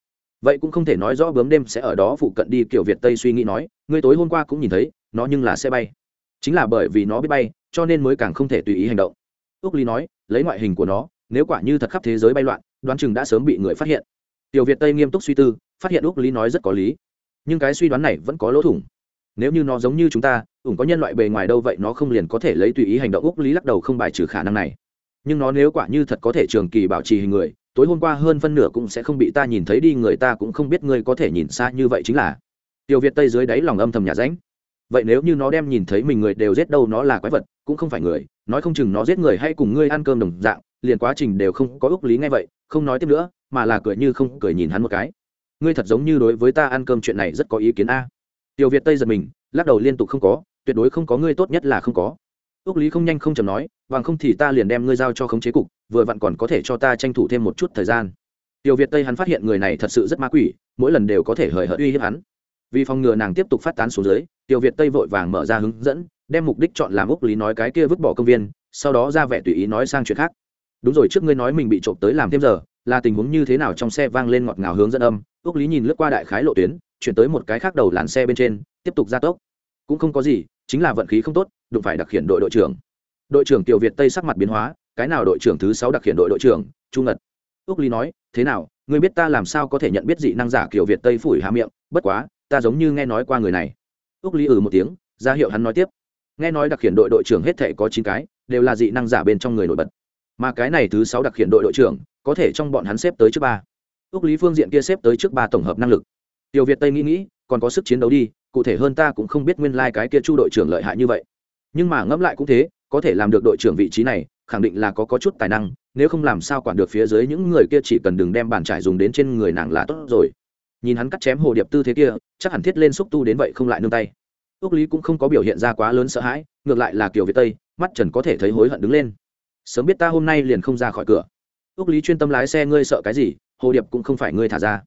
Vậy cũng không thể nói rõ bướm đêm sẽ ở đó phụ cận đi kiểu việt tây suy nghĩ nói, ngươi tối hôm qua cũng nhìn thấy, nó nhưng là sẽ bay. Chính là bởi vì nó biết bay, cho nên mới càng không thể tùy ý hành động. Ước lý nói, lấy ngoại hình của nó, nếu quả như thật khắp thế giới bay loạn đoán chừng đã sớm bị người phát hiện. Tiểu việt tây nghiêm túc suy tư, phát hiện úc lý nói rất có lý. Nhưng cái suy đoán này vẫn có lỗ thủng. Nếu như nó giống như chúng ta, ủng có nhân loại bề ngoài đâu vậy nó không liền có thể lấy tùy ý hành động úc lý lắc đầu không bài trừ khả năng này. Nhưng nó nếu quả như thật có thể trường kỳ bảo trì hình người, tối hôm qua hơn phân nửa cũng sẽ không bị ta nhìn thấy đi, người ta cũng không biết ngươi có thể nhìn xa như vậy chính là. Tiểu việt tây dưới đáy lòng âm thầm nhà ránh. Vậy nếu như nó đem nhìn thấy mình người đều giết đâu nó là quái vật, cũng không phải người, nói không chừng nó giết người hay cùng ngươi ăn cơm đồng dạng, liền quá trình đều không có ước lý ngay vậy không nói tiếp nữa, mà là cười như không cười nhìn hắn một cái. Ngươi thật giống như đối với ta ăn cơm chuyện này rất có ý kiến a. Tiểu việt tây giật mình, lắc đầu liên tục không có, tuyệt đối không có ngươi tốt nhất là không có. Ước lý không nhanh không chầm nói, bằng không thì ta liền đem ngươi giao cho khống chế cục, vừa vặn còn có thể cho ta tranh thủ thêm một chút thời gian. Tiểu việt tây hắn phát hiện người này thật sự rất ma quỷ, mỗi lần đều có thể hời hợt uy hiếp hắn. Vì phòng ngừa nàng tiếp tục phát tán xuống dưới, tiểu việt tây vội vàng mở ra hướng dẫn, đem mục đích chọn làm ước lý nói cái kia vứt bỏ công viên, sau đó ra vẻ tùy ý nói sang chuyện khác đúng rồi, trước ngươi nói mình bị trộm tới làm thêm giờ, là tình huống như thế nào trong xe vang lên ngọt ngào hướng dẫn âm? Ước lý nhìn lướt qua đại khái lộ tuyến, chuyển tới một cái khác đầu làn xe bên trên, tiếp tục gia tốc. Cũng không có gì, chính là vận khí không tốt, đụng phải đặc khiển đội đội trưởng. Đội trưởng tiểu việt tây sắc mặt biến hóa, cái nào đội trưởng thứ sáu đặc khiển đội đội trưởng? Trung ngật. Ước lý nói, thế nào, ngươi biết ta làm sao có thể nhận biết dị năng giả kiểu việt tây phủi hạ miệng? Bất quá, ta giống như nghe nói qua người này. Ước lý ừ một tiếng, ra hiệu hắn nói tiếp. Nghe nói đặc khiển đội đội trưởng hết thể có chín cái, đều là dị năng giả bên trong người nổi bật mà cái này thứ sáu đặc hiện đội đội trưởng có thể trong bọn hắn xếp tới trước ba. Ước lý phương diện kia xếp tới trước ba tổng hợp năng lực. Tiểu việt tây nghĩ nghĩ còn có sức chiến đấu đi cụ thể hơn ta cũng không biết nguyên lai、like、cái kia chu đội trưởng lợi hại như vậy. Nhưng mà ngẫm lại cũng thế có thể làm được đội trưởng vị trí này khẳng định là có, có chút tài năng nếu không làm sao quản được phía dưới những người kia chỉ cần đừng đem bàn trải dùng đến trên người nàng là tốt rồi. Nhìn hắn cắt chém hồ điệp tư thế kia chắc hẳn thiết lên xúc tu đến vậy không lại nương tay. Ước lý cũng không có biểu hiện ra quá lớn sợ hãi ngược lại là kiều việt tây mắt trần có thể thấy hối hận đứng lên sớm biết ta hôm nay liền không ra khỏi cửa. Ước lý chuyên tâm lái xe, ngươi sợ cái gì? Hồ điệp cũng không phải ngươi thả ra.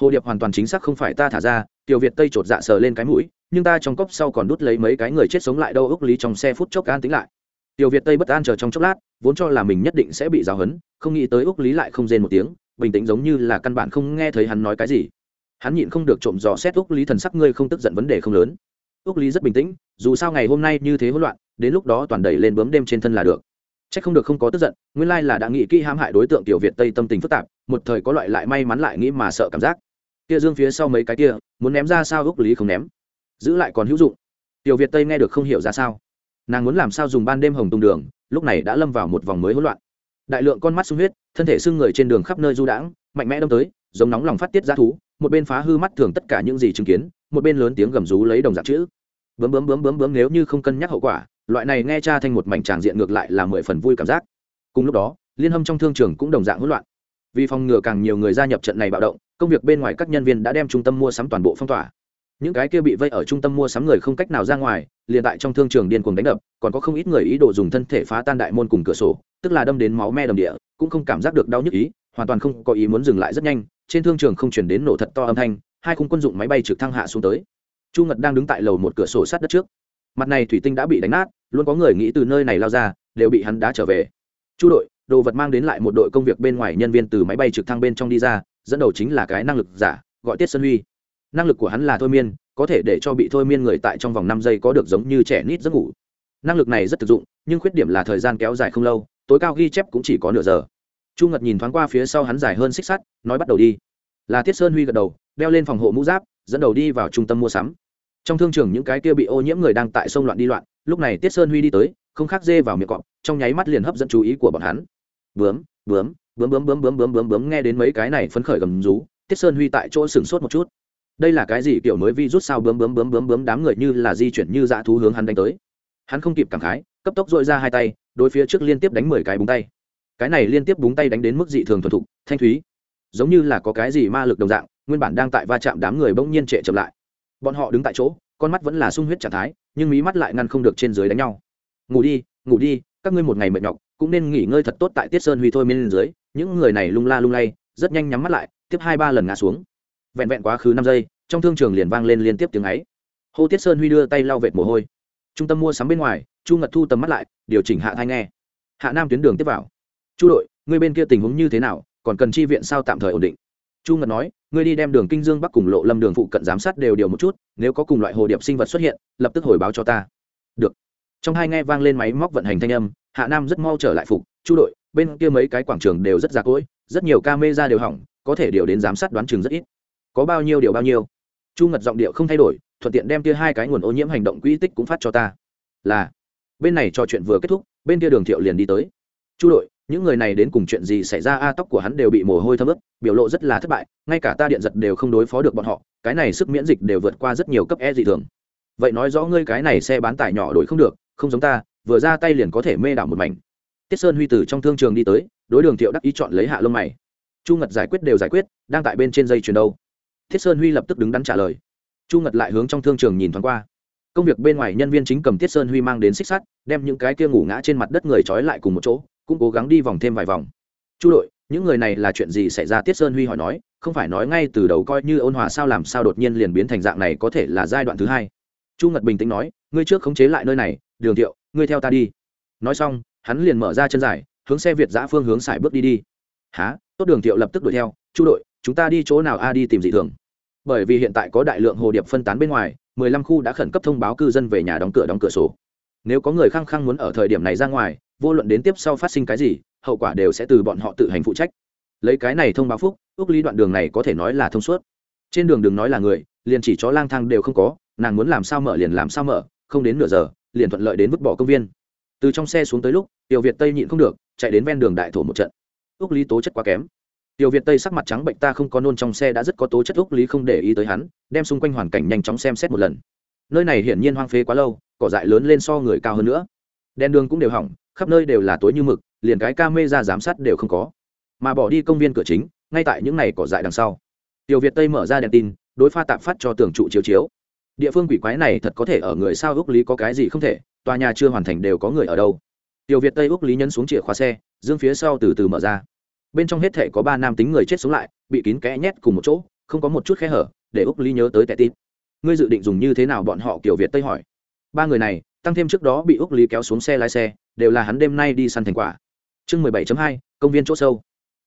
Hồ điệp hoàn toàn chính xác không phải ta thả ra, tiểu việt tây chột dạ sờ lên cái mũi, nhưng ta trong cốc sau còn đút lấy mấy cái người chết sống lại đâu ước lý trong xe phút chốc an tính lại. Tiểu việt tây bất an chờ trong chốc lát, vốn cho là mình nhất định sẽ bị giáo hấn không nghĩ tới ước lý lại không rên một tiếng, bình tĩnh giống như là căn bản không nghe thấy hắn nói cái gì. Hắn nhịn không được trộm dò xét ước lý thần sắc, ngươi không tức giận vấn đề không lớn. Ước lý rất bình tĩnh, dù sao ngày hôm nay như thế hỗn loạn, đến lúc đó toàn đẩy lên bướm đêm trên thân là được chắc không được không có tức giận, nguyên lai là đã nghĩ kỹ hãm hại đối tượng tiểu việt tây tâm tình phức tạp, một thời có loại lại may mắn lại nghĩ mà sợ cảm giác. Kia dương phía sau mấy cái kia, muốn ném ra sao gốc lý không ném. Giữ lại còn hữu dụng. Tiểu việt tây nghe được không hiểu ra sao. Nàng muốn làm sao dùng ban đêm hồng tung đường, lúc này đã lâm vào một vòng mới hỗn loạn. Đại lượng con mắt sung huyết, thân thể sưng người trên đường khắp nơi du đãng, mạnh mẽ đâm tới, giống nóng lòng phát tiết ra thú, một bên phá hư mắt thường tất cả những gì chứng kiến, một bên lớn tiếng gầm rú lấy đồng dạng chữ. Bướm bướm bướm bướm bướm nếu như không cân nhắc hậu quả loại này nghe cha thành một mảnh tràng diện ngược lại là mười phần vui cảm giác. Cùng lúc đó, liên hâm trong thương trường cũng đồng dạng hỗn loạn. Vì phòng ngừa càng nhiều người gia nhập trận này bạo động, công việc bên ngoài các nhân viên đã đem trung tâm mua sắm toàn bộ phong tỏa. Những cái kia bị vây ở trung tâm mua sắm người không cách nào ra ngoài, liền tại trong thương trường điên cuồng đánh đập, còn có không ít người ý đồ dùng thân thể phá tan đại môn cùng cửa sổ, tức là đâm đến máu me đầm địa, cũng không cảm giác được đau nhức ý, hoàn toàn không có ý muốn dừng lại rất nhanh, trên thương trường không chuyển đến nổ thật to âm thanh, hai khung quân dụng máy bay trực thăng hạ xuống tới. Chu ngật đang đứng tại lầu một cửa sổ sát đất trước mặt này thủy tinh đã bị đánh nát, luôn có người nghĩ từ nơi này lao ra, đều bị hắn đá trở về. Chu đội, đồ vật mang đến lại một đội công việc bên ngoài nhân viên từ máy bay trực thăng bên trong đi ra, dẫn đầu chính là cái năng lực giả, gọi tiết sơn huy. Năng lực của hắn là thôi miên, có thể để cho bị thôi miên người tại trong vòng năm giây có được giống như trẻ nít giấc ngủ. Năng lực này rất thực dụng, nhưng khuyết điểm là thời gian kéo dài không lâu, tối cao ghi chép cũng chỉ có nửa giờ. Chu ngật nhìn thoáng qua phía sau hắn dài hơn xích sắt, nói bắt đầu đi. Là tiết sơn huy gật đầu, đeo lên phòng hộ mũ giáp, dẫn đầu đi vào trung tâm mua sắm trong thương trường những cái kia bị ô nhiễm người đang tại sông loạn đi loạn lúc này tiết sơn huy đi tới không khác dê vào miệng cọp trong nháy mắt liền hấp dẫn chú ý của bọn hắn bướm bướm bướm bướm bướm bướm bướm bướm bướm nghe đến mấy cái này phấn khởi gầm rú tiết sơn huy tại chỗ sửng sốt một chút đây là cái gì kiểu mới vi rút sao bướm bướm bướm bướm bướm đám người như là di chuyển như dã thú hướng hắn đánh tới hắn không kịp cảm khái cấp tốc dội ra hai tay đối phía trước liên tiếp đánh mười cái búng tay cái này liên tiếp búng tay đánh đến mức dị thường thuần thục thanh thúy giống như là có cái gì ma lực đồng dạng nguyên bản đang tại va chạm đám người bỗng nhiên trệ chậm lại bọn họ đứng tại chỗ, con mắt vẫn là sung huyết trạng thái, nhưng mí mắt lại ngăn không được trên dưới đánh nhau. Ngủ đi ngủ đi, các ngươi một ngày mệt nhọc, cũng nên nghỉ ngơi thật tốt tại tiết sơn huy thôi bên dưới. Những người này lung la lung lay, rất nhanh nhắm mắt lại, tiếp hai ba lần ngã xuống. Vẹn vẹn quá khứ năm giây, trong thương trường liền vang lên liên tiếp tiếng ấy. Hô tiết sơn huy đưa tay lau vệt mồ hôi. Trung tâm mua sắm bên ngoài, chu ngật thu tầm mắt lại, điều chỉnh hạ thai nghe. Hạ nam tuyến đường tiếp vào. Chu đội, ngươi bên kia tình huống như thế nào? Còn cần chi viện sao tạm thời ổn định? Chu ngật nói ngươi đi đem đường kinh dương bắc cùng lộ lâm đường phụ cận giám sát đều điều một chút, nếu có cùng loại hồ điệp sinh vật xuất hiện, lập tức hồi báo cho ta. Được. Trong hai nghe vang lên máy móc vận hành thanh âm, hạ nam rất mau trở lại phục, chu đội, bên kia mấy cái quảng trường đều rất già cỗi, rất nhiều ca mê ra đều hỏng, có thể điều đến giám sát đoán chừng rất ít. Có bao nhiêu điều bao nhiêu? Chu ngật giọng điệu không thay đổi, thuận tiện đem kia hai cái nguồn ô nhiễm hành động quỹ tích cũng phát cho ta. Là. Bên này trò chuyện vừa kết thúc, bên kia đường thiệu liền đi tới. Chu đội những người này đến cùng chuyện gì xảy ra, a, tóc của hắn đều bị mồ hôi thấm ướt, biểu lộ rất là thất bại, ngay cả ta điện giật đều không đối phó được bọn họ, cái này sức miễn dịch đều vượt qua rất nhiều cấp e dị thường. Vậy nói rõ ngươi cái này xe bán tải nhỏ đổi không được, không giống ta, vừa ra tay liền có thể mê đảo một mảnh. Tiết sơn huy từ trong thương trường đi tới, đối đường thiệu đắc ý chọn lấy hạ lông mày. Chu ngật giải quyết đều giải quyết, đang tại bên trên dây chuyền đâu. Thiết sơn huy lập tức đứng đắn trả lời. Chu ngật lại hướng trong thương trường nhìn thoáng qua. Công việc bên ngoài nhân viên chính cầm tiết sơn huy mang đến xích sắt, đem những cái kia ngủ ngã trên mặt đất người trói lại cùng một chỗ cũng cố gắng đi vòng thêm vài vòng. Chu đội, những người này là chuyện gì xảy ra? Tiết sơn huy hỏi nói, không phải nói ngay từ đầu coi như ôn hòa sao làm sao đột nhiên liền biến thành dạng này có thể là giai đoạn thứ hai. Chu ngật bình tĩnh nói, ngươi trước khống chế lại nơi này, đường thiệu, ngươi theo ta đi. Nói xong, hắn liền mở ra chân dài, hướng xe việt giã phương hướng xài bước đi đi. Há tốt, đường thiệu lập tức đuổi theo. Chu đội, chúng ta đi chỗ nào? A, đi tìm dị thường. Bởi vì hiện tại có đại lượng hồ điệp phân tán bên ngoài, mười lăm khu đã khẩn cấp thông báo cư dân về nhà đóng cửa đóng cửa sổ nếu có người khăng khăng muốn ở thời điểm này ra ngoài, vô luận đến tiếp sau phát sinh cái gì, hậu quả đều sẽ từ bọn họ tự hành phụ trách. Lấy cái này thông báo phúc ước lý đoạn đường này có thể nói là thông suốt. Trên đường đừng nói là người, liền chỉ chó lang thang đều không có, nàng muốn làm sao mở liền làm sao mở, không đến nửa giờ, liền thuận lợi đến vứt bỏ công viên. Từ trong xe xuống tới lúc, tiểu việt tây nhịn không được, chạy đến ven đường đại thổ một trận. Ước lý tố chất quá kém. Tiểu việt tây sắc mặt trắng bệnh, ta không có nôn trong xe đã rất có tố chất ước lý không để ý tới hắn, đem xung quanh hoàn cảnh nhanh chóng xem xét một lần. Nơi này hiển nhiên hoang phế quá lâu cỏ dại lớn lên so người cao hơn nữa. Đèn đường cũng đều hỏng, khắp nơi đều là tối như mực, liền cái ca mê ra giám sát đều không có. Mà bỏ đi công viên cửa chính, ngay tại những ngày cỏ dại đằng sau. Tiểu việt tây mở ra đèn tin, đối pha tạm phát cho tường trụ chiếu chiếu. Địa phương quỷ quái này thật có thể ở người sao ước lý có cái gì không thể, tòa nhà chưa hoàn thành đều có người ở đâu. Tiểu việt tây ước lý nhấn xuống chìa khóa xe, dương phía sau từ từ mở ra. Bên trong hết thể có ba nam tính người chết sống lại, bị kín kẽ nhét cùng một chỗ, không có một chút khe hở, để ước lý nhớ tới tệ tít ngươi dự định dùng như thế nào bọn họ kiểu việt tây hỏi ba người này tăng thêm trước đó bị úc lý kéo xuống xe lái xe đều là hắn đêm nay đi săn thành quả chương mười bảy hai công viên chỗ sâu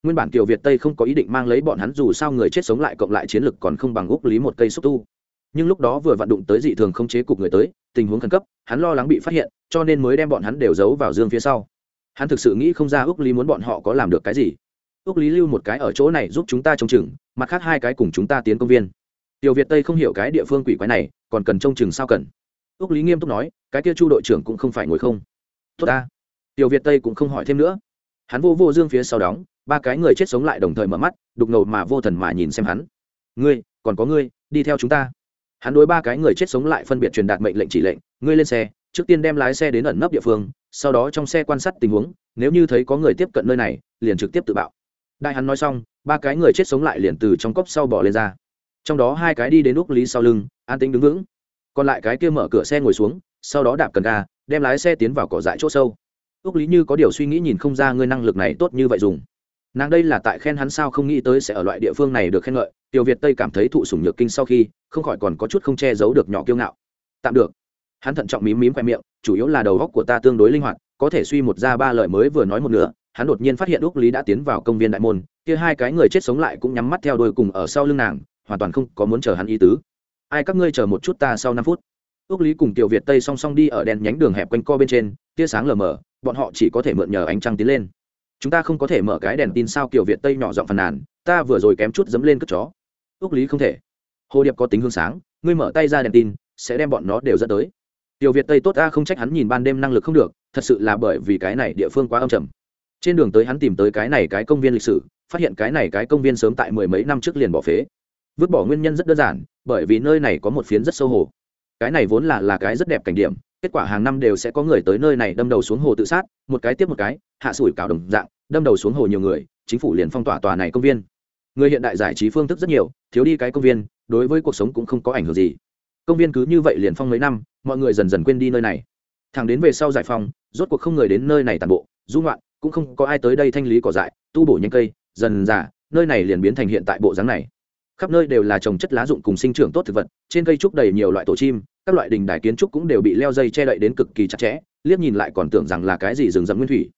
nguyên bản kiều việt tây không có ý định mang lấy bọn hắn dù sao người chết sống lại cộng lại chiến lực còn không bằng úc lý một cây xúc tu nhưng lúc đó vừa vặn đụng tới dị thường không chế cục người tới tình huống khẩn cấp hắn lo lắng bị phát hiện cho nên mới đem bọn hắn đều giấu vào dương phía sau hắn thực sự nghĩ không ra úc lý muốn bọn họ có làm được cái gì úc lý lưu một cái ở chỗ này giúp chúng ta trông chừng mặt khác hai cái cùng chúng ta tiến công viên tiểu việt tây không hiểu cái địa phương quỷ quái này còn cần trông chừng sao cần úc lý nghiêm túc nói, cái kia chu đội trưởng cũng không phải ngồi không. Tốt ta. Tiểu việt tây cũng không hỏi thêm nữa. Hắn vô vô dương phía sau đóng, ba cái người chết sống lại đồng thời mở mắt, đục ngầu mà vô thần mà nhìn xem hắn. Ngươi, còn có ngươi, đi theo chúng ta. Hắn đối ba cái người chết sống lại phân biệt truyền đạt mệnh lệnh chỉ lệnh, ngươi lên xe, trước tiên đem lái xe đến ẩn nấp địa phương, sau đó trong xe quan sát tình huống, nếu như thấy có người tiếp cận nơi này, liền trực tiếp tự bạo. Đại hắn nói xong, ba cái người chết sống lại liền từ trong cốc sau bỏ lên ra. Trong đó hai cái đi đến úc lý sau lưng, an tính đứng vững còn lại cái kia mở cửa xe ngồi xuống, sau đó đạp cần ga, đem lái xe tiến vào cỏ dại chỗ sâu. Ước lý như có điều suy nghĩ nhìn không ra ngươi năng lực này tốt như vậy dùng. Nàng đây là tại khen hắn sao không nghĩ tới sẽ ở loại địa phương này được khen ngợi, tiểu việt tây cảm thấy thụ sủng nhược kinh sau khi, không khỏi còn có chút không che giấu được nhỏ kiêu ngạo. Tạm được. Hắn thận trọng mím mím khoe miệng, chủ yếu là đầu góc của ta tương đối linh hoạt, có thể suy một ra ba lời mới vừa nói một nửa, hắn đột nhiên phát hiện úc lý đã tiến vào công viên đại môn, kia hai cái người chết sống lại cũng nhắm mắt theo đôi cùng ở sau lưng nàng, hoàn toàn không có muốn chờ hắn ý tứ ai các ngươi chờ một chút ta sau năm phút. Ước lý cùng tiểu việt tây song song đi ở đèn nhánh đường hẹp quanh co bên trên, tia sáng lờ mờ, bọn họ chỉ có thể mượn nhờ ánh trăng tiến lên. Chúng ta không có thể mở cái đèn tin sao kiểu việt tây nhỏ giọng phàn nàn, ta vừa rồi kém chút dấm lên cất chó. Ước lý không thể. Hồ điệp có tính hương sáng, ngươi mở tay ra đèn tin, sẽ đem bọn nó đều dẫn tới. Tiểu việt tây tốt ta không trách hắn nhìn ban đêm năng lực không được, thật sự là bởi vì cái này địa phương quá âm trầm. Trên đường tới hắn tìm tới cái này cái công viên lịch sử, phát hiện cái này cái công viên sớm tại mười mấy năm trước liền bỏ phế vứt bỏ nguyên nhân rất đơn giản, bởi vì nơi này có một phiến rất sâu hồ. Cái này vốn là là cái rất đẹp cảnh điểm, kết quả hàng năm đều sẽ có người tới nơi này đâm đầu xuống hồ tự sát, một cái tiếp một cái, hạ sủi cào đồng dạng, đâm đầu xuống hồ nhiều người, chính phủ liền phong tỏa tòa này công viên. Người hiện đại giải trí phương thức rất nhiều, thiếu đi cái công viên, đối với cuộc sống cũng không có ảnh hưởng gì. Công viên cứ như vậy liền phong mấy năm, mọi người dần dần quên đi nơi này. Thẳng đến về sau giải phong rốt cuộc không người đến nơi này tàn bộ, du ngoạn, cũng không có ai tới đây thanh lý cỏ dại, tu bổ nhanh cây, dần dà, nơi này liền biến thành hiện tại bộ dáng này khắp nơi đều là trồng chất lá dụng cùng sinh trưởng tốt thực vật, trên cây trúc đầy nhiều loại tổ chim, các loại đình đài kiến trúc cũng đều bị leo dây che đậy đến cực kỳ chặt chẽ, liếc nhìn lại còn tưởng rằng là cái gì rừng rậm nguyên thủy.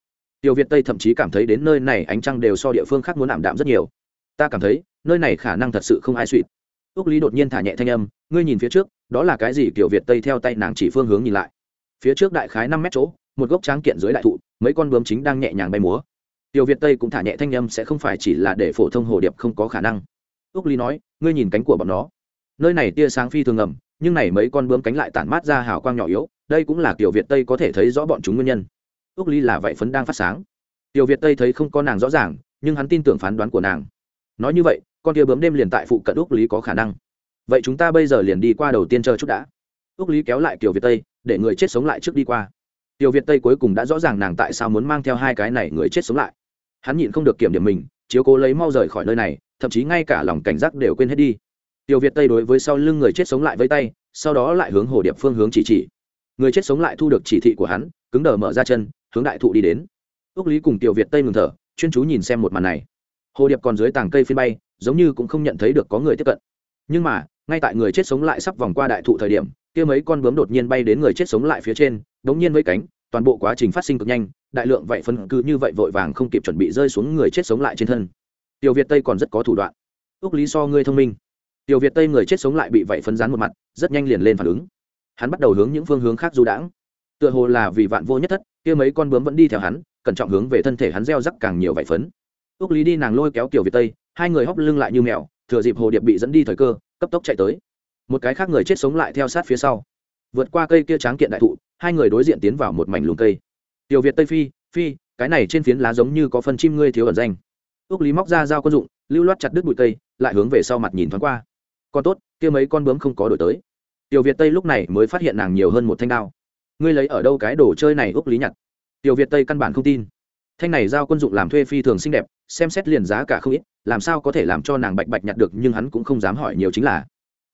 Tiểu việt tây thậm chí cảm thấy đến nơi này ánh trăng đều so địa phương khác muốn ảm đạm rất nhiều. Ta cảm thấy, nơi này khả năng thật sự không ai suỵt ước lý đột nhiên thả nhẹ thanh âm, ngươi nhìn phía trước, đó là cái gì? Tiểu việt tây theo tay nàng chỉ phương hướng nhìn lại. Phía trước đại khái năm mét chỗ, một gốc tráng kiện dưới đại thụ, mấy con bướm chính đang nhẹ nhàng bay múa. Tiểu việt tây cũng thả nhẹ thanh âm sẽ không phải chỉ là để phổ thông hồ điệp không có khả năng úc lý nói, ngươi nhìn cánh của bọn nó. Nơi này tia sáng phi thường ngầm, nhưng này mấy con bướm cánh lại tản mát ra hào quang nhỏ yếu, đây cũng là kiểu việt tây có thể thấy rõ bọn chúng nguyên nhân. Úc lý là vậy phấn đang phát sáng. Tiểu việt tây thấy không có nàng rõ ràng, nhưng hắn tin tưởng phán đoán của nàng. Nói như vậy, con kia bướm đêm liền tại phụ cận úc lý có khả năng. Vậy chúng ta bây giờ liền đi qua đầu tiên chờ chút đã. Úc lý kéo lại tiểu việt tây, để người chết sống lại trước đi qua. Tiểu việt tây cuối cùng đã rõ ràng nàng tại sao muốn mang theo hai cái này người chết sống lại. Hắn nhịn không được kiểm điểm mình, chiếu cố lấy mau rời khỏi nơi này thậm chí ngay cả lòng cảnh giác đều quên hết đi. Tiểu việt tây đối với sau lưng người chết sống lại với tay, sau đó lại hướng hồ điệp phương hướng chỉ chỉ. Người chết sống lại thu được chỉ thị của hắn, cứng đờ mở ra chân, hướng đại thụ đi đến. Ước lý cùng tiểu việt tây ngừng thở, chuyên chú nhìn xem một màn này. Hồ điệp còn dưới tàng cây phiên bay, giống như cũng không nhận thấy được có người tiếp cận. Nhưng mà, ngay tại người chết sống lại sắp vòng qua đại thụ thời điểm, kia mấy con bướm đột nhiên bay đến người chết sống lại phía trên, đống nhiên với cánh, toàn bộ quá trình phát sinh cực nhanh, đại lượng vậy phân cư như vậy vội vàng không kịp chuẩn bị rơi xuống người chết sống lại trên thân tiểu việt tây còn rất có thủ đoạn. Ước lý so ngươi thông minh. Tiểu việt tây người chết sống lại bị vậy phấn rán một mặt, rất nhanh liền lên phản ứng. Hắn bắt đầu hướng những phương hướng khác du đãng. Tựa hồ là vì vạn vô nhất thất, kia mấy con bướm vẫn đi theo hắn, cẩn trọng hướng về thân thể hắn gieo rắc càng nhiều vải phấn. Ước lý đi nàng lôi kéo tiểu việt tây, hai người hóc lưng lại như mèo, thừa dịp hồ điệp bị dẫn đi thời cơ, cấp tốc chạy tới. Một cái khác người chết sống lại theo sát phía sau. Vượt qua cây kia tráng kiện đại thụ, hai người đối diện tiến vào một mảnh lùm cây. Tiểu việt tây phi phi, cái này trên phiến lá giống như có phân chim ngươi thiếu ẩn danh ước lý móc ra dao quân dụng, lưu loát chặt đứt bụi cây, lại hướng về sau mặt nhìn thoáng qua. Con tốt, kia mấy con bướm không có đổi tới. Tiểu việt tây lúc này mới phát hiện nàng nhiều hơn một thanh đao. Ngươi lấy ở đâu cái đồ chơi này ước lý nhặt? Tiểu việt tây căn bản không tin. Thanh này giao quân dụng làm thuê phi thường xinh đẹp, xem xét liền giá cả không ít, làm sao có thể làm cho nàng bạch bạch nhặt được nhưng hắn cũng không dám hỏi nhiều chính là.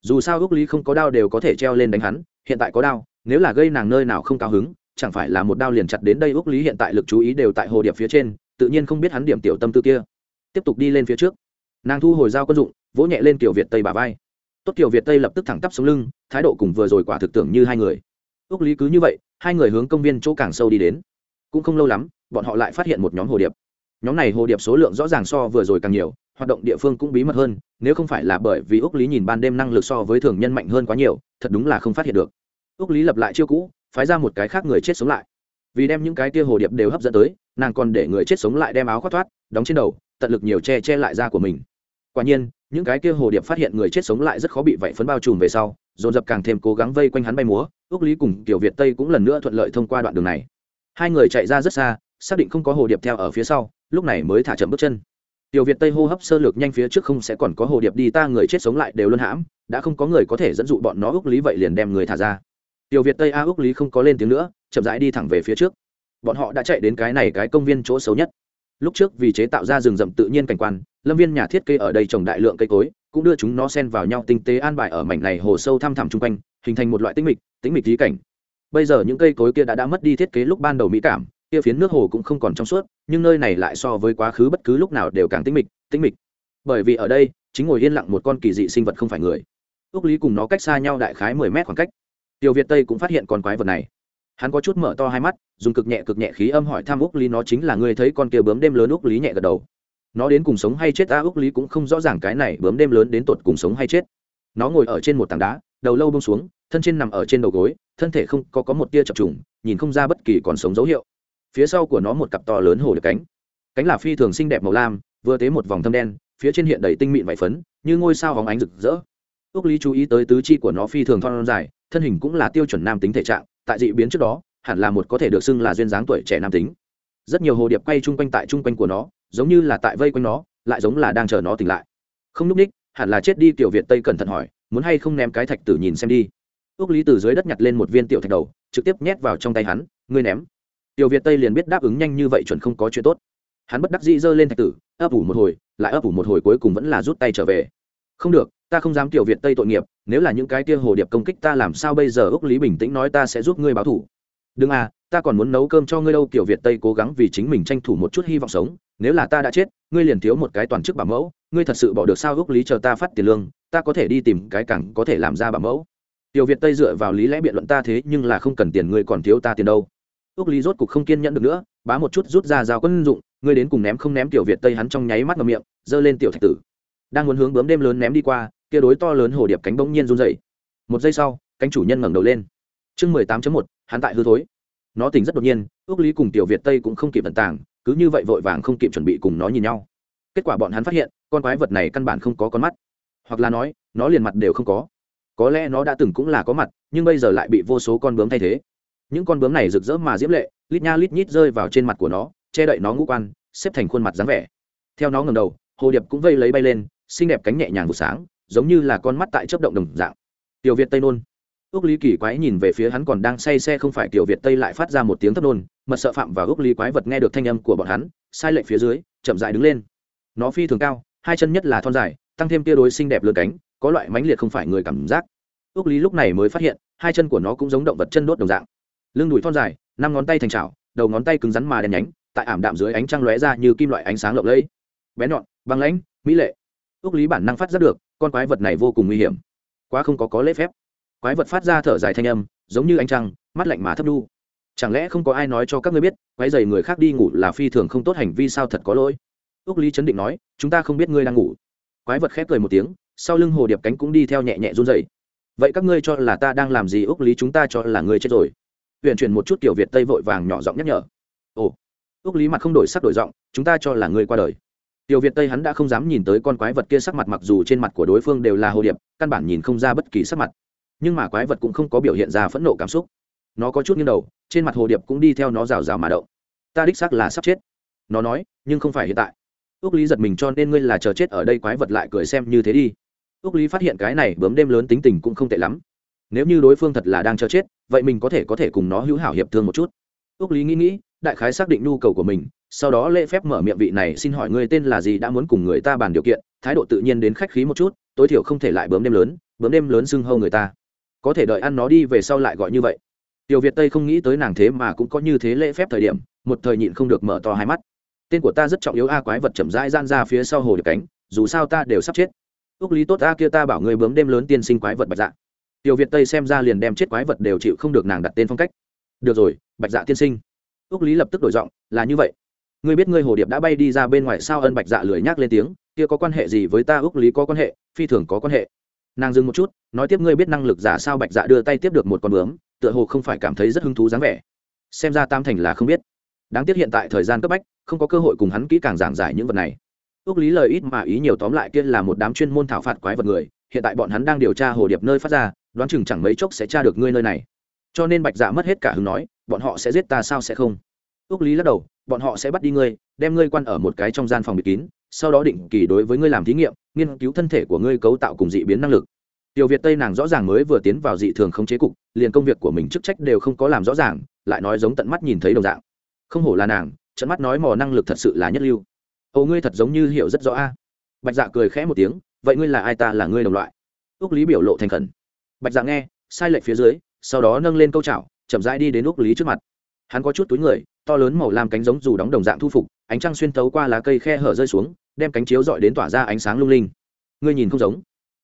Dù sao ước lý không có đao đều có thể treo lên đánh hắn, hiện tại có đao, nếu là gây nàng nơi nào không cao hứng, chẳng phải là một đao liền chặt đến đây ước lý hiện tại lực chú ý đều tại hồ điệp phía trên, tự nhiên không biết hắn điểm tiểu tâm tư kia tiếp tục đi lên phía trước. Nàng thu hồi dao quân dụng, vỗ nhẹ lên kiểu việt tây bà vai. Tốt kiểu việt tây lập tức thẳng tắp xuống lưng, thái độ cùng vừa rồi quả thực tưởng như hai người. Ước lý cứ như vậy, hai người hướng công viên chỗ càng sâu đi đến. Cũng không lâu lắm, bọn họ lại phát hiện một nhóm hồ điệp. Nhóm này hồ điệp số lượng rõ ràng so vừa rồi càng nhiều, hoạt động địa phương cũng bí mật hơn, nếu không phải là bởi vì ước lý nhìn ban đêm năng lực so với thường nhân mạnh hơn quá nhiều, thật đúng là không phát hiện được. Ước lý lập lại chiêu cũ, phái ra một cái khác người chết sống lại. Vì đem những cái tia hồ điệp đều hấp dẫn tới, nàng còn để người chết sống lại đem áo khoác thoát, đóng trên đầu tận lực nhiều che che lại da của mình. Quả nhiên, những cái kia hồ điệp phát hiện người chết sống lại rất khó bị vảy phấn bao trùm về sau, dồn dập càng thêm cố gắng vây quanh hắn bay múa ước lý cùng Tiểu việt tây cũng lần nữa thuận lợi thông qua đoạn đường này. Hai người chạy ra rất xa, xác định không có hồ điệp theo ở phía sau, lúc này mới thả chậm bước chân. Tiểu việt tây hô hấp sơ lược nhanh phía trước không sẽ còn có hồ điệp đi, ta người chết sống lại đều luân hãm, đã không có người có thể dẫn dụ bọn nó ước lý vậy liền đem người thả ra. Tiểu việt tây a ước lý không có lên tiếng nữa, chậm rãi đi thẳng về phía trước. Bọn họ đã chạy đến cái này, cái công viên chỗ xấu nhất lúc trước vì chế tạo ra rừng rậm tự nhiên cảnh quan, lâm viên nhà thiết kế ở đây trồng đại lượng cây cối, cũng đưa chúng nó xen vào nhau tinh tế an bài ở mảnh này hồ sâu thăm thẳm chung quanh, hình thành một loại tĩnh mịch tĩnh mịch trí cảnh. Bây giờ những cây cối kia đã đã mất đi thiết kế lúc ban đầu mỹ cảm, kia phiến nước hồ cũng không còn trong suốt, nhưng nơi này lại so với quá khứ bất cứ lúc nào đều càng tĩnh mịch tĩnh mịch. Bởi vì ở đây, chính ngồi yên lặng một con kỳ dị sinh vật không phải người. Ước lý cùng nó cách xa nhau đại khái mười mét khoảng cách. Tiểu việt tây cũng phát hiện con quái vật này hắn có chút mở to hai mắt, dùng cực nhẹ cực nhẹ khí âm hỏi thăm úc lý, nó chính là người thấy con kia bướm đêm lớn? Úc lý nhẹ gật đầu. Nó đến cùng sống hay chết ta? Úc lý cũng không rõ ràng cái này bướm đêm lớn đến tột cùng sống hay chết. Nó ngồi ở trên một tảng đá, đầu lâu bông xuống, thân trên nằm ở trên đầu gối, thân thể không có có một tia chập trùng, nhìn không ra bất kỳ còn sống dấu hiệu. Phía sau của nó một cặp to lớn hồ được cánh. Cánh là phi thường xinh đẹp màu lam, vừa tế một vòng thâm đen, phía trên hiện đầy tinh mịn vải phấn, như ngôi sao hóng ánh rực rỡ. Ước lý chú ý tới tứ chi của nó phi thường thon dài, thân hình cũng là tiêu chuẩn nam tính thể trạng tại dị biến trước đó, hẳn là một có thể được xưng là duyên dáng tuổi trẻ nam tính. Rất nhiều hồ điệp quay chung quanh tại chung quanh của nó, giống như là tại vây quanh nó, lại giống là đang chờ nó tỉnh lại. Không núp ních, hẳn là chết đi, tiểu việt tây cẩn thận hỏi, muốn hay không ném cái thạch tử nhìn xem đi. Ước lý từ dưới đất nhặt lên một viên tiểu thạch đầu, trực tiếp nhét vào trong tay hắn, ngươi ném. Tiểu việt tây liền biết đáp ứng nhanh như vậy chuẩn không có chuyện tốt. Hắn bất đắc dĩ giơ lên thạch tử, ấp ủ một hồi, lại ấp ủ một hồi cuối cùng vẫn là rút tay trở về. Không được ta không dám tiểu việt tây tội nghiệp, nếu là những cái kia hồ điệp công kích ta làm sao bây giờ ước lý bình tĩnh nói ta sẽ giúp ngươi báo thủ. Đừng à ta còn muốn nấu cơm cho ngươi đâu, tiểu việt tây cố gắng vì chính mình tranh thủ một chút hy vọng sống, nếu là ta đã chết, ngươi liền thiếu một cái toàn chức bảo mẫu, ngươi thật sự bỏ được sao ước lý chờ ta phát tiền lương, ta có thể đi tìm cái cẳng có thể làm ra bảo mẫu. Tiểu việt tây dựa vào lý lẽ biện luận ta thế, nhưng là không cần tiền, ngươi còn thiếu ta tiền đâu. Ước lý rốt cục không kiên nhẫn được nữa, bá một chút rút ra dao quân dụng, ngươi đến cùng ném không ném tiểu việt tây hắn trong nháy mắt ngầm miệng, giơ lên tiểu thạch tử. Đang muốn hướng bướm đêm lớn ném đi qua kia đối to lớn hồ điệp cánh bỗng nhiên run dậy một giây sau, cánh chủ nhân ngẩng đầu lên. Chương mười tám một, hắn tại hư thối. Nó tỉnh rất đột nhiên, ước lý cùng tiểu việt tây cũng không kịp vận tàng, cứ như vậy vội vàng không kịp chuẩn bị cùng nó nhìn nhau. Kết quả bọn hắn phát hiện, con quái vật này căn bản không có con mắt. Hoặc là nói, nó liền mặt đều không có. Có lẽ nó đã từng cũng là có mặt, nhưng bây giờ lại bị vô số con bướm thay thế. Những con bướm này rực rỡ mà diễm lệ, lít nha lít nhít rơi vào trên mặt của nó, che đậy nó ngũ quan, xếp thành khuôn mặt dáng vẻ. Theo nó ngầm đầu, hồ điệp cũng vây lấy bay lên, xinh đẹp cánh nhẹ nhàng vụ sáng giống như là con mắt tại chớp động đồng dạng. Tiểu việt tây nôn. Ước lý kỳ quái nhìn về phía hắn còn đang say xe không phải tiểu việt tây lại phát ra một tiếng thấp nôn mật sợ phạm và ước lý quái vật nghe được thanh âm của bọn hắn, sai lệch phía dưới, chậm dại đứng lên. Nó phi thường cao, hai chân nhất là thon dài, tăng thêm tia đối xinh đẹp lượn cánh, có loại mãnh liệt không phải người cảm giác. Ước lý lúc này mới phát hiện, hai chân của nó cũng giống động vật chân đốt đồng dạng. Lưng đùi thon dài, năm ngón tay thành trào đầu ngón tay cứng rắn mà đen nhánh, tại ảm đạm dưới ánh trăng lóe ra như kim loại ánh sáng lộng lẫy. Bé nhọn, băng lãnh, mỹ lệ. Ước lý bản năng phát giác được con quái vật này vô cùng nguy hiểm. Quá không có có lễ phép. Quái vật phát ra thở dài thanh âm, giống như ánh trăng, mắt lạnh mà thấp đu. Chẳng lẽ không có ai nói cho các ngươi biết, quái dày người khác đi ngủ là phi thường không tốt hành vi sao thật có lỗi? Ước lý chấn định nói, chúng ta không biết ngươi đang ngủ. Quái vật khép cười một tiếng, sau lưng hồ điệp cánh cũng đi theo nhẹ nhẹ run dậy vậy các ngươi cho là ta đang làm gì? Ước lý, chúng ta cho là ngươi chết rồi. Huyện chuyển một chút tiểu việt tây vội vàng nhỏ giọng nhắc nhở. Ồ. Ước lý mặt không đổi sắc đổi giọng, chúng ta cho là ngươi qua đời tiểu việt tây hắn đã không dám nhìn tới con quái vật kia sắc mặt mặc dù trên mặt của đối phương đều là hồ điệp, căn bản nhìn không ra bất kỳ sắc mặt. Nhưng mà quái vật cũng không có biểu hiện ra phẫn nộ cảm xúc. Nó có chút nghiêng đầu, trên mặt hồ điệp cũng đi theo nó rào rào mà động. Ta đích xác là sắp chết. Nó nói, nhưng không phải hiện tại. Ước lý giật mình cho nên ngươi là chờ chết ở đây quái vật lại cười xem như thế đi. Ước lý phát hiện cái này bướm đêm lớn tính tình cũng không tệ lắm. Nếu như đối phương thật là đang chờ chết, vậy mình có thể có thể cùng nó hữu hảo hiệp thương một chút. Ước lý nghĩ nghĩ, đại khái xác định nhu cầu của mình sau đó lễ phép mở miệng vị này xin hỏi ngươi tên là gì, đã muốn cùng người ta bàn điều kiện, thái độ tự nhiên đến khách khí một chút, tối thiểu không thể lại bướm đêm lớn, bướm đêm lớn xưng hâu người ta. Có thể đợi ăn nó đi về sau lại gọi như vậy. Tiểu việt tây không nghĩ tới nàng thế mà cũng có như thế lễ phép thời điểm, một thời nhịn không được mở to hai mắt. Tên của ta rất trọng yếu a, quái vật chậm rãi gian ra phía sau hồ được cánh, dù sao ta đều sắp chết. Ước lý tốt a, kia ta bảo người bướm đêm lớn tiên sinh quái vật bạch dạ. Tiểu việt tây xem ra liền đem chết quái vật đều chịu không được nàng đặt tên phong cách. Được rồi, bạch dạ tiên sinh. Ước lý lập tức đổi giọng, là như vậy ngươi biết ngươi hồ điệp đã bay đi ra bên ngoài sao ân bạch dạ lười nhắc lên tiếng, kia có quan hệ gì với ta ước lý có quan hệ, phi thường có quan hệ. Nàng dừng một chút, nói tiếp ngươi biết năng lực giả sao bạch dạ đưa tay tiếp được một con bướm, tựa hồ không phải cảm thấy rất hứng thú dáng vẻ. Xem ra tam thành là không biết. Đáng tiếc hiện tại thời gian cấp bách, không có cơ hội cùng hắn kỹ càng giảng giải những vật này. Ước lý lời ít mà ý nhiều tóm lại kia là một đám chuyên môn thảo phạt quái vật người, hiện tại bọn hắn đang điều tra hồ điệp nơi phát ra, đoán chừng chẳng mấy chốc sẽ tra được ngươi nơi này. Cho nên bạch dạ mất hết cả hứng nói, bọn họ sẽ giết ta sao sẽ không? Ước lý lắc đầu bọn họ sẽ bắt đi ngươi, đem ngươi quan ở một cái trong gian phòng bịt kín, sau đó định kỳ đối với ngươi làm thí nghiệm, nghiên cứu thân thể của ngươi cấu tạo cùng dị biến năng lực. Tiểu việt tây nàng rõ ràng mới vừa tiến vào dị thường không chế cục, liền công việc của mình chức trách đều không có làm rõ ràng, lại nói giống tận mắt nhìn thấy đồng dạng. Không hổ là nàng, trận mắt nói mò năng lực thật sự là nhất lưu. Ồ, ngươi thật giống như hiểu rất rõ a. Bạch dạ cười khẽ một tiếng, vậy ngươi là ai ta là ngươi đồng loại? Ước lý biểu lộ thành khẩn. Bạch dạ nghe, sai lệch phía dưới, sau đó nâng lên câu chảo, chậm rãi đi đến ước lý trước mặt. Hắn có chút túi người to lớn màu lam cánh giống dù đóng đồng dạng thu phục, ánh trăng xuyên tấu qua lá cây khe hở rơi xuống, đem cánh chiếu dọi đến tỏa ra ánh sáng lung linh. Ngươi nhìn không giống.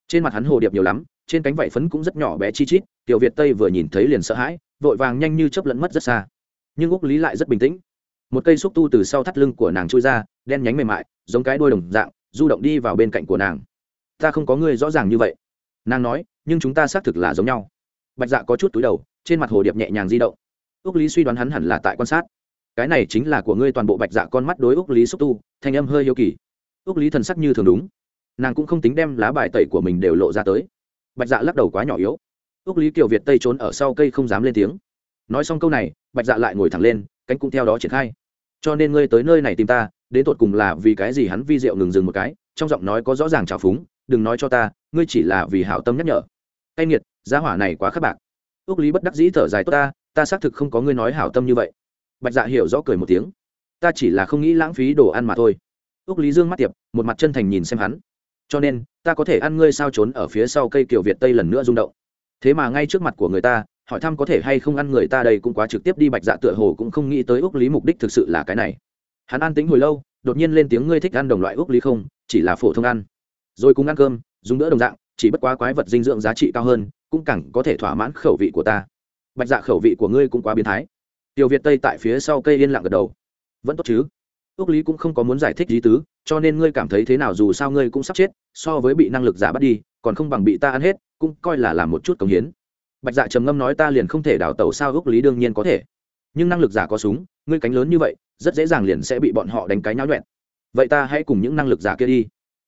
Trên mặt hắn hồ điệp nhiều lắm, trên cánh vảy phấn cũng rất nhỏ bé chi chít, tiểu việt tây vừa nhìn thấy liền sợ hãi, vội vàng nhanh như chớp lẫn mất rất xa. Nhưng úc lý lại rất bình tĩnh. Một cây xúc tu từ sau thắt lưng của nàng trôi ra, đen nhánh mềm mại, giống cái đuôi đồng dạng, du động đi vào bên cạnh của nàng. Ta không có ngươi rõ ràng như vậy. Nàng nói, nhưng chúng ta xác thực là giống nhau. Bạch dạ có chút túi đầu, trên mặt hồ điệp nhẹ nhàng di động. Ước lý suy đoán hắn hẳn là tại quan sát cái này chính là của ngươi toàn bộ bạch dạ con mắt đối úc lý xúc tu, thanh âm hơi yêu kỳ. Úc lý thần sắc như thường đúng. Nàng cũng không tính đem lá bài tẩy của mình đều lộ ra tới. Bạch dạ lắc đầu quá nhỏ yếu. Úc lý kiều việt tây trốn ở sau cây không dám lên tiếng. Nói xong câu này, bạch dạ lại ngồi thẳng lên, cánh cũng theo đó triển khai. Cho nên ngươi tới nơi này tìm ta, đến tột cùng là vì cái gì hắn vi diệu ngừng dừng một cái, trong giọng nói có rõ ràng trào phúng, đừng nói cho ta, ngươi chỉ là vì hảo tâm nhắc nhở. Cay nghiệt giá hỏa này quá khắc bạc. Ước lý bất đắc dĩ thở dài, tốt ta ta xác thực không có ngươi nói hảo tâm như vậy bạch dạ hiểu rõ cười một tiếng. Ta chỉ là không nghĩ lãng phí đồ ăn mà thôi. Ước lý dương mắt tiệp, một mặt chân thành nhìn xem hắn. Cho nên, ta có thể ăn ngươi sao trốn ở phía sau cây kiểu việt tây lần nữa rung động. Thế mà ngay trước mặt của người ta, hỏi thăm có thể hay không ăn người ta đây cũng quá trực tiếp đi, bạch dạ tựa hồ cũng không nghĩ tới ước lý mục đích thực sự là cái này. Hắn ăn tính hồi lâu, đột nhiên lên tiếng, ngươi thích ăn đồng loại ước lý không? Chỉ là phổ thông ăn. Rồi cùng ăn cơm, dùng đỡ đồng dạng, chỉ bất quá quái vật dinh dưỡng giá trị cao hơn, cũng cẳng có thể thỏa mãn khẩu vị của ta. Bạch dạ khẩu vị của ngươi cũng quá biến thái tiểu việt tây tại phía sau cây yên lặng gật đầu. Vẫn tốt chứ? Ước lý cũng không có muốn giải thích lý tứ, cho nên ngươi cảm thấy thế nào dù sao ngươi cũng sắp chết, so với bị năng lực giả bắt đi, còn không bằng bị ta ăn hết, cũng coi là làm một chút công hiến. Bạch dạ trầm ngâm nói ta liền không thể đào tẩu sao ước lý đương nhiên có thể. Nhưng năng lực giả có súng, ngươi cánh lớn như vậy, rất dễ dàng liền sẽ bị bọn họ đánh cái nháo nhuẹn. Vậy ta hãy cùng những năng lực giả kia đi.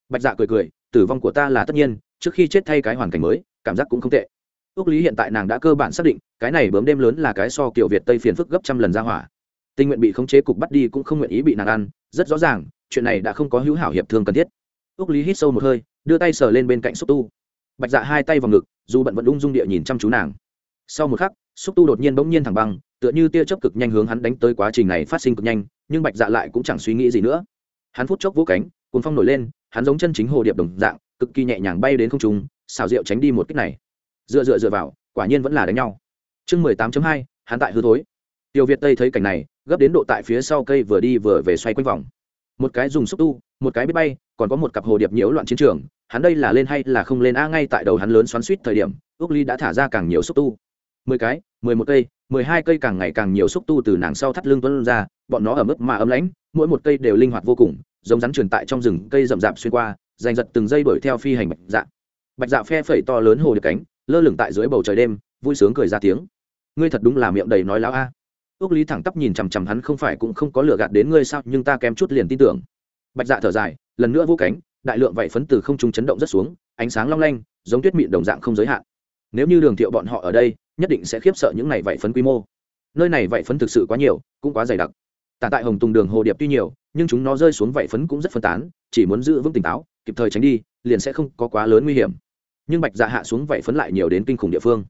Bạch dạ cười cười, tử vong của ta là tất nhiên, trước khi chết thay cái hoàn cảnh mới, cảm giác cũng không tệ ước lý hiện tại nàng đã cơ bản xác định, cái này bướm đêm lớn là cái so kiểu việt tây phiền phức gấp trăm lần ra hỏa. Tình nguyện bị khống chế cục bắt đi cũng không nguyện ý bị nàng ăn, rất rõ ràng, chuyện này đã không có hữu hảo hiệp thương cần thiết. Ước lý hít sâu một hơi, đưa tay sờ lên bên cạnh xúc tu. Bạch dạ hai tay vào ngực, dù bận vẫn ung dung địa nhìn chăm chú nàng. Sau một khắc, xúc tu đột nhiên bỗng nhiên thẳng băng, tựa như tia chớp cực nhanh hướng hắn đánh tới quá trình này phát sinh cực nhanh, nhưng bạch dạ lại cũng chẳng suy nghĩ gì nữa. Hắn phút chốc vỗ cánh cuốn phong nổi lên, hắn giống chân chính hồ điệp đồng dạng, cực kỳ nhẹ nhàng bay đến không trung xào rượu tránh đi một kích này dựa dựa dựa vào, quả nhiên vẫn là đánh nhau. Chương mười tám hai, hắn tại hư thối. Tiểu việt tây thấy cảnh này, gấp đến độ tại phía sau cây vừa đi vừa về xoay quanh vòng. Một cái dùng xúc tu, một cái biết bay, còn có một cặp hồ điệp nhiễu loạn chiến trường, hắn đây là lên hay là không lên a ngay tại đầu hắn lớn xoắn suýt thời điểm ước ly đã thả ra càng nhiều xúc tu. Mười cái, mười một cây, mười hai cây càng ngày càng nhiều xúc tu từ nàng sau thắt lưng tuân ra, bọn nó ở mức mà ấm lãnh, mỗi một cây đều linh hoạt vô cùng, giống rắn truyền tại trong rừng cây rậm rạp xuyên qua, giành giật từng dây đuổi theo phi hành bạch dạ. Bạch dạ phe phẩy to lớn hồ điệp cánh lơ lửng tại dưới bầu trời đêm, vui sướng cười ra tiếng. Ngươi thật đúng là miệng đầy nói láo a. Ước lý thẳng tắp nhìn chằm chằm hắn không phải cũng không có lựa gạt đến ngươi sao, nhưng ta kém chút liền tin tưởng. Bạch dạ thở dài, lần nữa vô cánh, đại lượng vậy phấn từ không trung chấn động rất xuống, ánh sáng long lanh, giống tuyết mịn đồng dạng không giới hạn. Nếu như đường thiệu bọn họ ở đây, nhất định sẽ khiếp sợ những này vậy phấn quy mô. Nơi này vậy phấn thực sự quá nhiều, cũng quá dày đặc. Tả tại hồng tùng đường hồ điệp tuy nhiều, nhưng chúng nó rơi xuống vậy phấn cũng rất phân tán, chỉ muốn giữ vững tỉnh táo, kịp thời tránh đi, liền sẽ không có quá lớn nguy hiểm nhưng bạch dạ hạ xuống vậy phấn lại nhiều đến kinh khủng địa phương.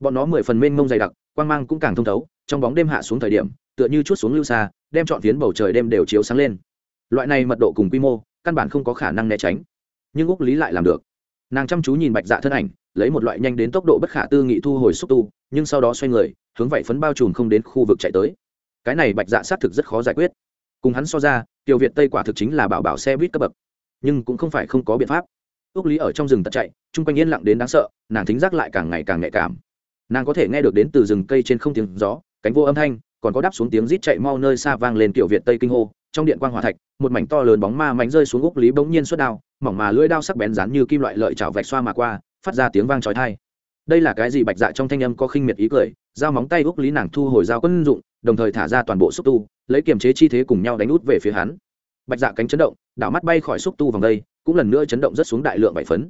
Bọn nó mười phần mênh mông dày đặc, quang mang cũng càng thông thấu, trong bóng đêm hạ xuống thời điểm, tựa như chút xuống lưu xa, đem chọn phiến bầu trời đêm đều chiếu sáng lên. Loại này mật độ cùng quy mô, căn bản không có khả năng né tránh. Nhưng úc lý lại làm được. Nàng chăm chú nhìn bạch dạ thân ảnh, lấy một loại nhanh đến tốc độ bất khả tư nghị thu hồi xúc tu, nhưng sau đó xoay người, hướng vậy phấn bao trùm không đến khu vực chạy tới. Cái này bạch dạ xác thực rất khó giải quyết. Cùng hắn so ra, tiểu việt tây quả thực chính là bảo bảo xe buýt cấp bậc. Nhưng cũng không phải không có biện pháp ước lý ở trong rừng tật chạy, chung quanh yên lặng đến đáng sợ, nàng thính giác lại càng ngày càng nhạy cảm. Nàng có thể nghe được đến từ rừng cây trên không tiếng gió, cánh vô âm thanh, còn có đáp xuống tiếng rít chạy mau nơi xa vang lên kiểu việt tây kinh hô, trong điện quang hòa thạch, một mảnh to lớn bóng ma mảnh rơi xuống úc lý bỗng nhiên xuất đao, mỏng mà lưỡi đao sắc bén rán như kim loại lợi chảo vạch xoa mà qua, phát ra tiếng vang trói thai đây là cái gì bạch dạ trong thanh âm có khinh miệt ý cười dao móng tay úc lý nàng thu hồi dao quân dụng, đồng thời thả ra toàn bộ xúc tu, lấy kiềm chế chi thế cùng nhau đánh út về phía hắn. Bạch dạ cánh chấn động, đảo mắt bay khỏi xúc tu vòng đây cũng lần nữa chấn động rất xuống đại lượng vải phấn.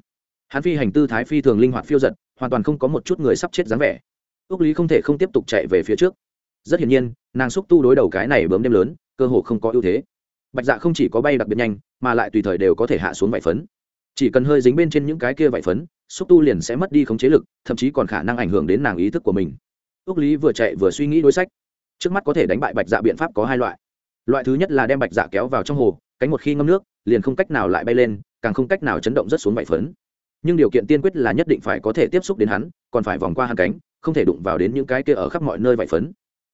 Hắn phi hành tư thái phi thường linh hoạt phiêu giật, hoàn toàn không có một chút người sắp chết dáng vẻ. Ước lý không thể không tiếp tục chạy về phía trước. Rất hiển nhiên, nàng xúc tu đối đầu cái này bướm đêm lớn, cơ hồ không có ưu thế. Bạch dạ không chỉ có bay đặc biệt nhanh, mà lại tùy thời đều có thể hạ xuống vải phấn. Chỉ cần hơi dính bên trên những cái kia vải phấn, xúc tu liền sẽ mất đi khống chế lực, thậm chí còn khả năng ảnh hưởng đến nàng ý thức của mình. Ước lý vừa chạy vừa suy nghĩ đối sách. Trước mắt có thể đánh bại bạch dạ biện pháp có hai loại. Loại thứ nhất là đem bạch dạ kéo vào trong hồ, cánh một khi ngâm nước liền không cách nào lại bay lên, càng không cách nào chấn động rất xuống vải phấn. Nhưng điều kiện tiên quyết là nhất định phải có thể tiếp xúc đến hắn, còn phải vòng qua hàn cánh, không thể đụng vào đến những cái kia ở khắp mọi nơi vải phấn.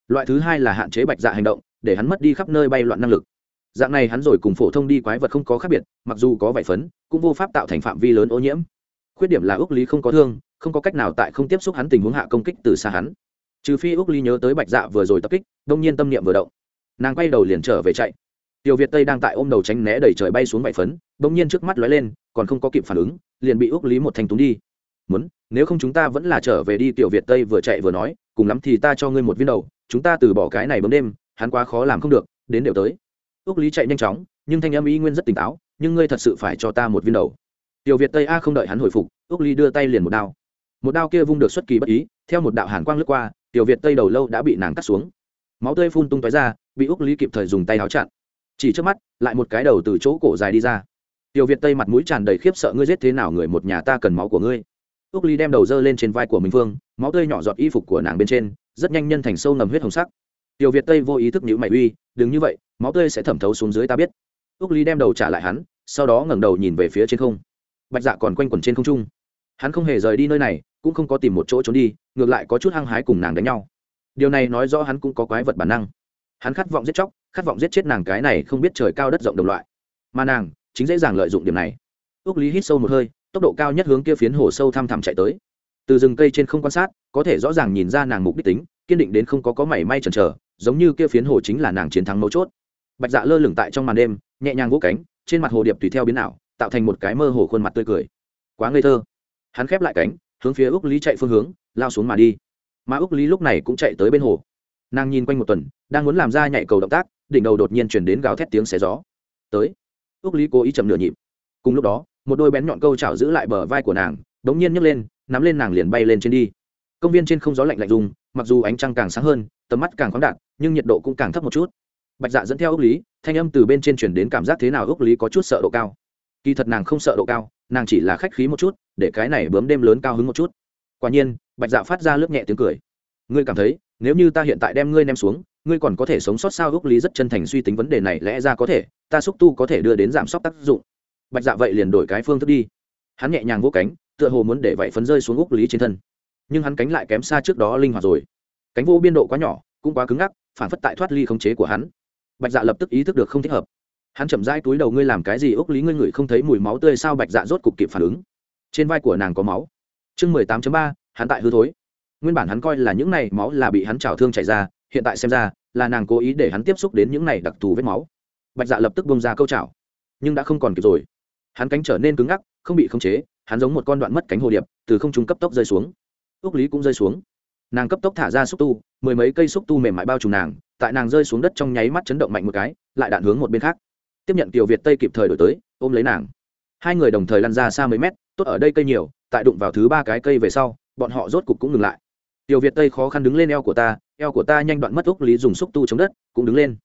Loại thứ hai là hạn chế bạch dạ hành động, để hắn mất đi khắp nơi bay loạn năng lực. Dạng này hắn rồi cùng phổ thông đi quái vật không có khác biệt, mặc dù có vải phấn, cũng vô pháp tạo thành phạm vi lớn ô nhiễm. Khuyết điểm là ước lý không có thương, không có cách nào tại không tiếp xúc hắn tình huống hạ công kích từ xa hắn. Trừ phi ước lý nhớ tới bạch dạ vừa rồi tập kích, đông nhiên tâm niệm vừa động. Nàng quay đầu liền trở về chạy tiểu việt tây đang tại ôm đầu tránh né đẩy trời bay xuống vải phấn, bỗng nhiên trước mắt lóe lên, còn không có kịp phản ứng, liền bị ước lý một thanh túng đi. Muốn, nếu không chúng ta vẫn là trở về đi, tiểu việt tây vừa chạy vừa nói, cùng lắm thì ta cho ngươi một viên đầu, chúng ta từ bỏ cái này bấm đêm, hắn quá khó làm không được, đến đều tới. Ước lý chạy nhanh chóng, nhưng thanh âm ý nguyên rất tỉnh táo, nhưng ngươi thật sự phải cho ta một viên đầu. Tiểu việt tây a không đợi hắn hồi phục ước lý đưa tay liền một đao. Một đao kia vung được xuất kỳ bất ý, theo một đạo hàn quang lướt qua, tiểu việt tây đầu lâu đã bị nàng cắt xuống. Máu tươi phun tung tói ra, bị úc lý kịp thời dùng tay áo chặn chỉ trước mắt, lại một cái đầu từ chỗ cổ dài đi ra. Tiểu việt tây mặt mũi tràn đầy khiếp sợ, ngươi giết thế nào người một nhà ta cần máu của ngươi. Úc ly đem đầu dơ lên trên vai của Minh phương máu tươi nhỏ giọt y phục của nàng bên trên, rất nhanh nhân thành sâu ngầm huyết hồng sắc. Tiểu việt tây vô ý thức nhữ mày, uy, đừng như vậy, máu tươi sẽ thẩm thấu xuống dưới ta biết. Úc ly đem đầu trả lại hắn, sau đó ngẩng đầu nhìn về phía trên không. Bạch dạ còn quanh quẩn trên không trung. Hắn không hề rời đi nơi này, cũng không có tìm một chỗ trốn đi, ngược lại có chút hăng hái cùng nàng đánh nhau. Điều này nói rõ hắn cũng có quái vật bản năng hắn khát vọng giết chóc, khát vọng giết chết nàng cái này không biết trời cao đất rộng đồng loại. Mà nàng, chính dễ dàng lợi dụng điểm này. Ước lý hít sâu một hơi, tốc độ cao nhất hướng kia phiến hồ sâu thăm thẳm chạy tới. Từ rừng cây trên không quan sát, có thể rõ ràng nhìn ra nàng mục đích tính, kiên định đến không có có mảy may chần chờ, giống như kia phiến hồ chính là nàng chiến thắng mấu chốt. Bạch dạ lơ lửng tại trong màn đêm, nhẹ nhàng vỗ cánh, trên mặt hồ điệp tùy theo biến ảo, tạo thành một cái mơ hồ khuôn mặt tươi cười. Quá ngây thơ. Hắn khép lại cánh, hướng phía úc lý chạy phương hướng, lao xuống mà đi. Mà úc lý lúc này cũng chạy tới bên hồ nàng nhìn quanh một tuần, đang muốn làm ra nhảy cầu động tác, đỉnh đầu đột nhiên chuyển đến gào thét tiếng xé gió. Tới. Ước lý cố ý chậm nửa nhịp. Cùng lúc đó, một đôi bén nhọn câu chảo giữ lại bờ vai của nàng đ n g nhiên nhấc lên, nắm lên nàng liền bay lên trên đi. Công viên trên không gió lạnh lạnh dùng mặc dù ánh trăng càng sáng hơn, tầm mắt càng khoáng đạt, nhưng nhiệt độ cũng càng thấp một chút. Bạch dạ dẫn theo ước lý, thanh âm từ bên trên chuyển đến cảm giác thế nào ước lý có chút sợ độ cao. Kỳ thật nàng không sợ độ cao, nàng chỉ là khách khí một chút, để cái này bướm đêm lớn cao hứng một chút. Quả nhiên, bạch dạ phát ra lướt nhẹ tiếng cười. Ngươi cảm thấy nếu như ta hiện tại đem ngươi ném xuống, ngươi còn có thể sống sót sao? Gốc lý rất chân thành suy tính vấn đề này, lẽ ra có thể, ta xúc tu có thể đưa đến giảm sốc tác dụng. Bạch dạ vậy liền đổi cái phương thức đi. Hắn nhẹ nhàng vỗ cánh, tựa hồ muốn để vậy phấn rơi xuống gốc lý trên thân. Nhưng hắn cánh lại kém xa trước đó linh hoạt rồi. Cánh vô biên độ quá nhỏ, cũng quá cứng ngắc, phản phất tại thoát ly khống chế của hắn. Bạch dạ lập tức ý thức được không thích hợp. Hắn chậm rãi túi đầu, ngươi làm cái gì? Ốc lý ngươi ngửi không thấy mùi máu tươi sao? Bạch dạ rốt cục kịp phản ứng. Trên vai của nàng có máu. Chương mười tám ba, hắn tại hư thối nguyên bản hắn coi là những này máu là bị hắn trào thương chảy ra, hiện tại xem ra, là nàng cố ý để hắn tiếp xúc đến những này đặc thù vết máu. Bạch dạ lập tức bông ra câu chảo nhưng đã không còn kịp rồi. Hắn cánh trở nên cứng ngắc, không bị khống chế, hắn giống một con đoạn mất cánh hồ điệp, từ không trung cấp tốc rơi xuống. Ước lý cũng rơi xuống. Nàng cấp tốc thả ra xúc tu, mười mấy cây xúc tu mềm mại bao trùm nàng, tại nàng rơi xuống đất trong nháy mắt chấn động mạnh một cái, lại đạn hướng một bên khác. Tiếp nhận tiểu việt tây kịp thời đổi tới, ôm lấy nàng. Hai người đồng thời lăn ra xa mấy mét, tốt ở đây cây nhiều, tại đụng vào thứ ba cái cây về sau, bọn họ rốt cục cũng ngừng lại tiểu việt tây khó khăn đứng lên eo của ta, eo của ta nhanh đoạn mất úc lý dùng xúc tu chống đất, cũng đứng lên.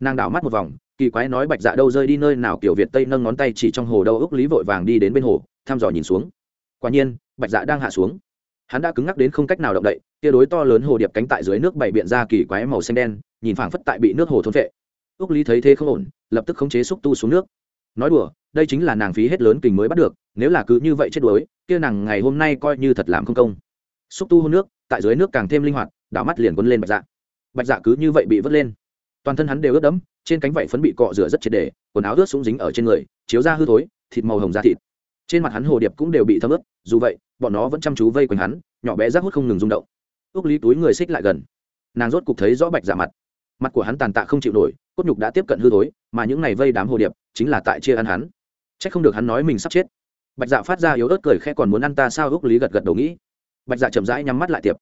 Nàng đảo mắt một vòng, kỳ quái nói bạch dạ đâu rơi đi nơi nào, tiểu việt tây nâng ngón tay chỉ trong hồ đâu úc lý vội vàng đi đến bên hồ, thăm dò nhìn xuống. Quả nhiên, bạch dạ đang hạ xuống. Hắn đã cứng ngắc đến không cách nào động đậy, tia đối to lớn hồ điệp cánh tại dưới nước bày biện ra kỳ quái màu xanh đen, nhìn phảng phất tại bị nước hồ thôn vệ. Úc lý thấy thế không ổn, lập tức khống chế xúc tu xuống nước. Nói đùa, đây chính là nàng phí hết lớn kình mới bắt được, nếu là cứ như vậy chết đuối, kia nàng ngày hôm nay coi như thật làm không công xúc tu hôn nước, tại dưới nước càng thêm linh hoạt, đảo mắt liền quấn lên bạch dạ. Bạch dạ cứ như vậy bị vớt lên. Toàn thân hắn đều ướt đẫm, trên cánh vảy phấn bị cọ rửa rất triệt đề quần áo ướt súng dính ở trên người, chiếu ra hư thối, thịt màu hồng da thịt. Trên mặt hắn hồ điệp cũng đều bị thấm ướt, dù vậy, bọn nó vẫn chăm chú vây quanh hắn, nhỏ bé rác hút không ngừng rung động. Ước lý túi người xích lại gần. Nàng rốt cục thấy rõ bạch dạ mặt. Mặt của hắn tàn tạ không chịu nổi, cốt nhục đã tiếp cận hư thối, mà những ngày vây đám hồ điệp chính là tại chia ăn hắn. C h ắ c không được hắn nói mình sắp chết. Bạch dạ phát ra yếu ớt cười khẽ còn muốn ăn ta sao ước lý gật gật đầu nghĩ bạch dạ chậm rãi nhắm mắt lại tiệp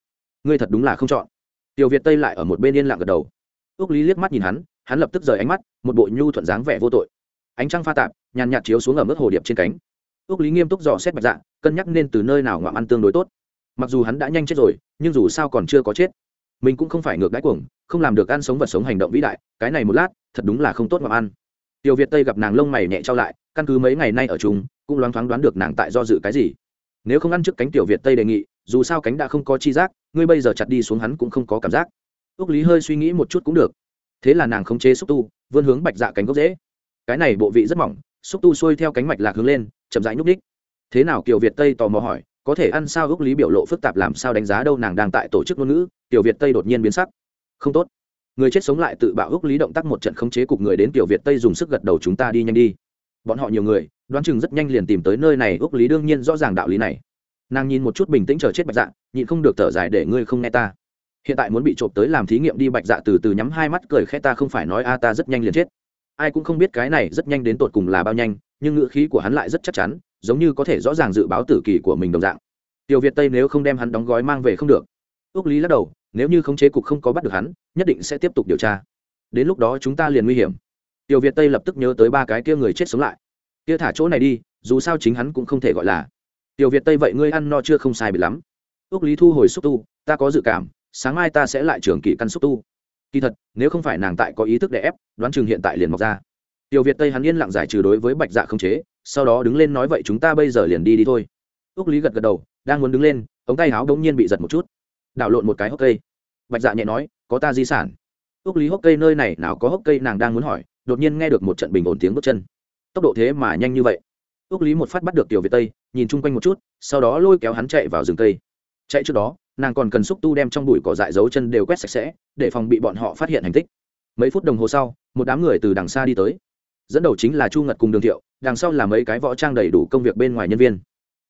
ngươi thật đúng là không chọn tiểu việt tây lại ở một bên yên lặng gật đầu ước lý liếc mắt nhìn hắn hắn lập tức rời ánh mắt một bộ nhu thuận dáng vẻ vô tội ánh trăng pha tạp nhàn nhạt chiếu xuống ở mức hồ điệp trên cánh ước lý nghiêm túc dò xét bạch dạ cân nhắc nên từ nơi nào ngoạm ăn tương đối tốt mặc dù hắn đã nhanh chết rồi nhưng dù sao còn chưa có chết mình cũng không phải ngược đáy cuồng không làm được ăn sống vật sống hành động vĩ đại cái này một lát thật đúng là không tốt ngoạm ăn tiểu việt tây gặp nàng lông mày nhẹ trao lại căn cứ mấy ngày nay ở chung cũng loáng thoáng đoán được nàng tại do dự cái gì nếu không ăn trước cánh tiểu việt tây đề nghị dù sao cánh đã không có chi giác, ngươi bây giờ chặt đi xuống hắn cũng không có cảm giác. Ước lý hơi suy nghĩ một chút cũng được. Thế là nàng không chế xúc tu, vươn hướng bạch dạ cánh gốc dễ. Cái này bộ vị rất mỏng, xúc tu xuôi theo cánh mạch lạc hướng lên, chậm rãi nhúc đích thế nào kiều việt tây tò mò hỏi, có thể ăn sao? Ước lý biểu lộ phức tạp làm sao đánh giá đâu nàng đang tại tổ chức ngôn ngữ tiểu việt tây đột nhiên biến sắc. Không tốt. Người chết sống lại tự bạo ước lý động tác một trận khống chế cục người đến tiểu việt tây dùng sức gật đầu chúng ta đi nhanh đi. Bọn họ nhiều người, đoán chừng rất nhanh liền tìm tới nơi này ước lý đương nhiên rõ ràng đạo lý này nàng nhìn một chút bình tĩnh chờ chết bạch dạ nhịn không được thở dài để ngươi không nghe ta. Hiện tại muốn bị trộm tới làm thí nghiệm đi bạch dạ từ từ nhắm hai mắt cười khẽ ta không phải nói a à, ta rất nhanh liền chết. Ai cũng không biết cái này rất nhanh đến tột cùng là bao nhanh, nhưng ngữ khí của hắn lại rất chắc chắn, giống như có thể rõ ràng dự báo tử kỳ của mình đồng dạng. Tiểu việt tây nếu không đem hắn đóng gói mang về không được. Ước lý lắc đầu, nếu như khống chế cục không có bắt được hắn, nhất định sẽ tiếp tục điều tra. Đến lúc đó chúng ta liền nguy hiểm. Tiểu việt tây lập tức nhớ tới ba cái kia người chết sống lại. Kia thả chỗ này đi, dù sao chính hắn cũng không thể gọi là tiểu việt tây vậy ngươi ăn no chưa không sai bị lắm. Ước lý thu hồi xúc tu, ta có dự cảm, sáng mai ta sẽ lại trưởng kỳ căn xúc tu. Kỳ thật, nếu không phải nàng tại có ý thức để ép, đoán chừng hiện tại liền mọc ra. Tiểu việt tây hắn yên lặng giải trừ đối với bạch dạ không chế, sau đó đứng lên nói vậy chúng ta bây giờ liền đi đi thôi. Ước lý gật gật đầu, đang muốn đứng lên, ống tay áo đống nhiên bị giật một chút. Đảo lộn một cái hốc cây. Bạch dạ nhẹ nói, có ta di sản. Ước lý hốc cây nơi này nào có hốc cây nàng đang muốn hỏi, đột nhiên nghe được một trận bình ổn tiếng bước chân. Tốc độ thế mà nhanh như vậy ước lý một phát bắt được tiểu việt tây, nhìn chung quanh một chút, sau đó lôi kéo hắn chạy vào rừng cây. Chạy trước đó, nàng còn cần xúc tu đem trong bụi cỏ dại dấu chân đều quét sạch sẽ, để phòng bị bọn họ phát hiện hành tích. Mấy phút đồng hồ sau, một đám người từ đằng xa đi tới. Dẫn đầu chính là chu ngật cùng đường thiệu, đằng sau là mấy cái võ trang đầy đủ công việc bên ngoài nhân viên.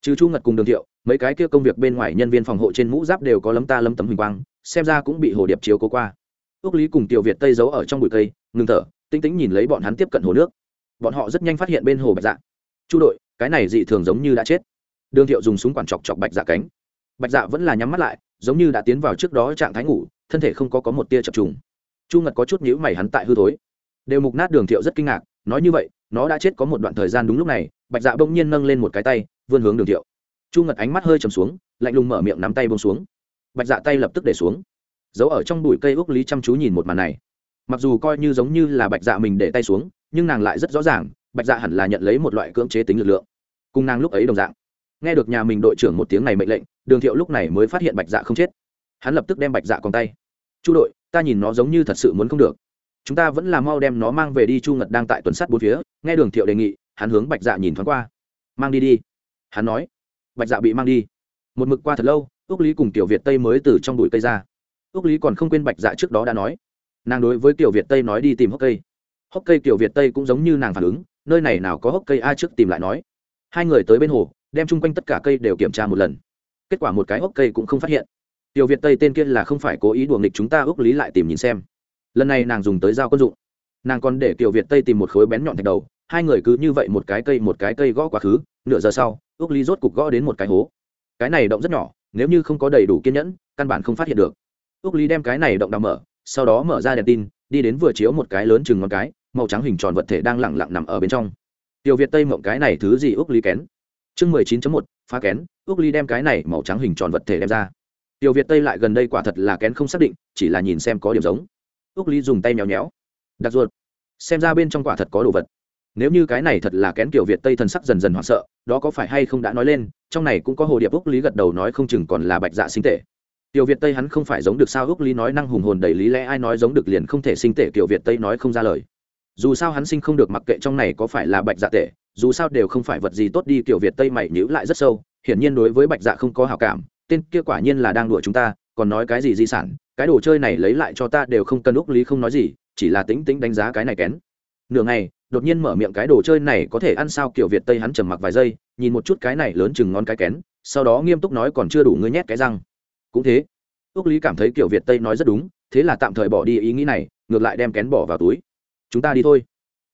Trừ chu ngật cùng đường thiệu, mấy cái kia công việc bên ngoài nhân viên phòng hộ trên mũ giáp đều có lấm ta lấm tấm hình quang, xem ra cũng bị hồ điệp chiếu cố qua. Ước lý cùng tiểu việt tây giấu ở trong bụi cây, ngừng thở, tinh tĩnh nhìn lấy bọn hắn tiếp cận hồ nước. Bọn họ rất nhanh phát hiện bên hồ bạch dạ chu đội, cái này dị thường giống như đã chết. Đường thiệu dùng súng quản chọc chọc bạch dạ cánh. Bạch dạ vẫn là nhắm mắt lại, giống như đã tiến vào trước đó trạng thái ngủ, thân thể không có có một tia chập trùng. Chu ngật có chút nhữ mày hắn tại hư thối. Đều mục nát đường thiệu rất kinh ngạc, nói như vậy, nó đã chết có một đoạn thời gian đúng lúc này, bạch dạ bỗng nhiên nâng lên một cái tay, vươn hướng đường thiệu. Chu ngật ánh mắt hơi trầm xuống, lạnh lùng mở miệng nắm tay bông xuống. Bạch dạ tay lập tức để xuống. Giấu ở trong bụi cây úc lý chăm chú nhìn một màn này. Mặc dù coi như giống như là bạch dạ mình để tay xuống, nhưng nàng lại rất rõ ràng bạch dạ hẳn là nhận lấy một loại cưỡng chế tính lực lượng cùng nàng lúc ấy đồng dạng nghe được nhà mình đội trưởng một tiếng này mệnh lệnh đường thiệu lúc này mới phát hiện bạch dạ không chết hắn lập tức đem bạch dạ còn tay chu đội ta nhìn nó giống như thật sự muốn không được chúng ta vẫn là mau đem nó mang về đi chu ngật đang tại tuần sát bốn phía nghe đường thiệu đề nghị hắn hướng bạch dạ nhìn thoáng qua mang đi đi hắn nói bạch dạ bị mang đi một mực qua thật lâu ước lý cùng tiểu việt tây mới từ trong bụi cây ra ước lý còn không quên bạch dạ trước đó đã nói nàng đối với tiểu việt tây nói đi tìm hốc cây hốc cây tiểu việt tây cũng giống như nàng phản ứng nơi này nào có hốc cây ai trước tìm lại nói. Hai người tới bên hồ, đem chung quanh tất cả cây đều kiểm tra một lần. Kết quả một cái hốc cây cũng không phát hiện. Tiểu việt tây tên kia là không phải cố ý đùa nghịch chúng ta ước lý lại tìm nhìn xem. Lần này nàng dùng tới dao quân dụng. Nàng còn để tiểu việt tây tìm một khối bén nhọn thạch đầu, hai người cứ như vậy một cái cây một cái cây gõ quá khứ, nửa giờ sau, ước lý rốt cục gõ đến một cái hố. Cái này động rất nhỏ, nếu như không có đầy đủ kiên nhẫn, căn bản không phát hiện được. Ước lý đem cái này động đào mở, sau đó mở ra đèn tin, đi đến vừa chiếu một cái lớn chừng ngón cái màu trắng hình tròn vật thể đang lẳng lặng nằm ở bên trong. Tiểu việt tây mộng cái này thứ gì ước lý kén? Chương mười chín một, phá kén. Ước ly đem cái này màu trắng hình tròn vật thể đem ra. Tiểu việt tây lại gần đây quả thật là kén không xác định, chỉ là nhìn xem có điểm giống. Ước ly dùng tay nhéo nhéo. đặt ruột. Xem ra bên trong quả thật có đồ vật. Nếu như cái này thật là kén kiểu việt tây thần sắc dần dần hoảng sợ, đó có phải hay không đã nói lên, trong này cũng có hồ điệp úc lý gật đầu nói không chừng còn là bạch dạ sinh tể tiểu việt tây hắn không phải giống được sao úc lý nói năng hùng hồn đầy lý lẽ, ai nói giống được liền không thể sinh tể kiểu việt tây nói không ra lời dù sao hắn sinh không được mặc kệ trong này có phải là bạch dạ tệ dù sao đều không phải vật gì tốt đi, kiểu việt tây mày nhữ lại rất sâu, hiển nhiên đối với bạch dạ không có hào cảm, tên kia quả nhiên là đang đùa chúng ta, còn nói cái gì di sản, cái đồ chơi này lấy lại cho ta đều không cần úc lý không nói gì, chỉ là tính tính đánh giá cái này kén. Nửa ngày, đột nhiên mở miệng cái đồ chơi này có thể ăn sao, kiểu việt tây hắn trầm mặc vài giây, nhìn một chút cái này lớn chừng ngón cái kén, sau đó nghiêm túc nói còn chưa đủ ngươi nhét cái răng. Cũng thế ước lý cảm thấy kiểu việt tây nói rất đúng, thế là tạm thời bỏ đi ý nghĩ này, ngược lại đem kén bỏ vào túi chúng ta đi thôi.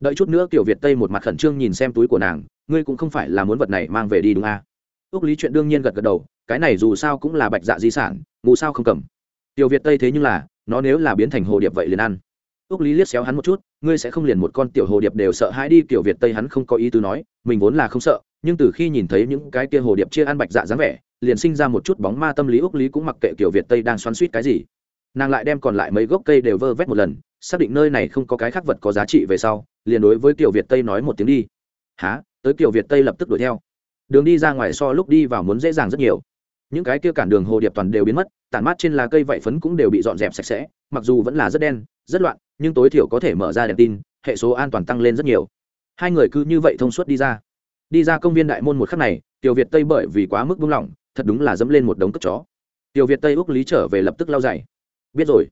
Đợi chút nữa kiểu việt tây một mặt khẩn trương nhìn xem túi của nàng, ngươi cũng không phải là muốn vật này mang về đi đúng à? ước lý chuyện đương nhiên gật gật đầu, cái này dù sao cũng là bạch dạ di sản ngụ sao không cầm. Tiểu việt tây thế nhưng là, nó nếu là biến thành hồ điệp vậy liền ăn. Ước lý liếc xéo hắn một chút, ngươi sẽ không liền một con tiểu hồ điệp đều sợ hãi đi, tiểu việt tây hắn không có ý tứ nói, mình vốn là không sợ, nhưng từ khi nhìn thấy những cái kia hồ điệp chia ăn bạch dạ dáng vẻ, liền sinh ra một chút bóng ma tâm lý ước lý cũng mặc kệ tiểu việt tây đang xoắn suýt cái gì. Nàng lại đem còn lại mấy gốc cây đều vơ vét một lần xác định nơi này không có cái khác vật có giá trị về sau, liền đối với kiểu việt tây nói một tiếng đi. Há tới kiểu việt tây lập tức đuổi theo. Đường đi ra ngoài so lúc đi vào muốn dễ dàng rất nhiều. Những cái kia cản đường hồ điệp toàn đều biến mất, tản mát trên lá cây vảy phấn cũng đều bị dọn dẹp sạch sẽ, mặc dù vẫn là rất đen, rất loạn, nhưng tối thiểu có thể mở ra đèn tin, hệ số an toàn tăng lên rất nhiều. Hai người cứ như vậy thông suốt đi ra. Đi ra công viên đại môn một khắc này, tiểu việt tây bởi vì quá mức buông lỏng, thật đúng là dẫm lên một đống cất chó. Tiểu việt tây úc lý trở về lập tức lau dày biết rồi.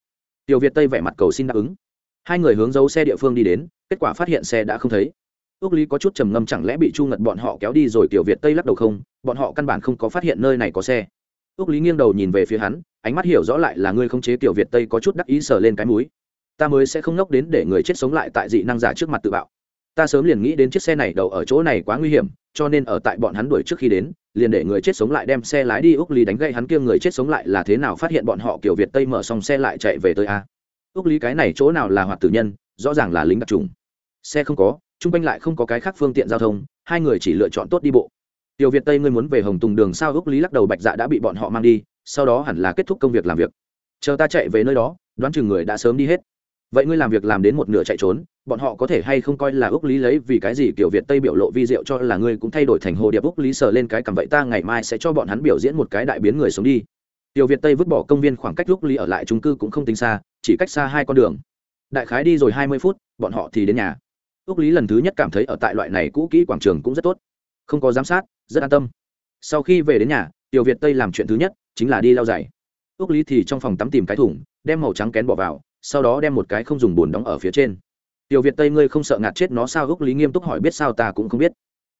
Tiểu việt tây vẻ mặt cầu xin đáp ứng hai người hướng dấu xe địa phương đi đến, kết quả phát hiện xe đã không thấy. Ước lý có chút trầm ngâm chẳng lẽ bị chu ngật bọn họ kéo đi rồi tiểu việt tây lắc đầu không? Bọn họ căn bản không có phát hiện nơi này có xe. Ước lý nghiêng đầu nhìn về phía hắn, ánh mắt hiểu rõ lại là ngươi không chế tiểu việt tây có chút đắc ý sờ lên cái múi ta mới sẽ không ngốc đến để người chết sống lại tại dị năng giả trước mặt tự bạo. Ta sớm liền nghĩ đến chiếc xe này đậu ở chỗ này quá nguy hiểm, cho nên ở tại bọn hắn đuổi trước khi đến, liền để người chết sống lại đem xe lái đi. Úc lý đánh gây hắn kia người chết sống lại là thế nào phát hiện bọn họ kiểu việt tây mở xong xe lại chạy về tới a. Ước lý cái này chỗ nào là hoạt tử nhân, rõ ràng là lính đặc trùng. Xe không có, chung quanh lại không có cái khác phương tiện giao thông, hai người chỉ lựa chọn tốt đi bộ. Tiểu việt tây ngươi muốn về hồng tùng đường sao Ước lý lắc đầu bạch dạ đã bị bọn họ mang đi, sau đó hẳn là kết thúc công việc làm việc. Chờ ta chạy về nơi đó, đoán chừng người đã sớm đi hết. Vậy ngươi làm việc làm đến một nửa chạy trốn, bọn họ có thể hay không coi là Ước lý lấy vì cái gì kiểu việt tây biểu lộ vi diệu cho là ngươi cũng thay đổi thành hồ điệp Ước lý sờ lên cái cầm vậy ta ngày mai sẽ cho bọn hắn biểu diễn một cái đại biến người sống đi tiểu việt tây vứt bỏ công viên khoảng cách lúc lý ở lại trung cư cũng không tính xa, chỉ cách xa hai con đường. Đại khái đi rồi hai mươi phút, bọn họ thì đến nhà. Úc lý lần thứ nhất cảm thấy ở tại loại này cũ kỹ quảng trường cũng rất tốt. Không có giám sát, rất an tâm. Sau khi về đến nhà, tiểu việt tây làm chuyện thứ nhất, chính là đi lau giày. Úc lý thì trong phòng tắm tìm cái thùng, đem màu trắng kén bỏ vào, sau đó đem một cái không dùng bồn đóng ở phía trên. Tiểu việt tây, ngươi không sợ ngạt chết nó sao? Úc lý nghiêm túc hỏi, biết sao ta cũng không biết.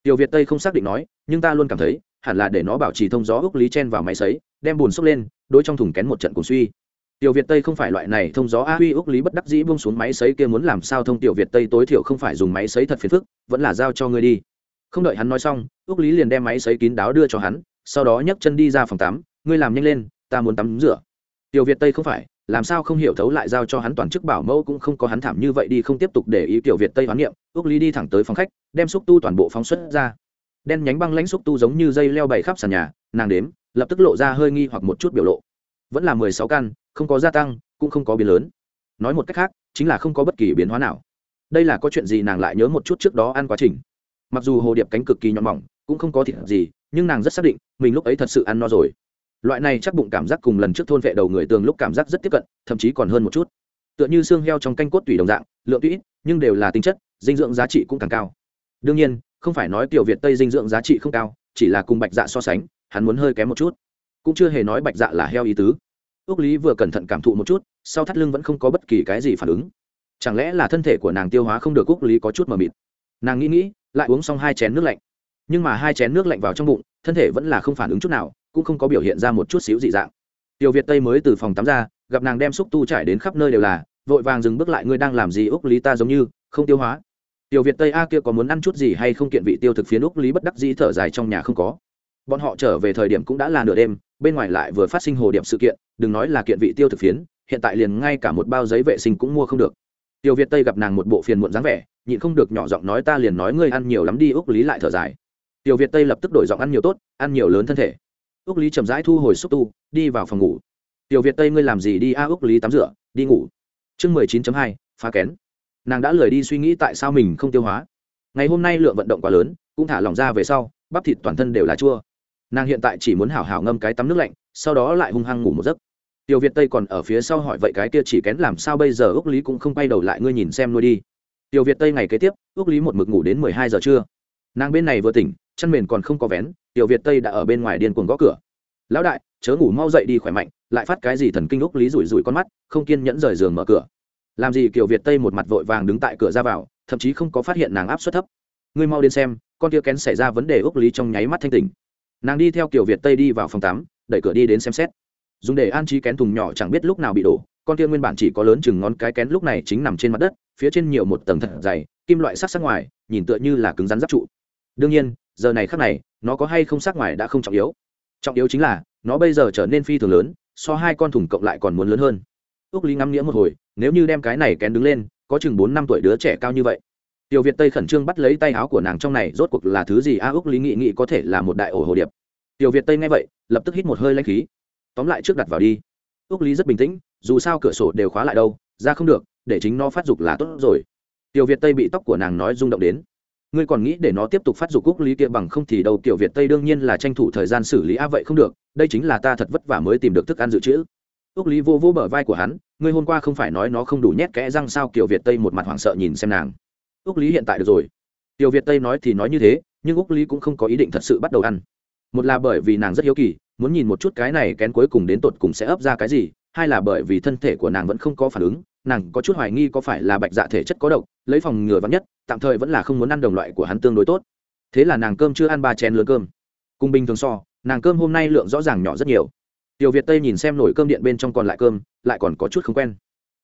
Tiểu việt tây không xác định nói, nhưng ta luôn cảm thấy hẳn là để nó bảo trì thông gió úc lý chen vào máy sấy, đem bùn xốc lên đôi trong thùng kén một trận cùng suy. Tiểu việt tây không phải loại này, thông gió a huy úc lý bất đắc dĩ buông xuống máy sấy kia muốn làm sao thông tiểu việt tây tối thiểu không phải dùng máy sấy thật phiền phức, vẫn là giao cho ngươi đi. Không đợi hắn nói xong úc lý liền đem máy sấy kín đáo đưa cho hắn, sau đó nhấc chân đi ra phòng tắm, ngươi làm nhanh lên, ta muốn tắm rửa. Tiểu việt tây không phải, làm sao không hiểu thấu lại giao cho hắn toàn chức bảo mẫu cũng không có hắn thảm như vậy đi không tiếp tục để ý tiểu việt tây hoán niệm, ước lý đi thẳng tới phòng khách, đem xúc tu toàn bộ phóng xuất ra đen nhánh băng lãnh xúc tu giống như dây leo bày khắp sàn nhà, nàng đếm, lập tức lộ ra hơi nghi hoặc một chút biểu lộ. Vẫn là mười sáu căn, không có gia tăng, cũng không có biến lớn. Nói một cách khác, chính là không có bất kỳ biến hóa nào. Đây là có chuyện gì nàng lại nhớ một chút trước đó ăn quá trình. Mặc dù hồ điệp cánh cực kỳ nhọn mỏng, cũng không có thịt gì, nhưng nàng rất xác định, mình lúc ấy thật sự ăn no rồi. Loại này chắc bụng cảm giác cùng lần trước thôn vệ đầu người tường lúc cảm giác rất tiếp cận, thậm chí còn hơn một chút. Tựa như xương heo trong canh cốt tủy đồng dạng, lượng tủy nhưng đều là tính chất, dinh dưỡng giá trị cũng càng cao. Đương nhiên không phải nói tiểu việt tây dinh dưỡng giá trị không cao, chỉ là cùng bạch dạ so sánh, hắn muốn hơi kém một chút. Cũng chưa hề nói bạch dạ là heo ý tứ. Ước lý vừa cẩn thận cảm thụ một chút, sau thắt lưng vẫn không có bất kỳ cái gì phản ứng. Chẳng lẽ là thân thể của nàng tiêu hóa không được ước lý có chút mờ mịt? Nàng nghĩ nghĩ, lại uống xong hai chén nước lạnh. Nhưng mà hai chén nước lạnh vào trong bụng, thân thể vẫn là không phản ứng chút nào, cũng không có biểu hiện ra một chút xíu dị dạng. Tiểu việt tây mới từ phòng tắm ra, gặp nàng đem xúc tu trải đến khắp nơi đều là, vội vàng dừng bước lại, ngươi đang làm gì úc lý ta giống như, không tiêu hóa? Tiểu việt tây a kia có muốn ăn chút gì hay không kiện vị tiêu thực phiến úc lý bất đắc dĩ thở dài trong nhà không có. Bọn họ trở về thời điểm cũng đã là nửa đêm, bên ngoài lại vừa phát sinh hồ điểm sự kiện, đừng nói là kiện vị tiêu thực phiến, hiện tại liền ngay cả một bao giấy vệ sinh cũng mua không được. Tiểu việt tây gặp nàng một bộ phiền muộn dáng vẻ, nhịn không được nhỏ giọng nói ta liền nói ngươi ăn nhiều lắm đi, úc lý lại thở dài. Tiểu việt tây lập tức đổi giọng ăn nhiều tốt, ăn nhiều lớn thân thể. Úc lý chậm rãi thu hồi xúc tu, đi vào phòng ngủ. Tiểu việt tây ngươi làm gì đi a, úc lý tắm rửa, đi ngủ. Chương mười chín hai, phá kén nàng đã lười đi suy nghĩ tại sao mình không tiêu hóa. Ngày hôm nay lượng vận động quá lớn, cũng thả lỏng ra về sau, bắp thịt toàn thân đều là chua. Nàng hiện tại chỉ muốn hảo hảo ngâm cái tắm nước lạnh, sau đó lại hung hăng ngủ một giấc. Tiểu việt tây còn ở phía sau hỏi vậy cái kia chỉ kén làm sao bây giờ ước lý cũng không quay đầu lại, ngươi nhìn xem nuôi đi. Tiểu việt tây ngày kế tiếp ước lý một mực ngủ đến mười hai giờ trưa. Nàng bên này vừa tỉnh chăn mền còn không có vén, tiểu việt tây đã ở bên ngoài điên cuồng gõ cửa. Lão đại, chớ ngủ mau dậy đi khỏe mạnh, lại phát cái gì thần kinh? Úc lý rủi rủi con mắt, không kiên nhẫn rời giường mở cửa làm gì kiều việt tây một mặt vội vàng đứng tại cửa ra vào, thậm chí không có phát hiện nàng áp suất thấp. Ngươi mau đến xem, con kia kén xảy ra vấn đề ước lý trong nháy mắt thanh tỉnh. Nàng đi theo kiều việt tây đi vào phòng tắm, đẩy cửa đi đến xem xét. Dùng để an trí kén thùng nhỏ chẳng biết lúc nào bị đổ, con kia nguyên bản chỉ có lớn chừng ngón cái kén lúc này chính nằm trên mặt đất, phía trên nhiều một tầng thật dày, kim loại sắc sắc ngoài, nhìn tựa như là cứng rắn giáp trụ. Đương nhiên, giờ này khác này, nó có hay không sắc ngoài đã không trọng yếu. Trọng yếu chính là, nó bây giờ trở nên phi thường lớn, so hai con thùng cộng lại còn muốn lớn hơn ước lý ngắm nghĩa một hồi, nếu như đem cái này kén đứng lên, có chừng bốn năm tuổi đứa trẻ cao như vậy. Tiểu việt tây khẩn trương bắt lấy tay áo của nàng trong này, rốt cuộc là thứ gì? A ước lý nghị nghị có thể là một đại ổ hồ điệp. Tiểu việt tây nghe vậy, lập tức hít một hơi lanh khí. Tóm lại trước đặt vào đi. Ước lý rất bình tĩnh, dù sao cửa sổ đều khóa lại đâu, ra không được, để chính nó phát dục là tốt rồi. Tiểu việt tây bị tóc của nàng nói rung động đến. Ngươi còn nghĩ để nó tiếp tục phát dục cúc lý kia bằng không thì đâu? Tiểu việt tây đương nhiên là tranh thủ thời gian xử lý. A, vậy không được, đây chính là ta thật vất vả mới tìm được thức ăn dự trữ úc lý vô vô bờ vai của hắn, ngươi hôm qua không phải nói nó không đủ nhét kẽ răng sao? Kiều việt tây một mặt hoảng sợ nhìn xem nàng. Úc lý hiện tại được rồi. Kiều việt tây nói thì nói như thế, nhưng úc lý cũng không có ý định thật sự bắt đầu ăn. Một là bởi vì nàng rất hiếu kỳ, muốn nhìn một chút cái này kén cuối cùng đến tột cùng sẽ ấp ra cái gì, hai là bởi vì thân thể của nàng vẫn không có phản ứng, nàng có chút hoài nghi có phải là bạch dạ thể chất có độc, lấy phòng ngừa vắng nhất, tạm thời vẫn là không muốn ăn đồng loại của hắn tương đối tốt. Thế là nàng cơm chưa ăn ba chén lớn cơm. Cùng bình thường so, nàng cơm hôm nay lượng rõ ràng nhỏ rất nhiều tiểu việt tây nhìn xem nổi cơm điện bên trong còn lại cơm, lại còn có chút không quen.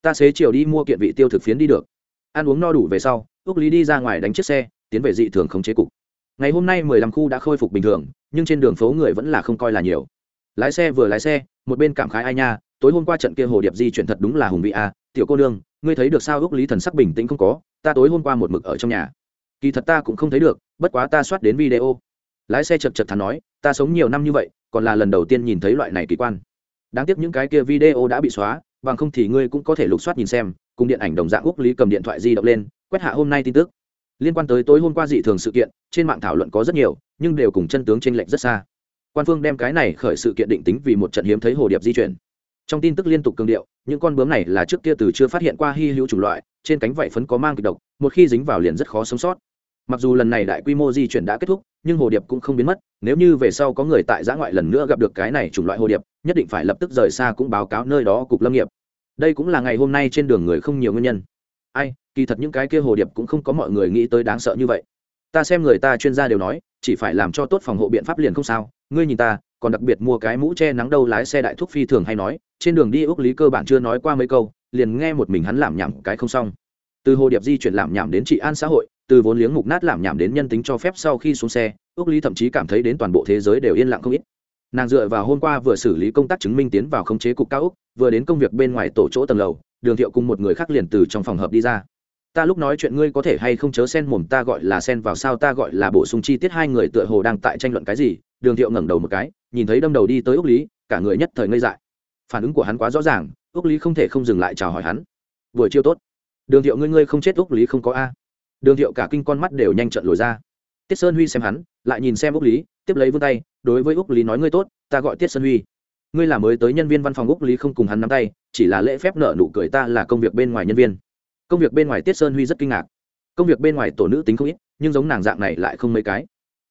Ta xế chiều đi mua kiện vị tiêu thực phiến đi được. Ăn uống no đủ về sau ước lý đi ra ngoài đánh chiếc xe, tiến về dị thường không chế cục. Ngày hôm nay mười lăm khu đã khôi phục bình thường, nhưng trên đường phố người vẫn là không coi là nhiều. Lái xe vừa lái xe, một bên cảm khái ai nha, tối hôm qua trận kia hồ điệp di chuyển thật đúng là hùng vị a tiểu cô nương, ngươi thấy được sao ước lý thần sắc bình tĩnh không có, ta tối hôm qua một mực ở trong nhà. Kỳ thật ta cũng không thấy được, bất quá ta soát đến video. Lái xe chật chật thắn nói, ta sống nhiều năm như vậy còn là lần đầu tiên nhìn thấy loại này kỳ quan. Đáng tiếc những cái kia video đã bị xóa, bằng không thì ngươi cũng có thể lục soát nhìn xem, cùng điện ảnh đồng dạng úc lý cầm điện thoại di động lên, quét hạ hôm nay tin tức. Liên quan tới tối hôm qua dị thường sự kiện, trên mạng thảo luận có rất nhiều, nhưng đều cùng chân tướng t r ê n lệch rất xa. Quan phương đem cái này khởi sự kiện định tính vì một trận hiếm thấy hồ điệp di chuyển. Trong tin tức liên tục cường điệu, những con bướm này là trước kia từ chưa phát hiện qua hy hữu chủng loại, trên cánh vảy phấn có mang kịch độc, một khi dính vào liền rất khó sống sót mặc dù lần này đại quy mô di chuyển đã kết thúc, nhưng hồ điệp cũng không biến mất, nếu như về sau có người tại giã ngoại lần nữa gặp được cái này chủng loại hồ điệp, nhất định phải lập tức rời xa cũng báo cáo nơi đó cục lâm nghiệp. Đây cũng là ngày hôm nay trên đường người không nhiều nguyên nhân. Ai, kỳ thật những cái kia hồ điệp cũng không có mọi người nghĩ tới đáng sợ như vậy. Ta xem người ta chuyên gia đều nói, chỉ phải làm cho tốt phòng hộ biện pháp liền không sao. Ngươi nhìn ta, còn đặc biệt mua cái mũ che nắng đâu lái xe đại thuốc phi thường hay nói, trên đường đi úc lý cơ bản chưa nói qua mấy câu, liền nghe một mình hắn làm nhảm cái không xong từ hồ điệp di chuyển làm nhảm đến trị an xã hội, từ vốn liếng mục nát làm nhảm đến nhân tính cho phép sau khi xuống xe ước lý thậm chí cảm thấy đến toàn bộ thế giới đều yên lặng không ít. Nàng dựa vào hôm qua vừa xử lý công tác chứng minh tiến vào khống chế cục cao úc, vừa đến công việc bên ngoài tổ chỗ tầng lầu, đường thiệu cùng một người khác liền từ trong phòng hợp đi ra. Ta lúc nói chuyện ngươi có thể hay không chớ sen mồm, ta gọi là sen vào sao, ta gọi là bổ sung chi tiết hai người tựa hồ đang tại tranh luận cái gì. Đường thiệu ngẩng đầu một cái, nhìn thấy đâm đầu đi tới úc lý, cả người nhất thời ngây dại. Phản ứng của hắn quá rõ ràng, úc lý không thể không dừng lại chào hỏi hắn. Buổi chiêu tốt đường thiệu ngươi ngươi không chết úc lý không có a. Đường thiệu cả kinh con mắt đều nhanh trận lồi ra. Tiết sơn huy xem hắn, lại nhìn xem úc lý, tiếp lấy vươn tay, đối với úc lý nói, ngươi tốt, ta gọi tiết sơn huy. Ngươi là mới tới nhân viên văn phòng úc lý không cùng hắn nắm tay, chỉ là lễ phép nợ nụ cười ta là công việc bên ngoài nhân viên. Công việc bên ngoài tiết sơn huy rất kinh ngạc. Công việc bên ngoài tổ nữ tính không ít, nhưng giống nàng dạng này lại không mấy cái.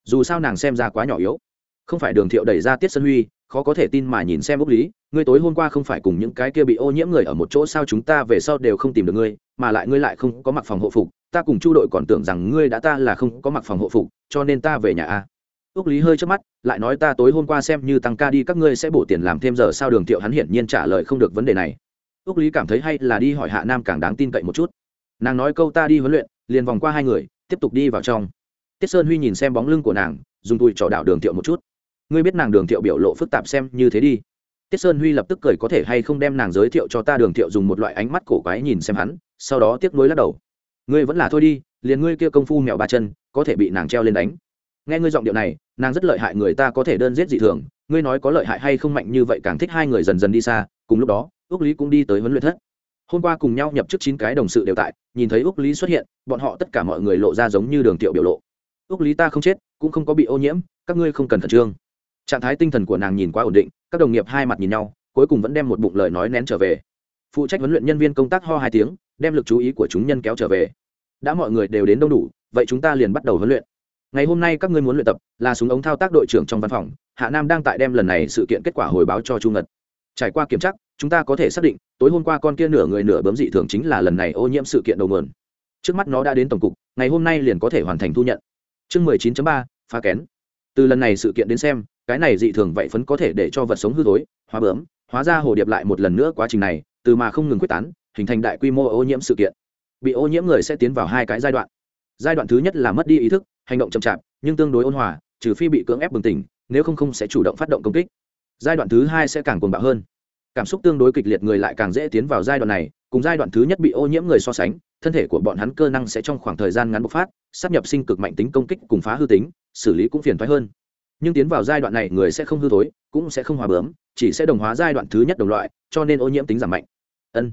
Dù sao nàng xem ra quá nhỏ yếu. Không phải đường thiệu đẩy ra tiết sơn huy khó có thể tin mà nhìn xem úc lý, ngươi tối hôm qua không phải cùng những cái kia bị ô nhiễm người ở một chỗ sao chúng ta về sau đều không tìm được ngươi, mà lại ngươi lại không có mặc phòng hộ phục, ta cùng chu đội còn tưởng rằng ngươi đã ta là không có mặc phòng hộ phục, cho nên ta về nhà a. Ước lý hơi trước mắt, lại nói ta tối hôm qua xem như tăng ca đi, các ngươi sẽ bổ tiền làm thêm giờ sao đường thiệu hắn hiển nhiên trả lời không được vấn đề này. Ước lý cảm thấy hay là đi hỏi hạ nam càng đáng tin cậy một chút. Nàng nói câu ta đi huấn luyện, liền vòng qua hai người, tiếp tục đi vào trong. Tiết sơn huy nhìn xem bóng lưng của nàng, dùng tùi trỏ đảo đường thiệu một chút ngươi biết nàng đường thiệu biểu lộ phức tạp xem như thế đi. Tiết sơn huy lập tức cười có thể hay không đem nàng giới thiệu cho ta đường thiệu dùng một loại ánh mắt cổ quái nhìn xem hắn, sau đó tiếc nuối lắc đầu. Ngươi vẫn là thôi đi, liền ngươi kia công phu mèo ba chân, có thể bị nàng treo lên đánh. Nghe ngươi giọng điệu này, nàng rất lợi hại người ta có thể đơn giết dị thường, ngươi nói có lợi hại hay không mạnh như vậy càng thích hai người dần dần đi xa, cùng lúc đó ước lý cũng đi tới huấn luyện thất. Hôm qua cùng nhau nhập chức chín cái đồng sự đều tại, nhìn thấy ước lý xuất hiện, bọn họ tất cả mọi người lộ ra giống như đường tiệu biểu lộ. Ước lý ta không chết, cũng không có bị ô nhiễm, các ngươi không cần khẩn trương trạng thái tinh thần của nàng nhìn quá ổn định, các đồng nghiệp hai mặt nhìn nhau, cuối cùng vẫn đem một bụng lời nói nén trở về. Phụ trách huấn luyện nhân viên công tác ho hai tiếng, đem lực chú ý của chúng nhân kéo trở về. Đã mọi người đều đến đông đủ, vậy chúng ta liền bắt đầu huấn luyện. Ngày hôm nay các ngươi muốn luyện tập là súng ống thao tác đội trưởng trong văn phòng, hạ nam đang tại đem lần này sự kiện kết quả hồi báo cho chu ngật. Trải qua kiểm tra, chúng ta có thể xác định, tối hôm qua con kia nửa người nửa bấm dị thường chính là lần này ô nhiễm sự kiện đầu nguồn. Trước mắt nó đã đến tổng cục, ngày hôm nay liền có thể hoàn thành thu nhận. Chương mười chín ba, phá kén. Từ lần này sự kiện đến xem cái này dị thường vậy phấn có thể để cho vật sống hư thối, hóa bướm, hóa ra hồ điệp lại một lần nữa quá trình này, từ mà không ngừng quyết tán, hình thành đại quy mô ô nhiễm sự kiện. Bị ô nhiễm người sẽ tiến vào hai cái giai đoạn. Giai đoạn thứ nhất là mất đi ý thức, hành động chậm chạp, nhưng tương đối ôn hòa, trừ phi bị cưỡng ép bừng tỉnh, nếu không không sẽ chủ động phát động công kích. Giai đoạn thứ hai sẽ càng cuồng bạo hơn. Cảm xúc tương đối kịch liệt người lại càng dễ tiến vào giai đoạn này, cùng giai đoạn thứ nhất bị ô nhiễm người so sánh, thân thể của bọn hắn cơ năng sẽ trong khoảng thời gian ngắn bộc phát, sắp nhập sinh cực mạnh tính công kích cùng phá hư tính, xử lý cũng phiền thoái hơn nhưng tiến vào giai đoạn này người sẽ không hư thối, cũng sẽ không hòa bướm, chỉ sẽ đồng hóa giai đoạn thứ nhất đồng loại, cho nên ô nhiễm tính giảm mạnh. Ân.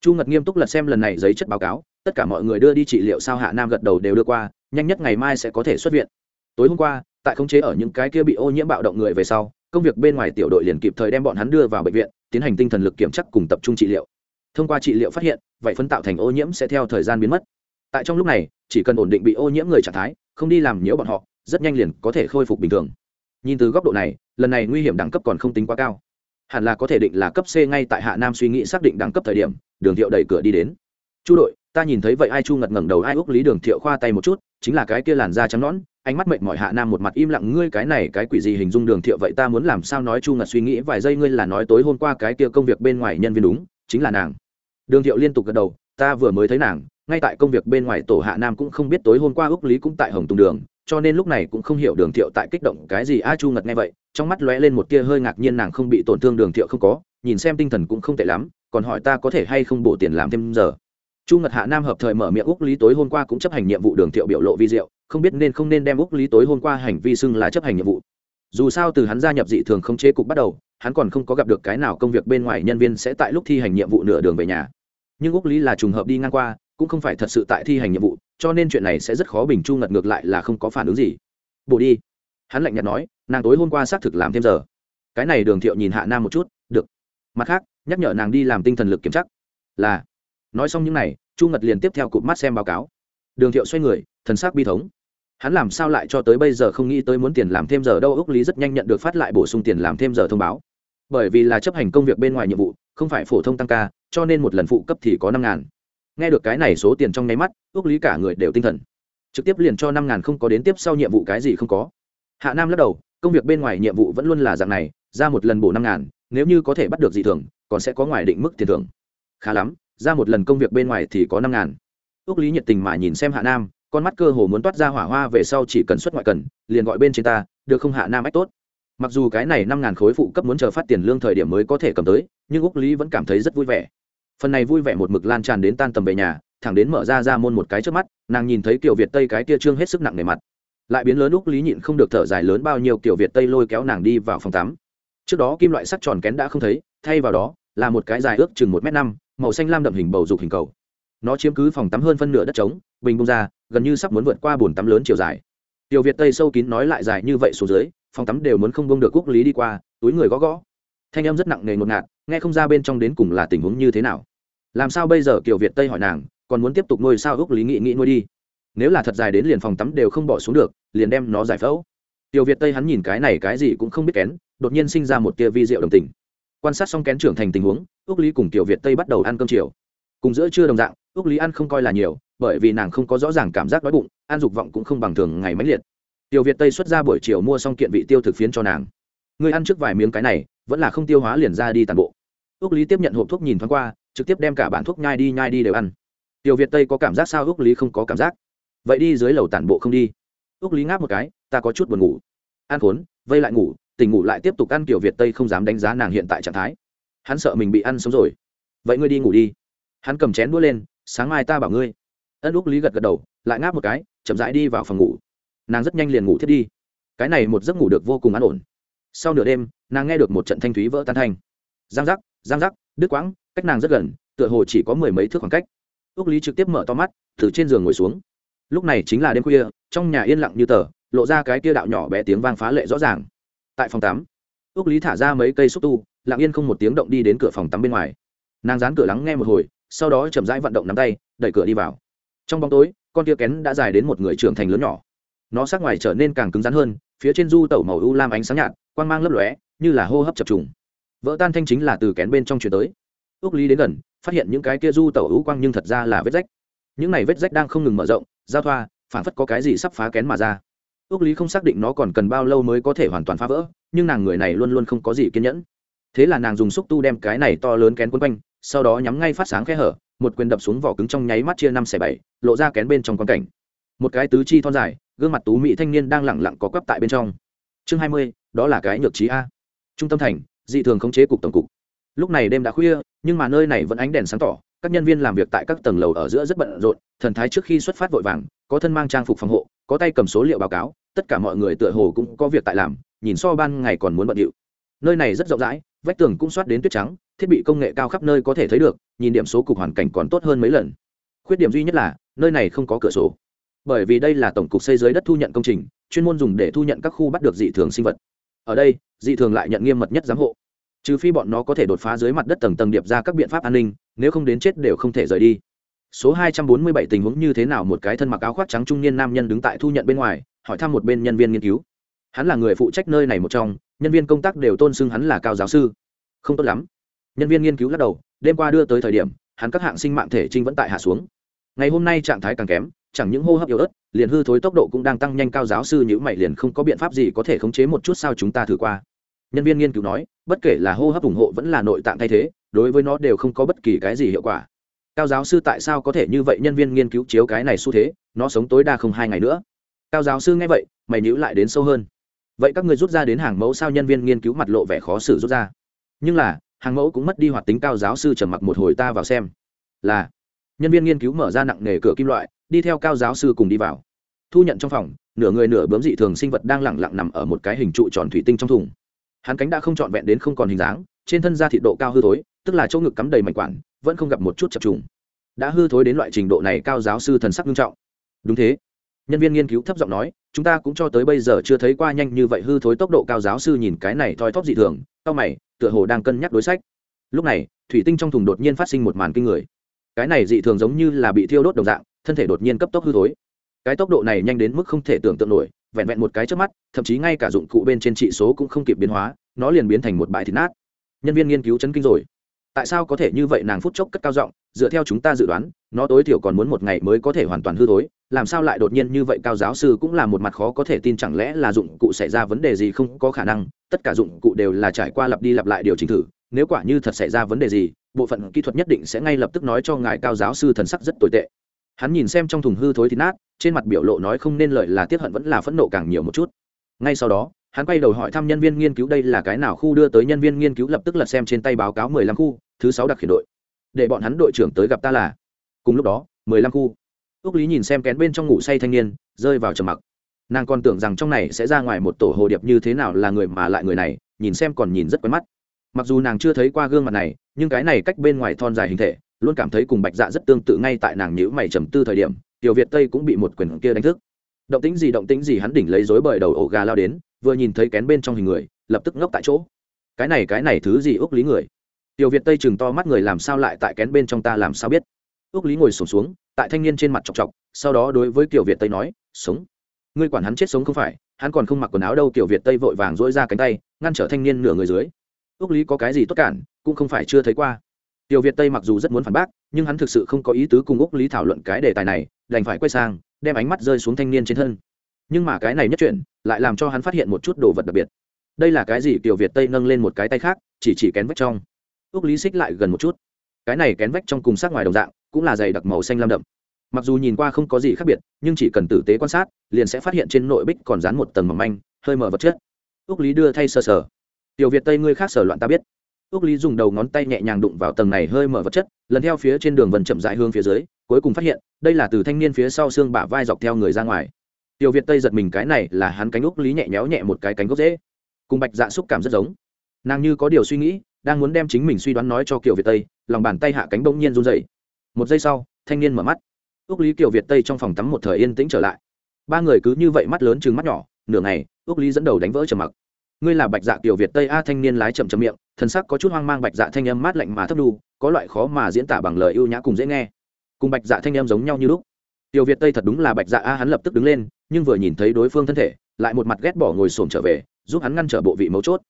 Chu ngật nghiêm túc lật xem lần này giấy chất báo cáo, tất cả mọi người đưa đi trị liệu sao hạ nam gật đầu đều đưa qua, nhanh nhất ngày mai sẽ có thể xuất viện. Tối hôm qua, tại khống chế ở những cái kia bị ô nhiễm bạo động người về sau, công việc bên ngoài tiểu đội liền kịp thời đem bọn hắn đưa vào bệnh viện, tiến hành tinh thần lực kiểm chắc cùng tập trung trị liệu. Thông qua trị liệu phát hiện vậy phân tạo thành ô nhiễm sẽ theo thời gian biến mất. Tại trong lúc này, chỉ cần ổn định bị ô nhiễm người trạng thái, không đi làm nhiễu bọn họ, rất nhanh liền có thể khôi phục bình thường nhìn từ góc độ này, lần này nguy hiểm đẳng cấp còn không tính quá cao. Hẳn là có thể định là cấp c ngay tại hạ nam suy nghĩ xác định đẳng cấp thời điểm, đường thiệu đẩy cửa đi đến. Chu đội, ta nhìn thấy vậy ai chu ngật ngẩng đầu ai úc lý đường thiệu khoa tay một chút, chính là cái kia làn da trắng nõn, ánh mắt mệt mỏi hạ nam một mặt im lặng, ngươi cái này cái quỷ gì hình dung đường thiệu vậy ta muốn làm sao nói chu ngật suy nghĩ vài giây ngươi là nói tối hôm qua cái kia công việc bên ngoài nhân viên đúng, chính là nàng. Đường thiệu liên tục gật đầu, ta vừa mới thấy nàng, ngay tại công việc bên ngoài tổ hạ nam cũng không biết tối hôm qua úc lý cũng tại hồng tùng đường cho nên lúc này cũng không hiểu đường thiệu tại kích động cái gì. A chu ngật nghe vậy, trong mắt lóe lên một tia hơi ngạc nhiên, nàng không bị tổn thương, đường thiệu không có. Nhìn xem tinh thần cũng không tệ lắm, còn hỏi ta có thể hay không bổ tiền làm thêm giờ. Chu ngật hạ nam hợp thời mở miệng, úc lý tối hôm qua cũng chấp hành nhiệm vụ, đường thiệu biểu lộ vi diệu, không biết nên không nên đem úc lý tối hôm qua hành vi xưng là chấp hành nhiệm vụ. Dù sao từ hắn gia nhập dị thường không chế cục bắt đầu, hắn còn không có gặp được cái nào công việc bên ngoài nhân viên sẽ tại lúc thi hành nhiệm vụ nửa đường về nhà. Nhưng úc lý là trùng hợp đi ngang qua, cũng không phải thật sự tại thi hành nhiệm vụ cho nên chuyện này sẽ rất khó bình chu ngật ngược lại là không có phản ứng gì. Bổ đi. Hắn lạnh nhạt nói, nàng tối hôm qua xác thực làm thêm giờ. Cái này đường thiệu nhìn hạ nam một chút, được. Mặt khác, nhắc nhở nàng đi làm tinh thần lực kiểm chắc là. Nói xong những n à y chu ngật liền tiếp theo cụp mắt xem báo cáo. Đường thiệu xoay người, thần s ắ c bi thống. Hắn làm sao lại cho tới bây giờ không nghĩ tới muốn tiền làm thêm giờ đâu ước lý rất nhanh nhận được phát lại bổ sung tiền làm thêm giờ thông báo. Bởi vì là chấp hành công việc bên ngoài nhiệm vụ, không phải phổ thông tăng ca, cho nên một lần phụ cấp thì có năm ngàn nghe được cái này số tiền trong nháy mắt ước lý cả người đều tinh thần. Trực tiếp liền cho năm ngàn không có đến tiếp sau nhiệm vụ cái gì không có. Hạ nam lắc đầu, công việc bên ngoài nhiệm vụ vẫn luôn là dạng này, ra một lần bổ năm ngàn, nếu như có thể bắt được dị thường, còn sẽ có ngoài định mức tiền thưởng. Khá lắm, ra một lần công việc bên ngoài thì có năm ngàn. Ước lý nhiệt tình mà nhìn xem hạ nam, con mắt cơ hồ muốn toát ra hỏa hoa về sau chỉ cần xuất ngoại cần, liền gọi bên trên ta, được không hạ nam ách tốt. Mặc dù cái này năm ngàn khối phụ cấp muốn chờ phát tiền lương thời điểm mới có thể cầm tới, nhưng úc lý vẫn cảm thấy rất vui vẻ phần này vui vẻ một mực lan tràn đến tan tầm về nhà, thẳng đến mở ra ra môn một cái trước mắt, nàng nhìn thấy kiểu việt tây cái tia trương hết sức nặng nề mặt. Lại biến lớn úc lý nhịn không được thở dài lớn bao nhiêu kiểu việt tây lôi kéo nàng đi vào phòng tắm. Trước đó kim loại sắt tròn kén đã không thấy, thay vào đó, là một cái dài ước chừng một m năm, màu xanh lam đậm hình bầu dục hình cầu. Nó chiếm cứ phòng tắm hơn phân nửa đất trống, bình bung ra, gần như sắp muốn vượt qua bồn tắm lớn chiều dài. Tiểu việt tây sâu kín nói lại dài như vậy xuống dưới, phòng tắm đều muốn không bông được quốc lý đi qua, túi người gõ gõ. Thanh âm rất nặng nề ngột ngạt, nghe không ra bên trong đến cùng là tình huống như thế nào làm sao bây giờ kiều việt tây hỏi nàng, còn muốn tiếp tục nuôi sao ước lý nghĩ nghĩ nuôi đi? Nếu là thật dài đến liền phòng tắm đều không bỏ xuống được, liền đem nó giải phẫu. Tiểu việt tây hắn nhìn cái này cái gì cũng không biết kén, đột nhiên sinh ra một tia vi diệu đồng tình. Quan sát xong kén trưởng thành tình huống ước lý cùng tiểu việt tây bắt đầu ăn cơm chiều. Cùng giữa trưa đồng dạng ước lý ăn không coi là nhiều, bởi vì nàng không có rõ ràng cảm giác đói bụng, ăn dục vọng cũng không bằng thường ngày máy liệt. Tiểu việt tây xuất ra buổi chiều mua xong kiện vị tiêu thực phiến cho nàng. Người ăn trước vài miếng cái này, vẫn là không tiêu hóa liền ra đi toàn bộ ước lý tiếp nhận hộp thuốc nhìn thoáng qua, trực tiếp đem cả bản thuốc nhai đi nhai đi đều ăn. Tiểu việt tây có cảm giác sao? Ước lý không có cảm giác. Vậy đi dưới lầu tản bộ không đi. Ước lý ngáp một cái, ta có chút buồn ngủ. Ăn khốn, vây lại ngủ, tỉnh ngủ lại tiếp tục ăn kiểu việt tây không dám đánh giá nàng hiện tại trạng thái. Hắn sợ mình bị ăn sống rồi. Vậy ngươi đi ngủ đi. Hắn cầm chén đũa lên, sáng mai ta bảo ngươi. Ân úc lý gật gật đầu, lại ngáp một cái, chậm rãi đi vào phòng ngủ. Nàng rất nhanh liền ngủ thiết đi. Cái này một giấc ngủ được vô cùng an ổn. Sau nửa đêm, nàng nghe được một trận thanh thúy vỡ tan thanh. Giang giác giang giác, đứt quãng, cách nàng rất gần, tựa hồ chỉ có mười mấy thước khoảng cách. Ước lý trực tiếp mở to mắt, từ trên giường ngồi xuống. Lúc này chính là đêm khuya, trong nhà yên lặng như tờ, lộ ra cái tia đạo nhỏ bé tiếng vang phá lệ rõ ràng. Tại phòng tắm ước lý thả ra mấy cây xúc tu, lặng yên không một tiếng động đi đến cửa phòng tắm bên ngoài. Nàng dán cửa lắng nghe một hồi, sau đó chậm rãi vận động nắm tay, đẩy cửa đi vào. Trong bóng tối, con tia kén đã dài đến một người trưởng thành lớn nhỏ. Nó sắc ngoài trở nên càng cứng rắn hơn, phía trên du tẩu màu u lam ánh sáng nhạt, quang mang lấp lóe, như là hô hấp chập trùng vỡ tan thanh chính là từ kén bên trong chuyển tới. Ước lý đến gần, phát hiện những cái kia du tẩu u quang nhưng thật ra là vết rách. Những này vết rách đang không ngừng mở rộng, giao thoa phản phất có cái gì sắp phá kén mà ra. Ước lý không xác định nó còn cần bao lâu mới có thể hoàn toàn phá vỡ, nhưng nàng người này luôn luôn không có gì kiên nhẫn. Thế là nàng dùng xúc tu đem cái này to lớn kén quấn quanh, sau đó nhắm ngay phát sáng khe hở, một quyền đập xuống vỏ cứng trong nháy mắt chia năm xẻ bảy, lộ ra kén bên trong quan cảnh. Một cái tứ chi thon dài, gương mặt tú mỹ thanh niên đang lẳng lặng có quắp tại bên trong. Chương hai mươi, đó là cái nhược trí a. Trung tâm thành dị thường khống chế cục tổng cục. Lúc này đêm đã khuya, nhưng mà nơi này vẫn ánh đèn sáng tỏ, các nhân viên làm việc tại các tầng lầu ở giữa rất bận rộn, thần thái trước khi xuất phát vội vàng, có thân mang trang phục phòng hộ, có tay cầm số liệu báo cáo, tất cả mọi người tựa hồ cũng có việc tại làm, nhìn so ban ngày còn muốn bận điệu. Nơi này rất rộng rãi, vách tường cũng soát đến tuyết trắng, thiết bị công nghệ cao khắp nơi có thể thấy được, nhìn điểm số cục hoàn cảnh còn tốt hơn mấy lần. Khuyết điểm duy nhất là, nơi này không có cửa sổ. Bởi vì đây là tổng cục xây dưới đất thu nhận công trình, chuyên môn dùng để thu nhận các khu bắt được dị thường sinh vật. Ở đây, dị thường lại nhận nghiêm mật nhất giám hộ trừ phi bọn nó có thể đột phá dưới mặt đất tầng tầng điệp ra các biện pháp an ninh, nếu không đến chết đều không thể rời đi. Số hai trăm bốn mươi bảy tình huống như thế nào một cái thân mặc áo khoác trắng trung niên nam nhân đứng tại thu nhận bên ngoài, hỏi thăm một bên nhân viên nghiên cứu. Hắn là người phụ trách nơi này một trong, nhân viên công tác đều tôn xưng hắn là cao giáo sư. Không tốt lắm. Nhân viên nghiên cứu lắc đầu, đêm qua đưa tới thời điểm, hắn các hạng sinh mạng thể trinh vẫn tại hạ xuống. Ngày hôm nay trạng thái càng kém, chẳng những hô hấp yếu ớt, liền hư thối tốc độ cũng đang tăng nhanh, cao giáo sư nhữ mày liền không có biện pháp gì có thể khống chế một chút sao chúng ta thử qua nhân viên nghiên cứu nói, bất kể là hô hấp ủng hộ vẫn là nội tạng thay thế, đối với nó đều không có bất kỳ cái gì hiệu quả. Cao giáo sư tại sao có thể như vậy nhân viên nghiên cứu chiếu cái này xu thế, nó sống tối đa không hai ngày nữa. Cao giáo sư nghe vậy, mày nhữ lại đến sâu hơn. Vậy các người rút ra đến hàng mẫu sao nhân viên nghiên cứu mặt lộ vẻ khó xử rút ra? Nhưng là, hàng mẫu cũng mất đi hoạt tính cao giáo sư trầm mặc một hồi ta vào xem. Là, nhân viên nghiên cứu mở ra nặng nề cửa kim loại, đi theo cao giáo sư cùng đi vào. Thu nhận trong phòng, nửa người nửa bướm dị thường sinh vật đang lẳng lặng nằm ở một cái hình trụ tròn thủy tinh trong thùng hắn cánh đã không trọn vẹn đến không còn hình dáng, trên thân da thịt độ cao hư thối, tức là chỗ ngực cắm đầy mạch quản vẫn không gặp một chút chập trùng. Đã hư thối đến loại trình độ này cao giáo sư thần sắc nghiêm trọng. Đúng thế. Nhân viên nghiên cứu thấp giọng nói, chúng ta cũng cho tới bây giờ chưa thấy qua nhanh như vậy hư thối tốc độ cao giáo sư nhìn cái này thoi thóp dị thường cao mày, tựa hồ đang cân nhắc đối sách. Lúc này, thủy tinh trong thùng đột nhiên phát sinh một màn kinh người. Cái này dị thường giống như là bị thiêu đốt đồng dạng, thân thể đột nhiên cấp tốc hư thối. Cái tốc độ này nhanh đến mức không thể tưởng tượng nổi vẹn vẹn một cái trước mắt, thậm chí ngay cả dụng cụ bên trên trị số cũng không kịp biến hóa, nó liền biến thành một bãi thịt nát. Nhân viên nghiên cứu chấn kinh rồi. Tại sao có thể như vậy nàng phút chốc cất cao giọng, dựa theo chúng ta dự đoán, nó tối thiểu còn muốn một ngày mới có thể hoàn toàn hư thối, làm sao lại đột nhiên như vậy cao giáo sư cũng là một mặt khó có thể tin chẳng lẽ là dụng cụ xảy ra vấn đề gì không có khả năng, tất cả dụng cụ đều là trải qua lặp đi lặp lại điều chỉnh thử, nếu quả như thật xảy ra vấn đề gì, bộ phận kỹ thuật nhất định sẽ ngay lập tức nói cho ngài cao giáo sư thần sắc rất tồi tệ. Hắn nhìn xem trong thùng hư thối thịt nát trên mặt biểu lộ nói không nên lợi là tiếp hận vẫn là phẫn nộ càng nhiều một chút. Ngay sau đó, hắn quay đầu hỏi thăm nhân viên nghiên cứu đây là cái nào khu đưa tới nhân viên nghiên cứu lập tức lật xem trên tay báo cáo mười lăm khu, thứ sáu đặc khiển đội. Để bọn hắn đội trưởng tới gặp ta là. Cùng lúc đó, mười lăm khu. Ước lý nhìn xem kén bên trong ngủ say thanh niên, rơi vào trầm mặc. Nàng còn tưởng rằng trong này sẽ ra ngoài một tổ hồ điệp như thế nào là người mà lại người này, nhìn xem còn nhìn rất quen mắt. Mặc dù nàng chưa thấy qua gương mặt này, nhưng cái này cách bên ngoài thon dài hình thể, luôn cảm thấy cùng bạch dạ rất tương tự ngay tại nàng nhữ mày trầm tư thời điểm tiểu việt tây cũng bị một quyền kia đánh thức. Động tính gì động tính gì hắn đỉnh lấy dối bời đầu ổ gà lao đến vừa nhìn thấy kén bên trong hình người lập tức ngốc tại chỗ. Cái này cái này thứ gì ước lý người? Tiểu việt tây chừng to mắt người làm sao lại tại kén bên trong ta làm sao biết? Ước lý ngồi sổm xuống, xuống tại thanh niên trên mặt chọc chọc sau đó đối với tiểu việt tây nói sống. Ngươi quản hắn chết sống không phải hắn còn không mặc quần áo đâu. Tiểu việt tây vội vàng dỗi ra cánh tay ngăn trở thanh niên nửa người dưới. Ước lý có cái gì tốt cản cũng không phải chưa thấy qua tiểu việt tây mặc dù rất muốn phản bác, nhưng hắn thực sự không có ý tứ cùng úc lý thảo luận cái đề tài này, đành phải quay sang, đem ánh mắt rơi xuống thanh niên trên thân. Nhưng mà cái này nhất chuyển lại làm cho hắn phát hiện một chút đồ vật đặc biệt. Đây là cái gì? Tiểu việt tây nâng lên một cái tay khác, chỉ chỉ kén vách trong. Úc lý xích lại gần một chút. Cái này kén vách trong cùng sát ngoài đồng dạng, cũng là dày đặc màu xanh lam đậm. Mặc dù nhìn qua không có gì khác biệt, nhưng chỉ cần tử tế quan sát, liền sẽ phát hiện trên nội bích còn dán một tầng mỏng manh, hơi mở vật chất. Úc lý đưa thay sơ sờ. Tiểu việt tây ngươi khác sở loạn ta biết ước lý dùng đầu ngón tay nhẹ nhàng đụng vào tầng này hơi mở vật chất, lần theo phía trên đường vần chậm dại hương phía dưới, cuối cùng phát hiện, đây là từ thanh niên phía sau xương bả vai dọc theo người ra ngoài. Tiểu việt tây giật mình cái này là hắn cánh úc lý nhẹ nhéo nhẹ một cái cánh gốc dễ cùng bạch dạ xúc cảm rất giống. Nàng như có điều suy nghĩ, đang muốn đem chính mình suy đoán nói cho kiều việt tây, lòng bàn tay hạ cánh bỗng nhiên run dậy một giây sau, thanh niên mở mắt. Úc lý kiều việt tây trong phòng tắm một thời yên tĩnh trở lại. Ba người cứ như vậy mắt lớn chừng mắt nhỏ, nửa ngày, úc lý dẫn đầu đánh vỡ trầm mặc. Ngươi là bạch dạ kiều việt tây a? Thanh niên lái chậm chậm miệng thần sắc có chút hoang mang bạch dạ thanh âm mát lạnh mà thấp đu, có loại khó mà diễn tả bằng lời ưu nhã cùng dễ nghe. Cùng bạch dạ thanh âm giống nhau như lúc. Tiểu việt tây thật đúng là bạch dạ a, hắn lập tức đứng lên, nhưng vừa nhìn thấy đối phương thân thể, lại một mặt ghét bỏ ngồi xổm trở về, giúp hắn ngăn trở bộ vị mấu chốt.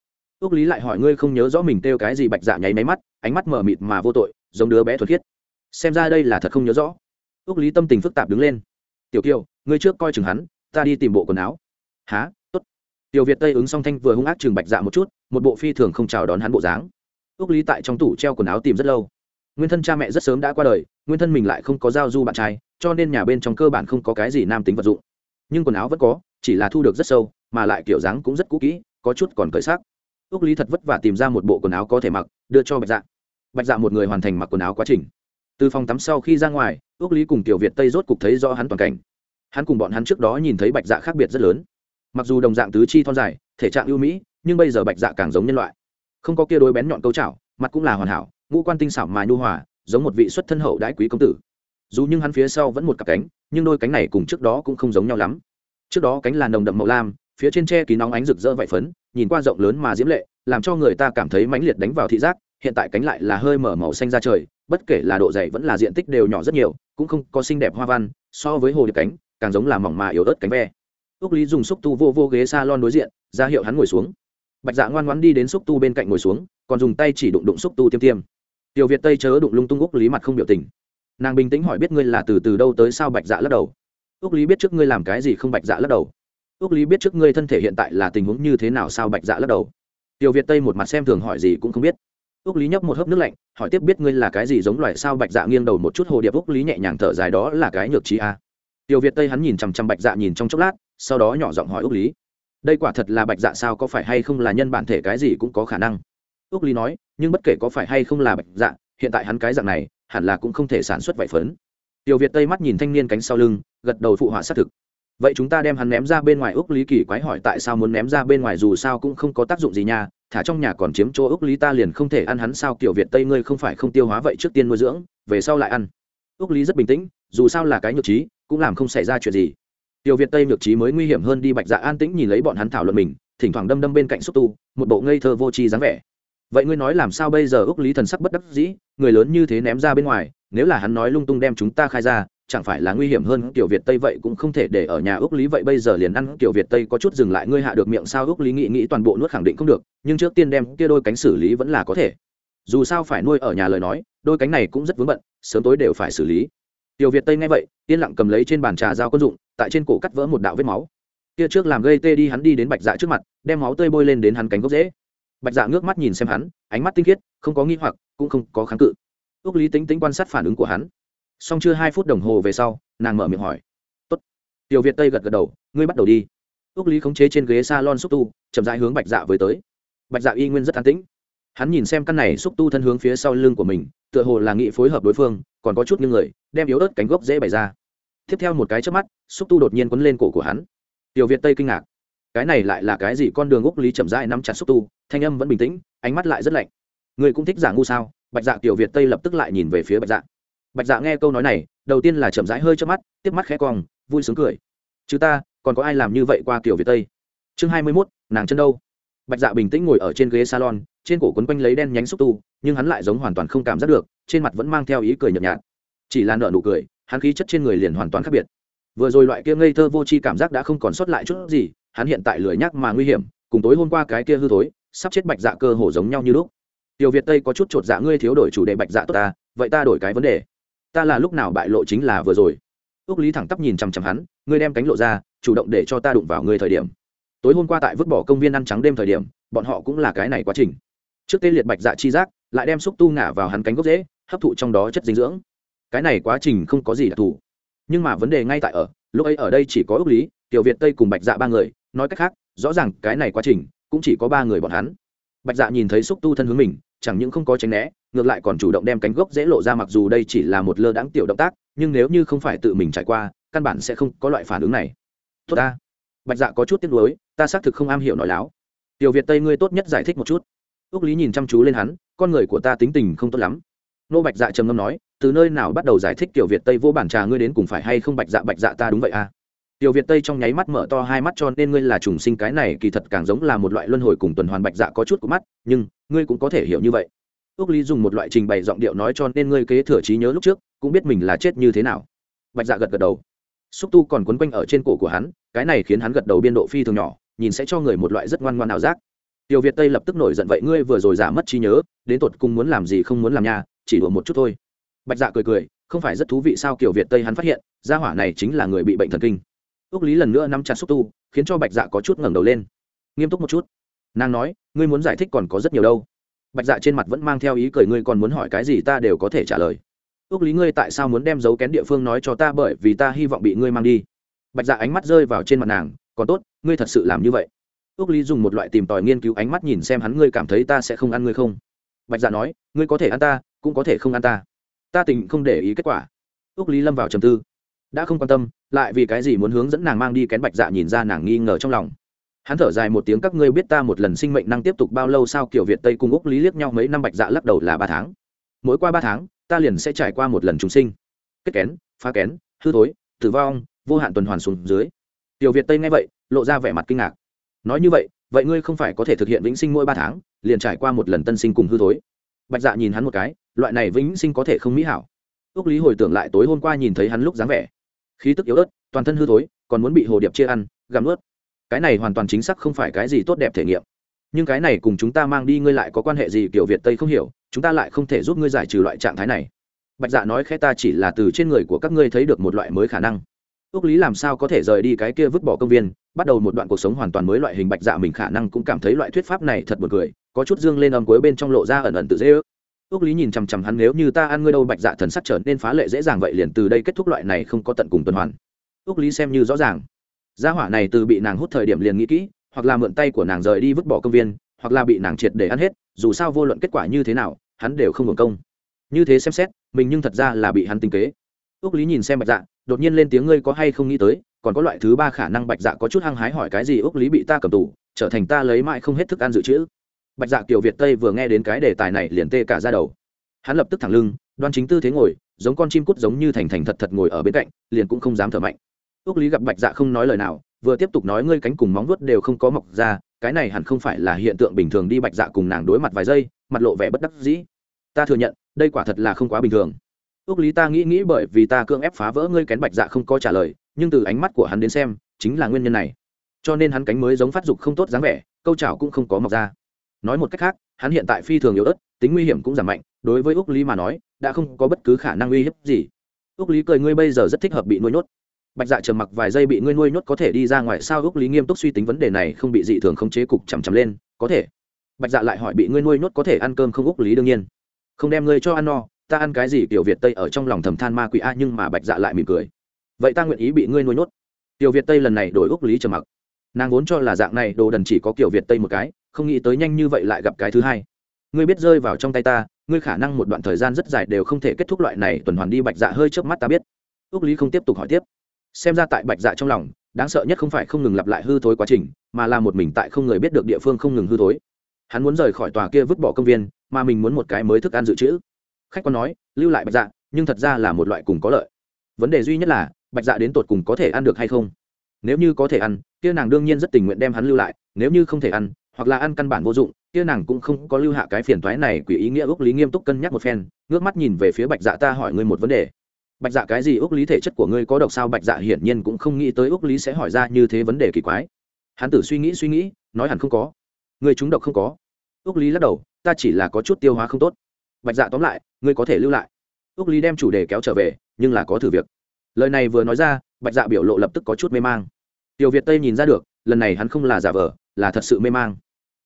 Ước lý lại hỏi ngươi không nhớ rõ mình kêu cái gì bạch dạ nháy máy mắt, ánh mắt mở mịt mà vô tội, giống đứa bé thuật khiết. Xem ra đây là thật không nhớ rõ. Ước lý tâm tình phức tạp đứng lên. Tiểu kiều, ngươi trước coi chừng hắn, ta đi tìm bộ quần áo. Há tiểu việt tây ứng song thanh vừa hung ác chừng bạch dạ một chút, một bộ phi thường không chào đón hắn bộ dáng. Ước lý tại trong tủ treo quần áo tìm rất lâu. Nguyên thân cha mẹ rất sớm đã qua đời, nguyên thân mình lại không có giao du bạn trai, cho nên nhà bên trong cơ bản không có cái gì nam tính vật dụng. Nhưng quần áo vẫn có, chỉ là thu được rất sâu, mà lại kiểu dáng cũng rất cũ kỹ, có chút còn cởi xác ước lý thật vất vả tìm ra một bộ quần áo có thể mặc, đưa cho bạch dạ. Bạch dạ một người hoàn thành mặc quần áo quá trình. Từ phòng tắm sau khi ra ngoài ước lý cùng tiểu việt tây rốt cục thấy rõ hắn toàn cảnh. Hắn cùng bọn hắn trước đó nhìn thấy bạch dạ khác biệt rất lớn mặc dù đồng dạng tứ chi thon dài, thể trạng ưu mỹ, nhưng bây giờ bạch dạ càng giống nhân loại. Không có kia đôi bén nhọn câu chảo mặt cũng là hoàn hảo, ngũ quan tinh xảo mà nhu hòa, giống một vị xuất thân hậu đãi quý công tử. Dù nhưng hắn phía sau vẫn một cặp cánh, nhưng đôi cánh này cùng trước đó cũng không giống nhau lắm. Trước đó cánh là nồng đậm màu lam, phía trên tre kín nóng ánh rực rỡ vải phấn, nhìn qua rộng lớn mà diễm lệ, làm cho người ta cảm thấy mãnh liệt đánh vào thị giác, hiện tại cánh lại là hơi mở màu xanh ra trời, bất kể là độ dày vẫn là diện tích đều nhỏ rất nhiều, cũng không có xinh đẹp hoa văn, so với hồ điệp cánh, càng giống là mỏng mà yếu ớt cánh ve ước lý dùng xúc tu vô vô ghế s a lon đối diện, ra hiệu hắn ngồi xuống. Bạch dạ ngoan ngoãn đi đến xúc tu bên cạnh ngồi xuống, còn dùng tay chỉ đụng đụng xúc tu tiêm tiêm. Tiểu việt tây chớ đụng lung tung úc lý mặt không biểu tình. Nàng bình tĩnh hỏi biết ngươi là từ từ đâu tới sao bạch dạ lắc đầu. Úc lý biết trước ngươi làm cái gì không bạch dạ lắc đầu. Úc lý biết trước ngươi thân thể hiện tại là tình huống như thế nào sao bạch dạ lắc đầu. Tiểu việt tây một mặt xem thường hỏi gì cũng không biết. Úc lý nhấp một hớp nước lạnh, hỏi tiếp biết ngươi là cái gì giống loài sao bạch dạ nghiêng đầu một chút hồ điệp úc lý nhẹ nhàng thở dài đó là cái nhược trí a. À. tiểu việt tây hắn nhìn chằm chằm bạch dạ nhìn trong chốc lát sau đó nhỏ giọng hỏi úc lý đây quả thật là bạch dạ sao có phải hay không là nhân bản thể cái gì cũng có khả năng úc lý nói nhưng bất kể có phải hay không là bạch dạ hiện tại hắn cái dạng này hẳn là cũng không thể sản xuất vải phấn tiểu việt tây mắt nhìn thanh niên cánh sau lưng gật đầu phụ họa xác thực vậy chúng ta đem hắn ném ra bên ngoài úc lý kỳ quái hỏi tại sao muốn ném ra bên ngoài dù sao cũng không có tác dụng gì nha thả trong nhà còn chiếm chỗ úc lý ta liền không thể ăn hắn sao kiểu việt tây ngươi không phải không tiêu hóa vậy trước tiên nuôi dưỡng về sau lại ăn úc lý rất bình tĩnh dù sao là cái nhược trí cũng làm không xảy ra chuyện gì tiểu việt tây nhược trí mới nguy hiểm hơn đi bạch dạ an tĩnh nhìn lấy bọn hắn thảo luận mình, thỉnh thoảng đâm đâm bên cạnh xúc tu, một bộ ngây thơ vô tri dáng vẻ. Vậy ngươi nói làm sao bây giờ ước lý thần sắc bất đắc dĩ, người lớn như thế ném ra bên ngoài, nếu là hắn nói lung tung đem chúng ta khai ra, chẳng phải là nguy hiểm hơn Tiểu việt tây vậy cũng không thể để ở nhà ước lý vậy bây giờ liền ăn Tiểu việt tây có chút dừng lại ngươi hạ được miệng sao ước lý nghĩ nghĩ toàn bộ nuốt khẳng định không được, nhưng trước tiên đem kia đôi cánh xử lý vẫn là có thể. Dù sao phải nuôi ở nhà lời nói, đôi cánh này cũng rất vướng bận, sớm tối đều phải xử lý tiểu việt tây nghe vậy, yên lặng cầm lấy trên bàn trà dao quân dụng, tại trên cổ cắt vỡ một đạo vết máu. Kia trước làm gây tê đi hắn đi đến bạch dạ trước mặt, đem máu tơi bôi lên đến hắn cánh gốc dễ bạch dạ ngước mắt nhìn xem hắn, ánh mắt tinh khiết, không có nghi hoặc, cũng không có kháng cự. Ước lý tính tính quan sát phản ứng của hắn. Song chưa hai phút đồng hồ về sau, nàng mở miệng hỏi. Tốt. tiểu việt tây gật gật đầu, ngươi bắt đầu đi. Ước lý khống chế trên ghế s a lon xúc tu, chậm rãi hướng bạch dạ với tới. Bạch dạ y nguyên rất an tĩnh. Hắn nhìn xem căn này xúc tu thân hướng phía sau lưng của mình, tựa hồ là nghị phối hợp đối phương còn có chút những người, đem yếu ớt cánh gốc dễ bày ra. Tiếp theo một cái trước mắt, xúc tu đột nhiên quấn lên cổ của hắn. Tiểu việt tây kinh ngạc. Cái này lại là cái gì? Con đường úc lý chậm rãi nắm chặt xúc tu, thanh âm vẫn bình tĩnh, ánh mắt lại rất lạnh. Người cũng thích giả ngu sao? Bạch dạ tiểu việt tây lập tức lại nhìn về phía bạch dạ. Bạch dạ nghe câu nói này, đầu tiên là chậm rãi hơi trước mắt, tiếp mắt khẽ cong, vui sướng cười. Chứ ta, còn có ai làm như vậy qua kiểu việt tây? Chương hai mươi mốt, nàng chân đâu? Bạch dạ bình tĩnh ngồi ở trên ghế salon, trên cổ quấn quanh lấy đen nhánh xúc tu, nhưng hắn lại giống hoàn toàn không cảm giác được trên mặt vẫn mang theo ý cười nhợt nhạt. Chỉ là nợ nụ cười, hắn khí chất trên người liền hoàn toàn khác biệt. Vừa rồi loại kia ngây thơ vô tri cảm giác đã không còn sót lại chút gì, hắn hiện tại lười nhắc mà nguy hiểm, cùng tối hôm qua cái kia hư thối, sắp chết bạch dạ cơ hồ giống nhau như lúc. Tiểu việt tây có chút chột dạ ngươi thiếu đổi chủ đề bạch dạ tốt ta, vậy ta đổi cái vấn đề. Ta là lúc nào bại lộ chính là vừa rồi. Ước lý thẳng tắp nhìn chằm chằm hắn, ngươi đem cánh lộ ra, chủ động để cho ta đụng vào ngươi thời điểm. Tối hôm qua tại vứt bỏ công viên ăn trắng đêm thời điểm, bọn họ cũng là cái này quá trình. Trước tê liệt bạch dạ chi giác, lại đem xúc tu ngả vào hắn cánh gốc dễ hấp thụ trong đó chất dinh dưỡng. Cái này quá trình không có gì đặc thù. Nhưng mà vấn đề ngay tại ở, lúc ấy ở đây chỉ có ước lý, tiểu việt tây cùng bạch dạ ba người. Nói cách khác, rõ ràng cái này quá trình cũng chỉ có ba người bọn hắn. Bạch dạ nhìn thấy xúc tu thân hướng mình, chẳng những không có tránh né, ngược lại còn chủ động đem cánh gốc dễ lộ ra mặc dù đây chỉ là một lơ đãng tiểu động tác, nhưng nếu như không phải tự mình trải qua, căn bản sẽ không có loại phản ứng này. Tốt ta. Bạch dạ có chút tiếc nuối, ta xác thực không am hiểu nói láo. Tiểu việt tây ngươi tốt nhất giải thích một chút. Ước lý nhìn chăm chú lên hắn, con người của ta tính tình không tốt lắm nô bạch dạ trầm ngâm nói, từ nơi nào bắt đầu giải thích tiểu việt tây vô bản trà ngươi đến cùng phải hay không bạch dạ bạch dạ ta đúng vậy à tiểu việt tây trong nháy mắt mở to hai mắt cho nên ngươi là trùng sinh cái này kỳ thật càng giống là một loại luân hồi cùng tuần hoàn bạch dạ có chút của mắt, nhưng ngươi cũng có thể hiểu như vậy. Ước lý dùng một loại trình bày giọng điệu nói cho nên ngươi kế thừa trí nhớ lúc trước, cũng biết mình là chết như thế nào. Bạch dạ gật gật đầu. Xúc tu còn quấn quanh ở trên cổ của hắn, cái này khiến hắn gật đầu biên độ phi thường nhỏ, nhìn sẽ cho người một loại rất ngoan ngoan ảo giác. Tiểu việt tây lập tức nổi giận, vậy ngươi vừa rồi giả mất trí nhớ, đến tột cùng muốn làm gì không muốn làm nha chỉ đùa một chút thôi. Bạch dạ cười cười, không phải rất thú vị sao kiểu việt tây hắn phát hiện, gia hỏa này chính là người bị bệnh thần kinh. Ước lý lần nữa nắm chặt xúc tu, khiến cho bạch dạ có chút ngẩng đầu lên. Nghiêm túc một chút. Nàng nói, ngươi muốn giải thích còn có rất nhiều đâu. Bạch dạ trên mặt vẫn mang theo ý cười, ngươi còn muốn hỏi cái gì ta đều có thể trả lời. Ước lý ngươi tại sao muốn đem dấu kén địa phương nói cho ta bởi vì ta hy vọng bị ngươi mang đi. Bạch dạ ánh mắt rơi vào trên mặt nàng, còn tốt, ngươi thật sự làm như vậy. Ước lý dùng một loại tìm tòi nghiên cứu ánh mắt nhìn xem hắn, ngươi cảm thấy ta sẽ không ăn ngươi không? Bạch dạ nói, ngươi có thể ăn ta cũng có thể không ăn ta. Ta tình không để ý kết quả. Ước lý lâm vào trầm tư. Đã không quan tâm, lại vì cái gì muốn hướng dẫn nàng mang đi kén bạch dạ nhìn ra nàng nghi ngờ trong lòng. Hắn thở dài một tiếng, các ngươi biết ta một lần sinh mệnh năng tiếp tục bao lâu sao? Kiểu việt tây cùng úc lý liếc nhau mấy năm bạch dạ lắc đầu là ba tháng. Mỗi qua ba tháng, ta liền sẽ trải qua một lần trùng sinh. Kết kén, phá kén, hư thối, tử vong, vô hạn tuần hoàn xuống dưới. Tiểu việt tây nghe vậy, lộ ra vẻ mặt kinh ngạc. Nói như vậy vậy ngươi không phải có thể thực hiện vĩnh sinh mỗi ba tháng, liền trải qua một lần tân sinh cùng hư thối? Bạch dạ nhìn hắn một cái loại này vĩnh sinh có thể không mỹ hảo. Ước lý hồi tưởng lại tối hôm qua nhìn thấy hắn lúc dáng vẻ. Khí tức yếu ớt, toàn thân hư thối, còn muốn bị hồ điệp chia ăn, gặm ướt cái này hoàn toàn chính xác không phải cái gì tốt đẹp thể nghiệm. Nhưng cái này cùng chúng ta mang đi ngươi lại có quan hệ gì kiểu việt tây không hiểu, chúng ta lại không thể giúp ngươi giải trừ loại trạng thái này. Bạch dạ nói khẽ ta chỉ là từ trên người của các ngươi thấy được một loại mới khả năng. Ước lý làm sao có thể rời đi cái kia vứt bỏ công viên, bắt đầu một đoạn cuộc sống hoàn toàn mới loại hình bạch dạ mình khả năng cũng cảm thấy loại thuyết pháp này thật buồn cười, có chút dương lên âm cuối bên trong lộ ra ẩn ẩn tự dễ ước ước lý nhìn chằm chằm hắn nếu như ta ăn ngươi đâu bạch dạ thần sắc trở nên phá lệ dễ dàng vậy liền từ đây kết thúc loại này không có tận cùng tuần hoàn. Ước lý xem như rõ ràng. Gia hỏa này từ bị nàng hút thời điểm liền nghĩ kỹ hoặc là mượn tay của nàng rời đi vứt bỏ công viên hoặc là bị nàng triệt để ăn hết dù sao vô luận kết quả như thế nào hắn đều không hưởng công. Như thế xem xét mình nhưng thật ra là bị hắn tinh kế. Ước lý nhìn xem bạch dạ đột nhiên lên tiếng ngươi có hay không nghĩ tới còn có loại thứ ba khả năng bạch dạ có chút hăng hái hỏi cái gì ước lý bị ta cầm tủ, trở thành ta lấy mãi không hết thức ăn dự trữ bạch dạ Kiều việt tây vừa nghe đến cái đề tài này liền tê cả ra đầu. Hắn lập tức thẳng lưng, đoan chính tư thế ngồi, giống con chim cút giống như thành thành thật thật ngồi ở bên cạnh, liền cũng không dám thở mạnh. Ước lý gặp bạch dạ không nói lời nào, vừa tiếp tục nói ngươi cánh cùng móng vuốt đều không có mọc ra, cái này hẳn không phải là hiện tượng bình thường đi, bạch dạ cùng nàng đối mặt vài giây, mặt lộ vẻ bất đắc dĩ. Ta thừa nhận, đây quả thật là không quá bình thường. Ước lý ta nghĩ nghĩ bởi vì ta cưỡng ép phá vỡ ngươi kén bạch dạ không có trả lời, nhưng từ ánh mắt của hắn đến xem, chính là nguyên nhân này. Cho nên hắn cánh mới giống phát dục không tốt dáng vẻ, câu chảo cũng không có mọc ra nói một cách khác, hắn hiện tại phi thường yếu ớt, tính nguy hiểm cũng giảm mạnh, đối với úc lý mà nói, đã không có bất cứ khả năng uy hiếp gì. Úc lý cười, ngươi bây giờ rất thích hợp bị nuôi nhốt. Bạch dạ trầm mặc vài giây bị ngươi nuôi nhốt có thể đi ra ngoài sao úc lý nghiêm túc suy tính vấn đề này không bị dị thường khống chế cục chằm chằm lên. Có thể. Bạch dạ lại hỏi bị ngươi nuôi nhốt có thể ăn cơm không úc lý đương nhiên. Không đem ngươi cho ăn no, ta ăn cái gì tiểu việt tây ở trong lòng thầm than ma quỷ a, nhưng mà bạch dạ lại mỉm cười. Vậy ta nguyện ý bị ngươi nuôi nhốt. Tiểu việt tây lần này đổi úc lý trầm mặc. Nàng vốn cho là dạng này đồ đần chỉ có kiểu việt tây một cái không nghĩ tới nhanh như vậy lại gặp cái thứ hai. Ngươi biết rơi vào trong tay ta, ngươi khả năng một đoạn thời gian rất dài đều không thể kết thúc loại này tuần hoàn đi bạch dạ hơi trước mắt ta biết. Ước lý không tiếp tục hỏi tiếp. Xem ra tại bạch dạ trong lòng, đáng sợ nhất không phải không ngừng lặp lại hư thối quá trình, mà là một mình tại không người biết được địa phương không ngừng hư thối. Hắn muốn rời khỏi tòa kia vứt bỏ công viên, mà mình muốn một cái mới thức ăn dự trữ. Khách quan nói, lưu lại bạch dạ nhưng thật ra là một loại cùng có lợi. Vấn đề duy nhất là, bạch dạ đến tột cùng có thể ăn được hay không? Nếu như có thể ăn, kia nàng đương nhiên rất tình nguyện đem hắn lưu lại, nếu như không thể ăn hoặc là ăn căn bản vô dụng, kia nàng cũng không có lưu hạ cái phiền toái này, quỷ ý nghĩa ước lý nghiêm túc cân nhắc một phen, ngước mắt nhìn về phía bạch dạ ta hỏi ngươi một vấn đề. Bạch dạ cái gì ước lý thể chất của ngươi có độc sao? Bạch dạ hiển nhiên cũng không nghĩ tới ước lý sẽ hỏi ra như thế vấn đề kỳ quái. Hắn tử suy nghĩ suy nghĩ, nói hẳn không có. Người chúng độc không có. Ước lý lắc đầu, ta chỉ là có chút tiêu hóa không tốt. Bạch dạ tóm lại, ngươi có thể lưu lại. Ước lý đem chủ đề kéo trở về, nhưng là có thử việc. Lời này vừa nói ra, bạch dạ biểu lộ lập tức có chút mê mang. Tiểu việt tây nhìn ra được, lần này hắn không là giả vờ, là thật sự mê mang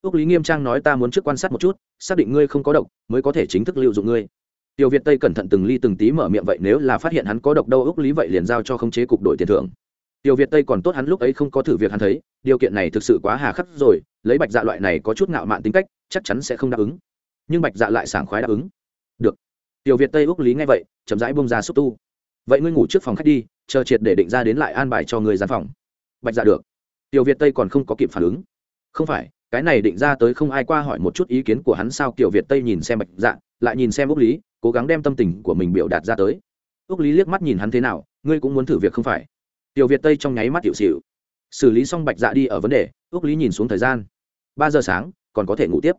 ước lý nghiêm trang nói ta muốn trước quan sát một chút, xác định ngươi không có độc, mới có thể chính thức lưu dụng ngươi. Tiểu việt tây cẩn thận từng ly từng tí mở miệng vậy nếu là phát hiện hắn có độc đâu ước lý vậy liền giao cho khống chế cục đội tiền thưởng. Tiểu việt tây còn tốt hắn lúc ấy không có thử việc hắn thấy, điều kiện này thực sự quá hà khắc rồi, lấy bạch dạ loại này có chút ngạo mạn tính cách, chắc chắn sẽ không đáp ứng. Nhưng bạch dạ lại sảng khoái đáp ứng. Được. Tiểu việt tây ước lý nghe vậy, chậm rãi bông ra xúc tu. Vậy ngươi ngủ trước phòng khách đi, chờ triệt để định ra đến lại an bài cho người gian phòng. Bạch dạ được. Tiểu việt tây còn không có kịp phản ứng. Không phải cái này định ra tới không ai qua hỏi một chút ý kiến của hắn sao kiểu việt tây nhìn xem bạch dạ lại nhìn xem úc lý, cố gắng đem tâm tình của mình biểu đạt ra tới. Úc lý liếc mắt nhìn hắn thế nào, ngươi cũng muốn thử việc không phải? Tiểu việt tây trong nháy mắt hiệu xịu xử lý xong bạch dạ đi ở vấn đề, úc lý nhìn xuống thời gian. Ba giờ sáng, còn có thể ngủ tiếp.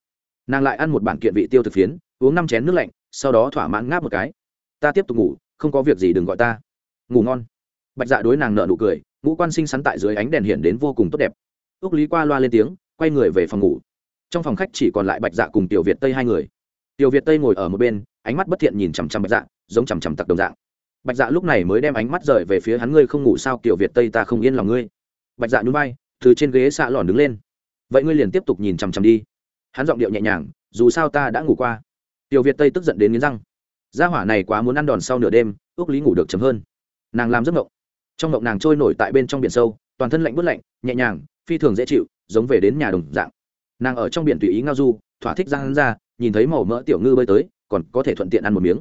Nàng lại ăn một bản kiện vị tiêu thực phiến, uống năm chén nước lạnh, sau đó thỏa mãn ngáp một cái. Ta tiếp tục ngủ, không có việc gì đừng gọi ta. Ngủ ngon. Bạch dạ đối nàng nợ nụ cười, ngũ quan sinh sắn tại dưới ánh đèn hiện đến vô cùng tốt đẹp. Ước lý qua loa lên tiếng quay người về phòng ngủ. Trong phòng khách chỉ còn lại bạch dạ cùng tiểu việt tây hai người. Tiểu việt tây ngồi ở một bên, ánh mắt bất thiện nhìn chằm chằm bạch dạ giống chằm chằm tặc đồng dạng. Bạch dạ lúc này mới đem ánh mắt rời về phía hắn, ngươi không ngủ sao, tiểu việt tây, ta không yên lòng ngươi. Bạch dạ nhún vai, từ trên ghế xạ lòn đứng lên. Vậy ngươi liền tiếp tục nhìn chằm chằm đi. Hắn giọng điệu nhẹ nhàng, dù sao ta đã ngủ qua. Tiểu việt tây tức giận đến nghiến răng. Gia hỏa này quá muốn ăn đòn sau nửa đêm, ước lý ngủ được chấm hơn. Nàng làm giấc mộng. Trong mộng nàng trôi nổi tại bên trong biển sâu, toàn thân lạnh bớt lạnh, nhẹ nhàng, phi thường dễ chịu giống về đến nhà đồng dạng. Nàng ở trong biển tùy ý ngao du, thỏa thích ra hắn ra, nhìn thấy màu mỡ tiểu ngư bơi tới, còn có thể thuận tiện ăn một miếng.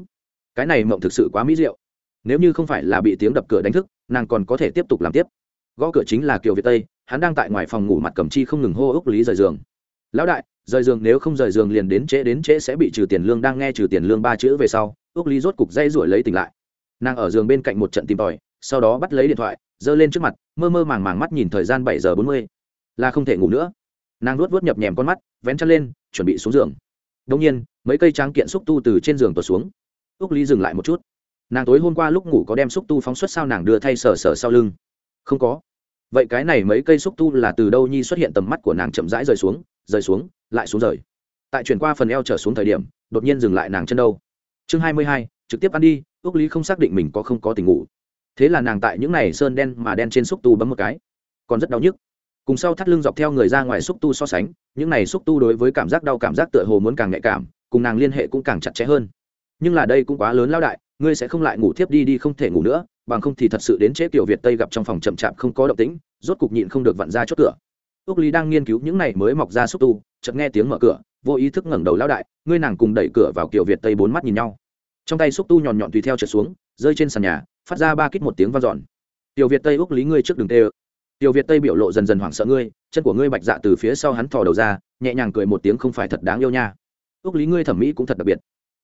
Cái này mộng thực sự quá mỹ diệu. Nếu như không phải là bị tiếng đập cửa đánh thức, nàng còn có thể tiếp tục làm tiếp. Gõ cửa chính là kiều việt tây, hắn đang tại ngoài phòng ngủ mặt cầm chi không ngừng hô ước lý rời giường. Lão đại, rời giường, nếu không rời giường liền đến trễ đến trễ sẽ bị trừ tiền lương, đang nghe trừ tiền lương ba chữ về sau, ước lý rốt cục dây ruổi lấy tỉnh lại. Nàng ở giường bên cạnh một trận tìm tòi, sau đó bắt lấy điện thoại, giơ lên trước mặt, mơ mơ màng màng mắt nhìn thời gian bảy giờ bốn mươi là không thể ngủ nữa. Nàng luốt vớt nhập nhèm con mắt, vén chân lên, chuẩn bị xuống giường. Đông nhiên, mấy cây tráng kiện xúc tu từ trên giường tuột xuống. Úc lý dừng lại một chút. Nàng tối hôm qua lúc ngủ có đem xúc tu phóng xuất sao nàng đưa thay sờ sờ sau lưng. Không có. Vậy cái này mấy cây xúc tu là từ đâu nhi xuất hiện tầm mắt của nàng chậm rãi rời xuống rời xuống, lại xuống rời. Tại chuyển qua phần eo trở xuống thời điểm, đột nhiên dừng lại nàng chân đâu. Chương hai mươi hai, trực tiếp ăn đi ước lý không xác định mình có không có tình ngủ. Thế là nàng tại những này sơn đen mà đen trên xúc tu bấm một cái. Còn rất đau nhức cùng sau thắt lưng dọc theo người ra ngoài xúc tu so sánh, những này xúc tu đối với cảm giác đau cảm giác tựa hồ muốn càng nhạy cảm, cùng nàng liên hệ cũng càng chặt chẽ hơn. Nhưng là đây cũng quá lớn lao đại, ngươi sẽ không lại ngủ thiếp đi đi không thể ngủ nữa, bằng không thì thật sự đến chế tiểu việt tây gặp trong phòng chậm chạp không có động tĩnh, rốt cục nhịn không được vặn ra chốt cửa. Ước lý đang nghiên cứu những này mới mọc ra xúc tu, chợt nghe tiếng mở cửa, vô ý thức ngẩng đầu lao đại, ngươi nàng cùng đẩy cửa vào kiểu việt tây bốn mắt nhìn nhau. Trong tay xúc tu nhọn nhọn tùy theo trượt xuống, rơi trên sàn nhà, phát ra ba kích một tiếng vang dọn. Tiểu việt tây ước lý ngươi trước đường tê ơ tiểu việt tây biểu lộ dần dần hoảng sợ ngươi, chân của ngươi bạch dạ từ phía sau hắn thò đầu ra, nhẹ nhàng cười một tiếng không phải thật đáng yêu nha. Úc lý ngươi thẩm mỹ cũng thật đặc biệt.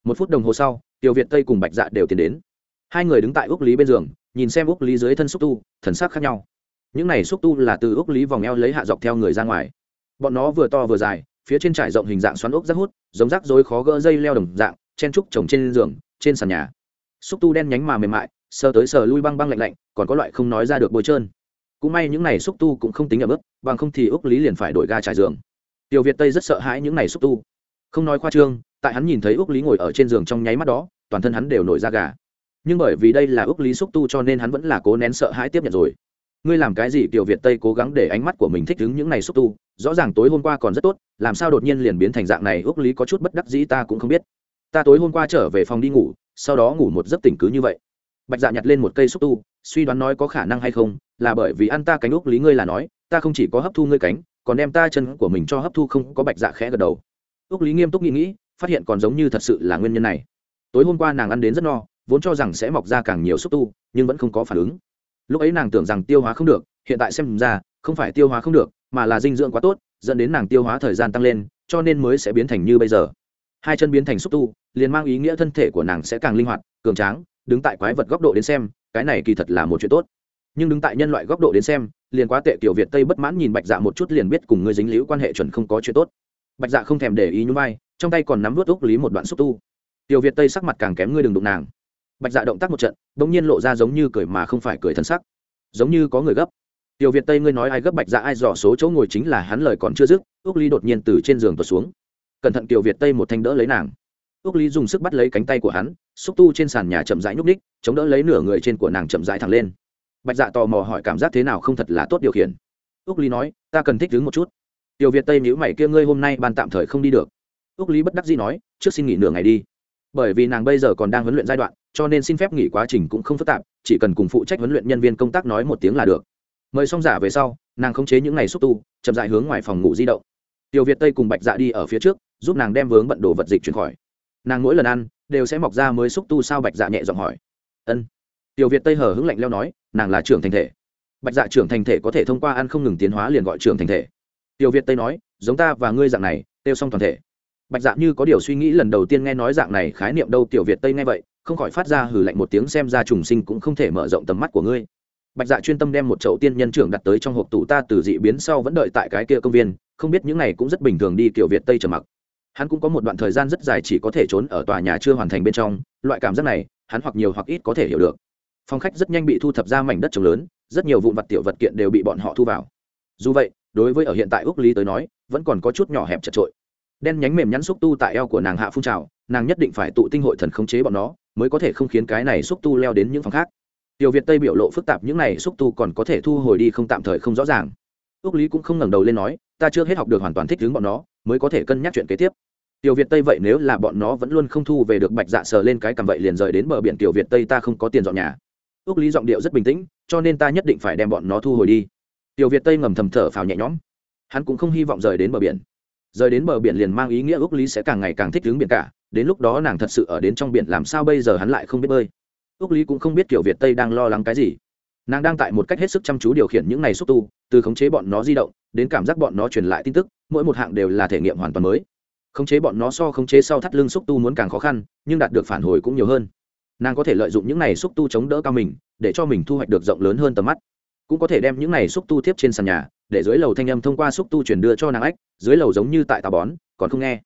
Một phút đồng hồ sau, tiểu việt tây cùng bạch dạ đều tiến đến. Hai người đứng tại úc lý bên giường, nhìn xem úc lý dưới thân xúc tu, thần sắc khác nhau. Những này xúc tu là từ úc lý vòng eo lấy hạ dọc theo người ra ngoài. Bọn nó vừa to vừa dài, phía trên trải rộng hình dạng xoắn ốc rác hút, giống rác rối khó gỡ dây leo đồng dạng, chen trúc trồng trên giường, trên sàn nhà. Xúc tu đen nhánh mà mềm mại, sờ tới sờ lui băng băng lạnh lạnh, còn có loại không nói ra được bôi trơn cũng may những này xúc tu cũng không tính ở bước bằng không thì úc lý liền phải đổi ga trải giường. Tiểu việt tây rất sợ hãi những này xúc tu. Không nói khoa trương, tại hắn nhìn thấy úc lý ngồi ở trên giường trong nháy mắt đó, toàn thân hắn đều nổi ra gà. Nhưng bởi vì đây là úc lý xúc tu cho nên hắn vẫn là cố nén sợ hãi tiếp nhận rồi. Ngươi làm cái gì, tiểu việt tây cố gắng để ánh mắt của mình thích ứng những này xúc tu, rõ ràng tối hôm qua còn rất tốt, làm sao đột nhiên liền biến thành dạng này ước lý có chút bất đắc dĩ ta cũng không biết. Ta tối hôm qua trở về phòng đi ngủ, sau đó ngủ một giấc tỉnh cứ như vậy. Bạch dạ nhặt lên một cây xúc tu, suy đoán nói có khả năng hay không là bởi vì ăn ta cánh úc lý ngươi là nói, ta không chỉ có hấp thu ngươi cánh, còn đem ta chân của mình cho hấp thu không có bạch dạ khẽ gật đầu. Úc lý nghiêm túc nghĩ nghĩ, phát hiện còn giống như thật sự là nguyên nhân này. Tối hôm qua nàng ăn đến rất no, vốn cho rằng sẽ mọc ra càng nhiều xúc tu, nhưng vẫn không có phản ứng. Lúc ấy nàng tưởng rằng tiêu hóa không được, hiện tại xem ra, không phải tiêu hóa không được, mà là dinh dưỡng quá tốt, dẫn đến nàng tiêu hóa thời gian tăng lên, cho nên mới sẽ biến thành như bây giờ. Hai chân biến thành xúc tu, liền mang ý nghĩa thân thể của nàng sẽ càng linh hoạt, cường tráng, đứng tại quái vật góc độ đến xem, cái này kỳ thật là một chuyện tốt nhưng đứng tại nhân loại góc độ đến xem, liền quá tệ tiểu việt tây bất mãn nhìn bạch dạ một chút liền biết cùng người dính liễu quan hệ chuẩn không có chuyện tốt. Bạch dạ không thèm để ý nhún vai, trong tay còn nắm vớt úc lý một đoạn xúc tu. Tiểu việt tây sắc mặt càng kém ngươi đừng đụng nàng. Bạch dạ động tác một trận đ ỗ n g nhiên lộ ra giống như cười mà không phải cười thân sắc. Giống như có người gấp. Tiểu việt tây ngươi nói ai gấp bạch dạ ai dò số chỗ ngồi chính là hắn lời còn chưa dứt, úc lý đột nhiên từ trên giường tuột xuống. Cẩn thận tiểu việt tây một thanh đỡ lấy nàng. Úc lý dùng sức bắt lấy cánh tay của hắn, xúc tu trên sàn nhà chậm rãi nhúc ních chống đỡ lấy nửa người trên của nàng chậm rãi thẳng lên bạch dạ tò mò hỏi cảm giác thế nào không thật là tốt điều khiển. Úc ly nói, ta cần thích đứng một chút. Tiểu việt tây nhữ mày kia ngươi hôm nay ban tạm thời không đi được. Úc lý bất đắc dĩ nói, trước xin nghỉ nửa ngày đi. Bởi vì nàng bây giờ còn đang huấn luyện giai đoạn, cho nên xin phép nghỉ quá trình cũng không phức tạp, chỉ cần cùng phụ trách huấn luyện nhân viên công tác nói một tiếng là được. Mời xong giả về sau, nàng khống chế những ngày xúc tu, chậm dại hướng ngoài phòng ngủ di động. Tiểu việt tây cùng bạch dạ đi ở phía trước, giúp nàng đem vướng bận đồ vật dịch chuyển khỏi. Nàng mỗi lần ăn, đều sẽ mọc ra mới xúc tu sao bạch dạ nhẹ giọng hỏi. Ân. Tiểu việt tây hở hứng lạnh leo nói nàng là trưởng thành thể. Bạch dạ trưởng thành thể có thể thông qua ăn không ngừng tiến hóa liền gọi trưởng thành thể. Tiểu việt tây nói, giống ta và ngươi dạng này, tiêu xong toàn thể. Bạch dạ như có điều suy nghĩ lần đầu tiên nghe nói dạng này khái niệm đâu, tiểu việt tây nghe vậy, không khỏi phát ra hừ lạnh một tiếng xem ra trùng sinh cũng không thể mở rộng tầm mắt của ngươi. Bạch dạ chuyên tâm đem một chậu tiên nhân trưởng đặt tới trong hộp tủ ta từ dị biến sau vẫn đợi tại cái kia công viên, không biết những này cũng rất bình thường đi kiểu việt tây trầm mặc. Hắn cũng có một đoạn thời gian rất dài chỉ có thể trốn ở tòa nhà chưa hoàn thành bên trong, loại cảm giác này, hắn hoặc nhiều hoặc ít có thể hiểu được phòng khách rất nhanh bị thu thập ra mảnh đất trồng lớn, rất nhiều vụn vặt tiểu vật kiện đều bị bọn họ thu vào. Dù vậy, đối với ở hiện tại úc lý tới nói, vẫn còn có chút nhỏ hẹp chật trội. Đen nhánh mềm nhắn xúc tu tại eo của nàng hạ phun trào, nàng nhất định phải tụ tinh hội thần khống chế bọn nó, mới có thể không khiến cái này xúc tu leo đến những phòng khác. Tiểu việt tây biểu lộ phức tạp, những này xúc tu còn có thể thu hồi đi không tạm thời không rõ ràng. Ước lý cũng không ngẩng đầu lên nói, ta chưa hết học được hoàn toàn thích ứng bọn nó, mới có thể cân nhắc chuyện kế tiếp. Tiểu việt tây vậy nếu là bọn nó vẫn luôn không thu về được bạch dạ sờ lên cái cầm vậy liền rời đến bờ biển tiểu việt tây ta không có tiền dọn nhà ước lý giọng điệu rất bình tĩnh, cho nên ta nhất định phải đem bọn nó thu hồi đi. Tiểu việt tây ngầm thầm thở phào nhẹ nhõm. Hắn cũng không hy vọng rời đến bờ biển. Rời đến bờ biển liền mang ý nghĩa ước lý sẽ càng ngày càng thích hướng biển cả, đến lúc đó nàng thật sự ở đến trong biển làm sao bây giờ hắn lại không biết bơi. Ước lý cũng không biết kiểu việt tây đang lo lắng cái gì. Nàng đang tại một cách hết sức chăm chú điều khiển những này xúc tu, từ khống chế bọn nó di động, đến cảm giác bọn nó truyền lại tin tức, mỗi một hạng đều là thể nghiệm hoàn toàn mới. Khống chế bọn nó so khống chế sau thắt lưng xúc tu muốn càng khó khăn, nhưng đạt được phản hồi cũng nhiều hơn nàng có thể lợi dụng những này xúc tu chống đỡ cao mình, để cho mình thu hoạch được rộng lớn hơn tầm mắt. Cũng có thể đem những này xúc tu tiếp trên sàn nhà, để dưới lầu thanh âm thông qua xúc tu truyền đưa cho nàng ách, dưới lầu giống như tại tà bón, còn không nghe.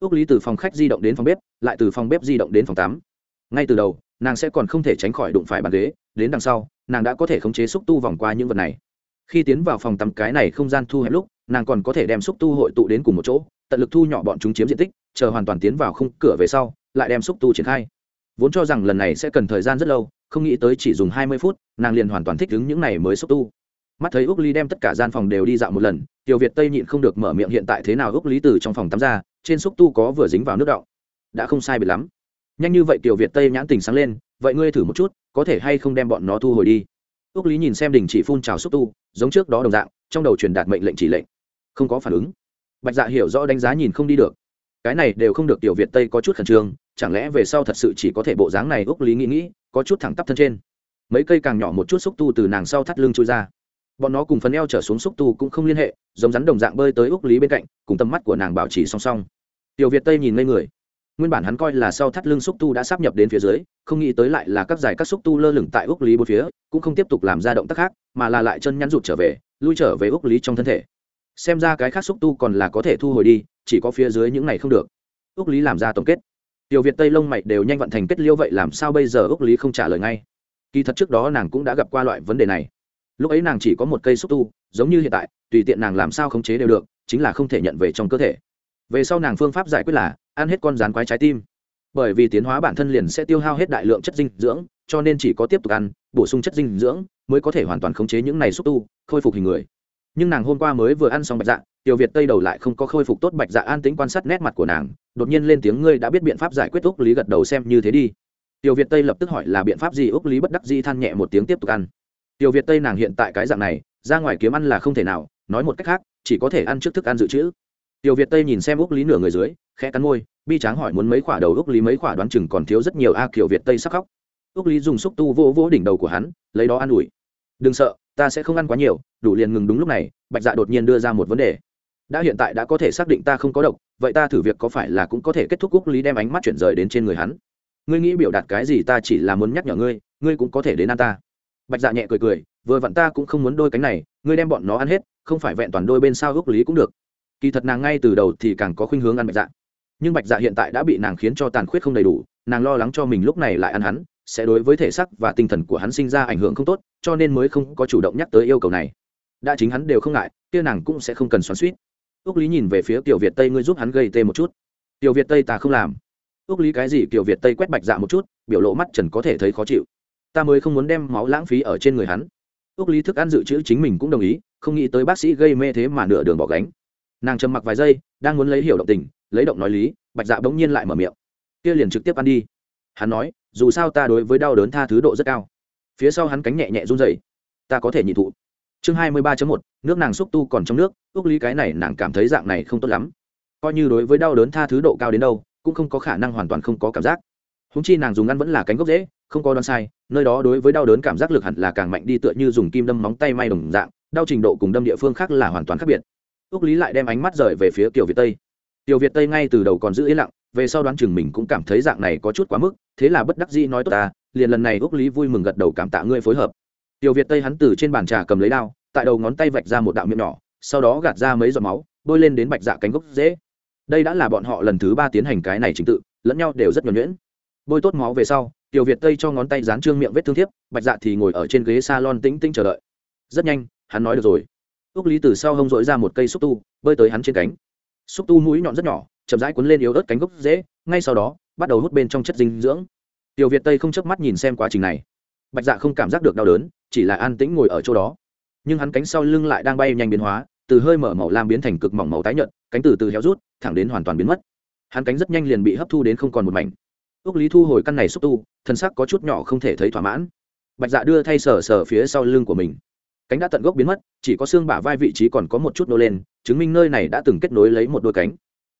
Ước lý từ phòng khách di động đến phòng bếp, lại từ phòng bếp di động đến phòng tắm. Ngay từ đầu, nàng sẽ còn không thể tránh khỏi đụng phải bàn ghế, đến đằng sau, nàng đã có thể khống chế xúc tu vòng qua những vật này. Khi tiến vào phòng tắm cái này không gian thu hẹp lúc, nàng còn có thể đem xúc tu hội tụ đến cùng một chỗ, tận lực thu nhỏ bọn chúng chiếm diện tích, chờ hoàn toàn tiến vào khung cửa về sau, lại đem xúc tu triển khai vốn cho rằng lần này sẽ cần thời gian rất lâu, không nghĩ tới chỉ dùng hai mươi phút, nàng liền hoàn toàn thích ứng những này mới xúc tu. Mắt thấy úc lý đem tất cả gian phòng đều đi dạo một lần, tiểu việt tây nhịn không được mở miệng hiện tại thế nào úc lý từ trong phòng tắm ra, trên xúc tu có vừa dính vào nước đọng. Đã không sai biệt lắm. Nhanh như vậy tiểu việt tây nhãn tình sáng lên, vậy ngươi thử một chút, có thể hay không đem bọn nó thu hồi đi? Úc lý nhìn xem đình chỉ phun trào xúc tu, giống trước đó đồng dạng, trong đầu truyền đạt mệnh lệnh chỉ lệnh. Không có phản ứng. Bạch dạ hiểu rõ đánh giá nhìn không đi được. Cái này đều không được tiểu việt tây có chút khẩn trương chẳng lẽ về sau thật sự chỉ có thể bộ dáng này úc lý nghĩ nghĩ, có chút thẳng tắp thân trên. Mấy cây càng nhỏ một chút xúc tu từ nàng sau thắt lưng trôi ra. Bọn nó cùng phần eo trở xuống xúc tu cũng không liên hệ, giống rắn đồng dạng bơi tới úc lý bên cạnh, cùng tầm mắt của nàng bảo trì song song. Tiểu việt tây nhìn ngây người. Nguyên bản hắn coi là sau thắt lưng xúc tu đã sắp nhập đến phía dưới, không nghĩ tới lại là các giải các xúc tu lơ lửng tại úc lý bốn phía, cũng không tiếp tục làm ra động tác khác, mà là lại chân nhắn rụt trở về, lui trở về úc lý trong thân thể. Xem ra cái khác xúc tu còn là có thể thu hồi đi, chỉ có phía dưới những này không được. Úc lý làm ra tổng kết tiểu việt tây lông mày đều nhanh vận thành kết liêu vậy làm sao bây giờ ước lý không trả lời ngay? Kỳ thật trước đó nàng cũng đã gặp qua loại vấn đề này. Lúc ấy nàng chỉ có một cây xúc tu, giống như hiện tại, tùy tiện nàng làm sao khống chế đều được, chính là không thể nhận về trong cơ thể. Về sau nàng phương pháp giải quyết là, ăn hết con rán quái trái tim. Bởi vì tiến hóa bản thân liền sẽ tiêu hao hết đại lượng chất dinh dưỡng, cho nên chỉ có tiếp tục ăn, bổ sung chất dinh dưỡng, mới có thể hoàn toàn khống chế những này xúc tu, khôi phục hình người nhưng nàng hôm qua mới vừa ăn xong bạch dạ tiểu việt tây đầu lại không có khôi phục tốt bạch dạ an tĩnh quan sát nét mặt của nàng đột nhiên lên tiếng ngươi đã biết biện pháp giải quyết úc lý gật đầu xem như thế đi. Tiểu việt tây lập tức hỏi là biện pháp gì úc lý bất đắc di than nhẹ một tiếng tiếp tục ăn. Tiểu việt tây nàng hiện tại cái dạng này ra ngoài kiếm ăn là không thể nào nói một cách khác chỉ có thể ăn trước thức ăn dự trữ. Tiểu việt tây nhìn xem úc lý nửa người dưới khẽ cắn môi bi tráng hỏi muốn mấy khoả đầu úc lý mấy khoả đoán chừng còn thiếu rất nhiều. A à, kiểu việt tây sắc khóc. Úc lý dùng xúc tu vô vỗ đỉnh đầu của hắn lấy đó an ủi đừng sợ, ta sẽ không ăn quá nhiều, đủ liền ngừng đúng lúc này, bạch dạ đột nhiên đưa ra một vấn đề. Đã hiện tại đã có thể xác định ta không có độc, vậy ta thử việc có phải là cũng có thể kết thúc cúc lý đem ánh mắt chuyển rời đến trên người hắn? Ngươi nghĩ biểu đạt cái gì ta chỉ là muốn nhắc nhở ngươi ngươi cũng có thể đến ăn ta. Bạch dạ nhẹ cười cười, vừa vặn ta cũng không muốn đôi cánh này, ngươi đem bọn nó ăn hết, không phải vẹn toàn đôi bên sao gốc lý cũng được. Kỳ thật nàng ngay từ đầu thì càng có khuynh hướng ăn bạch dạ. Nhưng bạch dạ hiện tại đã bị nàng khiến cho tàn khuyết không đầy đủ, nàng lo lắng cho mình lúc này lại ăn hắn sẽ đối với thể xác và tinh thần của hắn sinh ra ảnh hưởng không tốt, cho nên mới không có chủ động nhắc tới yêu cầu này. Đã chính hắn đều không ngại, kia nàng cũng sẽ không cần xoắn suýt ước lý nhìn về phía tiểu việt tây, ngươi giúp hắn gây tê một chút. Tiểu việt tây ta không làm. Ước lý cái gì? Tiểu việt tây quét bạch dạ một chút, biểu lộ mắt trần có thể thấy khó chịu. Ta mới không muốn đem máu lãng phí ở trên người hắn. Ước lý thức ăn dự trữ chính mình cũng đồng ý, không nghĩ tới bác sĩ gây mê thế mà nửa đường bỏ gánh. Nàng trầm mặc vài giây, đang muốn lấy hiểu động tình, lấy động nói lý, bạch dạ bỗng nhiên lại mở miệng. Kia liền trực tiếp ăn đi. Hắn nói dù sao ta đối với đau đớn tha thứ độ rất cao. Phía sau hắn cánh nhẹ nhẹ run rẩy. Ta có thể nhịn thụ. Chương hai mươi ba một, nước nàng xúc tu còn trong nước, ước lý cái này nàng cảm thấy dạng này không tốt lắm. Coi như đối với đau đớn tha thứ độ cao đến đâu, cũng không có khả năng hoàn toàn không có cảm giác. Húng chi nàng dùng ăn vẫn là cánh gốc dễ, không có đoán sai, nơi đó đối với đau đớn cảm giác lực hẳn là càng mạnh đi tựa như dùng kim đâm móng tay may đồng dạng, đau trình độ cùng đâm địa phương khác là hoàn toàn khác biệt. Ước lý lại đem ánh mắt rời về phía tiểu việt tây. Tiểu việt tây ngay từ đầu còn giữ yên lặng về sau đoán chừng mình cũng cảm thấy dạng này có chút quá mức, thế là bất đắc dĩ nói tốt ta, liền lần này úc lý vui mừng gật đầu cảm tạ ngươi phối hợp. Tiểu việt tây hắn từ trên bàn trà cầm lấy đao, tại đầu ngón tay vạch ra một đạo miệng nhỏ, sau đó gạt ra mấy giọt máu, bôi lên đến bạch dạ cánh gốc dễ. Đây đã là bọn họ lần thứ ba tiến hành cái này trình tự, lẫn nhau đều rất nhuẩn nhuyễn. Bôi tốt máu về sau, tiểu việt tây cho ngón tay dán trương miệng vết thương thiếp, bạch dạ thì ngồi ở trên ghế s a lon tĩnh tĩnh chờ đợi. Rất nhanh, hắn nói được rồi. Úc lý từ sau hông dội ra một cây xúc tu, bơi tới hắn trên cánh. Xúc tu mũi nhọn rất nhỏ chậm rãi cuốn lên yếu ớt cánh gốc dễ, ngay sau đó, bắt đầu hút bên trong chất dinh dưỡng. Tiểu việt tây không chớp mắt nhìn xem quá trình này. Bạch dạ không cảm giác được đau đớn, chỉ là an tĩnh ngồi ở chỗ đó. Nhưng hắn cánh sau lưng lại đang bay nhanh biến hóa, từ hơi mở màu lam biến thành cực mỏng màu tái nhợt, cánh từ từ héo rút, thẳng đến hoàn toàn biến mất. Hắn cánh rất nhanh liền bị hấp thu đến không còn một mảnh. Ước lý thu hồi căn này xúc tu, thân sắc có chút nhỏ không thể thấy thỏa mãn. Bạch dạ đưa thay sờ sờ phía sau lưng của mình. Cánh đã tận gốc biến mất, chỉ có xương bả vai vị trí còn có một chút nô lên, chứng minh nơi này đã từng kết nối lấy một đôi cánh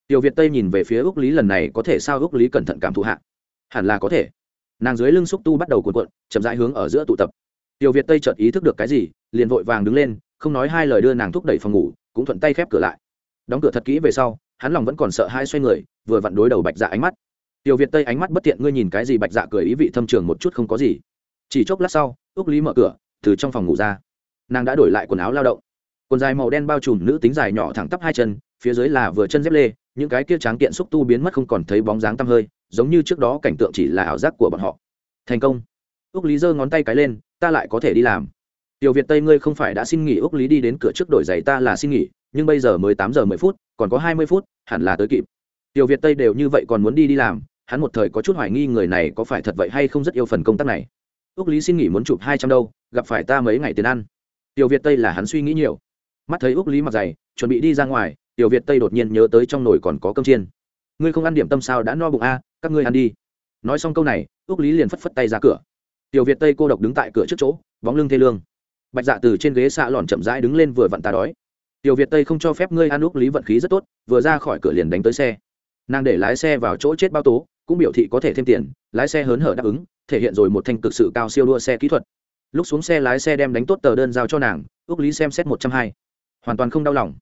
tiểu việt tây nhìn về phía ước lý lần này có thể sao ước lý cẩn thận cảm thụ hạ? Hẳn là có thể. Nàng dưới lưng xúc tu bắt đầu cuộn cuộn, chậm rãi hướng ở giữa tụ tập. Tiểu việt tây chợt ý thức được cái gì, liền vội vàng đứng lên, không nói hai lời đưa nàng thúc đẩy phòng ngủ, cũng thuận tay khép cửa lại. Đóng cửa thật kỹ về sau, hắn lòng vẫn còn sợ hai xoay người, vừa vặn đối đầu bạch dạ ánh mắt. Tiểu việt tây ánh mắt bất tiện, ngươi nhìn cái gì? Bạch dạ cười ý vị thâm trường một chút không có gì. Chỉ chốc lát sau ước lý mở cửa, từ trong phòng ngủ ra. Nàng đã đổi lại quần áo lao động. Quần dài màu đen bao trùm nữ tính dài nhỏ thẳng tắp hai chân, phía dưới là vừa chân dép lê những cái kia tráng kiện xúc tu biến mất không còn thấy bóng dáng tăm hơi, giống như trước đó cảnh tượng chỉ là ảo giác của bọn họ. Thành công. Ước lý giơ ngón tay cái lên, ta lại có thể đi làm. Tiểu việt tây ngươi không phải đã xin nghỉ ước lý đi đến cửa trước đổi giày ta là xin nghỉ, nhưng bây giờ mới tám giờ mười phút, còn có hai mươi phút, hẳn là tới kịp. Tiểu việt tây đều như vậy còn muốn đi đi làm, hắn một thời có chút hoài nghi người này có phải thật vậy hay không rất yêu phần công tác này. Ước lý xin nghỉ muốn chụp hai trăm đâu, gặp phải ta mấy ngày tiền ăn. Tiểu việt tây là hắn suy nghĩ nhiều. Mắt thấy ước lý mặc giày, chuẩn bị đi ra ngoài tiểu việt tây đột nhiên nhớ tới trong nồi còn có cơm chiên. Ngươi không ăn điểm tâm sao, đã no bụng a các ngươi ăn đi. Nói xong câu này ước lý liền phất phất tay ra cửa. Tiểu việt tây cô độc đứng tại cửa trước chỗ, bóng lưng thê lương. Bạch dạ từ trên ghế xạ lòn chậm rãi đứng lên vừa vặn ta đói. Tiểu việt tây không cho phép ngươi ăn ước lý vận khí rất tốt, vừa ra khỏi cửa liền đánh tới xe. Nàng để lái xe vào chỗ chết bao tố, cũng biểu thị có thể thêm tiền, lái xe hớn hở đáp ứng, thể hiện rồi một thanh cực sự cao siêu đua xe kỹ thuật. Lúc xuống xe lái xe đem đánh tốt tờ đơn giao cho nàng ước lý xem xét một trăm hai. Hoàn toàn không đau lòng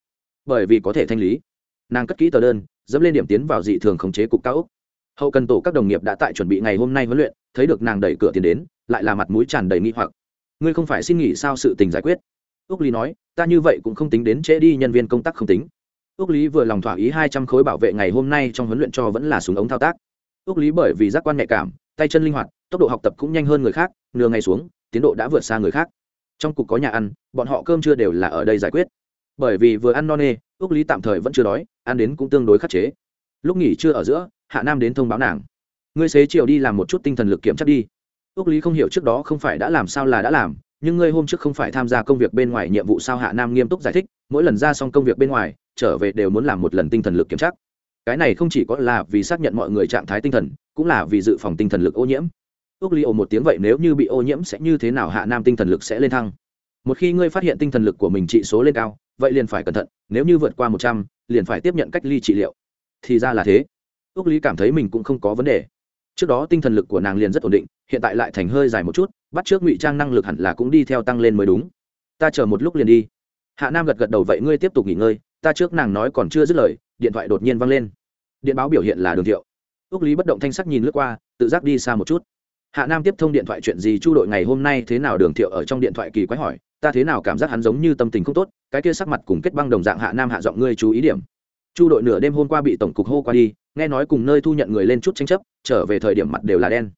bởi vì có thể thanh lý. Nàng cất kỹ tờ đơn, dẫm lên điểm tiến vào dị thường khống chế cục cao úc hậu cần tổ các đồng nghiệp đã tại chuẩn bị ngày hôm nay huấn luyện, thấy được nàng đẩy cửa tiền đến, lại là mặt mũi tràn đầy nghi hoặc. Ngươi không phải xin nghỉ sao sự tình giải quyết? Úc lý nói, ta như vậy cũng không tính đến trễ đi, nhân viên công tác không tính. Úc lý vừa lòng thỏa ý hai trăm khối bảo vệ ngày hôm nay trong huấn luyện cho vẫn là súng ống thao tác. Úc lý bởi vì giác quan nhạy cảm, tay chân linh hoạt, tốc độ học tập cũng nhanh hơn người khác, nửa ngày xuống, tiến độ đã vượt xa người khác. Trong cục có nhà ăn, bọn họ cơm chưa đều là ở đây giải quyết bởi vì vừa ăn no nê ước lý tạm thời vẫn chưa đói, ăn đến cũng tương đối khắc chế. Lúc nghỉ trưa ở giữa, hạ nam đến thông báo nàng. Ngươi xế chiều đi làm một chút tinh thần lực kiểm tra đi. Ước lý không hiểu trước đó không phải đã làm sao là đã làm, nhưng ngươi hôm trước không phải tham gia công việc bên ngoài nhiệm vụ sao hạ nam nghiêm túc giải thích, mỗi lần ra xong công việc bên ngoài, trở về đều muốn làm một lần tinh thần lực kiểm tra. Cái này không chỉ có là vì xác nhận mọi người trạng thái tinh thần, cũng là vì dự phòng tinh thần lực ô nhiễm. Ước ly ồ một tiếng vậy nếu như bị ô nhiễm sẽ như thế nào hạ nam tinh thần lực sẽ lên thăng? Một khi ngươi phát hiện tinh thần lực của mình trị số lên cao, vậy liền phải cẩn thận, nếu như vượt qua một trăm, liền phải tiếp nhận cách ly trị liệu. Thì ra là thế. Ước lý cảm thấy mình cũng không có vấn đề. Trước đó tinh thần lực của nàng liền rất ổn định, hiện tại lại thành hơi dài một chút, bắt trước ngụy trang năng lực hẳn là cũng đi theo tăng lên mới đúng. Ta chờ một lúc liền đi. Hạ nam gật gật đầu, vậy ngươi tiếp tục nghỉ ngơi, ta trước nàng nói còn chưa dứt lời, điện thoại đột nhiên văng lên. Điện báo biểu hiện là đường thiệu. Ước lý bất động thanh sắc nhìn lướt qua, tự giác đi xa một chút hạ nam tiếp thông điện thoại chuyện gì chu đội ngày hôm nay thế nào đường thiệu ở trong điện thoại kỳ quái hỏi, ta thế nào cảm giác hắn giống như tâm tình không tốt, cái kia sắc mặt cùng kết băng đồng dạng hạ nam hạ giọng ngươi chú ý điểm. Chu đội nửa đêm hôm qua bị tổng cục hô qua đi, nghe nói cùng nơi thu nhận người lên chút tranh chấp, trở về thời điểm mặt đều là đen.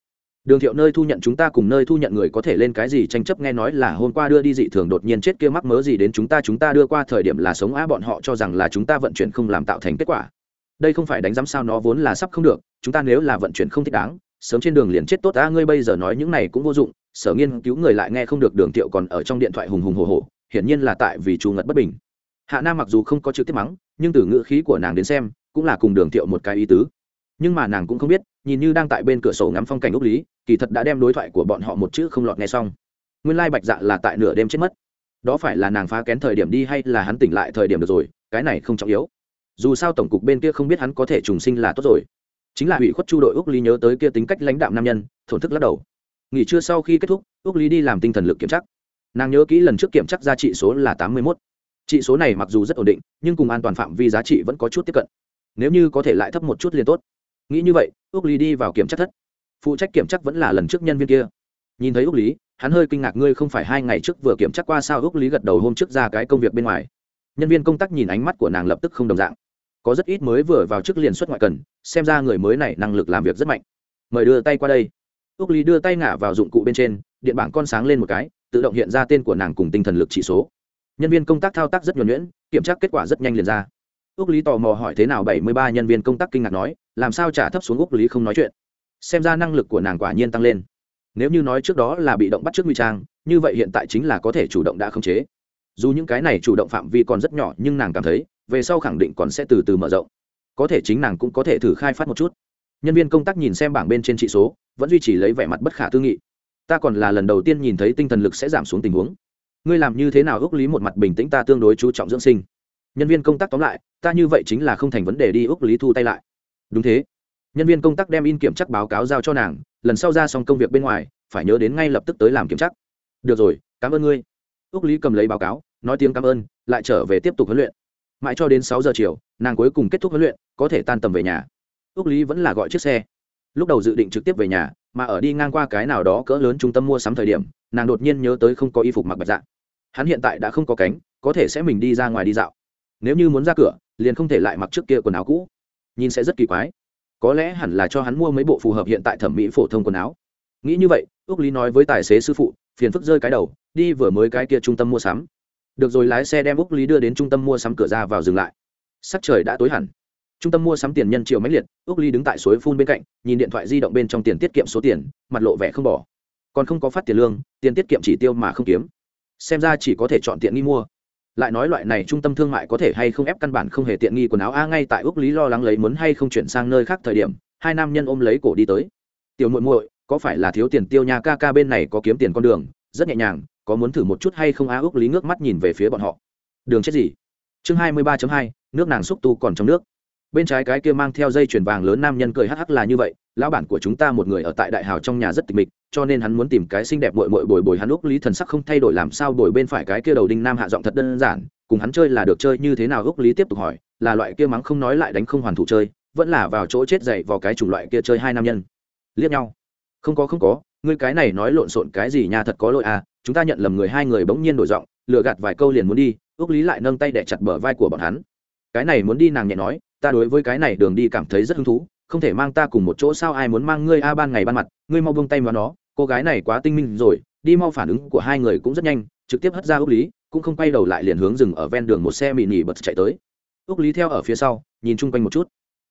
Đường thiệu nơi thu nhận chúng ta cùng nơi thu nhận người có thể lên cái gì tranh chấp nghe nói là hôm qua đưa đi dị thường đột nhiên chết kia mắc mớ gì đến chúng ta chúng ta đưa qua thời điểm là sống á bọn họ cho rằng là chúng ta vận chuyển không làm tạo thành kết quả. Đây không phải đánh giám sao nó vốn là sắp không được, chúng ta nếu là vận chuyển không thích đáng sớm trên đường liền chết tốt ta ngươi bây giờ nói những này cũng vô dụng, sở nghiên cứu người lại nghe không được đường tiệu còn ở trong điện thoại hùng hùng hồ hồ hiển nhiên là tại vì chu ngật bất bình. Hạ nam mặc dù không có chữ tiếp mắng, nhưng từ ngữ khí của nàng đến xem, cũng là cùng đường tiệu một cái ý tứ. Nhưng mà nàng cũng không biết, nhìn như đang tại bên cửa sổ ngắm phong cảnh úc lý, kỳ thật đã đem đối thoại của bọn họ một chữ không lọt nghe xong. Nguyên lai bạch dạ là tại nửa đêm chết mất. Đó phải là nàng phá kén thời điểm đi hay là hắn tỉnh lại thời điểm được rồi, cái này không trọng yếu. Dù sao tổng cục bên kia không biết hắn có thể trùng sinh là tốt rồi chính là ủy khuất chu đội úc lý nhớ tới kia tính cách lãnh đạo nam nhân, thổn thức lắc đầu. Nghỉ trưa sau khi kết thúc, úc lý đi làm tinh thần lực kiểm tra. Nàng nhớ kỹ lần trước kiểm tra ra trị số là tám mươi mốt. Trị số này mặc dù rất ổn định, nhưng cùng an toàn phạm vi giá trị vẫn có chút tiếp cận. Nếu như có thể lại thấp một chút liền tốt. Nghĩ như vậy ước lý đi vào kiểm tra thất. Phụ trách kiểm tra vẫn là lần trước nhân viên kia. Nhìn thấy ước lý, hắn hơi kinh ngạc ngươi không phải hai ngày trước vừa kiểm tra qua sao ước lý gật đầu hôm trước ra cái công việc bên ngoài. Nhân viên công tác nhìn ánh mắt của nàng lập tức không đồng dạng có rất ít mới vừa vào chức liền xuất ngoại cần, xem ra người mới này năng lực làm việc rất mạnh. Mời đưa tay qua đây. Ước lý đưa tay ngả vào dụng cụ bên trên, điện bảng con sáng lên một cái, tự động hiện ra tên của nàng cùng tinh thần lực chỉ số. Nhân viên công tác thao tác rất nhuẩn nhuyễn, kiểm tra kết quả rất nhanh liền ra. Ước lý tò mò hỏi thế nào bảy mươi ba nhân viên công tác kinh ngạc nói, làm sao trả thấp xuống ước lý không nói chuyện? Xem ra năng lực của nàng quả nhiên tăng lên. Nếu như nói trước đó là bị động bắt trước nguy trang, như vậy hiện tại chính là có thể chủ động đã khống chế. Dù những cái này chủ động phạm vi còn rất nhỏ, nhưng nàng cảm thấy về sau khẳng định còn sẽ từ từ mở rộng. Có thể chính nàng cũng có thể thử khai phát một chút. Nhân viên công tác nhìn xem bảng bên trên trị số, vẫn duy trì lấy vẻ mặt bất khả tư nghị. Ta còn là lần đầu tiên nhìn thấy tinh thần lực sẽ giảm xuống tình huống. Ngươi làm như thế nào ước lý một mặt bình tĩnh ta tương đối chú trọng dưỡng sinh. Nhân viên công tác tóm lại, ta như vậy chính là không thành vấn đề đi ước lý thu tay lại. Đúng thế. Nhân viên công tác đem in kiểm chắc báo cáo giao cho nàng, lần sau ra xong công việc bên ngoài, phải nhớ đến ngay lập tức tới làm kiểm chắc. Được rồi, cảm ơn ngươi. Ước lý cầm lấy báo cáo, nói tiếng cảm ơn, lại trở về tiếp tục huấn luyện mãi cho đến sáu giờ chiều, nàng cuối cùng kết thúc huấn luyện, có thể tan tầm về nhà. Ước lý vẫn là gọi chiếc xe. Lúc đầu dự định trực tiếp về nhà, mà ở đi ngang qua cái nào đó cỡ lớn trung tâm mua sắm thời điểm, nàng đột nhiên nhớ tới không có y phục mặc bạch dạng hắn hiện tại đã không có cánh, có thể sẽ mình đi ra ngoài đi dạo. Nếu như muốn ra cửa, liền không thể lại mặc trước kia quần áo cũ. Nhìn sẽ rất kỳ quái. Có lẽ hẳn là cho hắn mua mấy bộ phù hợp hiện tại thẩm mỹ phổ thông quần áo. Nghĩ như vậy ước lý nói với tài xế sư phụ, phiền phức rơi cái đầu, đi vừa mới cái kia trung tâm mua sắm được rồi, lái xe đem úc lý đưa đến trung tâm mua sắm cửa ra vào dừng lại. Sắc trời đã tối hẳn. Trung tâm mua sắm tiền nhân triệu mãnh liệt, úc ly đứng tại suối phun bên cạnh, nhìn điện thoại di động bên trong tiền tiết kiệm số tiền, mặt lộ vẻ không bỏ. Còn không có phát tiền lương, tiền tiết kiệm chỉ tiêu mà không kiếm. Xem ra chỉ có thể chọn tiện nghi mua. Lại nói loại này trung tâm thương mại có thể hay không ép căn bản không hề tiện nghi quần áo. A, ngay tại úc lý lo lắng lấy muốn hay không chuyển sang nơi khác thời điểm, hai nam nhân ôm lấy cổ đi tới. Tiểu muội muội, có phải là thiếu tiền tiêu nha ca ca bên này có kiếm tiền con đường, rất nhẹ nhàng có muốn thử một chút hay không á úc lý ngước mắt nhìn về phía bọn họ đường chết gì chương hai mươi ba hai nước nàng xúc tu còn trong nước bên trái cái kia mang theo dây chuyền vàng lớn nam nhân cười hắc hắc là như vậy lão bản của chúng ta một người ở tại đại hào trong nhà rất tịch mịch cho nên hắn muốn tìm cái xinh đẹp bội bội bồi bồi hắn úc lý thần sắc không thay đổi làm sao bồi bên phải cái kia đầu đinh nam hạ giọng thật đơn giản cùng hắn chơi là được chơi như thế nào úc lý tiếp tục hỏi là loại kia mắng không nói lại đánh không hoàn thủ chơi vẫn là vào chỗ chết dậy vào cái chủng loại kia chơi hai nam nhân liếc nhau không có không có ngươi cái này nói lộn xộn cái gì nha thật có lỗi à chúng ta nhận lầm người hai người bỗng nhiên đổi giọng, lừa gạt vài câu liền muốn đi, úc lý lại nâng tay để chặt bờ vai của bọn hắn. Cái này muốn đi nàng nhẹ nói, ta đối với cái này đường đi cảm thấy rất hứng thú, không thể mang ta cùng một chỗ sao ai muốn mang ngươi a ban ngày ban mặt, ngươi mau buông tay vào nó, cô gái này quá tinh minh rồi, đi mau phản ứng của hai người cũng rất nhanh, trực tiếp hất ra ước lý, cũng không quay đầu lại liền hướng dừng ở ven đường một xe mì nỉ bật chạy tới. Ước lý theo ở phía sau, nhìn chung quanh một chút.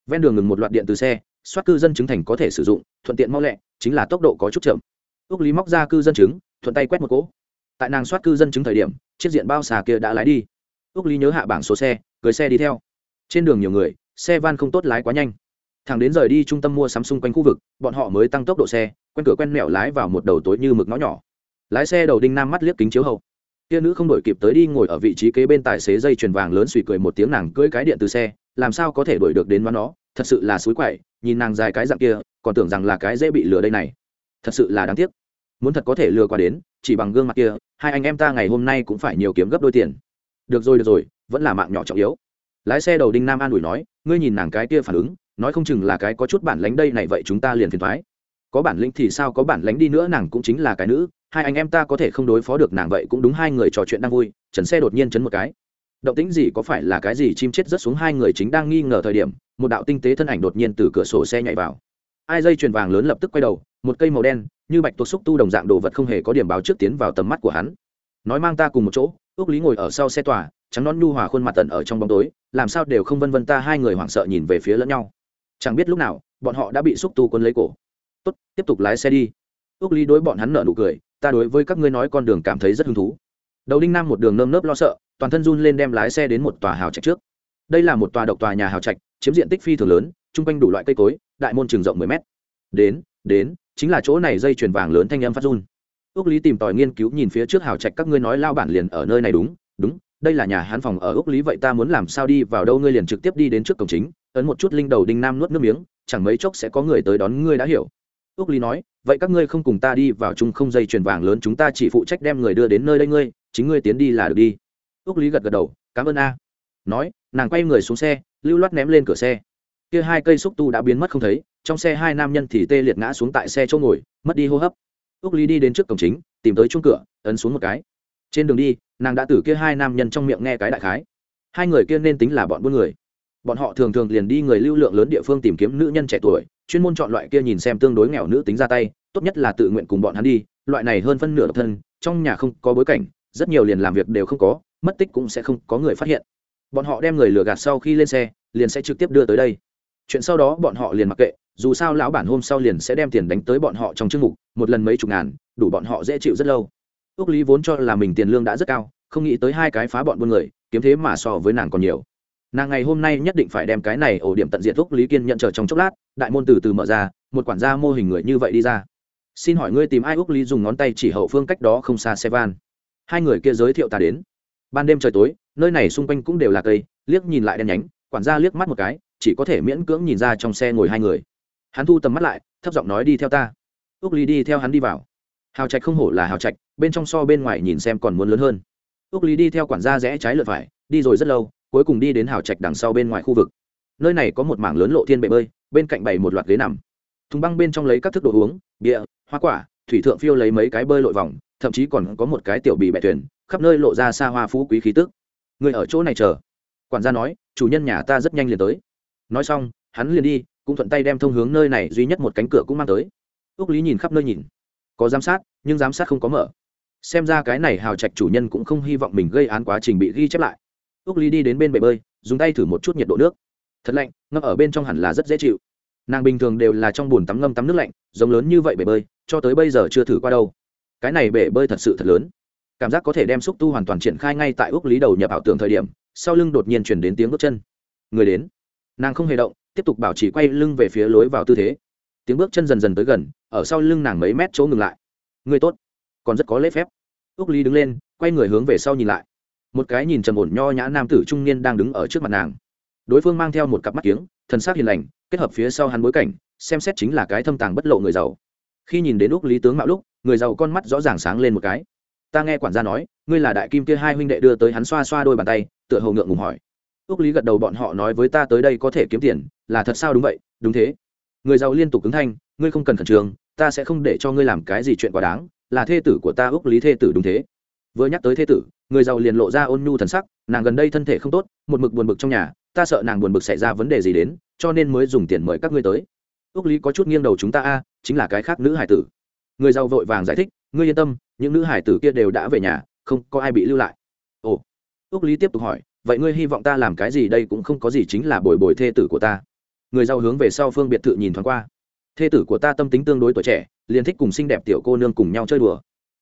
Ven đường ngừng một loạt điện từ xe, soát cư dân chứng thành có thể sử dụng, thuận tiện mau lẹ, chính là tốc độ có chút chậm. Ước lý móc ra cư dân chứng thuận tay quét một cỗ. Tại nàng soát cư dân chứng thời điểm, chiếc diện bao xà kia đã lái đi. Ước lý nhớ hạ bảng số xe, cưới xe đi theo. Trên đường nhiều người, xe van không tốt lái quá nhanh. Thằng đến rời đi trung tâm mua sắm xung quanh khu vực, bọn họ mới tăng tốc độ xe, quen cửa quen mẹo lái vào một đầu tối như mực nó nhỏ. Lái xe đầu đinh nam mắt liếc kính chiếu hậu. Kia nữ không đổi kịp tới đi ngồi ở vị trí kế bên tài xế dây chuyền vàng lớn suy cười một tiếng nàng cưỡi cái điện từ xe, làm sao có thể đuổi được đến nó thật sự là suối quậy, nhìn nàng dài cái dạng kia, còn tưởng rằng là cái dễ bị lừa đây này. Thật sự là đáng tiếc muốn thật có thể lừa qua đến, chỉ bằng gương mặt kia, hai anh em ta ngày hôm nay cũng phải nhiều kiếm gấp đôi tiền. Được rồi được rồi, vẫn là mạng nhỏ trọng yếu. Lái xe đầu đinh nam an ủi nói, ngươi nhìn nàng cái kia phản ứng, nói không chừng là cái có chút bản lánh đây này vậy chúng ta liền phiền thoái. Có bản lĩnh thì sao, có bản lánh đi nữa nàng cũng chính là cái nữ, hai anh em ta có thể không đối phó được nàng vậy cũng đúng hai người trò chuyện đang vui, trần xe đột nhiên chấn một cái. Động tĩnh gì, có phải là cái gì chim chết rất xuống hai người chính đang nghi ngờ thời điểm, một đạo tinh tế thân ảnh đột nhiên từ cửa sổ xe nhảy vào ai dây chuyền vàng lớn lập tức quay đầu, một cây màu đen, như bạch tuộc xúc tu đồng dạng đồ vật không hề có điểm báo trước tiến vào tầm mắt của hắn. Nói mang ta cùng một chỗ, ước lý ngồi ở sau xe tòa, trắng nón nhu hòa khuôn mặt tần ở trong bóng tối, làm sao đều không vân vân ta hai người hoảng sợ nhìn về phía lẫn nhau. Chẳng biết lúc nào, bọn họ đã bị xúc tu quân lấy cổ. Tốt, tiếp tục lái xe đi. Ước lý đối bọn hắn nở nụ cười, ta đối với các ngươi nói con đường cảm thấy rất hứng thú. Đầu đinh nam một đường nơm nớp lo sợ, toàn thân run lên đem lái xe đến một tòa hào trạch trước. Đây là một tòa độc tòa nhà hào trạch, chiếm diện tích phi thường lớn, chung quanh đủ loại cây cối đại môn trường rộng mười mét. Đến đến, chính là chỗ này dây chuyền vàng lớn thanh âm phát run. Ước lý tìm tòi nghiên cứu nhìn phía trước hào trạch các ngươi nói lao bản liền ở nơi này đúng đúng, đây là nhà hắn phòng ở ước lý, vậy ta muốn làm sao đi vào đâu ngươi liền trực tiếp đi đến trước cổng chính, ấn một chút linh đầu đinh nam nuốt nước miếng, chẳng mấy chốc sẽ có người tới đón ngươi đã hiểu. Ước lý nói, vậy các ngươi không cùng ta đi vào chung không dây chuyền vàng lớn, chúng ta chỉ phụ trách đem người đưa đến nơi đây ngươi, chính ngươi tiến đi là được đi. Ước lý gật gật đầu, cảm ơn a. Nói, nàng quay người xuống xe, lưu loát ném lên cửa xe kia hai cây xúc tu đã biến mất không thấy, trong xe hai nam nhân thì tê liệt ngã xuống tại xe chỗ ngồi, mất đi hô hấp. Úc lý đi đến trước cổng chính, tìm tới chung cửa, ấn xuống một cái. Trên đường đi, nàng đã từ kia hai nam nhân trong miệng nghe cái đại khái. Hai người kia nên tính là bọn buôn người. Bọn họ thường thường liền đi người lưu lượng lớn địa phương tìm kiếm nữ nhân trẻ tuổi, chuyên môn chọn loại kia nhìn xem tương đối nghèo nữ tính ra tay, tốt nhất là tự nguyện cùng bọn hắn đi, loại này hơn phân nửa độc thân, trong nhà không có bối cảnh, rất nhiều liền làm việc đều không có, mất tích cũng sẽ không có người phát hiện. Bọn họ đem người lừa gạt sau khi lên xe, liền sẽ trực tiếp đưa tới đây chuyện sau đó bọn họ liền mặc kệ, dù sao lão bản hôm sau liền sẽ đem tiền đánh tới bọn họ trong chương mục, một lần mấy chục ngàn, đủ bọn họ dễ chịu rất lâu. Ước lý vốn cho là mình tiền lương đã rất cao, không nghĩ tới hai cái phá bọn buôn người, kiếm thế mà so với nàng còn nhiều. Nàng ngày hôm nay nhất định phải đem cái này ổ điểm tận diện ước lý kiên nhận chờ trong chốc lát, đại môn từ từ mở ra, một quản gia mô hình người như vậy đi ra. Xin hỏi ngươi tìm ai? Ước lý dùng ngón tay chỉ hậu phương cách đó không xa xe van hai người kia giới thiệu ta đến. Ban đêm trời tối, nơi này xung quanh cũng đều là cây, liếc nhìn lại đen nhánh, quản gia liếc mắt một cái chỉ có thể miễn cưỡng nhìn ra trong xe ngồi hai người. Hắn thu tầm mắt lại, thấp giọng nói, đi theo ta. Úc ly đi theo hắn đi vào. Hào trạch không hổ là hào trạch, bên trong so bên ngoài nhìn xem còn muốn lớn hơn. Úc ly đi theo quản gia rẽ trái lượt phải, đi rồi rất lâu, cuối cùng đi đến hào trạch đằng sau bên ngoài khu vực. Nơi này có một mảng lớn lộ thiên bể bơi, bên cạnh bày một loạt ghế nằm. Thùng băng bên trong lấy các thức đồ uống, bia, hoa quả, thủy thượng phiêu lấy mấy cái bơi lội vòng, thậm chí còn có một cái tiểu bì bẹ thuyền, khắp nơi lộ ra xa hoa phú quý khí tức. Người ở chỗ này chờ. Quản gia nói, chủ nhân nhà ta rất nhanh liền tới nói xong, hắn liền đi, cũng thuận tay đem thông hướng nơi này duy nhất một cánh cửa cũng mang tới. Ước lý nhìn khắp nơi nhìn. Có giám sát, nhưng giám sát không có mở. Xem ra cái này hào trạch chủ nhân cũng không hy vọng mình gây án quá trình bị ghi chép lại. Ước lý đi đến bên bể bơi, dùng tay thử một chút nhiệt độ nước. Thật lạnh, ngâm ở bên trong hẳn là rất dễ chịu. Nàng bình thường đều là trong bồn tắm ngâm tắm nước lạnh, giống lớn như vậy bể bơi, cho tới bây giờ chưa thử qua đâu. Cái này bể bơi thật sự thật lớn. Cảm giác có thể đem xúc tu hoàn toàn triển khai ngay tại ước lý đầu nhập ảo tưởng thời điểm, sau lưng đột nhiên chuyển đến tiếng bước chân. Người đến nàng không hề động, tiếp tục bảo trì quay lưng về phía lối vào tư thế. Tiếng bước chân dần dần tới gần, ở sau lưng nàng mấy mét chỗ ngừng lại. Người tốt, còn rất có lễ phép. Ước lý đứng lên, quay người hướng về sau nhìn lại. Một cái nhìn trầm ổn nho nhã nam tử trung niên đang đứng ở trước mặt nàng. Đối phương mang theo một cặp mắt kiếng, thần sắc hiền lành, kết hợp phía sau hắn bối cảnh, xem xét chính là cái thâm tàng bất lộ người giàu. Khi nhìn đến úc lý tướng mạo lúc, người giàu con mắt rõ ràng sáng lên một cái. Ta nghe quản gia nói, ngươi là đại kim kia hai huynh đệ đưa tới hắn xoa xoa đôi bàn tay, tựa hầu ngượng ngùng hỏi ước lý gật đầu bọn họ nói với ta tới đây có thể kiếm tiền, là thật sao đúng vậy, đúng thế. Người giàu liên tục cứng thanh, ngươi không cần khẩn trương, ta sẽ không để cho ngươi làm cái gì chuyện quá đáng, là thê tử của ta ước lý thê tử đúng thế. Vừa nhắc tới thê tử, người giàu liền lộ ra ôn nhu thần sắc, nàng gần đây thân thể không tốt, một mực buồn bực trong nhà, ta sợ nàng buồn bực xảy ra vấn đề gì đến, cho nên mới dùng tiền mời các ngươi tới. Ước lý có chút nghiêng đầu chúng ta a, chính là cái khác nữ hải tử. Người giàu vội vàng giải thích, ngươi yên tâm, những nữ hải tử kia đều đã về nhà, không có ai bị lưu lại. Ồ. Ước lý tiếp tục hỏi vậy ngươi hy vọng ta làm cái gì đây cũng không có gì chính là bồi bồi thê tử của ta. Người giàu hướng về sau phương biệt thự nhìn thoáng qua. Thê tử của ta tâm tính tương đối tuổi trẻ, liền thích cùng xinh đẹp tiểu cô nương cùng nhau chơi đùa.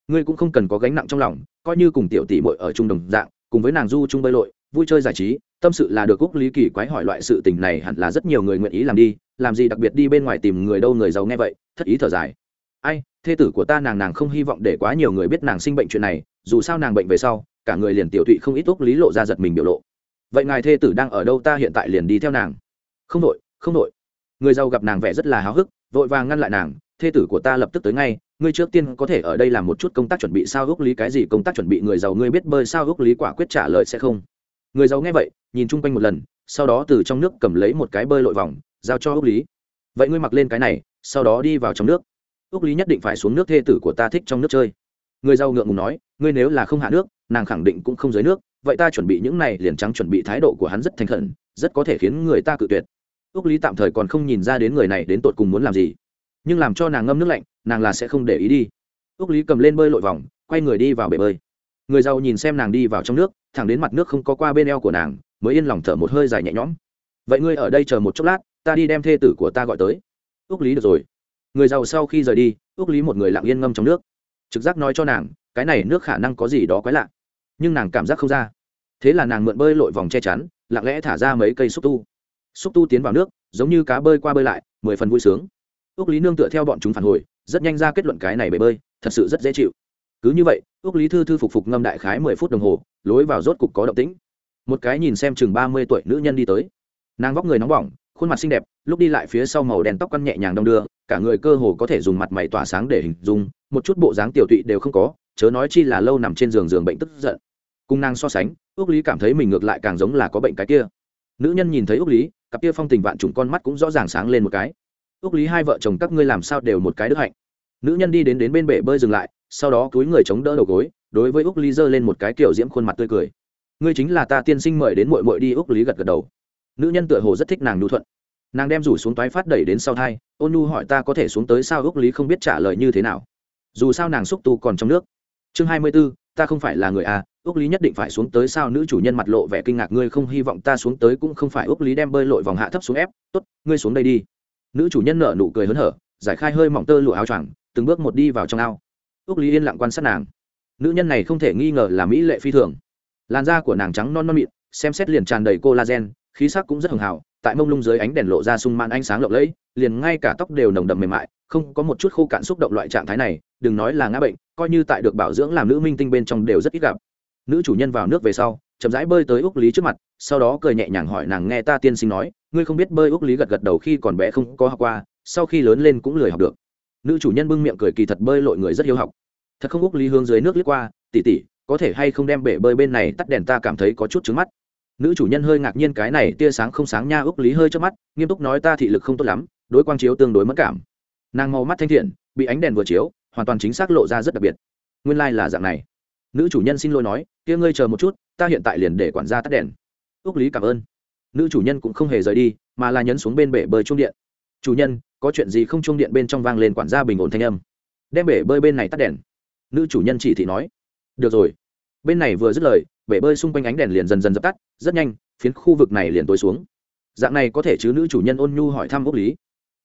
Ngươi cũng không cần có gánh nặng trong lòng, coi như cùng tiểu tỷ bội ở chung đồng dạng, cùng với nàng du chung bơi lội, vui chơi giải trí, tâm sự là được cúc lý kỳ quái hỏi loại sự tình này hẳn là rất nhiều người nguyện ý làm đi, làm gì đặc biệt đi bên ngoài tìm người đâu người giàu nghe vậy, thất ý thở dài. Ai, thê tử của ta nàng nàng không hy vọng để quá nhiều người biết nàng sinh bệnh chuyện này, dù sao nàng bệnh về sau cả người liền tiểu thụy không ít úc lý lộ ra giật mình biểu lộ. Vậy ngài thê tử đang ở đâu ta hiện tại liền đi theo nàng. Không đội không đội người giàu gặp nàng vẻ rất là háo hức, vội vàng ngăn lại nàng, thê tử của ta lập tức tới ngay, ngươi trước tiên có thể ở đây làm một chút công tác chuẩn bị sao ước lý cái gì công tác chuẩn bị người giàu ngươi biết bơi sao ước lý quả quyết trả lời sẽ không. Người giàu nghe vậy, nhìn chung quanh một lần, sau đó từ trong nước cầm lấy một cái bơi lội vòng, giao cho ước lý. Vậy ngươi mặc lên cái này, sau đó đi vào trong nước. Ước lý nhất định phải xuống nước thê tử của ta thích trong nước chơi. Người giàu ngượng ngùng nói, ngươi nếu là không hạ nước nàng khẳng định cũng không dưới nước, vậy ta chuẩn bị những này liền trắng chuẩn bị thái độ của hắn rất thành khẩn, rất có thể khiến người ta cự tuyệt. Ước lý tạm thời còn không nhìn ra đến người này đến tột cùng muốn làm gì, nhưng làm cho nàng ngâm nước lạnh, nàng là sẽ không để ý đi. Ước lý cầm lên bơi lội vòng, quay người đi vào bể bơi. Người giàu nhìn xem nàng đi vào trong nước, thẳng đến mặt nước không có qua bên eo của nàng, mới yên lòng thở một hơi dài nhẹ nhõm. Vậy ngươi ở đây chờ một chốc lát, ta đi đem thê tử của ta gọi tới. Ước lý được rồi. Người giàu sau khi rời đi ước lý một người lặng yên ngâm trong nước. Trực giác nói cho nàng, cái này nước khả năng có gì đó quái lạ nhưng nàng cảm giác không ra. Thế là nàng mượn bơi lội vòng che chắn, lặng lẽ thả ra mấy cây xúc tu. Xúc tu tiến vào nước, giống như cá bơi qua bơi lại, mười phần vui sướng. Ước lý nương tựa theo bọn chúng phản hồi, rất nhanh ra kết luận cái này bể bơi, thật sự rất dễ chịu. Cứ như vậy ước lý thư thư phục phục ngâm đại khái mười phút đồng hồ, lối vào rốt cục có động tĩnh. Một cái nhìn xem chừng ba mươi tuổi nữ nhân đi tới. Nàng vóc người nóng bỏng, khuôn mặt xinh đẹp, lúc đi lại phía sau màu đen tóc căn nhẹ nhàng đong đưa, cả người cơ hồ có thể dùng mặt mày tỏa sáng để hình dung, một chút bộ dáng tiểu tụy đều không có, chớ nói chi là lâu nằm trên giường giường bệnh tức giận cùng nàng so sánh ước lý cảm thấy mình ngược lại càng giống là có bệnh cái kia. Nữ nhân nhìn thấy ước lý, cặp kia phong tình vạn trùng con mắt cũng rõ ràng sáng lên một cái. Ước lý hai vợ chồng các ngươi làm sao đều một cái đức hạnh. Nữ nhân đi đến đến bên bể bơi dừng lại, sau đó túi người chống đỡ đầu gối, đối với ước lý giơ lên một cái kiểu diễm khuôn mặt tươi cười. Ngươi chính là ta tiên sinh mời đến mội mội đi ước lý gật gật đầu. Nữ nhân tựa hồ rất thích nàng nhu thuận. Nàng đem rủ xuống toái phát đẩy đến sau thai, ôn nhu hỏi ta có thể xuống tới sao ước lý không biết trả lời như thế nào. Dù sao nàng xúc tu còn trong nước. Chương hai mươi b ố ta không phải là người à ước lý nhất định phải xuống tới sao nữ chủ nhân mặt lộ vẻ kinh ngạc, ngươi không hy vọng ta xuống tới cũng không phải ước lý đem bơi lội vòng hạ thấp xuống ép. Tốt, ngươi xuống đây đi. Nữ chủ nhân nở nụ cười hớn hở, giải khai hơi mỏng tơ lụa áo choàng, từng bước một đi vào trong ao. Ước lý yên lặng quan sát nàng. Nữ nhân này không thể nghi ngờ là mỹ lệ phi thường. Làn da của nàng trắng non non mịn, xem xét liền tràn đầy collagen, khí sắc cũng rất hường hào tại mông lung dưới ánh đèn lộ ra sung man ánh sáng lộng lẫy, liền ngay cả tóc đều nồng đậm mềm mại, không có một chút khô cạn xúc động loại trạng thái này, đừng nói là ngã bệnh, coi như tại được bảo dưỡng làm nữ minh tinh bên trong đều rất ít gặp nữ chủ nhân vào nước về sau, chậm rãi bơi tới úc lý trước mặt, sau đó cười nhẹ nhàng hỏi nàng nghe ta tiên sinh nói, ngươi không biết bơi úc lý gật gật đầu khi còn bé không có học qua, sau khi lớn lên cũng lười học được. Nữ chủ nhân bưng miệng cười kỳ thật bơi lội người rất hiếu học. Thật không úc lý hướng dưới nước liếc qua tỉ tỉ có thể hay không đem bể bơi bên này tắt đèn ta cảm thấy có chút trứng mắt. Nữ chủ nhân hơi ngạc nhiên cái này tia sáng không sáng nha, úc lý hơi trước mắt, nghiêm túc nói, ta thị lực không tốt lắm, đối quang chiếu tương đối mất cảm. Nàng màu mắt thanh thiện, bị ánh đèn vừa chiếu, hoàn toàn chính xác lộ ra rất đặc biệt. Nguyên lai、like、là dạng này nữ chủ nhân xin lỗi nói, kia ngươi chờ một chút, ta hiện tại liền để quản gia tắt đèn. Ước lý cảm ơn. Nữ chủ nhân cũng không hề rời đi, mà là nhấn xuống bên bể bơi trung điện. Chủ nhân, có chuyện gì không? Trung điện bên trong vang lên quản gia bình ổn thanh âm. Đem bể bơi bên này tắt đèn. Nữ chủ nhân chỉ thị nói. Được rồi. Bên này vừa dứt lời, bể bơi xung quanh ánh đèn liền dần dần dập tắt, rất nhanh, phiến khu vực này liền tối xuống. Dạng này có thể chứ nữ chủ nhân ôn nhu hỏi thăm ốc lý.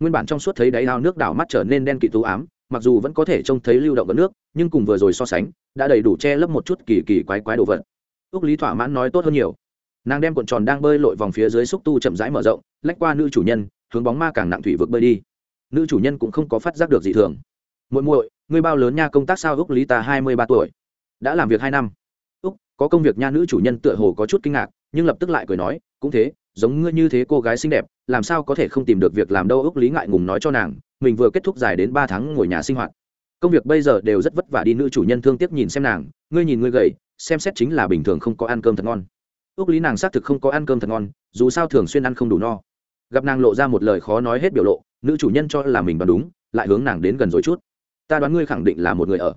Nguyên bản trong suốt thấy đáy ao nước đảo mắt trở nên đen kỵ tú ám mặc dù vẫn có thể trông thấy lưu động ở nước, nhưng cùng vừa rồi so sánh, đã đầy đủ che lấp một chút kỳ kỳ quái quái đồ vật. Ước lý thỏa mãn nói tốt hơn nhiều. Nàng đem cuộn tròn đang bơi lội vòng phía dưới xúc tu chậm rãi mở rộng, lách qua nữ chủ nhân, hướng bóng ma càng nặng thủy vực bơi đi. Nữ chủ nhân cũng không có phát giác được gì thường. Muội muội, ngươi bao lớn nha công tác sao ước lý ta hai mươi ba tuổi? Đã làm việc hai năm. Ước có công việc nha nữ chủ nhân tựa hồ có chút kinh ngạc, nhưng lập tức lại cười nói, cũng thế, giống ngươi như thế cô gái xinh đẹp, làm sao có thể không tìm được việc làm đâu? Ước lý ngại ngùng nói cho nàng mình vừa kết thúc dài đến ba tháng ngồi nhà sinh hoạt. Công việc bây giờ đều rất vất vả đi, nữ chủ nhân thương tiếc nhìn xem nàng, ngươi nhìn ngươi gầy, xem xét chính là bình thường không có ăn cơm thật ngon. Ước lý nàng xác thực không có ăn cơm thật ngon, dù sao thường xuyên ăn không đủ no. Gặp nàng lộ ra một lời khó nói hết biểu lộ, nữ chủ nhân cho là mình đoán đúng, lại hướng nàng đến gần rồi chút. Ta đoán ngươi khẳng định là một người ở.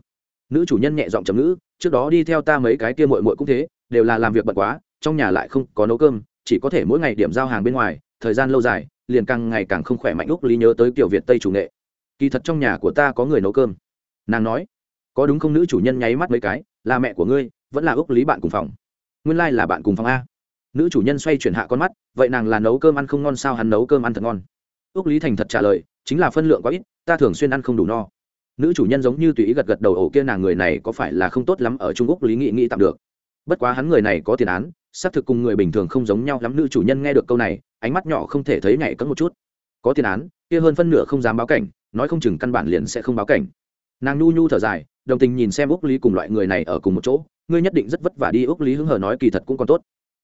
Nữ chủ nhân nhẹ giọng chấm ngữ, trước đó đi theo ta mấy cái kia mội mội cũng thế, đều là làm việc bận quá, trong nhà lại không có nấu cơm, chỉ có thể mỗi ngày điểm giao hàng bên ngoài, thời gian lâu dài liền càng ngày càng không khỏe mạnh úc lý nhớ tới kiểu việt tây chủ nghệ. Kỳ thật trong nhà của ta có người nấu cơm. Nàng nói, có đúng không nữ chủ nhân nháy mắt mấy cái, là mẹ của ngươi, vẫn là úc lý bạn cùng phòng. Nguyên lai、like、là bạn cùng phòng a. Nữ chủ nhân xoay chuyển hạ con mắt, vậy nàng là nấu cơm ăn không ngon sao hắn nấu cơm ăn thật ngon? Úc lý thành thật trả lời, chính là phân lượng quá ít, ta thường xuyên ăn không đủ no. Nữ chủ nhân giống như tùy ý gật gật đầu ổ kia nàng người này có phải là không tốt lắm ở trung quốc lý nghị nghĩ tạm được? Bất quá hắn người này có tiền án, xác thực cùng người bình thường không giống nhau lắm, nữ chủ nhân nghe được câu này, ánh mắt nhỏ không thể thấy nhảy cấm một chút. Có tiền án, kia hơn phân nửa không dám báo cảnh, nói không chừng căn bản liền sẽ không báo cảnh. Nàng nhu nhu thở dài, đồng tình nhìn xem úc lý cùng loại người này ở cùng một chỗ, ngươi nhất định rất vất vả đi, úc lý hứng hờ nói kỳ thật cũng còn tốt.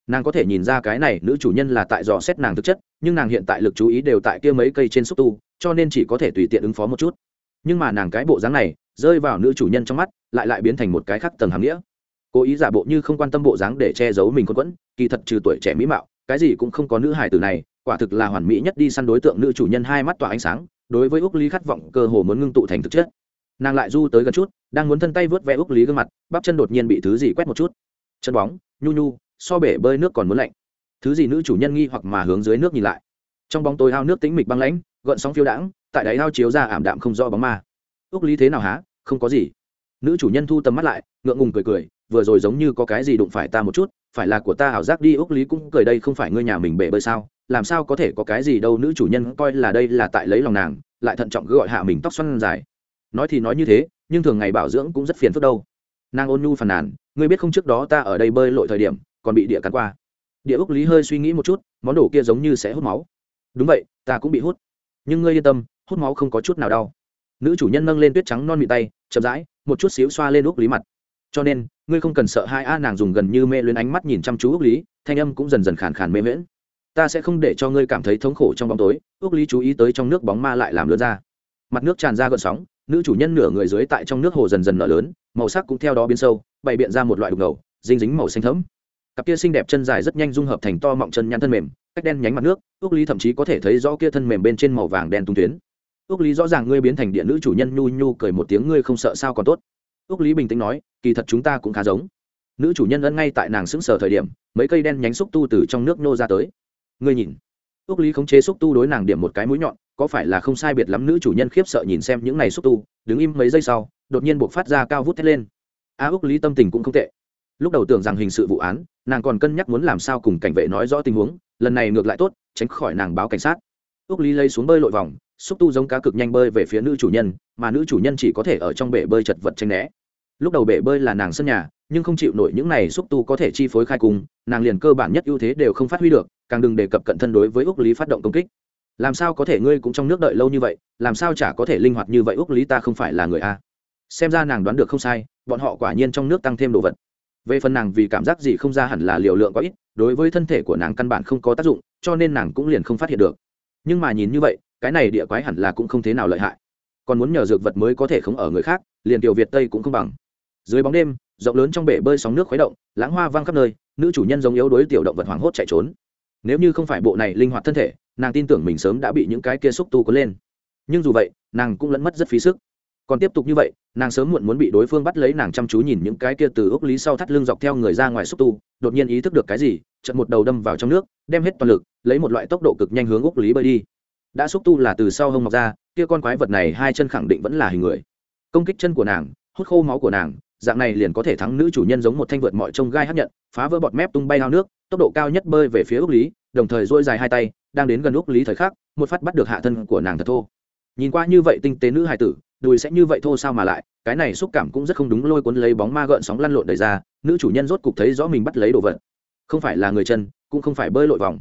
Nàng có thể nhìn ra cái này, nữ chủ nhân là tại dò xét nàng thực chất, nhưng nàng hiện tại lực chú ý đều tại kia mấy cây trên xúc tu, cho nên chỉ có thể tùy tiện ứng phó một chút. Nhưng mà nàng cái bộ dáng này, rơi vào nữ chủ nhân trong mắt, lại lại biến thành một cái khác tầng hàm nghĩa cố ý giả bộ như không quan tâm bộ dáng để che giấu mình quấn quẫn, kỳ thật trừ tuổi trẻ mỹ mạo, cái gì cũng không có nữ hài từ này, quả thực là hoàn mỹ nhất đi săn đối tượng nữ chủ nhân hai mắt tỏa ánh sáng, đối với úc lý khát vọng cơ hồ muốn ngưng tụ thành thực chất. Nàng lại du tới gần chút, đang muốn thân tay vớt vẽ úc lý gương mặt, bắp chân đột nhiên bị thứ gì quét một chút. Chân bóng, nhu nhu, so bể bơi nước còn muốn lạnh. Thứ gì nữ chủ nhân nghi hoặc mà hướng dưới nước nhìn lại. Trong bóng tối ao nước tính mịch băng lãnh, gợn sóng phiêu đãng, tại đáy ao chiếu ra ảm đạm không rõ bóng ma. Úc lý thế nào há? Không có gì. Nữ chủ nhân thu tầm mắt lại, ngượng ngùng cười cười vừa rồi giống như có cái gì đụng phải ta một chút, phải là của ta ảo giác đi, úc lý cũng cười đây không phải ngươi nhà mình bể bơi sao? Làm sao có thể có cái gì đâu, nữ chủ nhân coi là đây là tại lấy lòng nàng, lại thận trọng cứ gọi hạ mình tóc xoăn dài. Nói thì nói như thế, nhưng thường ngày bảo dưỡng cũng rất phiền phức đâu. Nàng ôn nhu phàn nàn, ngươi biết không trước đó ta ở đây bơi lội thời điểm, còn bị địa cắn qua. Địa úc lý hơi suy nghĩ một chút, món đồ kia giống như sẽ hút máu. Đúng vậy, ta cũng bị hút. Nhưng ngươi yên tâm, hút máu không có chút nào đau. Nữ chủ nhân nâng lên tuyết trắng non mịn tay, chậm rãi, một chút xíu xoa lên úc lý mặt. Cho nên ngươi không cần sợ hai a, nàng dùng gần như mê luyến ánh mắt nhìn chăm chú ước lý, thanh âm cũng dần dần khàn khàn mê miễn ta sẽ không để cho ngươi cảm thấy thống khổ trong bóng tối ước lý chú ý tới trong nước bóng ma lại làm lớn ra. Mặt nước tràn ra gợn sóng, nữ chủ nhân nửa người dưới tại trong nước hồ dần dần nở lớn, màu sắc cũng theo đó biến sâu, bày biện ra một loại đục ngầu dinh dính màu xanh thẫm. Cặp kia xinh đẹp chân dài rất nhanh dung hợp thành to mọng chân nhăn thân mềm, cách đen nhánh mặt nước ước lý thậm chí có thể thấy rõ kia thân mềm bên trên màu vàng đen tung tuyến. Ước lý rõ ràng ngươi biến thành điện nữ chủ nhân nhu nhu cười một tiếng, ngươi không sợ sao còn tốt ước lý bình tĩnh nói, kỳ thật chúng ta cũng khá giống. Nữ chủ nhân ân ngay tại nàng sững sờ thời điểm, mấy cây đen nhánh xúc tu từ trong nước nô ra tới. Ngươi nhìn. Ước lý khống chế xúc tu đối nàng điểm một cái mũi nhọn, có phải là không sai biệt lắm nữ chủ nhân khiếp sợ nhìn xem những này xúc tu, đứng im mấy giây sau, đột nhiên buộc phát ra cao vút thét lên. A ước lý tâm tình cũng không tệ. Lúc đầu tưởng rằng hình sự vụ án, nàng còn cân nhắc muốn làm sao cùng cảnh vệ nói rõ tình huống, lần này ngược lại tốt, tránh khỏi nàng báo cảnh sát. Ước lý lấy xuống bơi lội vòng, xúc tu giống cá cực nhanh bơi về phía nữ chủ nhân, mà nữ chủ nhân chỉ có thể ở trong bể bơi chật vật tranh né lúc đầu bể bơi là nàng sân nhà, nhưng không chịu nổi những này xúc tu có thể chi phối khai cùng nàng liền cơ bản nhất ưu thế đều không phát huy được, càng đừng đề cập cận thân đối với úc lý phát động công kích. Làm sao có thể ngươi cũng trong nước đợi lâu như vậy, làm sao chả có thể linh hoạt như vậy úc lý ta không phải là người a. Xem ra nàng đoán được không sai, bọn họ quả nhiên trong nước tăng thêm đồ vật. Về phần nàng vì cảm giác gì không ra hẳn là liều lượng có ít, đối với thân thể của nàng căn bản không có tác dụng, cho nên nàng cũng liền không phát hiện được. Nhưng mà nhìn như vậy, cái này địa quái hẳn là cũng không thế nào lợi hại. Còn muốn nhờ dược vật mới có thể không ở người khác, liền tiểu việt tây cũng không bằng dưới bóng đêm, rộng lớn trong bể bơi sóng nước khuấy động, lãng hoa văng khắp nơi, nữ chủ nhân giống yếu đối tiểu động vật hoảng hốt chạy trốn. Nếu như không phải bộ này linh hoạt thân thể, nàng tin tưởng mình sớm đã bị những cái kia xúc tu có lên. Nhưng dù vậy, nàng cũng lẫn mất rất phí sức. Còn tiếp tục như vậy, nàng sớm muộn muốn bị đối phương bắt lấy nàng chăm chú nhìn những cái kia từ ốc lý sau thắt lưng dọc theo người ra ngoài xúc tu, đột nhiên ý thức được cái gì chật một đầu đâm vào trong nước, đem hết toàn lực, lấy một loại tốc độ cực nhanh hướng ốc lý bơi đi. Đã xúc tu là từ sau hông mọc ra, kia con quái vật này hai chân khẳng định vẫn là hình người. Công kích chân của nàng, hút khô máu của nàng dạng này liền có thể thắng nữ chủ nhân giống một thanh vượt mọi trông gai hấp nhận, phá vỡ bọt mép tung bay ao nước, tốc độ cao nhất bơi về phía úc lý, đồng thời dôi dài hai tay, đang đến gần úc lý thời khắc, một phát bắt được hạ thân của nàng thật thô. Nhìn qua như vậy tinh tế nữ hài tử, đùi sẽ như vậy thô sao mà lại, cái này xúc cảm cũng rất không đúng lôi cuốn lấy bóng ma gợn sóng lăn lộn đầy ra, nữ chủ nhân rốt cục thấy rõ mình bắt lấy đồ vật. Không phải là người chân, cũng không phải bơi lội vòng.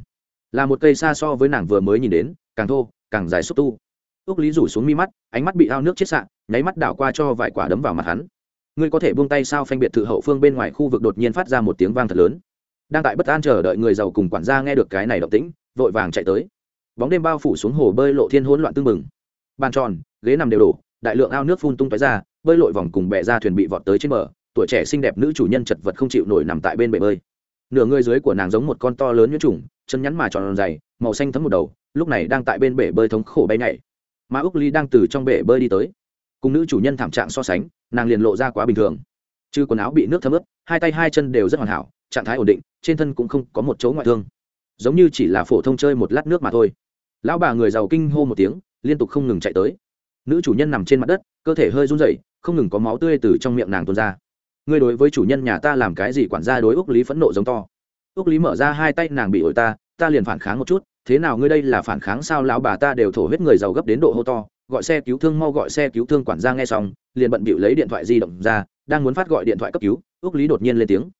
Là một cây xa so với nàng vừa mới nhìn đến, càng thô, càng dài xúc tu. Ước lý rủ xuống mi mắt, ánh mắt bị ao nước chết sạn nháy mắt đảo qua cho vài quả đấm vào mặt hắn ngươi có thể buông tay sao phanh biệt thự hậu phương bên ngoài khu vực đột nhiên phát ra một tiếng vang thật lớn. Đang tại bất an chờ đợi người giàu cùng quản gia nghe được cái này động tĩnh, vội vàng chạy tới. Bóng đêm bao phủ xuống hồ bơi lộ thiên hỗn loạn tưng bừng. Bàn tròn, ghế nằm đều đổ, đại lượng ao nước phun tung tói ra, bơi lội vòng cùng bẹ ra thuyền bị vọt tới trên bờ, tuổi trẻ xinh đẹp nữ chủ nhân chật vật không chịu nổi nằm tại bên bể bơi. Nửa người dưới của nàng giống một con to lớn nhuyễn trùng, chân nhắn mà tròn dày màu xanh thấm một đầu, lúc này đang tại bên bể bơi thống khổ bay nhảy. Mà úc ly đang từ trong bể bơi đi tới. Cùng nữ chủ nhân thảm trạng so sánh nàng liền lộ ra quá bình thường. Chứ quần áo bị nước thấm ướt, hai tay hai chân đều rất hoàn hảo, trạng thái ổn định, trên thân cũng không có một chỗ ngoại thương. Giống như chỉ là phổ thông chơi một lát nước mà thôi. Lão bà người giàu kinh hô một tiếng, liên tục không ngừng chạy tới. Nữ chủ nhân nằm trên mặt đất, cơ thể hơi run rẩy, không ngừng có máu tươi từ trong miệng nàng tuôn ra. Ngươi đối với chủ nhân nhà ta làm cái gì quản gia đối úc lý phẫn nộ giống to? Úc lý mở ra hai tay, nàng bị ổi ta ta liền phản kháng một chút, thế nào ngươi đây là phản kháng sao lão bà ta đều thổ huyết người giàu gấp đến độ hô to gọi xe cứu thương mau gọi xe cứu thương quản gia nghe xong, liền bận bịu lấy điện thoại di động ra, đang muốn phát gọi điện thoại cấp cứu ước lý đột nhiên lên tiếng.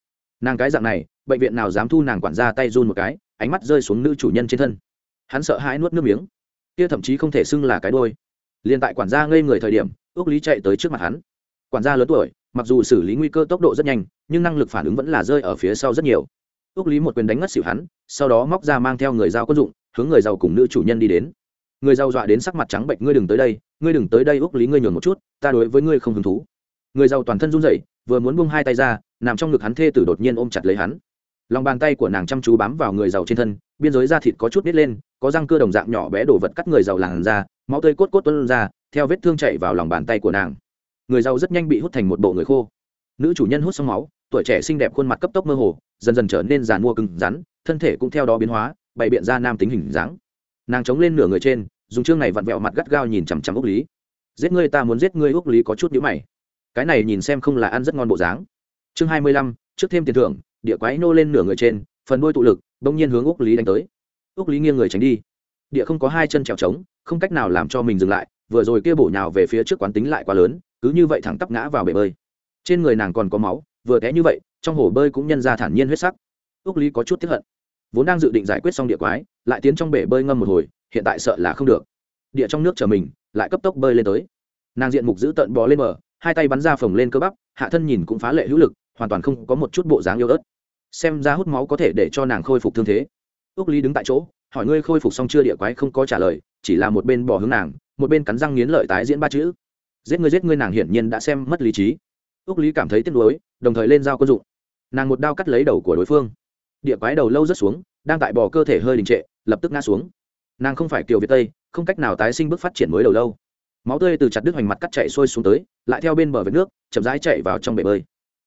Nàng cái dạng này, bệnh viện nào dám thu nàng quản gia tay run một cái, ánh mắt rơi xuống nữ chủ nhân trên thân. Hắn sợ hãi nuốt nước miếng. Kia thậm chí không thể xưng là cái đôi. Liền tại quản gia ngây người thời điểm ước lý chạy tới trước mặt hắn. Quản gia lớn tuổi, mặc dù xử lý nguy cơ tốc độ rất nhanh, nhưng năng lực phản ứng vẫn là rơi ở phía sau rất nhiều. Ước lý một quyền đánh ngất xỉu hắn, sau đó móc ra mang theo người giao quân dụng, hướng người giàu cùng nữ chủ nhân đi đến người giàu dọa đến sắc mặt trắng bệnh, ngươi đừng tới đây, ngươi đừng tới đây úc lý ngươi nhường một chút, ta đối với ngươi không hứng thú. Người giàu toàn thân run rẩy, vừa muốn buông hai tay ra, nằm trong ngực hắn thê tử đột nhiên ôm chặt lấy hắn. Lòng bàn tay của nàng chăm chú bám vào người giàu trên thân, biên giới da thịt có chút nít lên, có răng cưa đồng dạng nhỏ bé đổ vật cắt người giàu làn ra máu tươi cốt cốt tuân ra, theo vết thương chạy vào lòng bàn tay của nàng. Người giàu rất nhanh bị hút thành một bộ người khô. Nữ chủ nhân hút xong máu, tuổi trẻ xinh đẹp khuôn mặt cấp tốc mơ hồ, dần dần trở nên giàn mua cứng rắn, thân thể cũng theo đó biến hóa, bày biện ra nam tính hình dáng nàng chống lên nửa người trên, dùng chương này vặn vẹo mặt gắt gao nhìn chằm chằm úc lý. Giết ngươi ta muốn giết ngươi, úc lý có chút nhữ mày. Cái này nhìn xem không là ăn rất ngon bộ dáng. Chương hai mươi lăm, trước thêm tiền thưởng, địa quái nô lên nửa người trên, phần đôi tụ lực, bỗng nhiên hướng úc lý đánh tới. Úc lý nghiêng người tránh đi. Địa không có hai chân trèo trống, không cách nào làm cho mình dừng lại, vừa rồi kia bổ nhào về phía trước quán tính lại quá lớn, cứ như vậy thẳng tắp ngã vào bể bơi. Trên người nàng còn có máu, vừa té như vậy, trong hồ bơi cũng nhân ra thản nhiên huyết sắc. Úc lý có chút tiếp hận vốn đang dự định giải quyết xong địa quái, lại tiến trong bể bơi ngâm một hồi, hiện tại sợ là không được. Địa trong nước chờ mình, lại cấp tốc bơi lên tới. Nàng diện mục giữ tận bò lên bờ, hai tay bắn ra phồng lên cơ bắp, hạ thân nhìn cũng phá lệ hữu lực, hoàn toàn không có một chút bộ dáng yêu ớt. Xem ra hút máu có thể để cho nàng khôi phục thương thế. Ước lý đứng tại chỗ, hỏi ngươi khôi phục xong chưa địa quái không có trả lời, chỉ là một bên bỏ hướng nàng, một bên cắn răng nghiến lợi tái diễn ba chữ. Giết ngươi giết ngươi nàng hiển nhiên đã xem mất lý trí. Ước lý cảm thấy tiếc nuối, đồng thời lên dao quân dụng. Nàng một đao cắt lấy đầu của đối phương địa quái đầu lâu rất xuống, đang tại bò cơ thể hơi đình trệ, lập tức ngã xuống. Nàng không phải kiều việt tây, không cách nào tái sinh bước phát triển mới đầu lâu. Máu tươi từ chặt đứt hoành mặt cắt chạy sôi xuống tới, lại theo bên bờ vết nước, chậm rãi chạy vào trong bể bơi.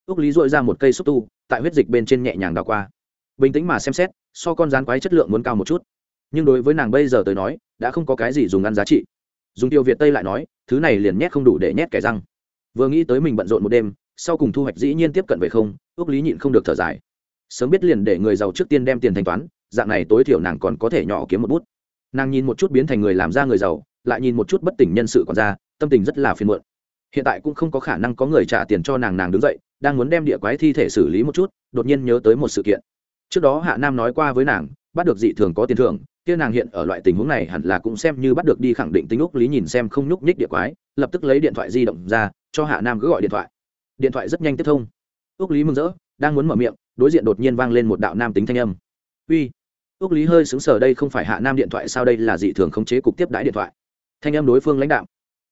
Ước lý dội ra một cây xúc tu, tại huyết dịch bên trên nhẹ nhàng đào qua. Bình tĩnh mà xem xét, so con rán quái chất lượng muốn cao một chút. Nhưng đối với nàng bây giờ tới nói, đã không có cái gì dùng ăn giá trị. Dùng tiêu việt tây lại nói, thứ này liền nhét không đủ để nhét kẻ răng. Vừa nghĩ tới mình bận rộn một đêm, sau cùng thu hoạch dĩ nhiên tiếp cận về không ước lý nhịn không được thở dài sớm biết liền để người giàu trước tiên đem tiền thanh toán, dạng này tối thiểu nàng còn có thể nhỏ kiếm một bút. Nàng nhìn một chút biến thành người làm ra người giàu, lại nhìn một chút bất tỉnh nhân sự còn ra tâm tình rất là phiền muộn. Hiện tại cũng không có khả năng có người trả tiền cho nàng nàng đứng dậy, đang muốn đem địa quái thi thể xử lý một chút, đột nhiên nhớ tới một sự kiện. Trước đó hạ nam nói qua với nàng, bắt được dị thường có tiền thưởng, kia nàng hiện ở loại tình huống này hẳn là cũng xem như bắt được đi khẳng định tính úc lý nhìn xem không nhúc nhích địa quái, lập tức lấy điện thoại di động ra, cho hạ nam cứ gọi điện thoại. Điện thoại rất nhanh tiếp thông. Úc lý mừng rỡ, đang muốn mở miệng đối diện đột nhiên vang lên một đạo nam tính thanh âm. Uy ước lý hơi xứng sở đây không phải hạ nam điện thoại sao đây là dị thường khống chế cục tiếp đãi điện thoại. Thanh âm đối phương lãnh đạo.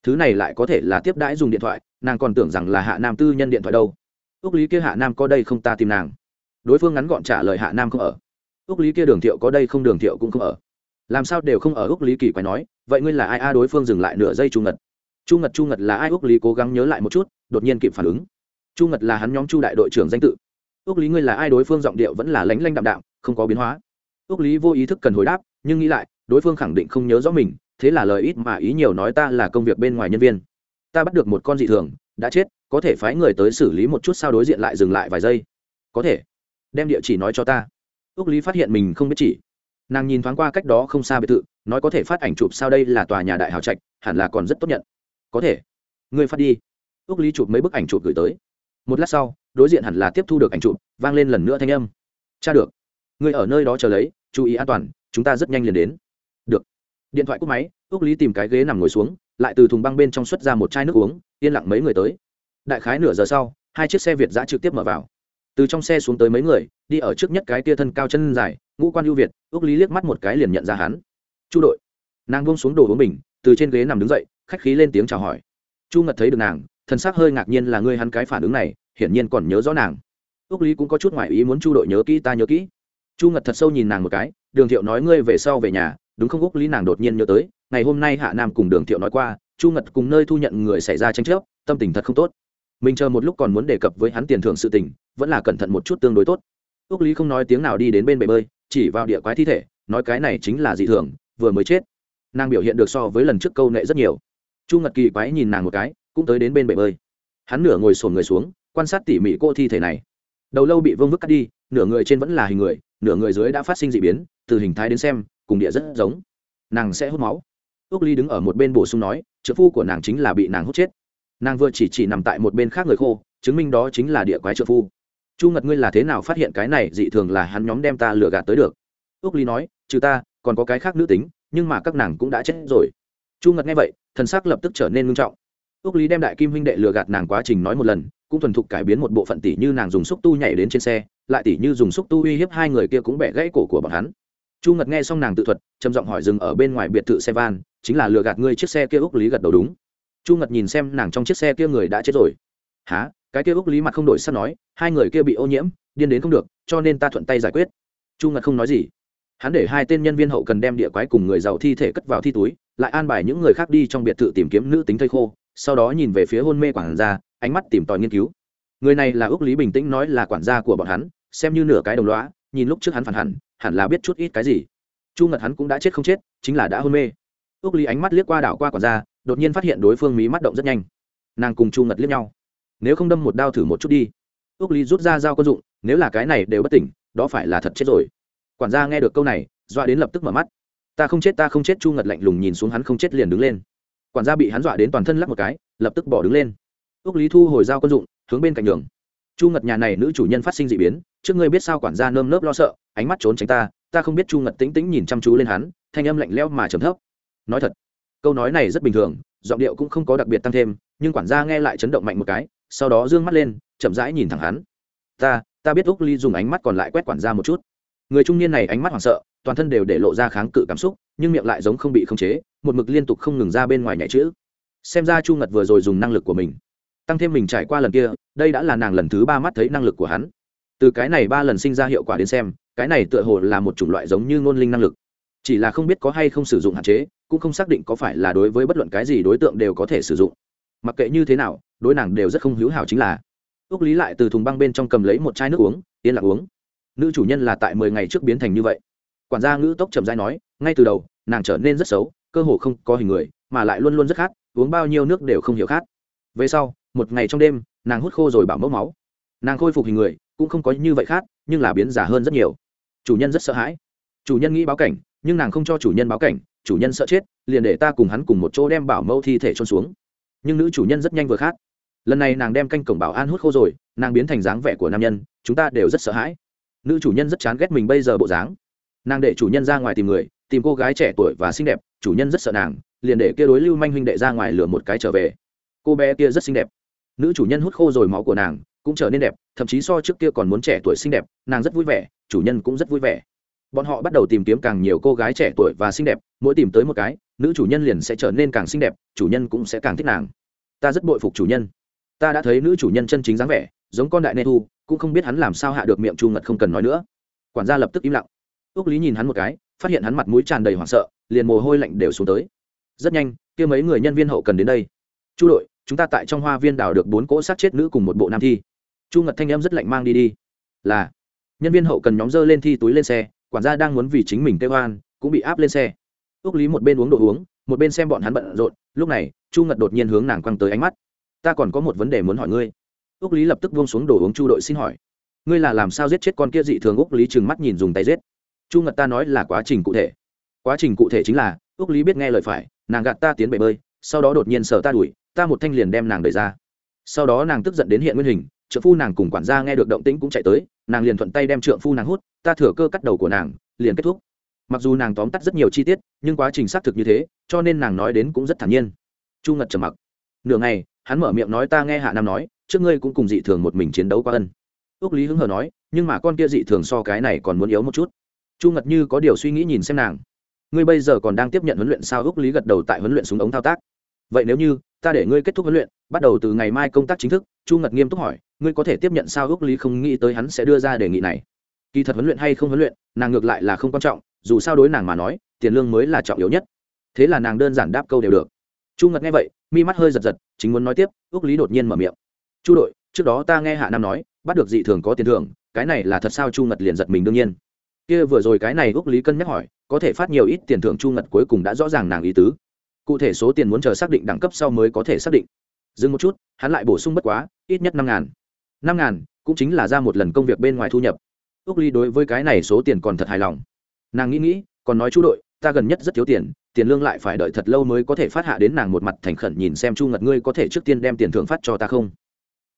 Thứ này lại có thể là tiếp đãi dùng điện thoại, nàng còn tưởng rằng là hạ nam tư nhân điện thoại đâu. Ước lý kia hạ nam có đây không ta tìm nàng. Đối phương ngắn gọn trả lời hạ nam không ở. Ước lý kia đường thiệu có đây không đường thiệu cũng không ở. Làm sao đều không ở ước lý kỳ quái nói. Vậy ngươi là ai? A, đối phương dừng lại nửa giây chu ngật. Chu ngật chu ngật là ai? Ước lý cố gắng nhớ lại một chút, đột nhiên kịp phản ứng. Chu ngật là hắn nhóm chu đại đội trưởng danh tự úc lý ngươi là ai, đối phương giọng điệu vẫn là lánh lanh đạm đạm, không có biến hóa. Úc lý vô ý thức cần hồi đáp, nhưng nghĩ lại, đối phương khẳng định không nhớ rõ mình, thế là lời ít mà ý nhiều nói ta là công việc bên ngoài nhân viên. Ta bắt được một con dị thường, đã chết, có thể phái người tới xử lý một chút sao đối diện lại dừng lại vài giây. Có thể. Đem địa chỉ nói cho ta. Ước lý phát hiện mình không biết chỉ. Nàng nhìn thoáng qua cách đó không xa biệt thự, nói có thể phát ảnh chụp sao đây là tòa nhà đại hào trạch, hẳn là còn rất tốt nhận. Có thể. Người phát đi. Ước lý chụp mấy bức ảnh chụp gửi tới một lát sau, đối diện hẳn là tiếp thu được ảnh chụp, vang lên lần nữa thanh âm. Cha được. Người ở nơi đó chờ lấy, chú ý an toàn, chúng ta rất nhanh liền đến. Được. Điện thoại cúp máy ước lý tìm cái ghế nằm ngồi xuống, lại từ thùng băng bên trong xuất ra một chai nước uống, yên lặng mấy người tới. Đại khái nửa giờ sau, hai chiếc xe việt giã trực tiếp mở vào. Từ trong xe xuống tới mấy người, đi ở trước nhất cái tia thân cao chân dài, ngũ quan ưu việt ước lý liếc mắt một cái liền nhận ra hắn. Chu đội. Nàng buông xuống đồ uống mình từ trên ghế nằm đứng dậy, khách khí lên tiếng chào hỏi. Chu ngật thấy được nàng thân xác hơi ngạc nhiên là ngươi hắn cái phản ứng này, hiển nhiên còn nhớ rõ nàng. Ước lý cũng có chút ngoại ý muốn chu đội nhớ kỹ ta nhớ kỹ. Chu ngật thật sâu nhìn nàng một cái, đường thiệu nói ngươi về sau về nhà, đúng không ước lý nàng đột nhiên nhớ tới, ngày hôm nay hạ nam cùng đường thiệu nói qua, chu ngật cùng nơi thu nhận người xảy ra tranh chấp, tâm tình thật không tốt. Mình chờ một lúc còn muốn đề cập với hắn tiền thưởng sự tình, vẫn là cẩn thận một chút tương đối tốt. Ước lý không nói tiếng nào đi đến bên bể bơi, chỉ vào địa quái thi thể, nói cái này chính là dị thường, vừa mới chết. Nàng biểu hiện được so với lần trước câu nệ rất nhiều. Chu ngật kỳ quái nhìn nàng một cái cũng tới đến bên bể bơi. Hắn nửa ngồi sồn người xuống, quan sát tỉ mỉ cô thi thể này. Đầu lâu bị vương vức cắt đi, nửa người trên vẫn là hình người, nửa người dưới đã phát sinh d ị biến, từ hình thái đến xem, cùng địa rất giống. Nàng sẽ hút máu. Ước ly đứng ở một bên bổ sung nói, trợ phu của nàng chính là bị nàng hút chết. Nàng vừa chỉ chỉ nằm tại một bên khác người khô, chứng minh đó chính là địa quái trợ phu. Chu ngật ngươi là thế nào phát hiện cái này, dị thường là hắn nhóm đem ta lừa gạt tới được. Ước ly nói, trừ ta, còn có cái khác nữ tính, nhưng mà các nàng cũng đã chết rồi. Chu ngật nghe vậy, thần sắc lập tức trở nên ngưng trọng ước lý đem đại kim huynh đệ lừa gạt nàng quá trình nói một lần, cũng thuần thục cải biến một bộ phận tỷ như nàng dùng xúc tu nhảy đến trên xe, lại tỷ như dùng xúc tu uy hiếp hai người kia cũng bẻ gãy cổ của bọn hắn. Chu ngật nghe xong nàng tự thuật, trầm giọng hỏi dừng ở bên ngoài biệt thự xe van, chính là lừa gạt ngươi chiếc xe kia Úc lý gật đầu đúng. Chu ngật nhìn xem nàng trong chiếc xe kia người đã chết rồi. Há cái kia Úc lý mặt không đổi sắp nói, hai người kia bị ô nhiễm, điên đến không được, cho nên ta thuận tay giải quyết. Chu ngật không nói gì. Hắn để hai tên nhân viên hậu cần đem địa quái cùng người giàu thi thể cất vào thi túi, lại an bài những người khác đi trong biệt thự tìm kiếm nữ tính thây khô sau đó nhìn về phía hôn mê quản gia, ánh mắt tìm tòi nghiên cứu. Người này là ước lý bình tĩnh nói là quản gia của bọn hắn, xem như nửa cái đồng lõa. nhìn lúc trước hắn phản hẳn hẳn là biết chút ít cái gì. Chu ngật hắn cũng đã chết không chết, chính là đã hôn mê. Ước lý ánh mắt liếc qua đảo qua quản gia, đột nhiên phát hiện đối phương mí mắt động rất nhanh. Nàng cùng chu ngật liếc nhau. Nếu không đâm một đao thử một chút đi. Ước lý rút ra dao quân dụng, nếu là cái này đều bất tỉnh, đó phải là thật chết rồi. Quản gia nghe được câu này, dọa đến lập tức mở mắt. Ta không chết, ta không chết, chu ngật lạnh lùng nhìn xuống hắn không chết liền đứng lên quản gia bị hắn dọa đến toàn thân lắc một cái, lập tức bỏ đứng lên. Ước lý thu hồi dao quân dụng, hướng bên cạnh đường. Chu ngật nhà này nữ chủ nhân phát sinh d ị biến, trước ngươi biết sao quản gia nơm nớp lo sợ, ánh mắt trốn tránh ta ta không biết chu ngật tĩnh tĩnh nhìn chăm chú lên hắn, thanh âm lạnh lẽo mà trầm thấp. Nói thật, câu nói này rất bình thường, giọng điệu cũng không có đặc biệt tăng thêm, nhưng quản gia nghe lại chấn động mạnh một cái, sau đó d ư ơ n g mắt lên, chậm rãi nhìn thẳng hắn. Ta ta biết úc ly dùng ánh mắt còn lại quét quản gia một chút. Người trung niên này ánh mắt hoảng sợ toàn thân đều để lộ ra kháng cự cảm xúc, nhưng miệng lại giống không bị khống chế, một mực liên tục không ngừng ra bên ngoài nhảy chữ. Xem ra chu ngật vừa rồi dùng năng lực của mình, tăng thêm mình trải qua lần kia, đây đã là nàng lần thứ ba mắt thấy năng lực của hắn. Từ cái này ba lần sinh ra hiệu quả đến xem, cái này tựa hồ là một chủng loại giống như ngôn linh năng lực. Chỉ là không biết có hay không sử dụng hạn chế, cũng không xác định có phải là đối với bất luận cái gì đối tượng đều có thể sử dụng. Mặc kệ như thế nào, đối nàng đều rất không hữu hảo chính là. Ước lý lại từ thùng băng bên trong cầm lấy một chai nước uống, yên lặng uống. Nữ chủ nhân là tại mười ngày trước biến thành như vậy quản gia ngữ tốc trầm dai nói ngay từ đầu nàng trở nên rất xấu cơ hồ không có hình người mà lại luôn luôn rất khát uống bao nhiêu nước đều không hiểu khát. Về sau một ngày trong đêm nàng hút khô rồi bảo mẫu máu. Nàng khôi phục hình người cũng không có như vậy khác nhưng là biến giả hơn rất nhiều. Chủ nhân rất sợ hãi. Chủ nhân nghĩ báo cảnh nhưng nàng không cho chủ nhân báo cảnh chủ nhân sợ chết liền để ta cùng hắn cùng một chỗ đem bảo mẫu thi thể trôn xuống. Nhưng nữ chủ nhân rất nhanh vừa khát, lần này nàng đem canh cổng bảo an hút khô rồi nàng biến thành dáng vẻ của nam nhân chúng ta đều rất sợ hãi. Nữ chủ nhân rất chán ghét mình bây giờ bộ dáng nàng để chủ nhân ra ngoài tìm người, tìm cô gái trẻ tuổi và xinh đẹp, chủ nhân rất sợ nàng, liền để kia đối lưu manh huynh đệ ra ngoài lửa một cái trở về. Cô bé kia rất xinh đẹp. Nữ chủ nhân hút khô rồi máu của nàng, cũng trở nên đẹp, thậm chí so trước kia còn muốn trẻ tuổi xinh đẹp, nàng rất vui vẻ, chủ nhân cũng rất vui vẻ. Bọn họ bắt đầu tìm kiếm càng nhiều cô gái trẻ tuổi và xinh đẹp, mỗi tìm tới một cái, nữ chủ nhân liền sẽ trở nên càng xinh đẹp, chủ nhân cũng sẽ càng thích nàng. Ta rất bội phục chủ nhân. Ta đã thấy nữ chủ nhân chân chính dáng vẻ, giống con đại nê thu, cũng không biết hắn làm sao hạ được miệng chu ngật không cần nói nữa. Quản gia lập tức im lặng ước lý nhìn hắn một cái, phát hiện hắn mặt mũi tràn đầy hoảng sợ, liền mồ hôi lạnh đều xuống tới. Rất nhanh, kia mấy người nhân viên hậu cần đến đây. Chu đội, chúng ta tại trong hoa viên đào được bốn cỗ sát chết nữ cùng một bộ nam thi. Chu ngật thanh em rất lạnh mang đi đi. Là. Nhân viên hậu cần nhóm dơ lên thi túi lên xe, quản gia đang muốn vì chính mình tê hoan cũng bị áp lên xe. Ước lý một bên uống đồ uống, một bên xem bọn hắn bận rộn, lúc này, chu ngật đột nhiên hướng nàng quăng tới ánh mắt. Ta còn có một vấn đề muốn hỏi ngươi. Ước lý lập tức buông xuống đồ uống chu đội xin hỏi. Ngươi là làm sao giết chết con kia dị thường? Úc lý trừng mắt nhìn dùng tay giết chu ngật ta nói là quá trình cụ thể. Quá trình cụ thể chính là ước lý biết nghe lời phải, nàng gạt ta tiến bể bơi, sau đó đột nhiên sờ ta đuổi, ta một thanh liền đem nàng đẩy ra. Sau đó nàng tức giận đến hiện nguyên hình trợ phu nàng cùng quản gia nghe được động tĩnh cũng chạy tới, nàng liền thuận tay đem trợ phu nàng hút, ta thừa cơ cắt đầu của nàng, liền kết thúc. Mặc dù nàng tóm tắt rất nhiều chi tiết, nhưng quá trình xác thực như thế, cho nên nàng nói đến cũng rất thản nhiên. Chu ngật trầm mặc. Nửa ngày, hắn mở miệng nói ta nghe hạ nam nói, trước ngươi cũng cùng dị thường một mình chiến đấu qua ân. Ước lý hứng hờ nói, nhưng mà con kia dị thường so cái này còn muốn yếu một chút chu ngật như có điều suy nghĩ nhìn xem nàng. Ngươi bây giờ còn đang tiếp nhận huấn luyện sao ước lý gật đầu tại huấn luyện súng ống thao tác. Vậy nếu như ta để ngươi kết thúc huấn luyện, bắt đầu từ ngày mai công tác chính thức, chu ngật nghiêm túc hỏi, ngươi có thể tiếp nhận sao ước lý không nghĩ tới hắn sẽ đưa ra đề nghị này? Kỳ thật huấn luyện hay không huấn luyện, nàng ngược lại là không quan trọng, dù sao đối nàng mà nói, tiền lương mới là trọng yếu nhất. Thế là nàng đơn giản đáp câu đều được. Chu ngật nghe vậy, mi mắt hơi giật giật, chính muốn nói tiếp ước lý đột nhiên mở miệng. Chu đội, trước đó ta nghe hạ nam nói, bắt được dị thường có tiền thưởng, cái này là thật sao? Chu ngật liền giật mình đương nhiên kia vừa rồi cái này úc lý cân nhắc hỏi, có thể phát nhiều ít tiền thưởng chu ngật cuối cùng đã rõ ràng nàng ý tứ. Cụ thể số tiền muốn chờ xác định đẳng cấp sau mới có thể xác định. Dừng một chút, hắn lại bổ sung bất quá, ít nhất năm ngàn. Năm ngàn, cũng chính là ra một lần công việc bên ngoài thu nhập. Ước ly đối với cái này số tiền còn thật hài lòng. Nàng nghĩ nghĩ, còn nói chu đội, ta gần nhất rất thiếu tiền tiền lương lại phải đợi thật lâu mới có thể phát hạ đến nàng một mặt thành khẩn nhìn xem chu ngật ngươi có thể trước tiên đem tiền thưởng phát cho ta không?